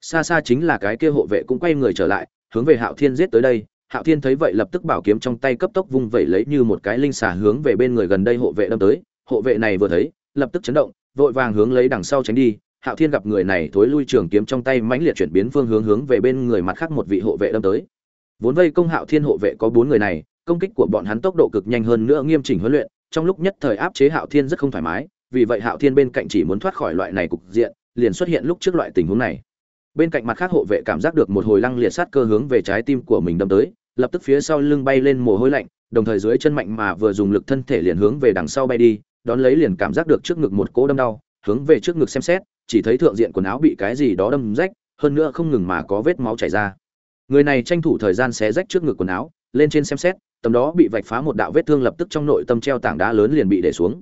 Xa xa chính là cái kia hộ vệ cũng quay người trở lại, hướng về hạo thiên giết tới đây. Hạo thiên thấy vậy lập tức bảo kiếm trong tay cấp tốc vung vẩy lấy như một cái linh xà hướng về bên người gần đây hộ vệ đâm tới. Hộ vệ này vừa thấy, lập tức chấn động, vội vàng hướng lấy đằng sau tránh đi. Hạo thiên gặp người này thối lui trường kiếm trong tay mãnh liệt chuyển biến phương hướng hướng về bên người mặt khác một vị hộ vệ đâm tới. Vốn vây công hạo thiên hộ vệ có bốn người này, công kích của bọn hắn tốc độ cực nhanh hơn nữa, nghiêm chỉnh huấn luyện trong lúc nhất thời áp chế hạo thiên rất không thoải mái, vì vậy hạo thiên bên cạnh chỉ muốn thoát khỏi loại này cục diện, liền xuất hiện lúc trước loại tình huống này. Bên cạnh mặt khác hộ vệ cảm giác được một hồi lăng liệt sát cơ hướng về trái tim của mình đâm tới, lập tức phía sau lưng bay lên mồ hôi lạnh, đồng thời dưới chân mạnh mà vừa dùng lực thân thể liền hướng về đằng sau bay đi, đón lấy liền cảm giác được trước ngực một cỗ đâm đau, hướng về trước ngực xem xét, chỉ thấy thượng diện quần áo bị cái gì đó đâm rách, hơn nữa không ngừng mà có vết máu chảy ra. Người này tranh thủ thời gian xé rách trước ngực quần áo lên trên xem xét, tầm đó bị vạch phá một đạo vết thương lập tức trong nội tâm treo tảng đá lớn liền bị để xuống.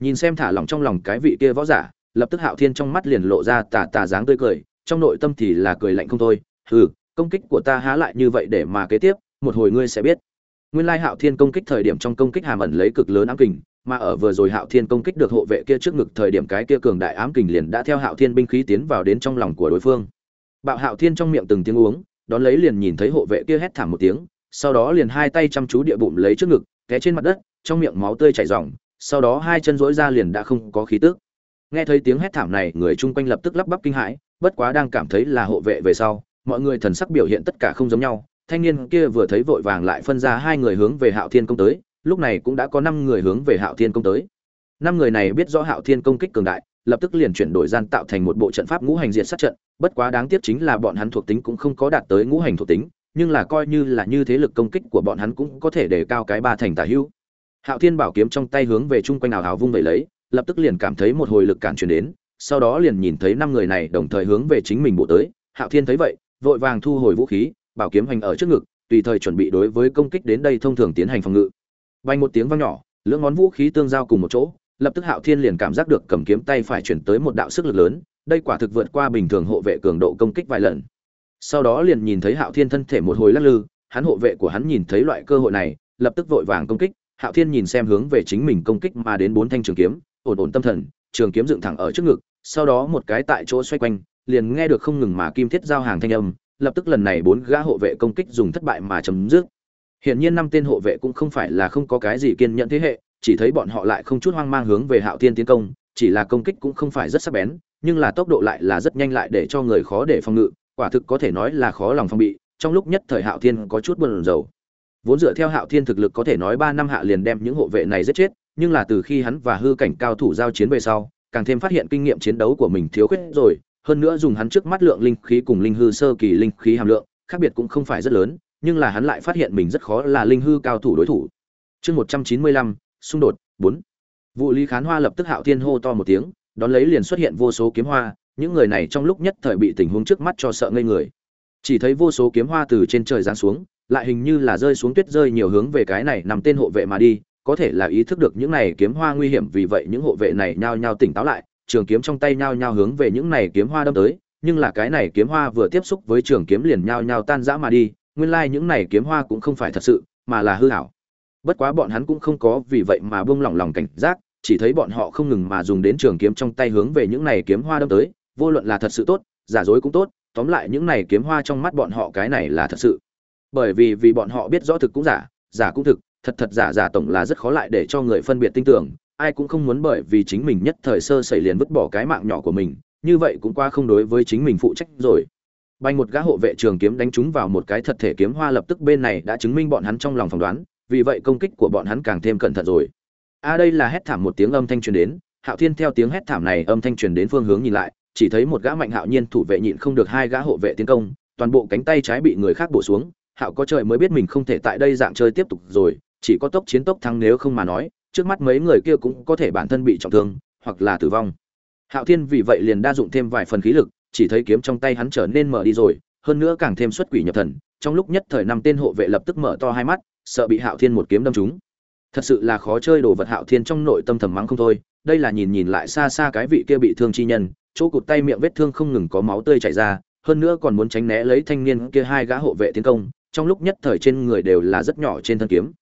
Nhìn xem thả lỏng trong lòng cái vị kia võ giả, lập tức hạo thiên trong mắt liền lộ ra tà tà dáng tươi cười, trong nội tâm thì là cười lạnh không thôi, hừ, công kích của ta há lại như vậy để mà kế tiếp, một hồi ngươi sẽ biết. Nguyên lai hạo thiên công kích thời điểm trong công kích hàm ẩn lấy cực lớn ám kình, mà ở vừa rồi hạo thiên công kích được hộ vệ kia trước ngực thời điểm cái kia cường đại ám kình liền đã theo hạo thiên binh khí tiến vào đến trong lòng của đối phương. Bạo hạo thiên trong miệng từng tiếng uống, đón lấy liền nhìn thấy hộ vệ kia hét thảm một tiếng sau đó liền hai tay chăm chú địa bụng lấy trước ngực, té trên mặt đất, trong miệng máu tươi chảy ròng, sau đó hai chân rỗi ra liền đã không có khí tức. Nghe thấy tiếng hét thảm này, người chung quanh lập tức lắp bắp kinh hãi, bất quá đang cảm thấy là hộ vệ về sau, mọi người thần sắc biểu hiện tất cả không giống nhau. Thanh niên kia vừa thấy vội vàng lại phân ra hai người hướng về hạo thiên công tới, lúc này cũng đã có năm người hướng về hạo thiên công tới. Năm người này biết rõ hạo thiên công kích cường đại, lập tức liền chuyển đổi gian tạo thành một bộ trận pháp ngũ hành diệt sát trận, bất quá đáng tiếc chính là bọn hắn thuộc tính cũng không có đạt tới ngũ hành thuộc tính nhưng là coi như là như thế lực công kích của bọn hắn cũng có thể để cao cái ba thành tả hữu. Hạo thiên bảo kiếm trong tay hướng về chung quanh ảo hào vung vẩy lấy, lập tức liền cảm thấy một hồi lực cản truyền đến, sau đó liền nhìn thấy năm người này đồng thời hướng về chính mình bộ tới. Hạo thiên thấy vậy, vội vàng thu hồi vũ khí, bảo kiếm hành ở trước ngực, tùy thời chuẩn bị đối với công kích đến đây thông thường tiến hành phòng ngự. Bay một tiếng vang nhỏ, lưỡng ngón vũ khí tương giao cùng một chỗ, lập tức hạo thiên liền cảm giác được cầm kiếm tay phải chuyển tới một đạo sức lực lớn, đây quả thực vượt qua bình thường hộ vệ cường độ công kích vài lần sau đó liền nhìn thấy hạo thiên thân thể một hồi lắc lư, hắn hộ vệ của hắn nhìn thấy loại cơ hội này, lập tức vội vàng công kích. Hạo thiên nhìn xem hướng về chính mình công kích mà đến bốn thanh trường kiếm, ổn ổn tâm thần, trường kiếm dựng thẳng ở trước ngực, sau đó một cái tại chỗ xoay quanh, liền nghe được không ngừng mà kim thiết giao hàng thanh âm, lập tức lần này bốn gã hộ vệ công kích dùng thất bại mà chấm dứt. Hiển nhiên năm tên hộ vệ cũng không phải là không có cái gì kiên nhẫn thế hệ, chỉ thấy bọn họ lại không chút hoang mang hướng về hạo thiên tiến công, chỉ là công kích cũng không phải rất sắc bén, nhưng là tốc độ lại là rất nhanh lại để cho người khó để phòng ngự quả thực có thể nói là khó lòng phòng bị, trong lúc nhất thời hạo thiên có chút buồn rầu. Vốn dựa theo hạo thiên thực lực có thể nói ba năm hạ liền đem những hộ vệ này giết chết, nhưng là từ khi hắn và hư cảnh cao thủ giao chiến về sau, càng thêm phát hiện kinh nghiệm chiến đấu của mình thiếu khuyết rồi, hơn nữa dùng hắn trước mắt lượng linh khí cùng linh hư sơ kỳ linh khí hàm lượng, khác biệt cũng không phải rất lớn, nhưng là hắn lại phát hiện mình rất khó là linh hư cao thủ đối thủ. Chương một trăm chín mươi lăm, xung đột, bốn. Vụ lý khán hoa lập tức hạo thiên hô to một tiếng, đón lấy liền xuất hiện vô số kiếm hoa những người này trong lúc nhất thời bị tình huống trước mắt cho sợ ngây người. Chỉ thấy vô số kiếm hoa từ trên trời giáng xuống, lại hình như là rơi xuống tuyết rơi nhiều hướng về cái này nằm tên hộ vệ mà đi, có thể là ý thức được những này kiếm hoa nguy hiểm, vì vậy những hộ vệ này nhao nhao tỉnh táo lại, trường kiếm trong tay nhao nhao hướng về những này kiếm hoa đâm tới, nhưng là cái này kiếm hoa vừa tiếp xúc với trường kiếm liền nhao nhao tan rã mà đi, nguyên lai like những này kiếm hoa cũng không phải thật sự, mà là hư ảo. Bất quá bọn hắn cũng không có vì vậy mà buông lỏng lòng cảnh giác, chỉ thấy bọn họ không ngừng mà dùng đến trường kiếm trong tay hướng về những này kiếm hoa đâm tới vô luận là thật sự tốt, giả dối cũng tốt, tóm lại những này kiếm hoa trong mắt bọn họ cái này là thật sự. Bởi vì vì bọn họ biết rõ thực cũng giả giả cũng thực, thật thật giả giả tổng là rất khó lại để cho người phân biệt tin tưởng, ai cũng không muốn bởi vì chính mình nhất thời sơ sẩy liền vứt bỏ cái mạng nhỏ của mình, như vậy cũng qua không đối với chính mình phụ trách rồi. Bay một gã hộ vệ trường kiếm đánh trúng vào một cái thật thể kiếm hoa lập tức bên này đã chứng minh bọn hắn trong lòng phỏng đoán, vì vậy công kích của bọn hắn càng thêm cẩn thận rồi. A, đây là hét thảm một tiếng âm thanh truyền đến, hạo thiên theo tiếng hét thảm này âm thanh truyền đến phương hướng nhìn lại chỉ thấy một gã mạnh hạo nhiên thủ vệ nhịn không được hai gã hộ vệ tiến công, toàn bộ cánh tay trái bị người khác bổ xuống, hạo có trời mới biết mình không thể tại đây dạng chơi tiếp tục rồi, chỉ có tốc chiến tốc thắng nếu không mà nói, trước mắt mấy người kia cũng có thể bản thân bị trọng thương, hoặc là tử vong. Hạo thiên vì vậy liền đa dụng thêm vài phần khí lực, chỉ thấy kiếm trong tay hắn trở nên mở đi rồi, hơn nữa càng thêm xuất quỷ nhập thần, trong lúc nhất thời năm tên hộ vệ lập tức mở to hai mắt, sợ bị hạo thiên một kiếm đâm trúng. Thật sự là khó chơi đồ vật hạo thiên trong nội tâm thầm mắng không thôi, đây là nhìn nhìn lại xa xa cái vị kia bị thương chi nhân chỗ cụt tay miệng vết thương không ngừng có máu tươi chảy ra, hơn nữa còn muốn tránh né lấy thanh niên kia hai gã hộ vệ tiến công, trong lúc nhất thời trên người đều là rất nhỏ trên thân kiếm.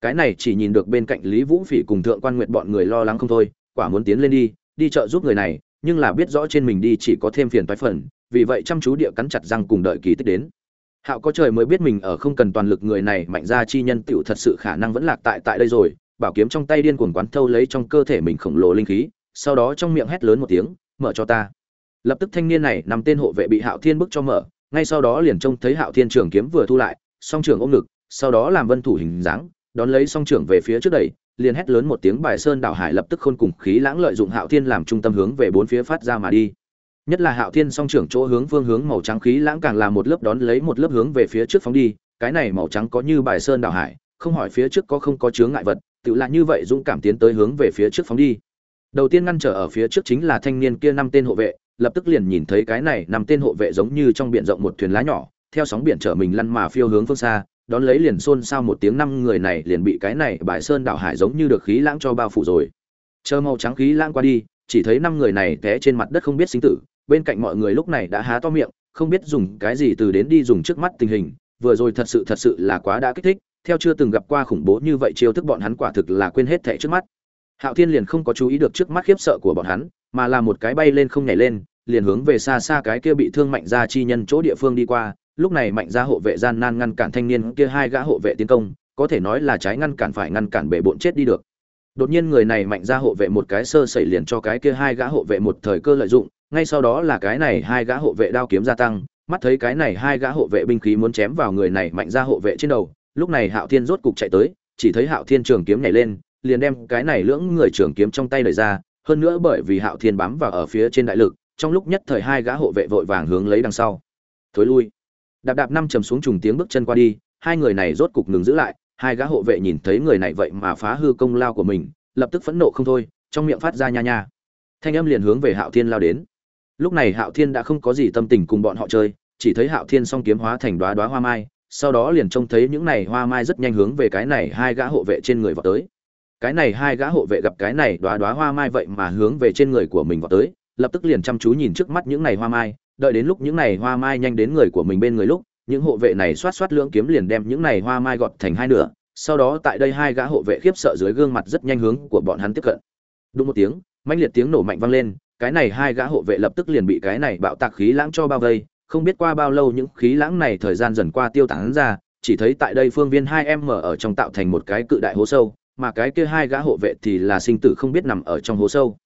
Cái này chỉ nhìn được bên cạnh lý vũ phỉ cùng thượng quan nguyệt bọn người lo lắng không thôi, quả muốn tiến lên đi đi chợ giúp người này, nhưng là biết rõ trên mình đi chỉ có thêm phiền toái phần, vì vậy chăm chú địa cắn chặt răng cùng đợi kỳ tích đến. Hạo có trời mới biết mình ở không cần toàn lực người này, mạnh ra chi nhân tiểu thật sự khả năng vẫn lạc tại tại đây rồi, bảo kiếm trong tay điên cuồng quán thâu lấy trong cơ thể mình khổng lồ linh khí, sau đó trong miệng hét lớn một tiếng mở cho ta. Lập tức thanh niên này nằm tên hộ vệ bị hạo thiên bức cho mở, ngay sau đó liền trông thấy hạo thiên trường kiếm vừa thu lại, song trường ôm ngực, sau đó làm vân thủ hình dáng, đón lấy song trường về phía trước đẩy, liền hét lớn một tiếng bài sơn đảo hải lập tức khôn cùng khí lãng lợi dụng hạo thiên làm trung tâm hướng về bốn phía phát ra mà đi. Nhất là hạo thiên song trưởng chỗ hướng phương hướng màu trắng khí lãng càng là một lớp đón lấy một lớp hướng về phía trước phóng đi, cái này màu trắng có như bài sơn đảo hải, không hỏi phía trước có không có chướng ngại vật, tự là như vậy dũng cảm tiến tới hướng về phía trước phóng đi đầu tiên ngăn trở ở phía trước chính là thanh niên kia năm tên hộ vệ, lập tức liền nhìn thấy cái này năm tên hộ vệ giống như trong biển rộng một thuyền lá nhỏ, theo sóng biển chở mình lăn mà phiêu hướng phương xa, đón lấy liền xôn xao một tiếng năm người này liền bị cái này bài sơn đảo hải giống như được khí lãng cho bao phủ rồi. Chờ màu trắng khí lãng qua đi, chỉ thấy năm người này té trên mặt đất không biết sinh tử, bên cạnh mọi người lúc này đã há to miệng, không biết dùng cái gì từ đến đi dùng trước mắt tình hình, vừa rồi thật sự thật sự là quá đã kích thích, theo chưa từng gặp qua khủng bố như vậy chiêu thức bọn hắn quả thực là quên hết thẻ trước mắt hạo thiên liền không có chú ý được trước mắt khiếp sợ của bọn hắn, mà là một cái bay lên không nhảy lên, liền hướng về xa xa cái kia bị thương mạnh gia chi nhân chỗ địa phương đi qua. Lúc này mạnh gia hộ vệ gian nan ngăn cản thanh niên kia hai gã hộ vệ tiến công, có thể nói là trái ngăn cản phải ngăn cản bể bộn chết đi được. Đột nhiên người này mạnh ra hộ vệ một cái sơ sẩy liền cho cái kia hai gã hộ vệ một thời cơ lợi dụng, ngay sau đó là cái này hai gã hộ vệ đao kiếm gia tăng, mắt thấy cái này hai gã hộ vệ binh khí muốn chém vào người này mạnh ra hộ vệ trên đầu. Lúc này hạo thiên rốt cục chạy tới, chỉ thấy hạo thiên trường kiếm nhảy lên liền đem cái này lưỡng người trưởng kiếm trong tay đẩy ra, hơn nữa bởi vì hạo thiên bám vào ở phía trên đại lực, trong lúc nhất thời hai gã hộ vệ vội vàng hướng lấy đằng sau. Thối lui. Đạp đạp năm trầm xuống trùng tiếng bước chân qua đi, hai người này rốt cục ngừng giữ lại, hai gã hộ vệ nhìn thấy người này vậy mà phá hư công lao của mình, lập tức phẫn nộ không thôi, trong miệng phát ra nha nha. Thanh âm liền hướng về hạo thiên lao đến. Lúc này hạo thiên đã không có gì tâm tình cùng bọn họ chơi, chỉ thấy hạo thiên song kiếm hóa thành đóa đóa hoa mai, sau đó liền trông thấy những này hoa mai rất nhanh hướng về cái này hai gã hộ vệ trên người vọt tới cái này hai gã hộ vệ gặp cái này đoá đoá hoa mai vậy mà hướng về trên người của mình vào tới, lập tức liền chăm chú nhìn trước mắt những này hoa mai, đợi đến lúc những này hoa mai nhanh đến người của mình bên người lúc, những hộ vệ này xoát xoát lưỡng kiếm liền đem những này hoa mai gọt thành hai nửa, sau đó tại đây hai gã hộ vệ khiếp sợ dưới gương mặt rất nhanh hướng của bọn hắn tiếp cận. Đúng một tiếng, mãnh liệt tiếng nổ mạnh vang lên, cái này hai gã hộ vệ lập tức liền bị cái này bạo tạc khí lãng cho bao vây, không biết qua bao lâu những khí lãng này thời gian dần qua tiêu tán ra, chỉ thấy tại đây phương viên hai em mở ở trong tạo thành một cái cự đại hố sâu mà cái kia hai gã hộ vệ thì là sinh tử không biết nằm ở trong hố sâu.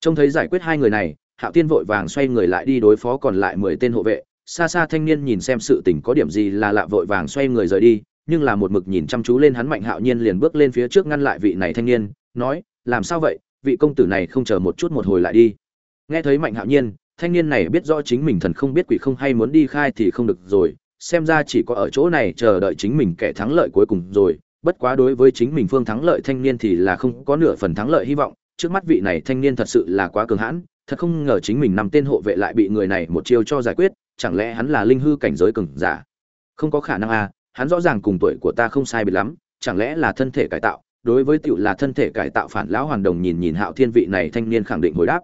Trông thấy giải quyết hai người này, hạo tiên vội vàng xoay người lại đi đối phó còn lại mười tên hộ vệ. Xa xa thanh niên nhìn xem sự tình có điểm gì là lạ vội vàng xoay người rời đi, nhưng là một mực nhìn chăm chú lên hắn mạnh hạo nhiên liền bước lên phía trước ngăn lại vị này thanh niên, nói, làm sao vậy? Vị công tử này không chờ một chút một hồi lại đi. Nghe thấy mạnh hạo nhiên, thanh niên này biết rõ chính mình thần không biết quỷ không hay muốn đi khai thì không được rồi, xem ra chỉ có ở chỗ này chờ đợi chính mình kẻ thắng lợi cuối cùng rồi bất quá đối với chính mình phương thắng lợi thanh niên thì là không có nửa phần thắng lợi hy vọng. Trước mắt vị này thanh niên thật sự là quá cường hãn, thật không ngờ chính mình nằm tên hộ vệ lại bị người này một chiêu cho giải quyết, chẳng lẽ hắn là linh hư cảnh giới cường giả? Không có khả năng à hắn rõ ràng cùng tuổi của ta không sai biệt lắm, chẳng lẽ là thân thể cải tạo? Đối với tiểu là thân thể cải tạo phản lão hoàn đồng nhìn nhìn hạo thiên vị này thanh niên khẳng định hồi đáp.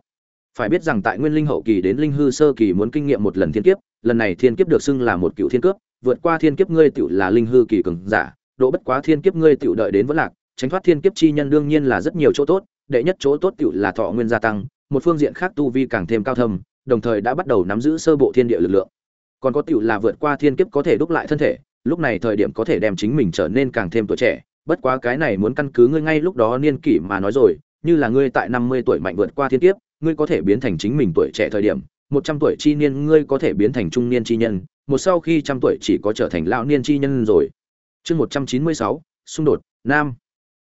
Phải biết rằng tại nguyên linh hậu kỳ đến linh hư sơ kỳ muốn kinh nghiệm một lần thiên kiếp, lần này thiên kiếp được xưng là một cựu thiên cướp, vượt qua thiên kiếp ngươi tiểu là linh hư kỳ cường giả độ bất quá thiên kiếp ngươi tiểu đợi đến vẫn lạc, tránh thoát thiên kiếp chi nhân đương nhiên là rất nhiều chỗ tốt, đệ nhất chỗ tốt tiểu là thọ nguyên gia tăng, một phương diện khác tu vi càng thêm cao thâm, đồng thời đã bắt đầu nắm giữ sơ bộ thiên địa lực lượng. Còn có tiểu là vượt qua thiên kiếp có thể đúc lại thân thể, lúc này thời điểm có thể đem chính mình trở nên càng thêm tuổi trẻ, bất quá cái này muốn căn cứ ngươi ngay lúc đó niên kỷ mà nói rồi, như là ngươi tại năm mươi tuổi mạnh vượt qua thiên kiếp, ngươi có thể biến thành chính mình tuổi trẻ thời điểm, một trăm tuổi chi niên ngươi có thể biến thành trung niên chi nhân, một sau khi trăm tuổi chỉ có trở thành lão niên chi nhân rồi chương một trăm chín mươi sáu, xung đột, nam.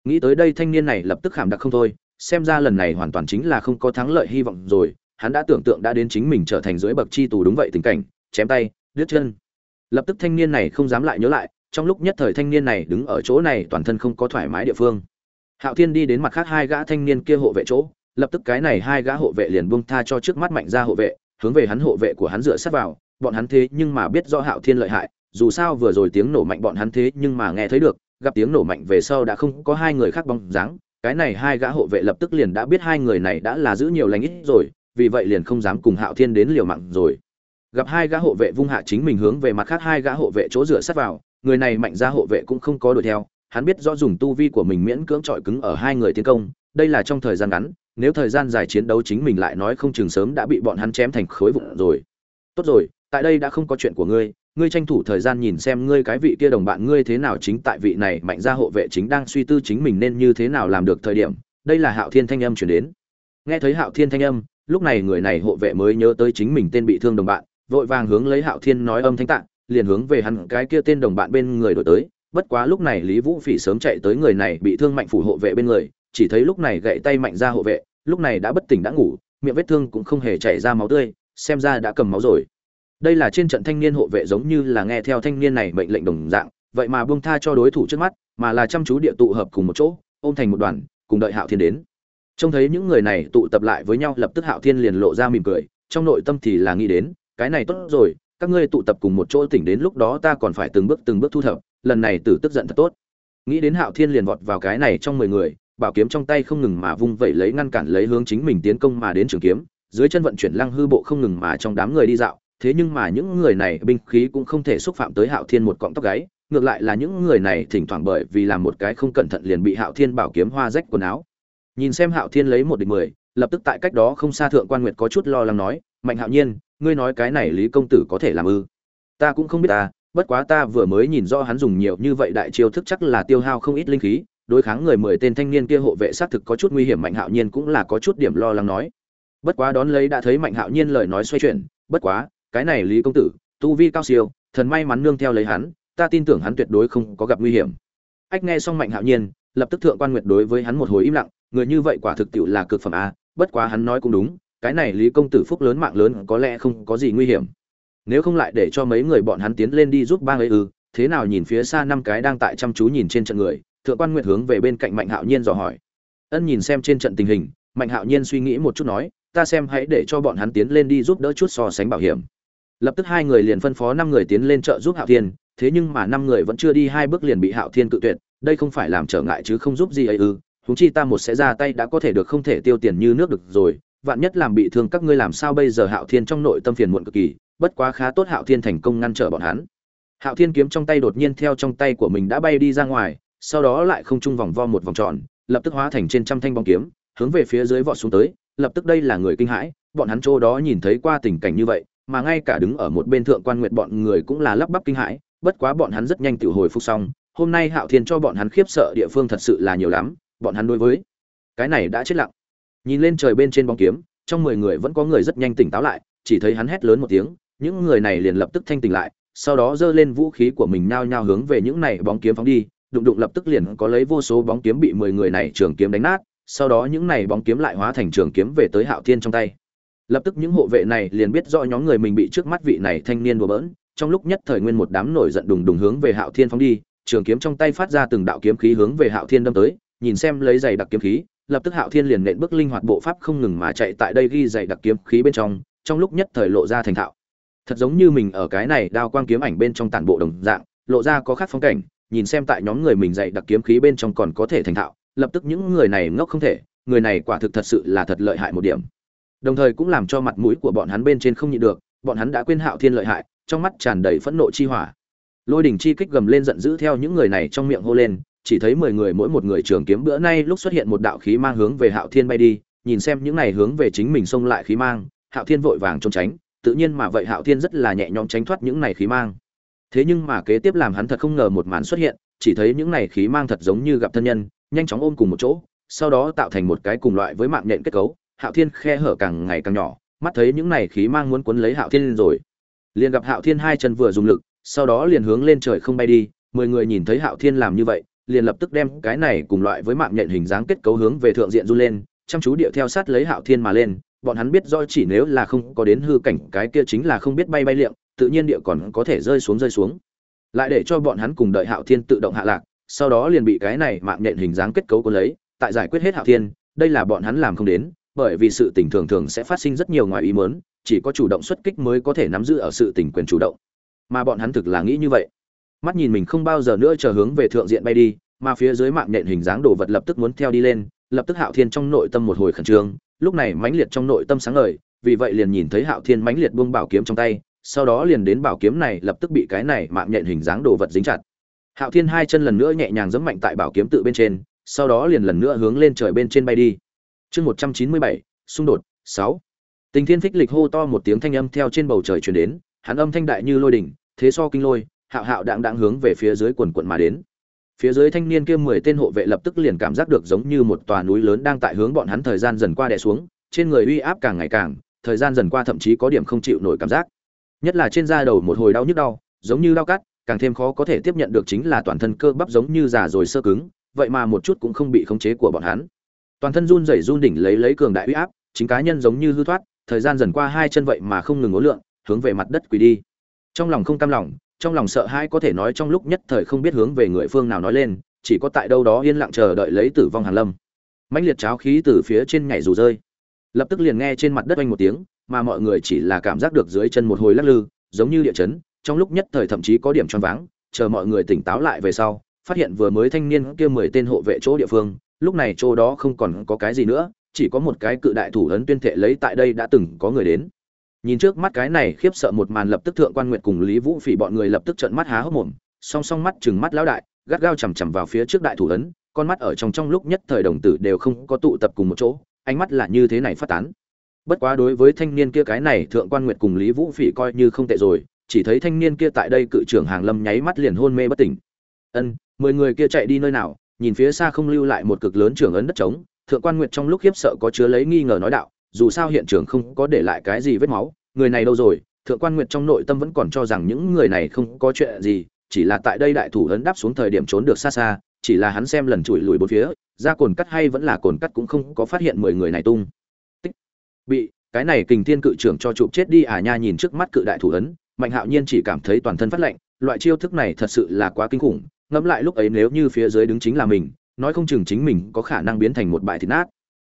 Nghĩ tới đây thanh niên này lập tức khảm đặc không thôi, xem ra lần này hoàn toàn chính là không có thắng lợi hy vọng rồi, hắn đã tưởng tượng đã đến chính mình trở thành dưới bậc chi tù đúng vậy tình cảnh, chém tay, đứt chân. Lập tức thanh niên này không dám lại nhớ lại, trong lúc nhất thời thanh niên này đứng ở chỗ này toàn thân không có thoải mái địa phương. Hạo thiên đi đến mặt khác hai gã thanh niên kia hộ vệ chỗ, lập tức cái này hai gã hộ vệ liền buông tha cho trước mắt mạnh ra hộ vệ, hướng về hắn hộ vệ của hắn dựa sát vào, bọn hắn thế nhưng mà biết rõ hạo thiên lợi hại dù sao vừa rồi tiếng nổ mạnh bọn hắn thế nhưng mà nghe thấy được, gặp tiếng nổ mạnh về sau đã không có hai người khác bóng dáng. Cái này hai gã hộ vệ lập tức liền đã biết hai người này đã là giữ nhiều lành ít rồi, vì vậy liền không dám cùng hạo thiên đến liều mạng rồi. Gặp hai gã hộ vệ vung hạ chính mình hướng về mặt khác hai gã hộ vệ chỗ dựa sát vào, người này mạnh ra hộ vệ cũng không có đuổi theo. Hắn biết rõ dùng tu vi của mình miễn cưỡng trọi cứng ở hai người tiến công, đây là trong thời gian ngắn, nếu thời gian dài chiến đấu chính mình lại nói không chừng sớm đã bị bọn hắn chém thành khối vụn rồi. Tốt rồi, tại đây đã không có chuyện của ngươi ngươi tranh thủ thời gian nhìn xem ngươi cái vị kia đồng bạn ngươi thế nào chính tại vị này mạnh ra hộ vệ chính đang suy tư chính mình nên như thế nào làm được thời điểm, đây là hạo thiên thanh âm chuyển đến. Nghe thấy hạo thiên thanh âm, lúc này người này hộ vệ mới nhớ tới chính mình tên bị thương đồng bạn, vội vàng hướng lấy hạo thiên nói âm thanh tạng liền hướng về hắn cái kia tên đồng bạn bên người đổi tới. Bất quá lúc này lý vũ phỉ sớm chạy tới người này bị thương mạnh phủ hộ vệ bên người, chỉ thấy lúc này gậy tay mạnh ra hộ vệ, lúc này đã bất tỉnh đã ngủ, miệng vết thương cũng không hề chảy ra máu tươi, xem ra đã cầm máu rồi đây là trên trận thanh niên hộ vệ giống như là nghe theo thanh niên này mệnh lệnh đồng dạng, vậy mà buông tha cho đối thủ trước mắt, mà là chăm chú địa tụ hợp cùng một chỗ, ôm thành một đoàn, cùng đợi hạo thiên đến. Trông thấy những người này tụ tập lại với nhau, lập tức hạo thiên liền lộ ra mỉm cười, trong nội tâm thì là nghĩ đến, cái này tốt rồi, các ngươi tụ tập cùng một chỗ tỉnh đến lúc đó ta còn phải từng bước từng bước thu thập, lần này tử tức giận thật tốt. Nghĩ đến hạo thiên liền vọt vào cái này trong mười người, bảo kiếm trong tay không ngừng mà vung vẩy lấy ngăn cản lấy hướng chính mình tiến công mà đến trường kiếm, dưới chân vận chuyển lăng hư bộ không ngừng mà trong đám người đi dạo thế nhưng mà những người này binh khí cũng không thể xúc phạm tới hạo thiên một cọng tóc gáy, ngược lại là những người này thỉnh thoảng bởi vì làm một cái không cẩn thận liền bị hạo thiên bảo kiếm hoa rách quần áo. Nhìn xem hạo thiên lấy một địch mười, lập tức tại cách đó không xa thượng quan nguyệt có chút lo lắng nói, mạnh hạo nhiên, ngươi nói cái này lý công tử có thể làm ư? Ta cũng không biết ta, bất quá ta vừa mới nhìn rõ hắn dùng nhiều như vậy đại chiêu thức chắc là tiêu hao không ít linh khí, đối kháng người mười tên thanh niên kia hộ vệ xác thực có chút nguy hiểm. Mạnh hạo nhiên cũng là có chút điểm lo lắng nói. Bất quá đón lấy đã thấy mạnh hạo nhiên lời nói xoay chuyển, bất quá cái này lý công tử, tu vi cao siêu, thần may mắn nương theo lấy hắn, ta tin tưởng hắn tuyệt đối không có gặp nguy hiểm. Ách nghe xong mạnh hạo nhiên, lập tức thượng quan nguyệt đối với hắn một hồi im lặng, người như vậy quả thực tiệu là cực phẩm a, bất quá hắn nói cũng đúng, cái này lý công tử phúc lớn mạng lớn có lẽ không có gì nguy hiểm. Nếu không lại để cho mấy người bọn hắn tiến lên đi giúp ba người ư, thế nào nhìn phía xa năm cái đang tại chăm chú nhìn trên trận người, thượng quan nguyệt hướng về bên cạnh mạnh hạo nhiên dò hỏi. Ân nhìn xem trên trận tình hình, mạnh hạo nhiên suy nghĩ một chút nói, ta xem hãy để cho bọn hắn tiến lên đi giúp đỡ chút so sánh bảo hiểm lập tức hai người liền phân phó năm người tiến lên trợ giúp hạo thiên, thế nhưng mà năm người vẫn chưa đi hai bước liền bị hạo thiên cự tuyệt, đây không phải làm trở ngại chứ không giúp gì ấy ư húng chi ta một sẽ ra tay đã có thể được không thể tiêu tiền như nước được rồi, vạn nhất làm bị thương các ngươi làm sao bây giờ hạo thiên trong nội tâm phiền muộn cực kỳ, bất quá khá tốt hạo thiên thành công ngăn trở bọn hắn. Hạo thiên kiếm trong tay đột nhiên theo trong tay của mình đã bay đi ra ngoài, sau đó lại không trung vòng vo một vòng tròn, lập tức hóa thành trên trăm thanh bóng kiếm, hướng về phía dưới vọt xuống tới, lập tức đây là người kinh hãi, bọn hắn chỗ đó nhìn thấy qua tình cảnh như vậy mà ngay cả đứng ở một bên thượng quan nguyện bọn người cũng là lắp bắp kinh hãi, bất quá bọn hắn rất nhanh tự hồi phục xong, hôm nay hạo thiên cho bọn hắn khiếp sợ địa phương thật sự là nhiều lắm, bọn hắn đối với cái này đã chết lặng. Nhìn lên trời bên trên bóng kiếm, trong mười người vẫn có người rất nhanh tỉnh táo lại, chỉ thấy hắn hét lớn một tiếng, những người này liền lập tức thanh tỉnh lại, sau đó giơ lên vũ khí của mình nhao nhao hướng về những này bóng kiếm phóng đi, đụng đụng lập tức liền có lấy vô số bóng kiếm bị mười người này trường kiếm đánh nát, sau đó những này bóng kiếm lại hóa thành trường kiếm về tới hạo thiên trong tay lập tức những hộ vệ này liền biết rõ nhóm người mình bị trước mắt vị này thanh niên đùa bỡn. Trong lúc nhất thời nguyên một đám nổi giận đùng đùng hướng về hạo thiên phóng đi, trường kiếm trong tay phát ra từng đạo kiếm khí hướng về hạo thiên đâm tới, nhìn xem lấy giày đặc kiếm khí, lập tức hạo thiên liền nện bước linh hoạt bộ pháp không ngừng mà chạy tại đây ghi giày đặc kiếm khí bên trong trong lúc nhất thời lộ ra thành thạo. Thật giống như mình ở cái này đao quang kiếm ảnh bên trong tản bộ đồng dạng, lộ ra có khác phong cảnh, nhìn xem tại nhóm người mình dạy đặc kiếm khí bên trong còn có thể thành thạo, lập tức những người này ngốc không thể, người này quả thực thật sự là thật lợi hại một điểm đồng thời cũng làm cho mặt mũi của bọn hắn bên trên không nhịn được, bọn hắn đã quên hạo thiên lợi hại, trong mắt tràn đầy phẫn nộ chi hỏa. Lôi đỉnh chi kích gầm lên giận dữ theo những người này trong miệng hô lên, chỉ thấy mười người mỗi một người trường kiếm bữa nay lúc xuất hiện một đạo khí mang hướng về hạo thiên bay đi, nhìn xem những này hướng về chính mình xông lại khí mang, hạo thiên vội vàng trốn tránh, tự nhiên mà vậy hạo thiên rất là nhẹ nhõm tránh thoát những này khí mang. Thế nhưng mà kế tiếp làm hắn thật không ngờ một màn xuất hiện, chỉ thấy những này khí mang thật giống như gặp thân nhân, nhanh chóng ôm cùng một chỗ, sau đó tạo thành một cái cùng loại với mạng nhện kết cấu hạo thiên khe hở càng ngày càng nhỏ, mắt thấy những này khí mang muốn cuốn lấy hạo thiên lên rồi. Liền gặp hạo thiên hai chân vừa dùng lực, sau đó liền hướng lên trời không bay đi, mười người nhìn thấy hạo thiên làm như vậy, liền lập tức đem cái này cùng loại với mạng nhện hình dáng kết cấu hướng về thượng diện du lên, chăm chú điệu theo sát lấy hạo thiên mà lên, bọn hắn biết do chỉ nếu là không có đến hư cảnh, cái kia chính là không biết bay bay liệng, tự nhiên địa còn có thể rơi xuống rơi xuống. Lại để cho bọn hắn cùng đợi hạo thiên tự động hạ lạc, sau đó liền bị cái này mạng nhện hình dáng kết cấu cuốn lấy, tại giải quyết hết hạo thiên, đây là bọn hắn làm không đến bởi vì sự tình thường thường sẽ phát sinh rất nhiều ngoài ý muốn, chỉ có chủ động xuất kích mới có thể nắm giữ ở sự tình quyền chủ động. Mà bọn hắn thực là nghĩ như vậy. Mắt nhìn mình không bao giờ nữa chờ hướng về thượng diện bay đi, mà phía dưới mạng nện hình dáng đồ vật lập tức muốn theo đi lên, lập tức hạo thiên trong nội tâm một hồi khẩn trương, lúc này mãnh liệt trong nội tâm sáng ngời, vì vậy liền nhìn thấy hạo thiên mãnh liệt buông bảo kiếm trong tay, sau đó liền đến bảo kiếm này lập tức bị cái này mạng nhện hình dáng đồ vật dính chặt. Hạo thiên hai chân lần nữa nhẹ nhàng giẫm mạnh tại bảo kiếm tự bên trên, sau đó liền lần nữa hướng lên trời bên trên bay đi chương một trăm chín mươi bảy, xung đột, sáu. Tình thiên phích lịch hô to một tiếng thanh âm theo trên bầu trời truyền đến, hắn âm thanh đại như lôi đỉnh, thế so kinh lôi, hạo hạo đạng đạng hướng về phía dưới quần quận mà đến. Phía dưới thanh niên kia mười tên hộ vệ lập tức liền cảm giác được giống như một tòa núi lớn đang tại hướng bọn hắn thời gian dần qua đè xuống, trên người uy áp càng ngày càng, thời gian dần qua thậm chí có điểm không chịu nổi cảm giác. Nhất là trên da đầu một hồi đau nhức đau, giống như đau cắt, càng thêm khó có thể tiếp nhận được chính là toàn thân cơ bắp giống như già rồi sơ cứng, vậy mà một chút cũng không bị khống chế của bọn hắn toàn thân run rẩy run đỉnh lấy lấy cường đại uy áp, chính cá nhân giống như hư thoát, thời gian dần qua hai chân vậy mà không ngừng ngố lượng, hướng về mặt đất quỳ đi. Trong lòng không cam lòng, trong lòng sợ hãi có thể nói trong lúc nhất thời không biết hướng về người phương nào nói lên, chỉ có tại đâu đó yên lặng chờ đợi lấy tử vong hàn lâm. Mãnh liệt cháo khí từ phía trên nhảy dù rơi. Lập tức liền nghe trên mặt đất oanh một tiếng, mà mọi người chỉ là cảm giác được dưới chân một hồi lắc lư, giống như địa chấn, trong lúc nhất thời thậm chí có điểm choáng váng, chờ mọi người tỉnh táo lại về sau, phát hiện vừa mới thanh niên kia mười tên hộ vệ chỗ địa phương lúc này chỗ đó không còn có cái gì nữa, chỉ có một cái cự đại thủ ấn tuyên thệ lấy tại đây đã từng có người đến. Nhìn trước mắt cái này khiếp sợ một màn lập tức thượng quan nguyệt cùng lý vũ phỉ bọn người lập tức trợn mắt há hốc mồm, song song mắt chừng mắt lão đại, gắt gao chằm chằm vào phía trước đại thủ ấn, con mắt ở trong trong lúc nhất thời đồng tử đều không có tụ tập cùng một chỗ, ánh mắt là như thế này phát tán. Bất quá đối với thanh niên kia cái này, thượng quan nguyệt cùng lý vũ phỉ coi như không tệ rồi, chỉ thấy thanh niên kia tại đây cự trưởng hàng lâm nháy mắt liền hôn mê bất tỉnh. Ân, mười người kia chạy đi nơi nào? Nhìn phía xa không lưu lại một cực lớn trưởng ấn đất trống, thượng quan nguyệt trong lúc khiếp sợ có chứa lấy nghi ngờ nói đạo, dù sao hiện trường không có để lại cái gì vết máu, người này đâu rồi? Thượng quan nguyệt trong nội tâm vẫn còn cho rằng những người này không có chuyện gì, chỉ là tại đây đại thủ ấn đáp xuống thời điểm trốn được xa xa, chỉ là hắn xem lần chùi lùi bốn phía, ra cồn cắt hay vẫn là cồn cắt cũng không có phát hiện mười người này tung. Tích. Bị, cái này kình thiên cự trưởng cho chụp chết đi à nha nhìn trước mắt cự đại thủ ấn, mạnh hạo nhiên chỉ cảm thấy toàn thân phát lạnh, loại chiêu thức này thật sự là quá kinh khủng ngẫm lại lúc ấy nếu như phía dưới đứng chính là mình, nói không chừng chính mình có khả năng biến thành một bãi thịt nát.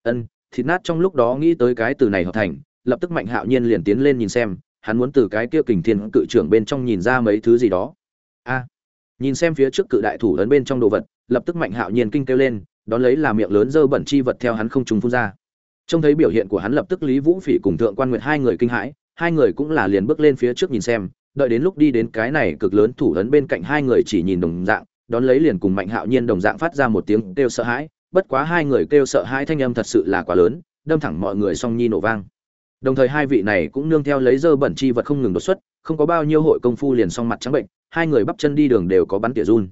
Ân, thịt nát trong lúc đó nghĩ tới cái từ này hợp thành, lập tức mạnh hạo nhiên liền tiến lên nhìn xem, hắn muốn từ cái kia kình thiên cự trưởng bên trong nhìn ra mấy thứ gì đó. A, nhìn xem phía trước cự đại thủ ấn bên trong đồ vật, lập tức mạnh hạo nhiên kinh kêu lên đón lấy là miệng lớn dơ bẩn chi vật theo hắn không trùng phun ra. Trông thấy biểu hiện của hắn lập tức lý vũ phỉ cùng thượng quan nguyệt hai người kinh hãi, hai người cũng là liền bước lên phía trước nhìn xem đợi đến lúc đi đến cái này cực lớn thủ ấn bên cạnh hai người chỉ nhìn đồng dạng, đón lấy liền cùng mạnh hạo nhiên đồng dạng phát ra một tiếng kêu sợ hãi, bất quá hai người kêu sợ hãi thanh âm thật sự là quá lớn, đâm thẳng mọi người song nhi nổ vang. Đồng thời hai vị này cũng nương theo lấy dơ bẩn chi vật không ngừng đột xuất, không có bao nhiêu hội công phu liền song mặt trắng bệnh, hai người bắp chân đi đường đều có bắn tỉa run.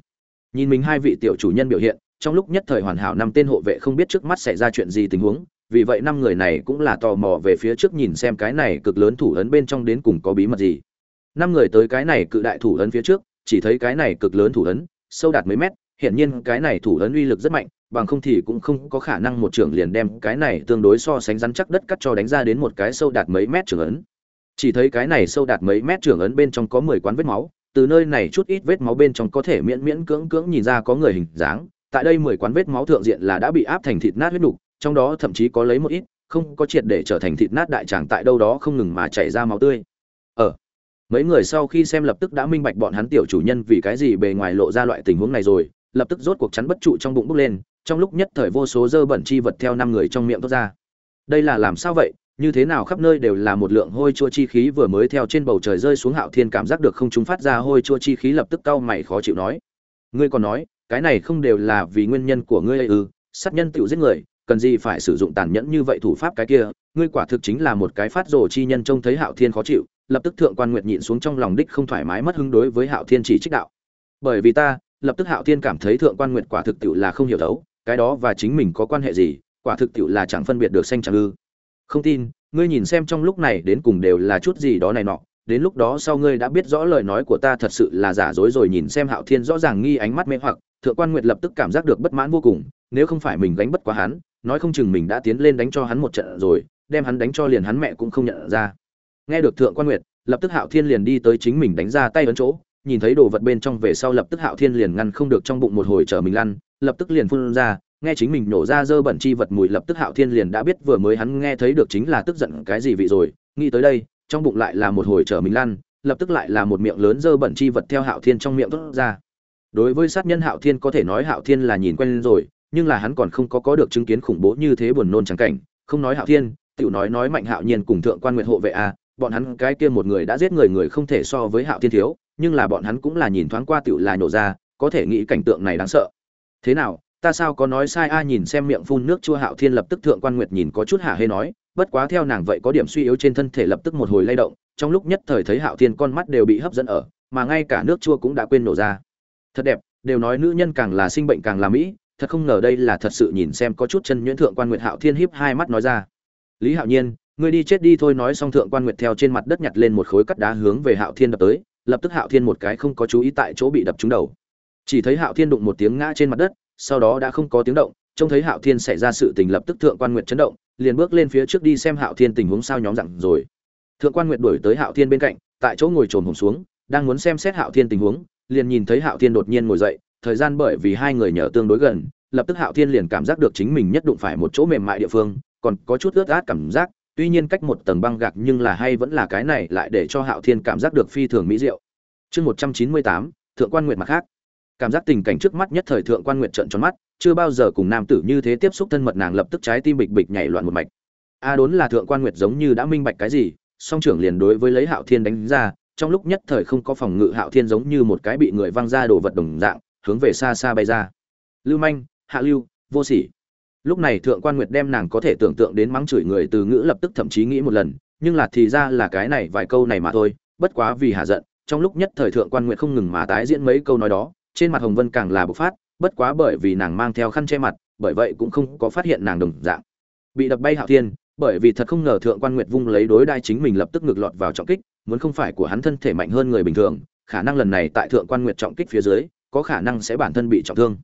Nhìn mình hai vị tiểu chủ nhân biểu hiện, trong lúc nhất thời hoàn hảo năm tên hộ vệ không biết trước mắt xảy ra chuyện gì tình huống, vì vậy năm người này cũng là tò mò về phía trước nhìn xem cái này cực lớn thủ ấn bên trong đến cùng có bí mật gì năm người tới cái này cự đại thủ ấn phía trước, chỉ thấy cái này cực lớn thủ ấn, sâu đạt mấy mét, hiển nhiên cái này thủ ấn uy lực rất mạnh, bằng không thì cũng không có khả năng một trưởng liền đem cái này tương đối so sánh rắn chắc đất cắt cho đánh ra đến một cái sâu đạt mấy mét trưởng ấn. Chỉ thấy cái này sâu đạt mấy mét trưởng ấn bên trong có mười quán vết máu, từ nơi này chút ít vết máu bên trong có thể miễn miễn cưỡng cưỡng nhìn ra có người hình dáng, tại đây mười quán vết máu thượng diện là đã bị áp thành thịt nát huyết đục trong đó thậm chí có lấy một ít, không có triệt để trở thành thịt nát đại tràng tại đâu đó không ngừng mà chảy ra máu tươi. Ở mấy người sau khi xem lập tức đã minh bạch bọn hắn tiểu chủ nhân vì cái gì bề ngoài lộ ra loại tình huống này rồi, lập tức rốt cuộc chắn bất trụ trong bụng bốc lên, trong lúc nhất thời vô số dơ bẩn chi vật theo năm người trong miệng thoát ra. Đây là làm sao vậy? Như thế nào khắp nơi đều là một lượng hôi chua chi khí vừa mới theo trên bầu trời rơi xuống hạo thiên cảm giác được không chúng phát ra hôi chua chi khí lập tức cau mày khó chịu nói. Ngươi còn nói, cái này không đều là vì nguyên nhân của ngươi ư? Ừ, sát nhân tự giết người, cần gì phải sử dụng tàn nhẫn như vậy thủ pháp cái kia? Ngươi quả thực chính là một cái phát rồ chi nhân trông thấy hạo thiên khó chịu lập tức thượng quan nguyệt nhịn xuống trong lòng đích không thoải mái mất hứng đối với hạo thiên chỉ trích đạo. Bởi vì ta, lập tức hạo thiên cảm thấy thượng quan nguyệt quả thực tiệu là không hiểu thấu, cái đó và chính mình có quan hệ gì, quả thực tiệu là chẳng phân biệt được xanh chẳng ư. Không tin, ngươi nhìn xem trong lúc này đến cùng đều là chút gì đó này nọ, đến lúc đó sau ngươi đã biết rõ lời nói của ta thật sự là giả dối rồi nhìn xem hạo thiên rõ ràng nghi ánh mắt mê hoặc, thượng quan nguyệt lập tức cảm giác được bất mãn vô cùng, nếu không phải mình gánh bất quá hắn, nói không chừng mình đã tiến lên đánh cho hắn một trận rồi, đem hắn đánh cho liền hắn mẹ cũng không nhận ra nghe được thượng quan nguyệt, lập tức hạo thiên liền đi tới chính mình đánh ra tay ấn chỗ, nhìn thấy đồ vật bên trong về sau lập tức hạo thiên liền ngăn không được trong bụng một hồi chở mình lăn, lập tức liền phun ra, nghe chính mình nổ ra dơ bẩn chi vật mùi lập tức hạo thiên liền đã biết vừa mới hắn nghe thấy được chính là tức giận cái gì vị rồi, nghĩ tới đây, trong bụng lại là một hồi chở mình lăn, lập tức lại là một miệng lớn dơ bẩn chi vật theo hạo thiên trong miệng thốt ra. Đối với sát nhân hạo thiên có thể nói hạo thiên là nhìn quen rồi, nhưng là hắn còn không có có được chứng kiến khủng bố như thế buồn nôn trắng cảnh, không nói hạo thiên, tiểu nói nói mạnh hạo nhiên cùng thượng quan nguyệt hộ vệ a bọn hắn cái kia một người đã giết người người không thể so với hạo thiên thiếu, nhưng là bọn hắn cũng là nhìn thoáng qua tiểu là nhổ ra, có thể nghĩ cảnh tượng này đáng sợ. Thế nào, ta sao có nói sai a nhìn xem miệng phun nước chua hạo thiên lập tức thượng quan nguyệt nhìn có chút hạ hê nói, bất quá theo nàng vậy có điểm suy yếu trên thân thể lập tức một hồi lay động, trong lúc nhất thời thấy hạo thiên con mắt đều bị hấp dẫn ở, mà ngay cả nước chua cũng đã quên nổ ra. Thật đẹp, đều nói nữ nhân càng là sinh bệnh càng là mỹ, thật không ngờ đây là thật sự nhìn xem có chút chân nhuyễn thượng quan nguyệt hạo thiên hiếp hai mắt nói ra. Lý hạo nhiên ngươi đi chết đi thôi, nói xong thượng quan nguyệt theo trên mặt đất nhặt lên một khối cắt đá hướng về hạo thiên đập tới, lập tức hạo thiên một cái không có chú ý tại chỗ bị đập trúng đầu. Chỉ thấy hạo thiên đụng một tiếng ngã trên mặt đất, sau đó đã không có tiếng động, trông thấy hạo thiên xảy ra sự tình lập tức thượng quan nguyệt chấn động, liền bước lên phía trước đi xem hạo thiên tình huống sao nhóm dặn rồi. Thượng quan nguyệt đuổi tới hạo thiên bên cạnh, tại chỗ ngồi trồn hồng xuống, đang muốn xem xét hạo thiên tình huống, liền nhìn thấy hạo thiên đột nhiên ngồi dậy, thời gian bởi vì hai người nhờ tương đối gần, lập tức hạo thiên liền cảm giác được chính mình nhất đụng phải một chỗ mềm mại địa phương, còn có chút ướt át cảm giác tuy nhiên cách một tầng băng gạc nhưng là hay vẫn là cái này lại để cho hạo thiên cảm giác được phi thường mỹ diệu. Chương một trăm chín mươi tám, thượng quan nguyệt mặt khác. Cảm giác tình cảnh trước mắt nhất thời thượng quan nguyệt trợn tròn mắt, chưa bao giờ cùng nam tử như thế tiếp xúc thân mật nàng lập tức trái tim bịch bịch nhảy loạn một mạch. A đốn là thượng quan nguyệt giống như đã minh bạch cái gì, song trưởng liền đối với lấy hạo thiên đánh ra, trong lúc nhất thời không có phòng ngự hạo thiên giống như một cái bị người văng ra đồ vật đồng dạng, hướng về xa xa bay ra. Lưu manh, hạ lưu, vô sỉ lúc này thượng quan nguyệt đem nàng có thể tưởng tượng đến mắng chửi người từ ngữ lập tức thậm chí nghĩ một lần, nhưng là thì ra là cái này vài câu này mà thôi, bất quá vì hạ giận, trong lúc nhất thời thượng quan nguyệt không ngừng mà tái diễn mấy câu nói đó, trên mặt hồng vân càng là bộc phát, bất quá bởi vì nàng mang theo khăn che mặt, bởi vậy cũng không có phát hiện nàng đồng dạng. Bị đập bay hạo thiên, bởi vì thật không ngờ thượng quan nguyệt vung lấy đối đai chính mình lập tức ngược lọt vào trọng kích, muốn không phải của hắn thân thể mạnh hơn người bình thường, khả năng lần này tại thượng quan nguyệt trọng kích phía dưới, có khả năng sẽ bản thân bị trọng thương.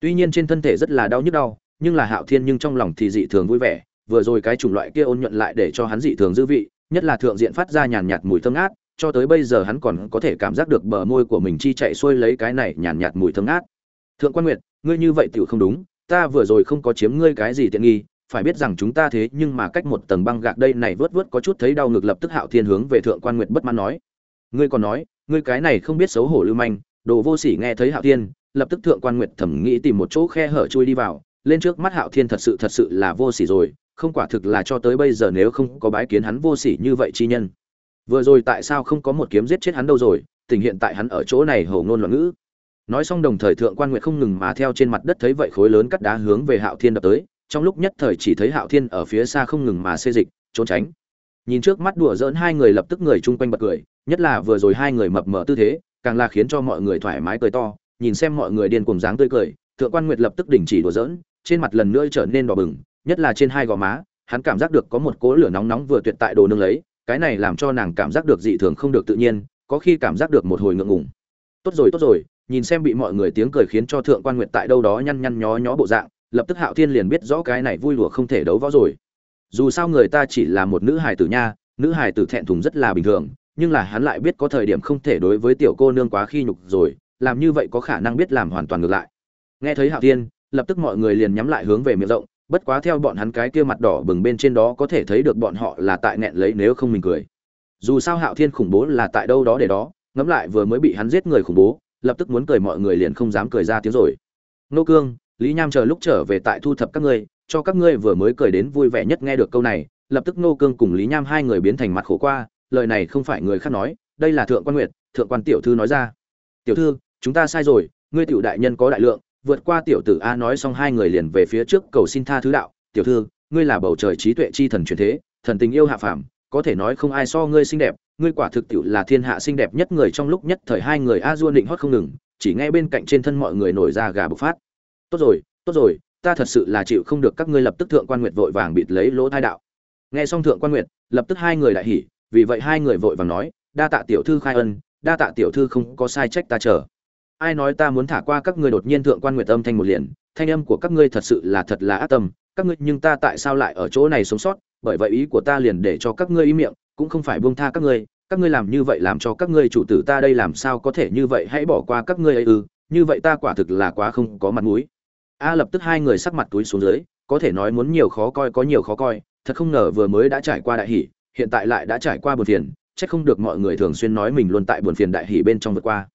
Tuy nhiên trên thân thể rất là đau nhức đau nhưng là hạo thiên nhưng trong lòng thì dị thường vui vẻ, vừa rồi cái chủng loại kia ôn nhuận lại để cho hắn dị thường dư vị, nhất là thượng diện phát ra nhàn nhạt mùi thơm ngát, cho tới bây giờ hắn còn có thể cảm giác được bờ môi của mình chi chạy xuôi lấy cái này nhàn nhạt mùi thơm ngát. Thượng quan nguyệt, ngươi như vậy tiểu không đúng, ta vừa rồi không có chiếm ngươi cái gì tiện nghi, phải biết rằng chúng ta thế nhưng mà cách một tầng băng gạc đây này vớt vớt có chút thấy đau ngực lập tức hạo thiên hướng về thượng quan nguyệt bất mãn nói. Ngươi còn nói, ngươi cái này không biết xấu hổ lưu manh, đồ vô sỉ nghe thấy hạo thiên, lập tức thượng quan nguyệt thẩm nghĩ tìm một chỗ khe hở chui đi vào lên trước mắt hạo thiên thật sự thật sự là vô sỉ rồi, không quả thực là cho tới bây giờ nếu không có bái kiến hắn vô sỉ như vậy chi nhân. Vừa rồi tại sao không có một kiếm giết chết hắn đâu rồi, tình hiện tại hắn ở chỗ này hầu ngôn loạn ngữ. Nói xong đồng thời thượng quan nguyệt không ngừng mà theo trên mặt đất thấy vậy khối lớn cắt đá hướng về hạo thiên đập tới, trong lúc nhất thời chỉ thấy hạo thiên ở phía xa không ngừng mà xê dịch, trốn tránh. Nhìn trước mắt đùa dỡn hai người lập tức người chung quanh bật cười, nhất là vừa rồi hai người mập mờ tư thế, càng là khiến cho mọi người thoải mái cười to, nhìn xem mọi người điên cùng dáng tươi cười, thượng quan nguyệt lập tức đình chỉ đùa dỡn trên mặt lần nữa trở nên đỏ bừng, nhất là trên hai gò má, hắn cảm giác được có một cỗ lửa nóng nóng vừa tuyệt tại đồ nương lấy, cái này làm cho nàng cảm giác được dị thường không được tự nhiên, có khi cảm giác được một hồi ngượng ngùng. Tốt rồi tốt rồi, nhìn xem bị mọi người tiếng cười khiến cho thượng quan nguyệt tại đâu đó nhăn nhăn nhó nhó bộ dạng, lập tức hạo thiên liền biết rõ cái này vui lùa không thể đấu võ rồi. Dù sao người ta chỉ là một nữ hài tử nha, nữ hài tử thẹn thùng rất là bình thường, nhưng là hắn lại biết có thời điểm không thể đối với tiểu cô nương quá khi nhục rồi, làm như vậy có khả năng biết làm hoàn toàn ngược lại. Nghe thấy hạo thiên lập tức mọi người liền nhắm lại hướng về miệng rộng, bất quá theo bọn hắn cái kia mặt đỏ bừng bên trên đó có thể thấy được bọn họ là tại nghẹn lấy nếu không mình cười. Dù sao hạo thiên khủng bố là tại đâu đó để đó, ngẫm lại vừa mới bị hắn giết người khủng bố, lập tức muốn cười mọi người liền không dám cười ra tiếng rồi. Nô cương, lý nham chờ lúc trở về tại thu thập các ngươi, cho các ngươi vừa mới cười đến vui vẻ nhất nghe được câu này, lập tức nô cương cùng lý nham hai người biến thành mặt khổ qua, lời này không phải người khác nói, đây là thượng quan nguyệt, thượng quan tiểu thư nói ra. Tiểu thư, chúng ta sai rồi, ngươi tiểu đại nhân có đại lượng vượt qua tiểu tử a nói xong hai người liền về phía trước cầu xin tha thứ đạo, tiểu thư, ngươi là bầu trời trí tuệ chi thần truyền thế, thần tình yêu hạ phàm, có thể nói không ai so ngươi xinh đẹp, ngươi quả thực tiểu là thiên hạ xinh đẹp nhất người trong lúc nhất thời hai người a dua định hót không ngừng, chỉ nghe bên cạnh trên thân mọi người nổi ra gà bộc phát. Tốt rồi tốt rồi, ta thật sự là chịu không được các ngươi lập tức thượng quan nguyệt vội vàng bịt lấy lỗ thai đạo. Nghe xong thượng quan nguyệt, lập tức hai người lại hỉ, vì vậy hai người vội vàng nói, đa tạ tiểu thư khai ân, đa tạ tiểu thư không có sai trách ta chờ ai nói ta muốn thả qua các ngươi đột nhiên thượng quan nguyệt âm thanh một liền, thanh âm của các ngươi thật sự là thật là ác tâm, các ngươi nhưng ta tại sao lại ở chỗ này sống sót, bởi vậy ý của ta liền để cho các ngươi ý miệng, cũng không phải buông tha các ngươi các ngươi làm như vậy làm cho các ngươi chủ tử ta đây làm sao có thể như vậy hãy bỏ qua các ngươi ấy ư, như vậy ta quả thực là quá không có mặt mũi. A lập tức hai người sắc mặt túi xuống dưới, có thể nói muốn nhiều khó coi có nhiều khó coi, thật không ngờ vừa mới đã trải qua đại hỷ hiện tại lại đã trải qua buồn phiền, chắc không được mọi người thường xuyên nói mình luôn tại buồn phiền đại hỷ bên trong vượt qua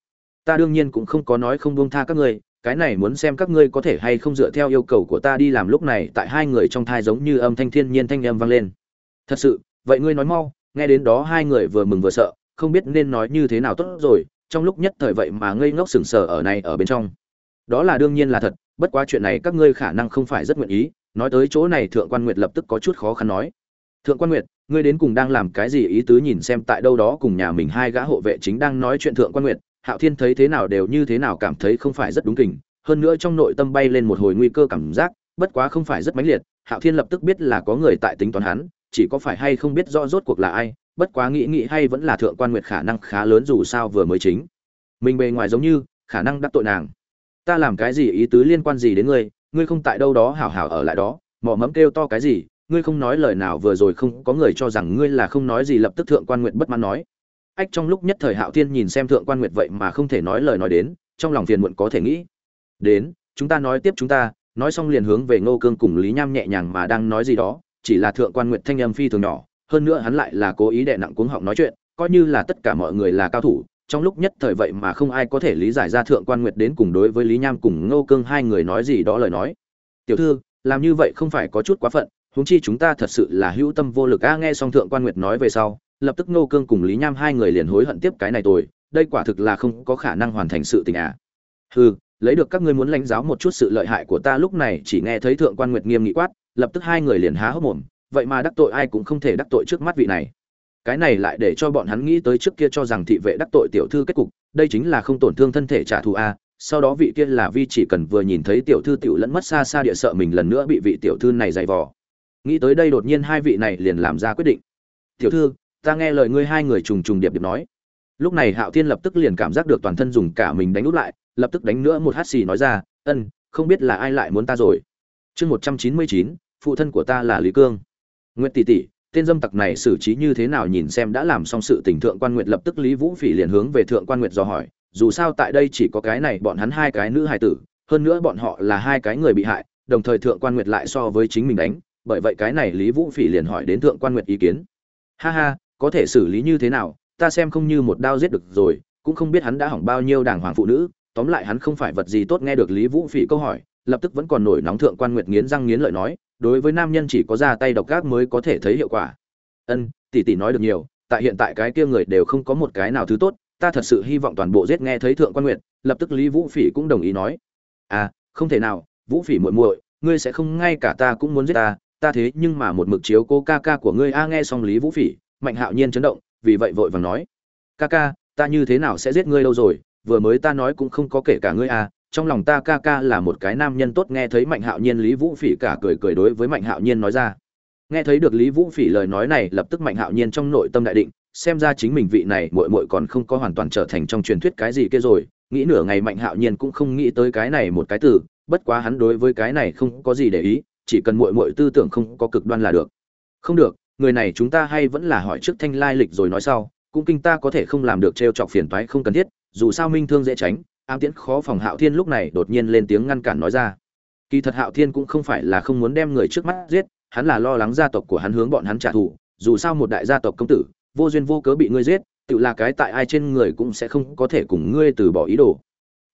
ta đương nhiên cũng không có nói không buông tha các ngươi, cái này muốn xem các ngươi có thể hay không dựa theo yêu cầu của ta đi làm lúc này tại hai người trong thai giống như âm thanh thiên nhiên thanh âm vang lên. Thật sự, vậy ngươi nói mau, nghe đến đó hai người vừa mừng vừa sợ, không biết nên nói như thế nào tốt rồi, trong lúc nhất thời vậy mà ngây ngốc sừng sờ ở này ở bên trong. Đó là đương nhiên là thật, bất quá chuyện này các ngươi khả năng không phải rất nguyện ý, nói tới chỗ này thượng quan nguyệt lập tức có chút khó khăn nói. Thượng quan nguyệt, ngươi đến cùng đang làm cái gì ý tứ nhìn xem tại đâu đó cùng nhà mình hai gã hộ vệ chính đang nói chuyện thượng quan nguyệt hạo thiên thấy thế nào đều như thế nào cảm thấy không phải rất đúng kình, hơn nữa trong nội tâm bay lên một hồi nguy cơ cảm giác, bất quá không phải rất mãnh liệt, hạo thiên lập tức biết là có người tại tính toán hắn, chỉ có phải hay không biết rõ rốt cuộc là ai, bất quá nghĩ nghĩ hay vẫn là thượng quan nguyệt khả năng khá lớn dù sao vừa mới chính. Mình bề ngoài giống như, khả năng đắc tội nàng. Ta làm cái gì ý tứ liên quan gì đến ngươi ngươi không tại đâu đó hảo hảo ở lại đó mỏ mẫm kêu to cái gì, ngươi không nói lời nào vừa rồi không có người cho rằng ngươi là không nói gì lập tức thượng quan nguyệt bất mãn nói ách, trong lúc nhất thời hạo thiên nhìn xem thượng quan nguyệt vậy mà không thể nói lời nói đến, trong lòng phiền muộn có thể nghĩ. Đến, chúng ta nói tiếp chúng ta, nói xong liền hướng về ngô cương cùng lý nham nhẹ nhàng mà đang nói gì đó, chỉ là thượng quan nguyệt thanh âm phi thường nhỏ, hơn nữa hắn lại là cố ý đè nặng cuống họng nói chuyện, coi như là tất cả mọi người là cao thủ, trong lúc nhất thời vậy mà không ai có thể lý giải ra thượng quan nguyệt đến cùng đối với lý nham cùng ngô cương hai người nói gì đó lời nói. Tiểu thư, làm như vậy không phải có chút quá phận, huống chi chúng ta thật sự là hữu tâm vô lực. A, nghe xong thượng quan nguyệt nói về sau lập tức ngô cương cùng lý nham hai người liền hối hận tiếp cái này tồi, đây quả thực là không có khả năng hoàn thành sự tình à. Hừ lấy được các ngươi muốn lãnh giáo một chút sự lợi hại của ta lúc này chỉ nghe thấy thượng quan nguyệt nghiêm nghị quát lập tức hai người liền há hốc mồm vậy mà đắc tội ai cũng không thể đắc tội trước mắt vị này. Cái này lại để cho bọn hắn nghĩ tới trước kia cho rằng thị vệ đắc tội tiểu thư kết cục đây chính là không tổn thương thân thể trả thù a sau đó vị kia là vi chỉ cần vừa nhìn thấy tiểu thư tiểu lẫn mất xa xa địa sợ mình lần nữa bị vị tiểu thư này dày vò. Nghĩ tới đây đột nhiên hai vị này liền làm ra quyết định. Tiểu thư ta nghe lời ngươi hai người trùng trùng điệp điệp nói. Lúc này hạo thiên lập tức liền cảm giác được toàn thân dùng cả mình đánh úp lại, lập tức đánh nữa một hát xì nói ra, ân, không biết là ai lại muốn ta rồi. Chương một trăm chín mươi chín, phụ thân của ta là lý cương. Nguyễn tỷ tỷ, tên dâm tặc này xử trí như thế nào nhìn xem đã làm xong sự tình thượng quan nguyệt lập tức lý vũ phỉ liền hướng về thượng quan nguyệt dò hỏi, dù sao tại đây chỉ có cái này bọn hắn hai cái nữ hài tử, hơn nữa bọn họ là hai cái người bị hại, đồng thời thượng quan nguyệt lại so với chính mình đánh, bởi vậy cái này lý vũ phỉ liền hỏi đến thượng quan nguyệt ý kiến. Ha ha có thể xử lý như thế nào, ta xem không như một đao giết được rồi, cũng không biết hắn đã hỏng bao nhiêu đàng hoàng phụ nữ, tóm lại hắn không phải vật gì tốt nghe được lý vũ phỉ câu hỏi, lập tức vẫn còn nổi nóng thượng quan nguyệt nghiến răng nghiến lợi nói, đối với nam nhân chỉ có ra tay độc ác mới có thể thấy hiệu quả. Ân, tỷ tỷ nói được nhiều, tại hiện tại cái kia người đều không có một cái nào thứ tốt, ta thật sự hy vọng toàn bộ giết nghe thấy thượng quan nguyệt, lập tức lý vũ phỉ cũng đồng ý nói. À không thể nào, vũ phỉ muội muội, ngươi sẽ không ngay cả ta cũng muốn giết ta ta thế nhưng mà một mực chiếu cô ca ca của ngươi, a, nghe xong lý vũ phỉ mạnh hạo nhiên chấn động, vì vậy vội vàng nói, ca ca, ta như thế nào sẽ giết ngươi lâu rồi? Vừa mới ta nói cũng không có kể cả ngươi à? trong lòng ta ca ca là một cái nam nhân tốt. Nghe thấy mạnh hạo nhiên, lý vũ phỉ cả cười cười đối với mạnh hạo nhiên nói ra. Nghe thấy được lý vũ phỉ lời nói này, lập tức mạnh hạo nhiên trong nội tâm đại định, xem ra chính mình vị này muội muội còn không có hoàn toàn trở thành trong truyền thuyết cái gì kia rồi. Nghĩ nửa ngày mạnh hạo nhiên cũng không nghĩ tới cái này một cái từ, bất quá hắn đối với cái này không có gì để ý, chỉ cần muội muội tư tưởng không có cực đoan là được. Không được người này chúng ta hay vẫn là hỏi trước thanh lai lịch rồi nói sau, cũng kinh ta có thể không làm được trêu chọc phiền toái không cần thiết, dù sao minh thương dễ tránh, ám tiễn khó phòng hạo thiên lúc này đột nhiên lên tiếng ngăn cản nói ra. Kỳ thật hạo thiên cũng không phải là không muốn đem người trước mắt giết, hắn là lo lắng gia tộc của hắn hướng bọn hắn trả thù, dù sao một đại gia tộc công tử, vô duyên vô cớ bị ngươi giết, tự là cái tại ai trên người cũng sẽ không có thể cùng ngươi từ bỏ ý đồ.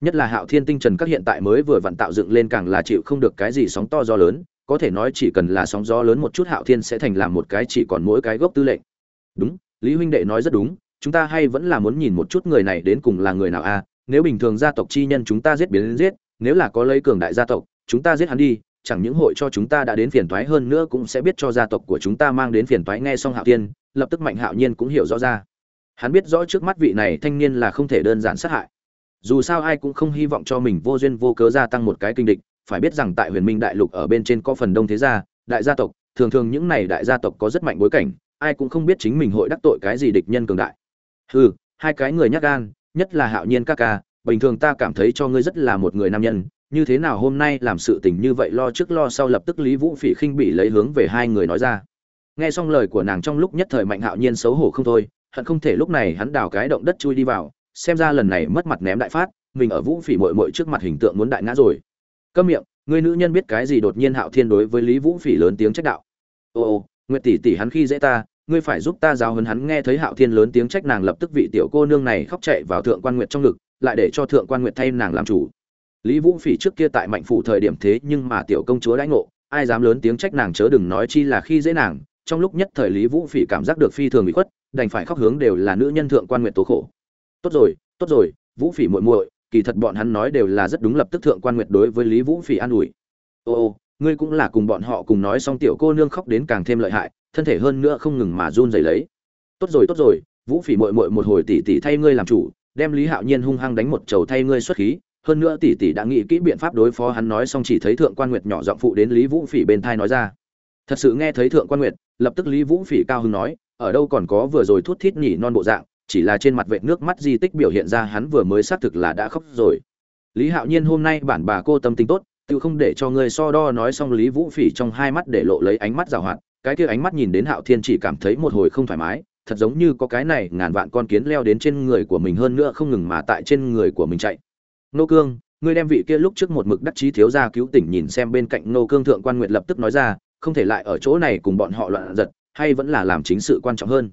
Nhất là hạo thiên tinh trần các hiện tại mới vừa vặn tạo dựng lên càng là chịu không được cái gì sóng to gió lớn có thể nói chỉ cần là sóng gió lớn một chút hạo thiên sẽ thành làm một cái chỉ còn mỗi cái gốc tư lệnh. Đúng, lý huynh đệ nói rất đúng, chúng ta hay vẫn là muốn nhìn một chút người này đến cùng là người nào a? Nếu bình thường gia tộc chi nhân chúng ta giết biến đến giết, nếu là có lấy cường đại gia tộc, chúng ta giết hắn đi, chẳng những hội cho chúng ta đã đến phiền toái hơn nữa cũng sẽ biết cho gia tộc của chúng ta mang đến phiền toái nghe xong hạo thiên, lập tức mạnh hạo nhiên cũng hiểu rõ ra. Hắn biết rõ trước mắt vị này thanh niên là không thể đơn giản sát hại. Dù sao ai cũng không hy vọng cho mình vô duyên vô cớ gia tăng một cái kinh địch phải biết rằng tại huyền minh đại lục ở bên trên có phần đông thế gia, đại gia tộc, thường thường những này đại gia tộc có rất mạnh bối cảnh, ai cũng không biết chính mình hội đắc tội cái gì địch nhân cường đại. Hừ, hai cái người nhắc gan, nhất là hạo nhiên ca ca, bình thường ta cảm thấy cho ngươi rất là một người nam nhân, như thế nào hôm nay làm sự tình như vậy lo trước lo sau lập tức lý vũ phỉ khinh bị lấy hướng về hai người nói ra. Nghe xong lời của nàng trong lúc nhất thời mạnh hạo nhiên xấu hổ không thôi, hận không thể lúc này hắn đào cái động đất chui đi vào, xem ra lần này mất mặt ném đại phát, mình ở vũ phỉ mội mội trước mặt hình tượng muốn đại ngã rồi câm miệng người nữ nhân biết cái gì đột nhiên hạo thiên đối với lý vũ phỉ lớn tiếng trách đạo? Ô ô, nguyệt tỷ tỷ hắn khi dễ ta, ngươi phải giúp ta giáo hấn hắn nghe thấy hạo thiên lớn tiếng trách nàng lập tức vị tiểu cô nương này khóc chạy vào thượng quan nguyệt trong ngực, lại để cho thượng quan nguyệt thay nàng làm chủ. Lý vũ phỉ trước kia tại mạnh phủ thời điểm thế nhưng mà tiểu công chúa đãi ngộ, ai dám lớn tiếng trách nàng chớ đừng nói chi là khi dễ nàng, trong lúc nhất thời lý vũ phỉ cảm giác được phi thường bị khuất, đành phải khóc hướng đều là nữ nhân thượng quan nguyệt tố khổ. Tốt rồi tốt rồi, vũ phỉ muội muội kỳ thật bọn hắn nói đều là rất đúng lập tức thượng quan nguyệt đối với lý vũ phỉ an ủi. Ô ngươi cũng là cùng bọn họ cùng nói xong tiểu cô nương khóc đến càng thêm lợi hại, thân thể hơn nữa không ngừng mà run rẩy lấy. Tốt rồi tốt rồi, vũ phỉ muội muội một hồi tỷ tỷ thay ngươi làm chủ, đem lý hạo nhiên hung hăng đánh một chầu thay ngươi xuất khí. Hơn nữa tỷ tỷ đã nghĩ kỹ biện pháp đối phó hắn nói xong chỉ thấy thượng quan nguyệt nhỏ giọng phụ đến lý vũ phỉ bên thai nói ra. Thật sự nghe thấy thượng quan nguyệt, lập tức lý vũ phỉ cao hứng nói, ở đâu còn có vừa rồi thút thít nhỉ non bộ dạng chỉ là trên mặt vệt nước mắt di tích biểu hiện ra hắn vừa mới xác thực là đã khóc rồi. Lý hạo nhiên hôm nay bản bà cô tâm tính tốt, tự không để cho người so đo nói xong lý vũ phỉ trong hai mắt để lộ lấy ánh mắt rào hoạt, cái kia ánh mắt nhìn đến hạo thiên chỉ cảm thấy một hồi không thoải mái, thật giống như có cái này ngàn vạn con kiến leo đến trên người của mình hơn nữa không ngừng mà tại trên người của mình chạy. Nô cương, ngươi đem vị kia lúc trước một mực đắc chí thiếu gia cứu tỉnh nhìn xem bên cạnh nô cương thượng quan nguyệt lập tức nói ra, không thể lại ở chỗ này cùng bọn họ loạn giật, hay vẫn là làm chính sự quan trọng hơn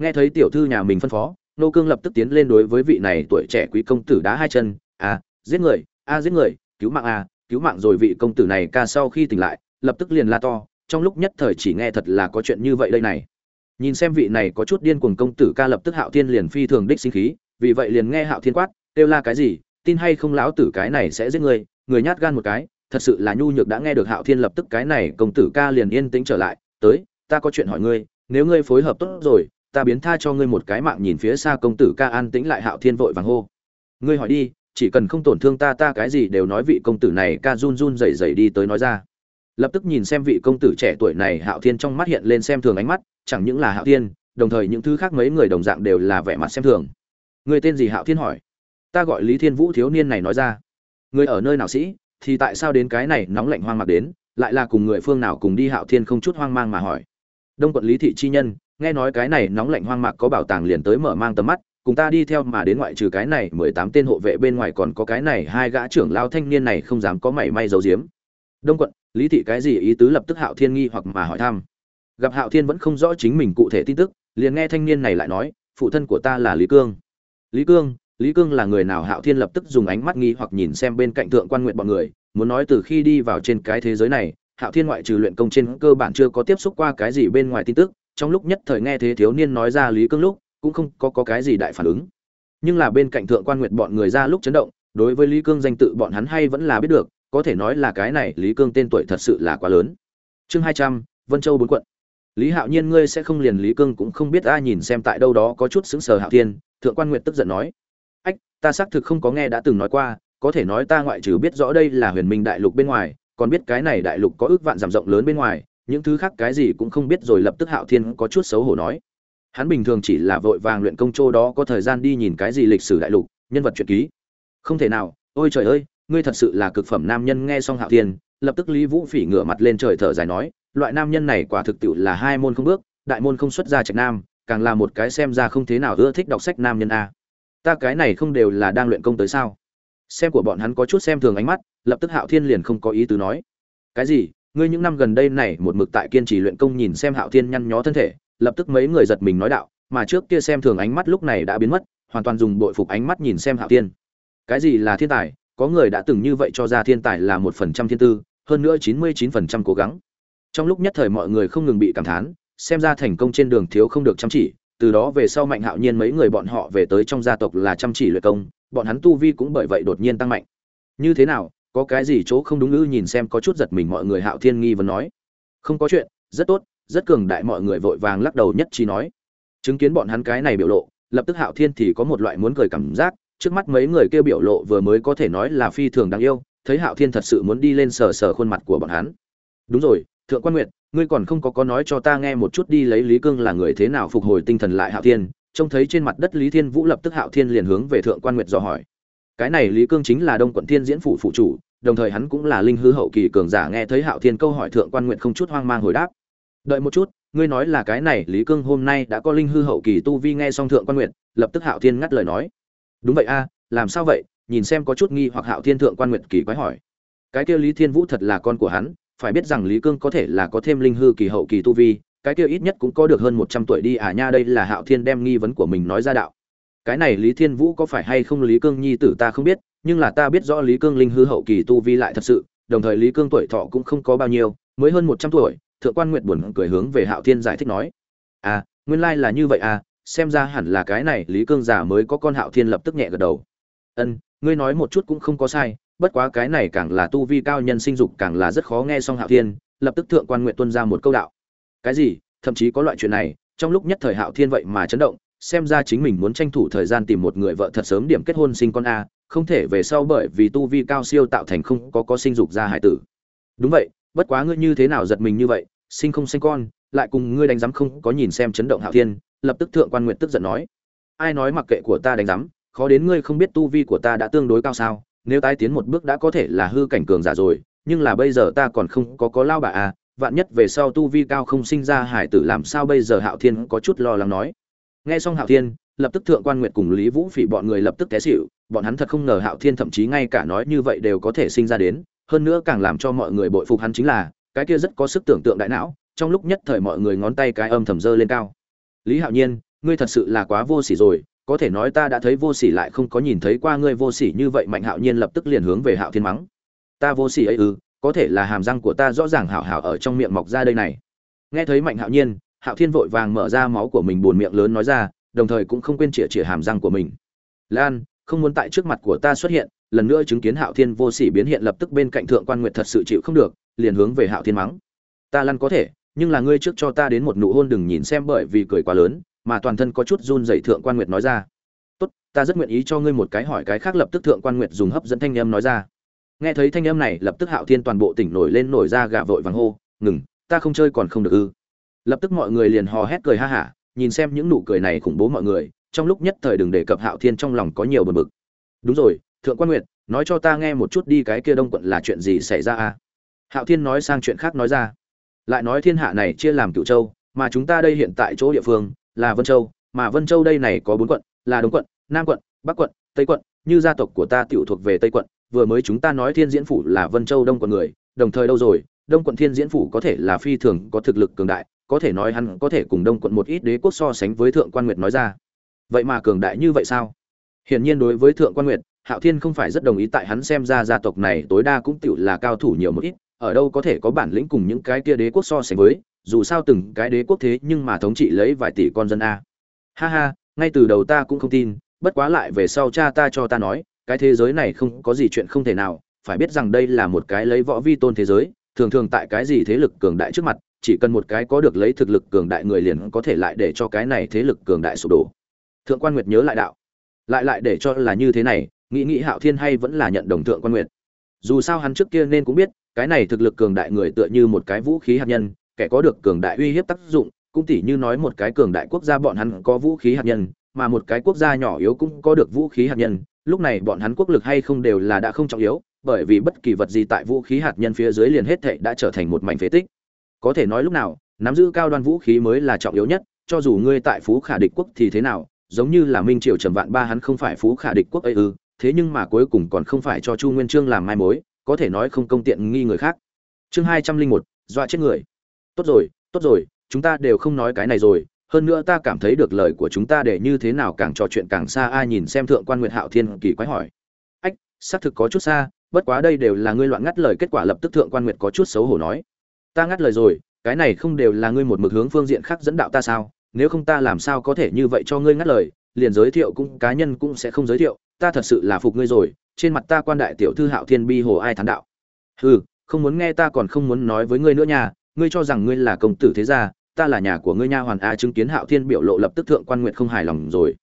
nghe thấy tiểu thư nhà mình phân phó nô cương lập tức tiến lên đối với vị này tuổi trẻ quý công tử đá hai chân. À giết người a à, giết người cứu mạng a à, cứu mạng rồi vị công tử này ca sau khi tỉnh lại lập tức liền la to. Trong lúc nhất thời chỉ nghe thật là có chuyện như vậy đây này. Nhìn xem vị này có chút điên cuồng công tử ca lập tức hạo thiên liền phi thường đích sinh khí vì vậy liền nghe hạo thiên quát kêu la cái gì? Tin hay không lão tử cái này sẽ giết người? Người nhát gan một cái thật sự là nhu nhược đã nghe được hạo thiên lập tức cái này công tử ca liền yên tĩnh trở lại. Tới ta có chuyện hỏi ngươi nếu ngươi phối hợp tốt rồi ta biến tha cho ngươi một cái mạng nhìn phía xa công tử ca an tĩnh lại hạo thiên vội vàng hô. Ngươi hỏi đi, chỉ cần không tổn thương ta ta cái gì đều nói vị công tử này ca run run rẩy rẩy đi tới nói ra. Lập tức nhìn xem vị công tử trẻ tuổi này hạo thiên trong mắt hiện lên xem thường ánh mắt, chẳng những là hạo thiên, đồng thời những thứ khác mấy người đồng dạng đều là vẻ mặt xem thường. Người tên gì hạo thiên hỏi? Ta gọi lý thiên vũ thiếu niên này nói ra. Người ở nơi nào sĩ? Thì tại sao đến cái này nóng lạnh hoang mạc đến, lại là cùng người phương nào cùng đi hạo thiên không chút hoang mang mà hỏi. Đông quận lý thị chi nhân nghe nói cái này nóng lạnh hoang mạc có bảo tàng liền tới mở mang tầm mắt, cùng ta đi theo mà đến ngoại trừ cái này mười tám tên hộ vệ bên ngoài còn có cái này hai gã trưởng lao thanh niên này không dám có mảy may giấu giếm. Đông quận, lý thị cái gì ý tứ lập tức hạo thiên nghi hoặc mà hỏi thăm. Gặp hạo thiên vẫn không rõ chính mình cụ thể tin tức, liền nghe thanh niên này lại nói, phụ thân của ta là lý cương. Lý cương? Lý cương là người nào? Hạo thiên lập tức dùng ánh mắt nghi hoặc nhìn xem bên cạnh thượng quan nguyện bọn người, muốn nói từ khi đi vào trên cái thế giới này, hạo thiên ngoại trừ luyện công trên cơ bản chưa có tiếp xúc qua cái gì bên ngoài tin tức trong lúc nhất thời nghe thế thiếu niên nói ra lý cương lúc cũng không có, có cái gì đại phản ứng. Nhưng là bên cạnh thượng quan nguyệt bọn người ra lúc chấn động đối với lý cương danh tự bọn hắn hay vẫn là biết được có thể nói là cái này lý cương tên tuổi thật sự là quá lớn. Chương hai trăm vân châu bốn quận. Lý hạo nhiên ngươi sẽ không liền lý cương cũng không biết ai nhìn xem tại đâu đó có chút xứng sờ hạo thiên thượng quan nguyệt tức giận nói. Ách ta xác thực không có nghe đã từng nói qua có thể nói ta ngoại trừ biết rõ đây là huyền minh đại lục bên ngoài còn biết cái này đại lục có ước vạn giảm rộng lớn bên ngoài những thứ khác cái gì cũng không biết rồi lập tức hạo thiên có chút xấu hổ nói. Hắn bình thường chỉ là vội vàng luyện công châu đó có thời gian đi nhìn cái gì lịch sử đại lục, nhân vật truyện ký. Không thể nào, ôi trời ơi, ngươi thật sự là cực phẩm nam nhân nghe xong hạo thiên, lập tức lý vũ phỉ ngửa mặt lên trời thở dài nói, loại nam nhân này quả thực tiệu là hai môn không bước, đại môn không xuất ra trạch nam, càng là một cái xem ra không thế nào ưa thích đọc sách nam nhân a. Ta cái này không đều là đang luyện công tới sao? Xem của bọn hắn có chút xem thường ánh mắt, lập tức hạo thiên liền không có ý tứ nói. Cái gì? Ngươi những năm gần đây này một mực tại kiên trì luyện công nhìn xem hạo thiên nhăn nhó thân thể, lập tức mấy người giật mình nói đạo, mà trước kia xem thường ánh mắt lúc này đã biến mất, hoàn toàn dùng bội phục ánh mắt nhìn xem hạo thiên. Cái gì là thiên tài? Có người đã từng như vậy cho ra thiên tài là một phần trăm thiên tư, hơn nữa chín mươi chín phần trăm cố gắng. Trong lúc nhất thời mọi người không ngừng bị cảm thán, xem ra thành công trên đường thiếu không được chăm chỉ, từ đó về sau mạnh hạo nhiên mấy người bọn họ về tới trong gia tộc là chăm chỉ luyện công, bọn hắn tu vi cũng bởi vậy đột nhiên tăng mạnh. Như thế nào? Có cái gì chỗ không đúng ư nhìn xem có chút giật mình mọi người hạo thiên nghi vấn nói. Không có chuyện, rất tốt, rất cường đại mọi người vội vàng lắc đầu nhất trí nói. Chứng kiến bọn hắn cái này biểu lộ, lập tức hạo thiên thì có một loại muốn cười cảm giác, trước mắt mấy người kêu biểu lộ vừa mới có thể nói là phi thường đáng yêu, thấy hạo thiên thật sự muốn đi lên sờ sờ khuôn mặt của bọn hắn. Đúng rồi, thượng quan nguyệt, ngươi còn không có có nói cho ta nghe một chút đi lấy lý cương là người thế nào phục hồi tinh thần lại hạo thiên. Trông thấy trên mặt đất lý thiên vũ lập tức hạo thiên liền hướng về thượng quan nguyệt dò hỏi cái này lý cương chính là đông quận thiên diễn phủ phụ chủ, đồng thời hắn cũng là linh hư hậu kỳ cường giả nghe thấy hạo thiên câu hỏi thượng quan nguyệt không chút hoang mang hồi đáp. Đợi một chút, ngươi nói là cái này, lý cương hôm nay đã có linh hư hậu kỳ tu vi nghe xong thượng quan nguyệt lập tức hạo thiên ngắt lời nói. Đúng vậy a, làm sao vậy? Nhìn xem có chút nghi hoặc hạo thiên thượng quan nguyệt kỳ quái hỏi. Cái kia lý thiên vũ thật là con của hắn, phải biết rằng lý cương có thể là có thêm linh hư kỳ hậu kỳ tu vi, cái kia ít nhất cũng có được hơn một trăm tuổi đi à nha, đây là hạo thiên đem nghi vấn của mình nói ra đạo cái này lý thiên vũ có phải hay không lý cương nhi tử ta không biết, nhưng là ta biết rõ lý cương linh hư hậu kỳ tu vi lại thật sự, đồng thời lý cương tuổi thọ cũng không có bao nhiêu, mới hơn một trăm tuổi, thượng quan nguyện buồn cười hướng về hạo thiên giải thích nói à nguyên lai là như vậy à xem ra hẳn là cái này lý cương già mới có con hạo thiên lập tức nhẹ gật đầu. Ân ngươi nói một chút cũng không có sai, bất quá cái này càng là tu vi cao nhân sinh dục càng là rất khó nghe xong hạo thiên, lập tức thượng quan nguyện tuân ra một câu đạo. Cái gì? Thậm chí có loại chuyện này, trong lúc nhất thời hạo thiên vậy mà chấn động xem ra chính mình muốn tranh thủ thời gian tìm một người vợ thật sớm điểm kết hôn sinh con a, không thể về sau bởi vì tu vi cao siêu tạo thành không có có sinh dục ra hải tử. Đúng vậy, bất quá ngươi như thế nào giật mình như vậy, sinh không sinh con, lại cùng ngươi đánh giám không có nhìn xem chấn động hạo thiên, lập tức thượng quan nguyện tức giận nói. Ai nói mặc kệ của ta đánh giám, khó đến ngươi không biết tu vi của ta đã tương đối cao sao, nếu tái tiến một bước đã có thể là hư cảnh cường giả rồi, nhưng là bây giờ ta còn không có có lao bà à vạn nhất về sau tu vi cao không sinh ra hải tử làm sao bây giờ hạo thiên có chút lo lắng nói nghe xong hạo thiên, lập tức thượng quan nguyệt cùng lý vũ phỉ bọn người lập tức té xịu bọn hắn thật không ngờ hạo thiên thậm chí ngay cả nói như vậy đều có thể sinh ra đến, hơn nữa càng làm cho mọi người bội phục hắn chính là, cái kia rất có sức tưởng tượng đại não, trong lúc nhất thời mọi người ngón tay cái âm thầm dơ lên cao. Lý hạo nhiên, ngươi thật sự là quá vô sỉ rồi, có thể nói ta đã thấy vô sỉ lại không có nhìn thấy qua ngươi vô sỉ như vậy. Mạnh hạo nhiên lập tức liền hướng về hạo thiên mắng. Ta vô sỉ ấy ư, có thể là hàm răng của ta rõ ràng hảo hảo ở trong miệng mọc ra đây này. Nghe thấy mạnh hạo nhiên hạo thiên vội vàng mở ra máu của mình buồn miệng lớn nói ra, đồng thời cũng không quên chĩa chĩa hàm răng của mình. Lan, không muốn tại trước mặt của ta xuất hiện, lần nữa chứng kiến hạo thiên vô sỉ biến hiện lập tức bên cạnh thượng quan nguyệt thật sự chịu không được, liền hướng về hạo thiên mắng. Ta lăn có thể, nhưng là ngươi trước cho ta đến một nụ hôn đừng nhìn xem bởi vì cười quá lớn, mà toàn thân có chút run dậy thượng quan nguyệt nói ra. Tốt, ta rất nguyện ý cho ngươi một cái hỏi cái khác, lập tức thượng quan nguyệt dùng hấp dẫn thanh âm nói ra. Nghe thấy thanh âm này, lập tức hạo thiên toàn bộ tỉnh nổi lên nổi ra gạ vội vàng hô, ngừng, ta không chơi còn không được ư lập tức mọi người liền hò hét cười ha hả, nhìn xem những nụ cười này khủng bố mọi người, trong lúc nhất thời đừng đề cập hạo thiên trong lòng có nhiều bờ bực. Đúng rồi, thượng quan nguyệt, nói cho ta nghe một chút đi cái kia đông quận là chuyện gì xảy ra à? Hạo thiên nói sang chuyện khác nói ra. Lại nói thiên hạ này chia làm cựu châu, mà chúng ta đây hiện tại chỗ địa phương là vân châu, mà vân châu đây này có bốn quận, là đông quận, nam quận, bắc quận, tây quận. Như gia tộc của ta tiểu thuộc về tây quận, vừa mới chúng ta nói thiên diễn phủ là vân châu đông quận người, đồng thời đâu rồi, đông quận thiên diễn phủ có thể là phi thường có thực lực cường đại có thể nói hắn có thể cùng đông quận một ít đế quốc so sánh với thượng quan nguyệt nói ra. Vậy mà cường đại như vậy sao? Hiển nhiên đối với thượng quan nguyệt, hạo thiên không phải rất đồng ý, tại hắn xem ra gia tộc này tối đa cũng tựu là cao thủ nhiều một ít, ở đâu có thể có bản lĩnh cùng những cái kia đế quốc so sánh với, dù sao từng cái đế quốc thế nhưng mà thống trị lấy vài tỷ con dân a. Ha ha, ngay từ đầu ta cũng không tin, bất quá lại về sau cha ta cho ta nói, cái thế giới này không có gì chuyện không thể nào, phải biết rằng đây là một cái lấy võ vi tôn thế giới, thường thường tại cái gì thế lực cường đại trước mặt chỉ cần một cái có được lấy thực lực cường đại người liền có thể lại để cho cái này thế lực cường đại sụp đổ. Thượng quan nguyệt nhớ lại đạo. Lại lại để cho là như thế này, nghĩ nghĩ hạo thiên hay vẫn là nhận đồng thượng quan nguyệt. Dù sao hắn trước kia nên cũng biết, cái này thực lực cường đại người tựa như một cái vũ khí hạt nhân, kẻ có được cường đại uy hiếp tác dụng, cũng tỉ như nói một cái cường đại quốc gia bọn hắn có vũ khí hạt nhân, mà một cái quốc gia nhỏ yếu cũng có được vũ khí hạt nhân, lúc này bọn hắn quốc lực hay không đều là đã không trọng yếu, bởi vì bất kỳ vật gì tại vũ khí hạt nhân phía dưới liền hết thệ đã trở thành một mảnh phế tích có thể nói lúc nào, nắm giữ cao đoan vũ khí mới là trọng yếu nhất, cho dù ngươi tại phú khả địch quốc thì thế nào, giống như là minh triều trầm vạn ba hắn không phải phú khả địch quốc ấy ư, thế nhưng mà cuối cùng còn không phải cho chu nguyên trương làm mai mối, có thể nói không công tiện nghi người khác. Chương hai trăm linh một, dọa chết người. Tốt rồi tốt rồi, chúng ta đều không nói cái này rồi, hơn nữa ta cảm thấy được lời của chúng ta để như thế nào càng trò chuyện càng xa, ai nhìn xem thượng quan nguyệt hạo thiên kỳ quái hỏi. Ách, xác thực có chút xa, bất quá đây đều là ngươi loạn ngắt lời kết quả, lập tức thượng quan nguyệt có chút xấu hổ nói ta ngắt lời rồi, cái này không đều là ngươi một mực hướng phương diện khác dẫn đạo ta sao? Nếu không ta làm sao có thể như vậy cho ngươi ngắt lời, liền giới thiệu cũng, cá nhân cũng sẽ không giới thiệu, ta thật sự là phục ngươi rồi, trên mặt ta quan đại tiểu thư hạo thiên bi hồ ai thán đạo? Hừ, không muốn nghe ta còn không muốn nói với ngươi nữa nha, ngươi cho rằng ngươi là công tử thế gia, ta là nhà của ngươi nha hoàn a chứng kiến hạo thiên biểu lộ lập tức thượng quan nguyện không hài lòng rồi.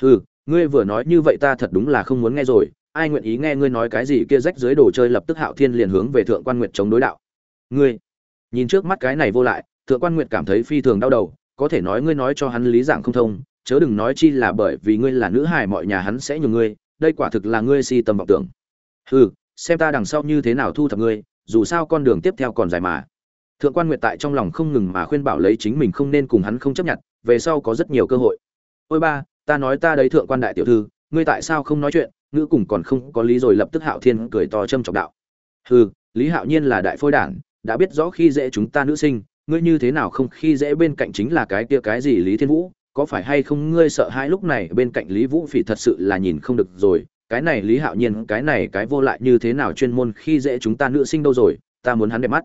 Hừ, ngươi vừa nói như vậy ta thật đúng là không muốn nghe rồi, ai nguyện ý nghe ngươi nói cái gì kia rách dưới đồ chơi lập tức hạo thiên liền hướng về thượng quan nguyệt chống đối đạo. Ngươi nhìn trước mắt cái này vô lại, thượng quan nguyệt cảm thấy phi thường đau đầu, có thể nói ngươi nói cho hắn lý giảng không thông, chớ đừng nói chi là bởi vì ngươi là nữ hài mọi nhà hắn sẽ nhường ngươi, đây quả thực là ngươi si tâm vọng tưởng. Ừ xem ta đằng sau như thế nào thu thập ngươi, dù sao con đường tiếp theo còn dài mà. Thượng quan nguyệt tại trong lòng không ngừng mà khuyên bảo lấy chính mình không nên cùng hắn không chấp nhận, về sau có rất nhiều cơ hội. Ôi ba, ta nói ta đấy thượng quan đại tiểu thư, ngươi tại sao không nói chuyện, ngữ cùng còn không có lý rồi lập tức hạo thiên cười to châm trọng đạo. Hừ, lý hạo nhiên là đại phôi đản đã biết rõ khi dễ chúng ta nữ sinh, ngươi như thế nào không khi dễ bên cạnh chính là cái kia cái gì lý thiên vũ, có phải hay không ngươi sợ hai lúc này bên cạnh lý vũ phỉ thật sự là nhìn không được rồi, cái này lý hạo nhiên, cái này cái vô lại như thế nào chuyên môn khi dễ chúng ta nữ sinh đâu rồi, ta muốn hắn đẹp mắt.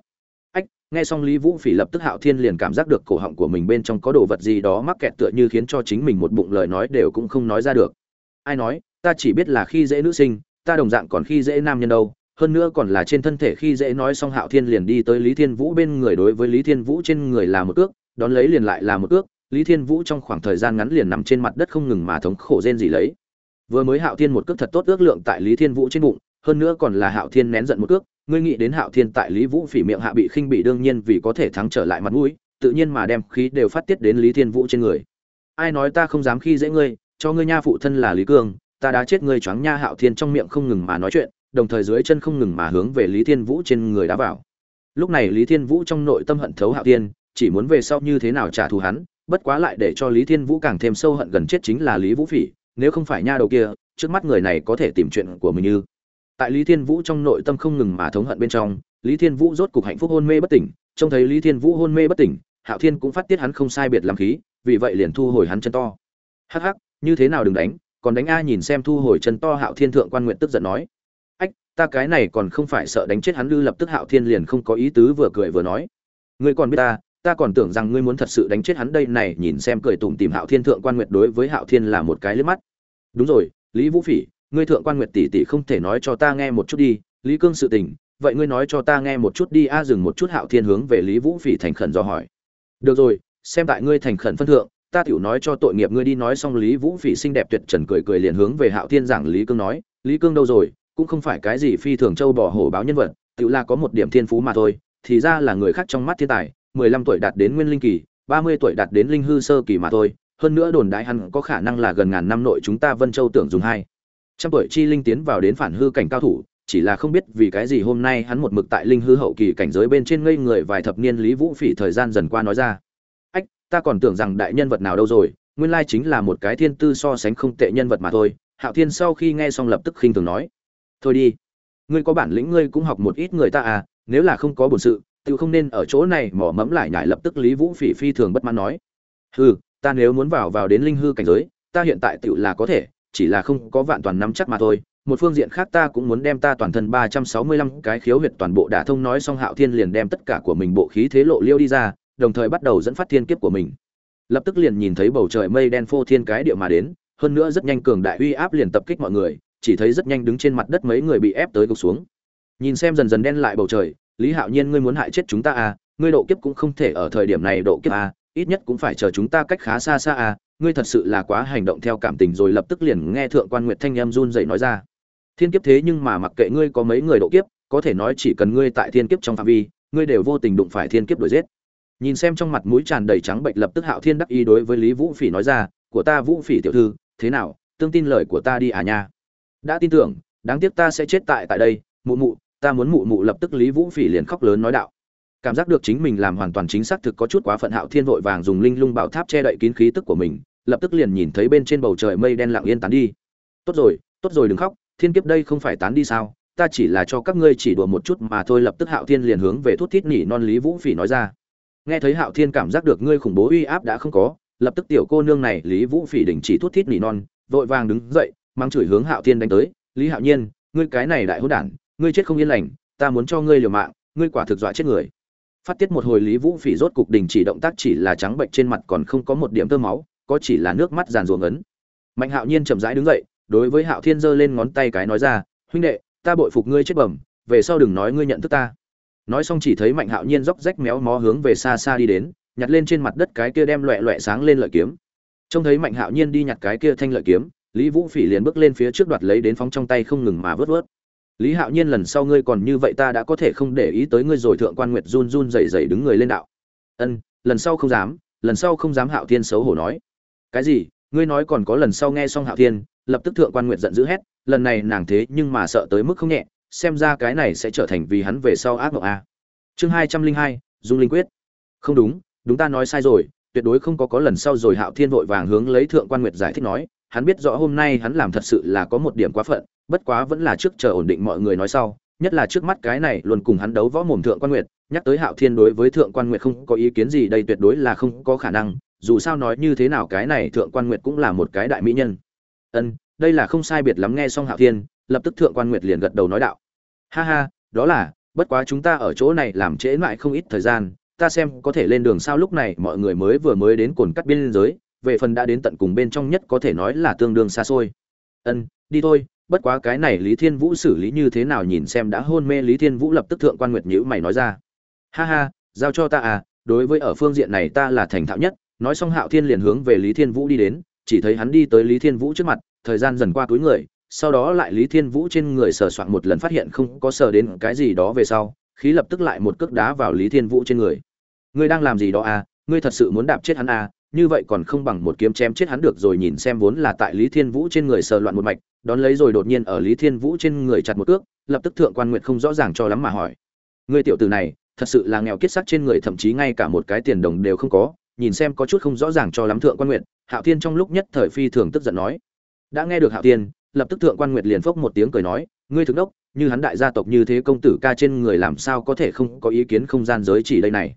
Ách, nghe xong lý vũ phỉ lập tức hạo thiên liền cảm giác được cổ họng của mình bên trong có đồ vật gì đó mắc kẹt tựa như khiến cho chính mình một bụng lời nói đều cũng không nói ra được. Ai nói, ta chỉ biết là khi dễ nữ sinh, ta đồng dạng còn khi dễ nam nhân đâu hơn nữa còn là trên thân thể khi dễ nói xong hạo thiên liền đi tới lý thiên vũ bên người đối với lý thiên vũ trên người là một ước, đón lấy liền lại là một ước, lý thiên vũ trong khoảng thời gian ngắn liền nằm trên mặt đất không ngừng mà thống khổ rên gì lấy. Vừa mới hạo thiên một cước thật tốt ước lượng tại lý thiên vũ trên bụng, hơn nữa còn là hạo thiên nén giận một cước, ngươi nghĩ đến hạo thiên tại lý vũ phỉ miệng hạ bị khinh bị đương nhiên vì có thể thắng trở lại mặt mũi, tự nhiên mà đem khí đều phát tiết đến lý thiên vũ trên người. Ai nói ta không dám khi dễ ngươi, cho ngươi nha phụ thân là lý cương ta đã chết ngươi choáng nha hạo thiên trong miệng không ngừng mà nói chuyện đồng thời dưới chân không ngừng mà hướng về lý thiên vũ trên người đá vào. Lúc này lý thiên vũ trong nội tâm hận thấu hạo thiên, chỉ muốn về sau như thế nào trả thù hắn, bất quá lại để cho lý thiên vũ càng thêm sâu hận gần chết chính là lý vũ phỉ, nếu không phải nha đầu kia, trước mắt người này có thể tìm chuyện của mình như. Tại lý thiên vũ trong nội tâm không ngừng mà thống hận bên trong, lý thiên vũ rốt cục hạnh phúc hôn mê bất tỉnh, trông thấy lý thiên vũ hôn mê bất tỉnh, hạo thiên cũng phát tiết hắn không sai biệt làm khí, vì vậy liền thu hồi hắn chân to. Hắc hắc, như thế nào đừng đánh, còn đánh a nhìn xem thu hồi chân to hạo thiên thượng quan nguyện tức giận nói ta cái này còn không phải sợ đánh chết hắn lư lập tức hạo thiên liền không có ý tứ vừa cười vừa nói. Ngươi còn biết ta ta còn tưởng rằng ngươi muốn thật sự đánh chết hắn đây này, nhìn xem cười tủm tìm hạo thiên thượng quan nguyệt đối với hạo thiên là một cái liếc mắt. Đúng rồi, lý vũ phỉ, ngươi thượng quan nguyệt tỷ tỷ không thể nói cho ta nghe một chút đi, lý cương sự tình, vậy ngươi nói cho ta nghe một chút đi, a à, dừng một chút hạo thiên hướng về lý vũ phỉ thành khẩn do hỏi. Được rồi, xem tại ngươi thành khẩn phân thượng, ta tiểu nói cho tội nghiệp ngươi đi, nói xong lý vũ phỉ xinh đẹp tuyệt trần cười cười liền hướng về hạo thiên giảng lý cương nói, lý cương đâu rồi cũng không phải cái gì phi thường châu bỏ hổ báo nhân vật, tự là có một điểm thiên phú mà thôi, thì ra là người khác trong mắt thiên tài, mười lăm tuổi đạt đến nguyên linh kỳ, ba mươi tuổi đạt đến linh hư sơ kỳ mà thôi, hơn nữa đồn đại hắn có khả năng là gần ngàn năm nội chúng ta vân châu tưởng dùng hai. Trăm tuổi chi linh tiến vào đến phản hư cảnh cao thủ, chỉ là không biết vì cái gì hôm nay hắn một mực tại linh hư hậu kỳ cảnh giới bên trên ngây người vài thập niên lý vũ phỉ thời gian dần qua nói ra. Ách, ta còn tưởng rằng đại nhân vật nào đâu rồi, nguyên lai chính là một cái thiên tư so sánh không tệ nhân vật mà thôi, hạo thiên sau khi nghe xong lập tức khinh thường nói thôi đi. Ngươi có bản lĩnh ngươi cũng học một ít người ta à nếu là không có bổn sự tự không nên ở chỗ này mỏ mẫm lại nhải lập tức lý vũ phỉ phi thường bất mãn nói. Hừ ta nếu muốn vào vào đến linh hư cảnh giới ta hiện tại tự là có thể chỉ là không có vạn toàn nắm chắc mà thôi. Một phương diện khác ta cũng muốn đem ta toàn thân ba trăm sáu mươi lăm cái khiếu huyệt toàn bộ đả thông nói xong Hạo Thiên liền đem tất cả của mình bộ khí thế lộ liêu đi ra, đồng thời bắt đầu dẫn phát thiên kiếp của mình. Lập tức liền nhìn thấy bầu trời mây đen phô thiên cái địa mà đến, hơn nữa rất nhanh cường đại uy áp liền tập kích mọi người, chỉ thấy rất nhanh đứng trên mặt đất mấy người bị ép tới gục xuống. Nhìn xem dần dần đen lại bầu trời, Lý Hạo Nhiên ngươi muốn hại chết chúng ta à, ngươi độ kiếp cũng không thể ở thời điểm này độ kiếp à, ít nhất cũng phải chờ chúng ta cách khá xa xa à, ngươi thật sự là quá hành động theo cảm tình rồi lập tức liền nghe thượng quan Nguyệt Thanh em run rẩy nói ra. Thiên kiếp thế nhưng mà mặc kệ ngươi có mấy người độ kiếp có thể nói chỉ cần ngươi tại thiên kiếp trong phạm vi ngươi đều vô tình đụng phải thiên kiếp đuổi giết. Nhìn xem trong mặt mũi tràn đầy trắng bệnh lập tức hạo thiên đắc ý đối với lý vũ phỉ nói ra của ta vũ phỉ tiểu thư thế nào? Tương tin lời của ta đi à nha? Đã tin tưởng, đáng tiếc ta sẽ chết tại tại đây, mụ mụ, ta muốn mụ mụ lập tức lý vũ phỉ liền khóc lớn nói đạo. Cảm giác được chính mình làm hoàn toàn chính xác thực có chút quá phận hạo thiên vội vàng dùng linh lung bảo tháp che đậy kín khí tức của mình, lập tức liền nhìn thấy bên trên bầu trời mây đen lặng yên tán đi. Tốt rồi tốt rồi đừng khóc, thiên kiếp đây không phải tán đi sao? Ta chỉ là cho các ngươi chỉ đùa một chút mà thôi, lập tức hạo thiên liền hướng về thút thít nỉ non lý vũ phỉ nói ra. Nghe thấy hạo thiên cảm giác được ngươi khủng bố uy áp đã không có, lập tức tiểu cô nương này lý vũ phỉ đình chỉ thút thít nỉ non, vội vàng đứng dậy mang chửi hướng hạo thiên đánh tới, lý hạo nhiên, ngươi cái này đại hỗn đản, ngươi chết không yên lành, ta muốn cho ngươi liều mạng, ngươi quả thực dọa chết người. Phát tiết một hồi lý vũ phỉ rốt cục đình chỉ động tác chỉ là trắng bệnh trên mặt còn không có một điểm tơ máu, có chỉ là nước mắt giàn ruộng ấn. Mạnh hạo nhiên chậm rãi đứng dậy, đối với hạo thiên giơ lên ngón tay cái nói ra, huynh đệ, ta bội phục ngươi chết bẩm, về sau đừng nói ngươi nhận thức ta. Nói xong chỉ thấy mạnh hạo nhiên róc rách méo mó hướng về xa xa đi đến, nhặt lên trên mặt đất cái kia đem loẹ loẹ sáng lên lợi kiếm. Trông thấy mạnh hạo nhiên đi nhặt cái kia thanh lợi kiếm lý vũ phỉ liền bước lên phía trước đoạt lấy đến phóng trong tay không ngừng mà vớt vớt. Lý hạo nhiên lần sau ngươi còn như vậy ta đã có thể không để ý tới ngươi rồi, thượng quan nguyệt run run rẩy rẩy đứng người lên đạo. Ân, lần sau không dám, lần sau không dám hạo thiên xấu hổ nói. Cái gì? Ngươi nói còn có lần sau nghe xong hạo thiên, lập tức thượng quan nguyệt giận dữ hét, lần này nàng thế nhưng mà sợ tới mức không nhẹ, xem ra cái này sẽ trở thành vì hắn về sau ác mộng a. Chương hai trăm linh hai, dung linh quyết. Không đúng đúng ta nói sai rồi, tuyệt đối không có có lần sau rồi hạo thiên vội vàng hướng lấy thượng quan nguyệt giải thích nói hắn biết rõ hôm nay hắn làm thật sự là có một điểm quá phận, bất quá vẫn là trước chờ ổn định mọi người nói sau, nhất là trước mắt cái này luôn cùng hắn đấu võ mồm thượng quan nguyệt, nhắc tới hạo thiên đối với thượng quan nguyệt không có ý kiến gì đây tuyệt đối là không có khả năng, dù sao nói như thế nào cái này thượng quan nguyệt cũng là một cái đại mỹ nhân. Ân, đây là không sai biệt lắm nghe xong hạo thiên, lập tức thượng quan nguyệt liền gật đầu nói đạo. Ha ha, đó là, bất quá chúng ta ở chỗ này làm trễ lại không ít thời gian, ta xem có thể lên đường sao lúc này mọi người mới vừa mới đến cồn cắt biên giới về phần đã đến tận cùng bên trong nhất có thể nói là tương đương xa xôi. Ân, đi thôi, bất quá cái này lý thiên vũ xử lý như thế nào nhìn xem đã hôn mê lý thiên vũ lập tức thượng quan nguyệt nhữ mày nói ra. Ha ha, giao cho ta à đối với ở phương diện này ta là thành thạo nhất, nói xong hạo thiên liền hướng về lý thiên vũ đi đến, chỉ thấy hắn đi tới lý thiên vũ trước mặt, thời gian dần qua túi người, sau đó lại lý thiên vũ trên người sờ soạn một lần phát hiện không có sờ đến cái gì đó về sau, khí lập tức lại một cước đá vào lý thiên vũ trên người. Ngươi đang làm gì đó à ngươi thật sự muốn đạp chết hắn à như vậy còn không bằng một kiếm chém chết hắn được rồi nhìn xem vốn là tại lý thiên vũ trên người sờ loạn một mạch, đón lấy rồi đột nhiên ở lý thiên vũ trên người chặt một cước, lập tức thượng quan nguyệt không rõ ràng cho lắm mà hỏi. Ngươi tiểu tử này, thật sự là nghèo kiết sắc trên người thậm chí ngay cả một cái tiền đồng đều không có, nhìn xem có chút không rõ ràng cho lắm thượng quan nguyệt, hạo thiên trong lúc nhất thời phi thường tức giận nói. Đã nghe được hạo thiên, lập tức thượng quan nguyệt liền phốc một tiếng cười nói, ngươi thực đốc, như hắn đại gia tộc như thế công tử ca trên người làm sao có thể không có ý kiến không gian giới chỉ đây này?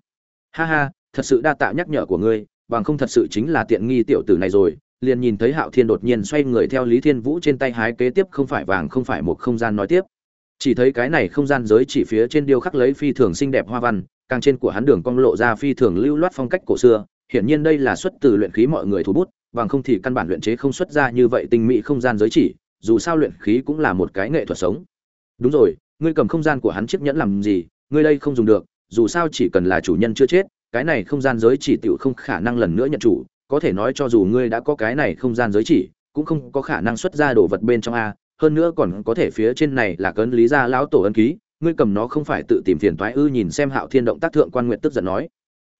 Ha ha, thật sự đa tạ nhắc nhở của ngươi bằng không thật sự chính là tiện nghi tiểu tử này rồi. Liền nhìn thấy hạo thiên đột nhiên xoay người theo lý thiên vũ trên tay hái kế tiếp không phải vàng, không phải một không gian nói tiếp. Chỉ thấy cái này không gian giới chỉ phía trên điêu khắc lấy phi thường xinh đẹp hoa văn, càng trên của hắn đường cong lộ ra phi thường lưu loát phong cách cổ xưa. Hiển nhiên đây là xuất từ luyện khí mọi người thủ bút, bằng không thì căn bản luyện chế không xuất ra như vậy tinh mỹ không gian giới chỉ, dù sao luyện khí cũng là một cái nghệ thuật sống. Đúng rồi, ngươi cầm không gian của hắn chiếc nhẫn làm gì? Ngươi đây không dùng được, dù sao chỉ cần là chủ nhân chưa chết cái này không gian giới chỉ tiểu không khả năng lần nữa nhận chủ, có thể nói cho dù ngươi đã có cái này không gian giới chỉ, cũng không có khả năng xuất ra đồ vật bên trong a, hơn nữa còn có thể phía trên này là cấn lý gia lão tổ ân ký, ngươi cầm nó không phải tự tìm phiền toái ư nhìn xem hạo thiên động tác thượng quan nguyện tức giận nói.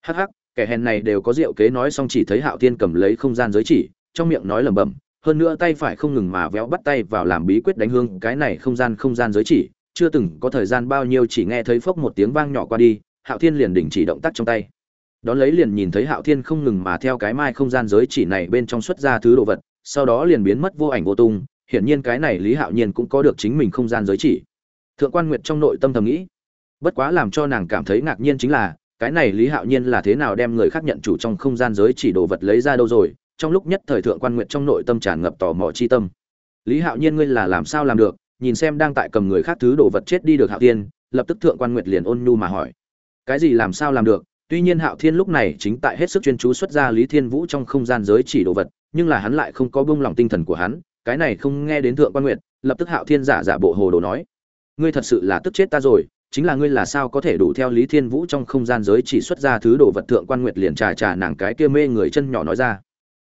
Hắc hắc, kẻ hèn này đều có rượu kế nói xong chỉ thấy hạo thiên cầm lấy không gian giới chỉ, trong miệng nói lẩm bẩm, hơn nữa tay phải không ngừng mà véo bắt tay vào làm bí quyết đánh hương, cái này không gian không gian giới chỉ, chưa từng có thời gian bao nhiêu chỉ nghe thấy phốc một tiếng vang nhỏ qua đi, hạo thiên liền đình chỉ động tác trong tay đón lấy liền nhìn thấy hạo thiên không ngừng mà theo cái mai không gian giới chỉ này bên trong xuất ra thứ đồ vật, sau đó liền biến mất vô ảnh vô tung, hiển nhiên cái này lý hạo nhiên cũng có được chính mình không gian giới chỉ. Thượng quan nguyệt trong nội tâm thầm nghĩ, bất quá làm cho nàng cảm thấy ngạc nhiên chính là, cái này lý hạo nhiên là thế nào đem người khác nhận chủ trong không gian giới chỉ đồ vật lấy ra đâu rồi, trong lúc nhất thời thượng quan nguyệt trong nội tâm tràn ngập tò mò chi tâm. Lý hạo nhiên ngươi là làm sao làm được, nhìn xem đang tại cầm người khác thứ đồ vật chết đi được hạo thiên, lập tức thượng quan nguyệt liền ôn nhu mà hỏi, cái gì làm sao làm được tuy nhiên hạo thiên lúc này chính tại hết sức chuyên chú xuất ra lý thiên vũ trong không gian giới chỉ đồ vật, nhưng là hắn lại không có bông lòng tinh thần của hắn, cái này không nghe đến thượng quan nguyệt, lập tức hạo thiên giả giả bộ hồ đồ nói, ngươi thật sự là tức chết ta rồi, chính là ngươi là sao có thể đủ theo lý thiên vũ trong không gian giới chỉ xuất ra thứ đồ vật thượng quan nguyệt liền trà trà nàng cái kia mê người chân nhỏ nói ra.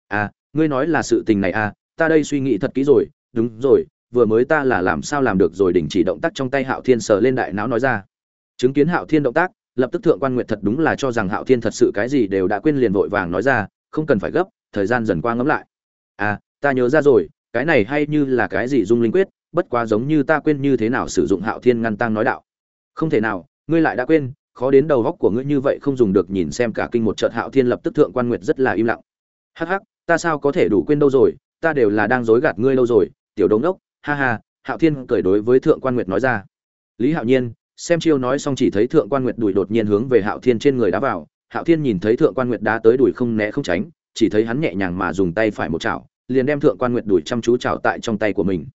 À ngươi nói là sự tình này à ta đây suy nghĩ thật kỹ rồi, đúng rồi, vừa mới ta là làm sao làm được rồi, đình chỉ động tác trong tay hạo thiên sờ lên đại não nói ra. Chứng kiến hạo thiên động tác lập tức thượng quan nguyệt thật đúng là cho rằng hạo thiên thật sự cái gì đều đã quên liền vội vàng nói ra, không cần phải gấp, thời gian dần qua ngẫm lại. À ta nhớ ra rồi, cái này hay như là cái gì dung linh quyết, bất quá giống như ta quên như thế nào sử dụng hạo thiên ngăn tăng nói đạo. Không thể nào, ngươi lại đã quên, khó đến đầu góc của ngươi như vậy không dùng được nhìn xem cả kinh một trận hạo thiên lập tức thượng quan nguyệt rất là im lặng. Hắc hắc, ta sao có thể đủ quên đâu rồi, ta đều là đang dối gạt ngươi lâu rồi, tiểu đống đốc, ha ha, hạo thiên cười đối với thượng quan nguyệt nói ra. Lý hạo nhiên xem chiêu nói xong chỉ thấy thượng quan nguyệt đùi đột nhiên hướng về hạo thiên trên người đá vào. Hạo thiên nhìn thấy thượng quan nguyệt đá tới đùi không né không tránh, chỉ thấy hắn nhẹ nhàng mà dùng tay phải một chảo, liền đem thượng quan nguyệt đùi chăm chú chảo tại trong tay của mình.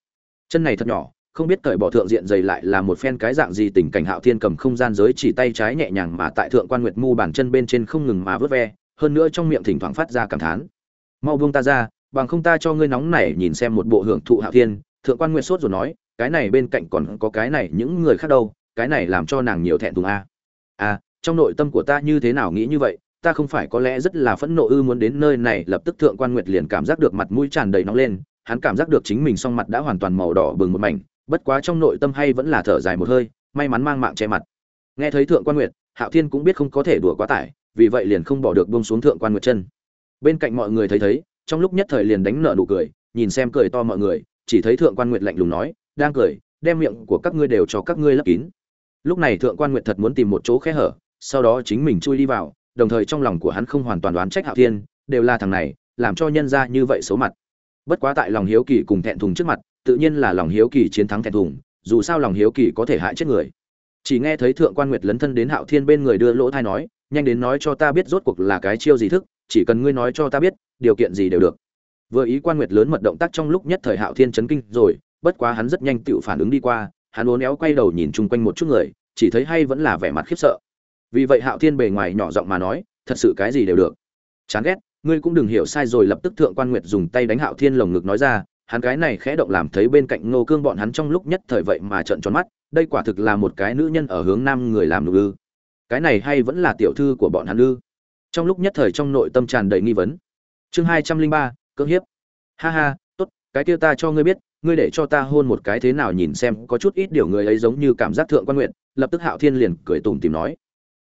Chân này thật nhỏ, không biết cởi bỏ thượng diện dày lại là một phen cái dạng gì, tình cảnh hạo thiên cầm không gian giới chỉ tay trái nhẹ nhàng mà tại thượng quan nguyệt mu bàn chân bên trên không ngừng mà vớt ve, hơn nữa trong miệng thỉnh thoảng phát ra cảm thán. Mau buông ta ra, bằng không ta cho ngươi nóng này nhìn xem một bộ hưởng thụ hạo thiên. Thượng quan nguyệt sốt rồi nói, cái này bên cạnh còn có cái này, những người khác đâu? Cái này làm cho nàng nhiều thẹn thùng a. A trong nội tâm của ta như thế nào nghĩ như vậy, ta không phải có lẽ rất là phẫn nộ ư muốn đến nơi này, lập tức thượng quan nguyệt liền cảm giác được mặt mũi tràn đầy nóng lên, hắn cảm giác được chính mình song mặt đã hoàn toàn màu đỏ bừng một mảnh, bất quá trong nội tâm hay vẫn là thở dài một hơi, may mắn mang mạng che mặt. Nghe thấy thượng quan nguyệt, hạo thiên cũng biết không có thể đùa quá tải, vì vậy liền không bỏ được bông xuống thượng quan nguyệt chân. Bên cạnh mọi người thấy thấy, trong lúc nhất thời liền đánh nợ nụ cười, nhìn xem cười to mọi người, chỉ thấy thượng quan nguyệt lạnh lùng nói, đang cười, đem miệng của các ngươi đều cho các ngươi lấp kín lúc này thượng quan nguyệt thật muốn tìm một chỗ khe hở, sau đó chính mình chui đi vào, đồng thời trong lòng của hắn không hoàn toàn đoán trách hạo thiên, đều là thằng này, làm cho nhân ra như vậy xấu mặt. Bất quá tại lòng hiếu kỳ cùng thẹn thùng trước mặt, tự nhiên là lòng hiếu kỳ chiến thắng thẹn thùng, dù sao lòng hiếu kỳ có thể hại chết người. Chỉ nghe thấy thượng quan nguyệt lấn thân đến hạo thiên bên người đưa lỗ thai nói, nhanh đến nói cho ta biết rốt cuộc là cái chiêu gì thức, chỉ cần ngươi nói cho ta biết, điều kiện gì đều được. Vừa ý quan nguyệt lớn mật động tác trong lúc nhất thời hạo thiên chấn kinh rồi, bất quá hắn rất nhanh tự phản ứng đi qua, hắn uốn éo quay đầu nhìn chung quanh một chút người chỉ thấy hay vẫn là vẻ mặt khiếp sợ. Vì vậy hạo thiên bề ngoài nhỏ giọng mà nói, thật sự cái gì đều được. Chán ghét, ngươi cũng đừng hiểu sai rồi, lập tức thượng quan nguyệt dùng tay đánh hạo thiên lồng ngực nói ra, hắn cái này khẽ động làm thấy bên cạnh ngô cương bọn hắn trong lúc nhất thời vậy mà trợn tròn mắt, đây quả thực là một cái nữ nhân ở hướng nam người làm nụ ư. Cái này hay vẫn là tiểu thư của bọn hắn ư. Trong lúc nhất thời trong nội tâm tràn đầy nghi vấn. Chương hai trăm linh ba, cưỡng hiếp. Ha ha, tốt, cái kia ta cho ngươi biết, ngươi để cho ta hôn một cái thế nào nhìn xem, có chút ít điều người ấy giống như cảm giác thượng quan nguyện lập tức hạo thiên liền cười tủm tìm nói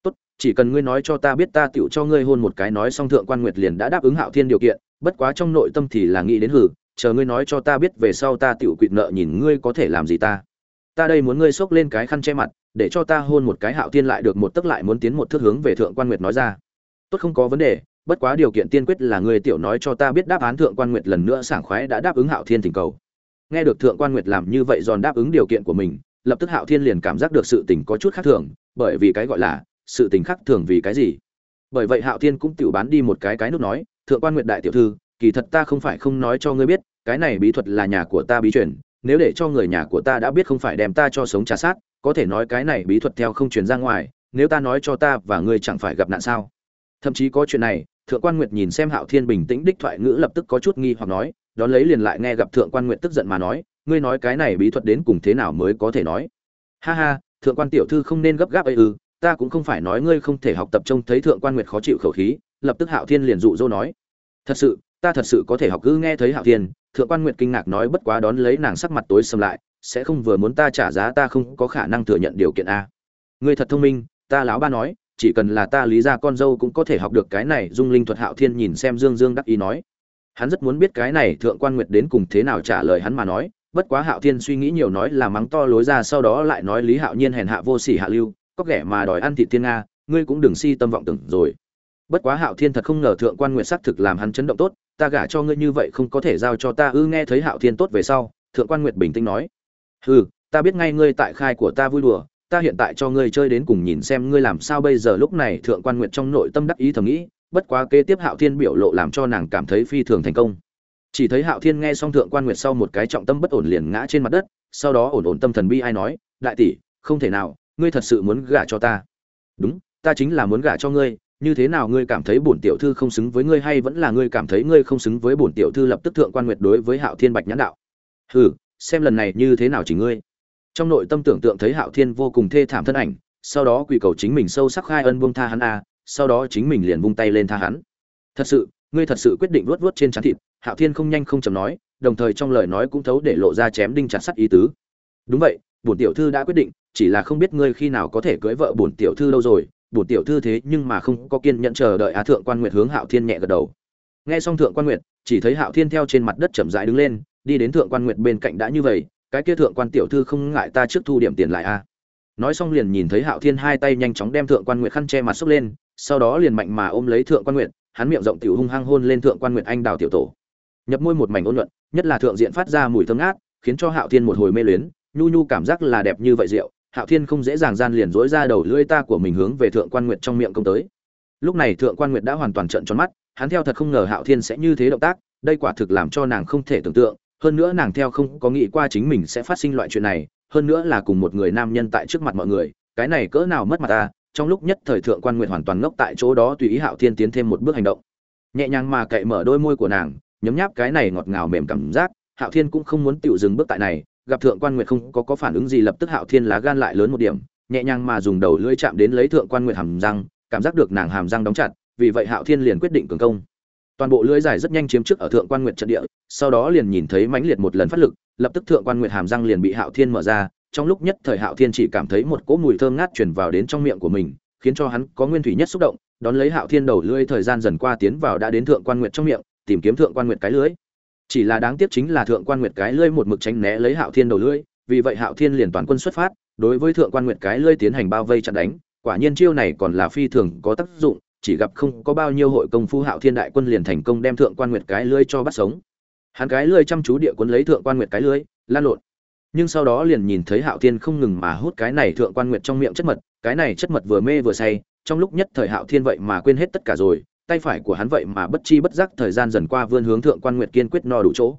tốt, chỉ cần ngươi nói cho ta biết ta tựu cho ngươi hôn một cái nói xong thượng quan nguyệt liền đã đáp ứng hạo thiên điều kiện bất quá trong nội tâm thì là nghĩ đến hử chờ ngươi nói cho ta biết về sau ta tựu quỵt nợ nhìn ngươi có thể làm gì ta. Ta đây muốn ngươi xốc lên cái khăn che mặt để cho ta hôn một cái hạo thiên lại được một tức lại muốn tiến một thước hướng về thượng quan nguyệt nói ra. Tốt không có vấn đề bất quá điều kiện tiên quyết là ngươi tiểu nói cho ta biết đáp án thượng quan nguyệt lần nữa sảng khoái đã đáp ứng hạo thiên thỉnh cầu. Nghe được thượng quan nguyệt làm như vậy giòn đáp ứng điều kiện của mình lập tức hạo thiên liền cảm giác được sự tình có chút khác thường, bởi vì cái gọi là, sự tình khác thường vì cái gì? Bởi vậy hạo thiên cũng tiểu bán đi một cái cái nút nói, thượng quan nguyệt đại tiểu thư, kỳ thật ta không phải không nói cho ngươi biết, cái này bí thuật là nhà của ta bí truyền, nếu để cho người nhà của ta đã biết không phải đem ta cho sống trà sát, có thể nói cái này bí thuật theo không truyền ra ngoài, nếu ta nói cho ta và ngươi chẳng phải gặp nạn sao? Thậm chí có chuyện này, thượng quan nguyệt nhìn xem hạo thiên bình tĩnh đích thoại ngữ lập tức có chút nghi hoặc nói, đón lấy liền lại nghe gặp thượng quan nguyệt tức giận mà nói ngươi nói cái này bí thuật đến cùng thế nào mới có thể nói? Ha ha, thượng quan tiểu thư không nên gấp gáp ấy ư, ta cũng không phải nói ngươi không thể học tập trông thấy thượng quan nguyệt khó chịu khẩu khí, lập tức hạo thiên liền dụ dỗ nói. Thật sự, ta thật sự có thể học cứ nghe thấy hạo thiên, thượng quan nguyệt kinh ngạc nói bất quá đón lấy nàng sắc mặt tối sầm lại, sẽ không vừa muốn ta trả giá ta không có khả năng thừa nhận điều kiện a. Ngươi thật thông minh, ta láo ba nói, chỉ cần là ta lý ra con dâu cũng có thể học được cái này, dung linh thuật hạo thiên nhìn xem dương dương đắc ý nói. Hắn rất muốn biết cái này thượng quan nguyệt đến cùng thế nào trả lời hắn mà nói bất quá hạo thiên suy nghĩ nhiều nói là mắng to lối ra sau đó lại nói lý hạo nhiên hèn hạ vô sỉ hạ lưu, có ghẻ mà đòi ăn thịt Thiên nga, ngươi cũng đừng si tâm vọng tưởng rồi. Bất quá hạo thiên thật không ngờ thượng quan nguyệt xác thực làm hắn chấn động tốt, ta gả cho ngươi như vậy không có thể giao cho ta ư nghe thấy hạo thiên tốt về sau, thượng quan nguyệt bình tĩnh nói. Hừ, ta biết ngay ngươi tại khai của ta vui đùa, ta hiện tại cho ngươi chơi đến cùng nhìn xem ngươi làm sao bây giờ. Lúc này thượng quan nguyệt trong nội tâm đắc ý thầm nghĩ, bất quá kế tiếp hạo thiên biểu lộ làm cho nàng cảm thấy phi thường thành công chỉ thấy hạo thiên nghe xong thượng quan nguyệt sau một cái trọng tâm bất ổn liền ngã trên mặt đất, sau đó ổn ổn tâm thần bi ai nói, đại tỷ, không thể nào, ngươi thật sự muốn gả cho ta. Đúng, ta chính là muốn gả cho ngươi, như thế nào ngươi cảm thấy bổn tiểu thư không xứng với ngươi hay vẫn là ngươi cảm thấy ngươi không xứng với bổn tiểu thư? Lập tức thượng quan nguyệt đối với hạo thiên bạch nhãn đạo, hừ, xem lần này như thế nào chỉ ngươi. Trong nội tâm tưởng tượng thấy hạo thiên vô cùng thê thảm thân ảnh, sau đó quỳ cầu chính mình sâu sắc khai ân buông tha hắn a, sau đó chính mình liền vung tay lên tha hắn. Thật sự, ngươi thật sự quyết định vuốt vuốt trên trán thịt hạo thiên không nhanh không chậm nói, đồng thời trong lời nói cũng thấu để lộ ra chém đinh chặt sắt ý tứ. Đúng vậy, bổn tiểu thư đã quyết định, chỉ là không biết ngươi khi nào có thể cưới vợ bổn tiểu thư lâu rồi, bổn tiểu thư thế nhưng mà không có kiên nhẫn chờ đợi á thượng quan nguyệt hướng hạo thiên nhẹ gật đầu. Nghe xong thượng quan nguyệt, chỉ thấy hạo thiên theo trên mặt đất chậm rãi đứng lên, đi đến thượng quan nguyệt bên cạnh đã như vậy, cái kia thượng quan tiểu thư không ngại ta trước thu điểm tiền lại a nói xong liền nhìn thấy hạo thiên hai tay nhanh chóng đem thượng quan nguyệt khăn che mặt xốc lên, sau đó liền mạnh mà ôm lấy thượng quan nguyệt, hắn miệng rộng tiểu hung hăng hôn lên thượng quan nguyệt anh đào tiểu tổ nhập môi một mảnh ôn nhuận, nhất là thượng diện phát ra mùi thơm ngát khiến cho hạo thiên một hồi mê luyến nhu nhu cảm giác là đẹp như vậy rượu hạo thiên không dễ dàng gian liền dối ra đầu lưỡi ta của mình hướng về thượng quan nguyệt trong miệng công tới. Lúc này thượng quan nguyệt đã hoàn toàn trợn tròn mắt hắn theo thật không ngờ hạo thiên sẽ như thế động tác đây quả thực làm cho nàng không thể tưởng tượng hơn nữa nàng theo không có nghĩ qua chính mình sẽ phát sinh loại chuyện này hơn nữa là cùng một người nam nhân tại trước mặt mọi người cái này cỡ nào mất mặt ta trong lúc nhất thời thượng quan nguyệt hoàn toàn ngốc tại chỗ đó tùy ý hạo thiên tiến thêm một bước hành động. Nhẹ nhàng mà cậy mở đôi môi của nàng nhấm nháp cái này ngọt ngào mềm cảm giác, hạo thiên cũng không muốn tựu dừng bước tại này, gặp thượng quan nguyệt không có có phản ứng gì lập tức hạo thiên lá gan lại lớn một điểm, nhẹ nhàng mà dùng đầu lưỡi chạm đến lấy thượng quan nguyệt hàm răng, cảm giác được nàng hàm răng đóng chặt, vì vậy hạo thiên liền quyết định cường công. Toàn bộ lưỡi dài rất nhanh chiếm trước ở thượng quan nguyệt trận địa, sau đó liền nhìn thấy mãnh liệt một lần phát lực, lập tức thượng quan nguyệt hàm răng liền bị hạo thiên mở ra, trong lúc nhất thời hạo thiên chỉ cảm thấy một cỗ mùi thơm ngát chuyển vào đến trong miệng của mình, khiến cho hắn có nguyên thủy nhất xúc động, đón lấy hạo thiên đầu lưỡi thời gian dần qua tiến vào đã đến thượng quan nguyệt trong miệng tìm kiếm thượng quan nguyệt cái lưới. Chỉ là đáng tiếc chính là thượng quan nguyệt cái lưới một mực tránh né lấy hạo thiên đầu lưới, vì vậy hạo thiên liền toàn quân xuất phát, đối với thượng quan nguyệt cái lưới tiến hành bao vây chặn đánh. Quả nhiên chiêu này còn là phi thường có tác dụng, chỉ gặp không có bao nhiêu hội công phu hạo thiên đại quân liền thành công đem thượng quan nguyệt cái lưới cho bắt sống. Hắn cái lưới chăm chú địa quân lấy thượng quan nguyệt cái lưới, lan lộn. Nhưng sau đó liền nhìn thấy hạo thiên không ngừng mà hút cái này thượng quan nguyệt trong miệng chất mật, cái này chất mật vừa mê vừa say, trong lúc nhất thời hạo thiên vậy mà quên hết tất cả rồi tay phải của hắn vậy mà bất chi bất giác thời gian dần qua vươn hướng thượng quan nguyệt kiên quyết no đủ chỗ.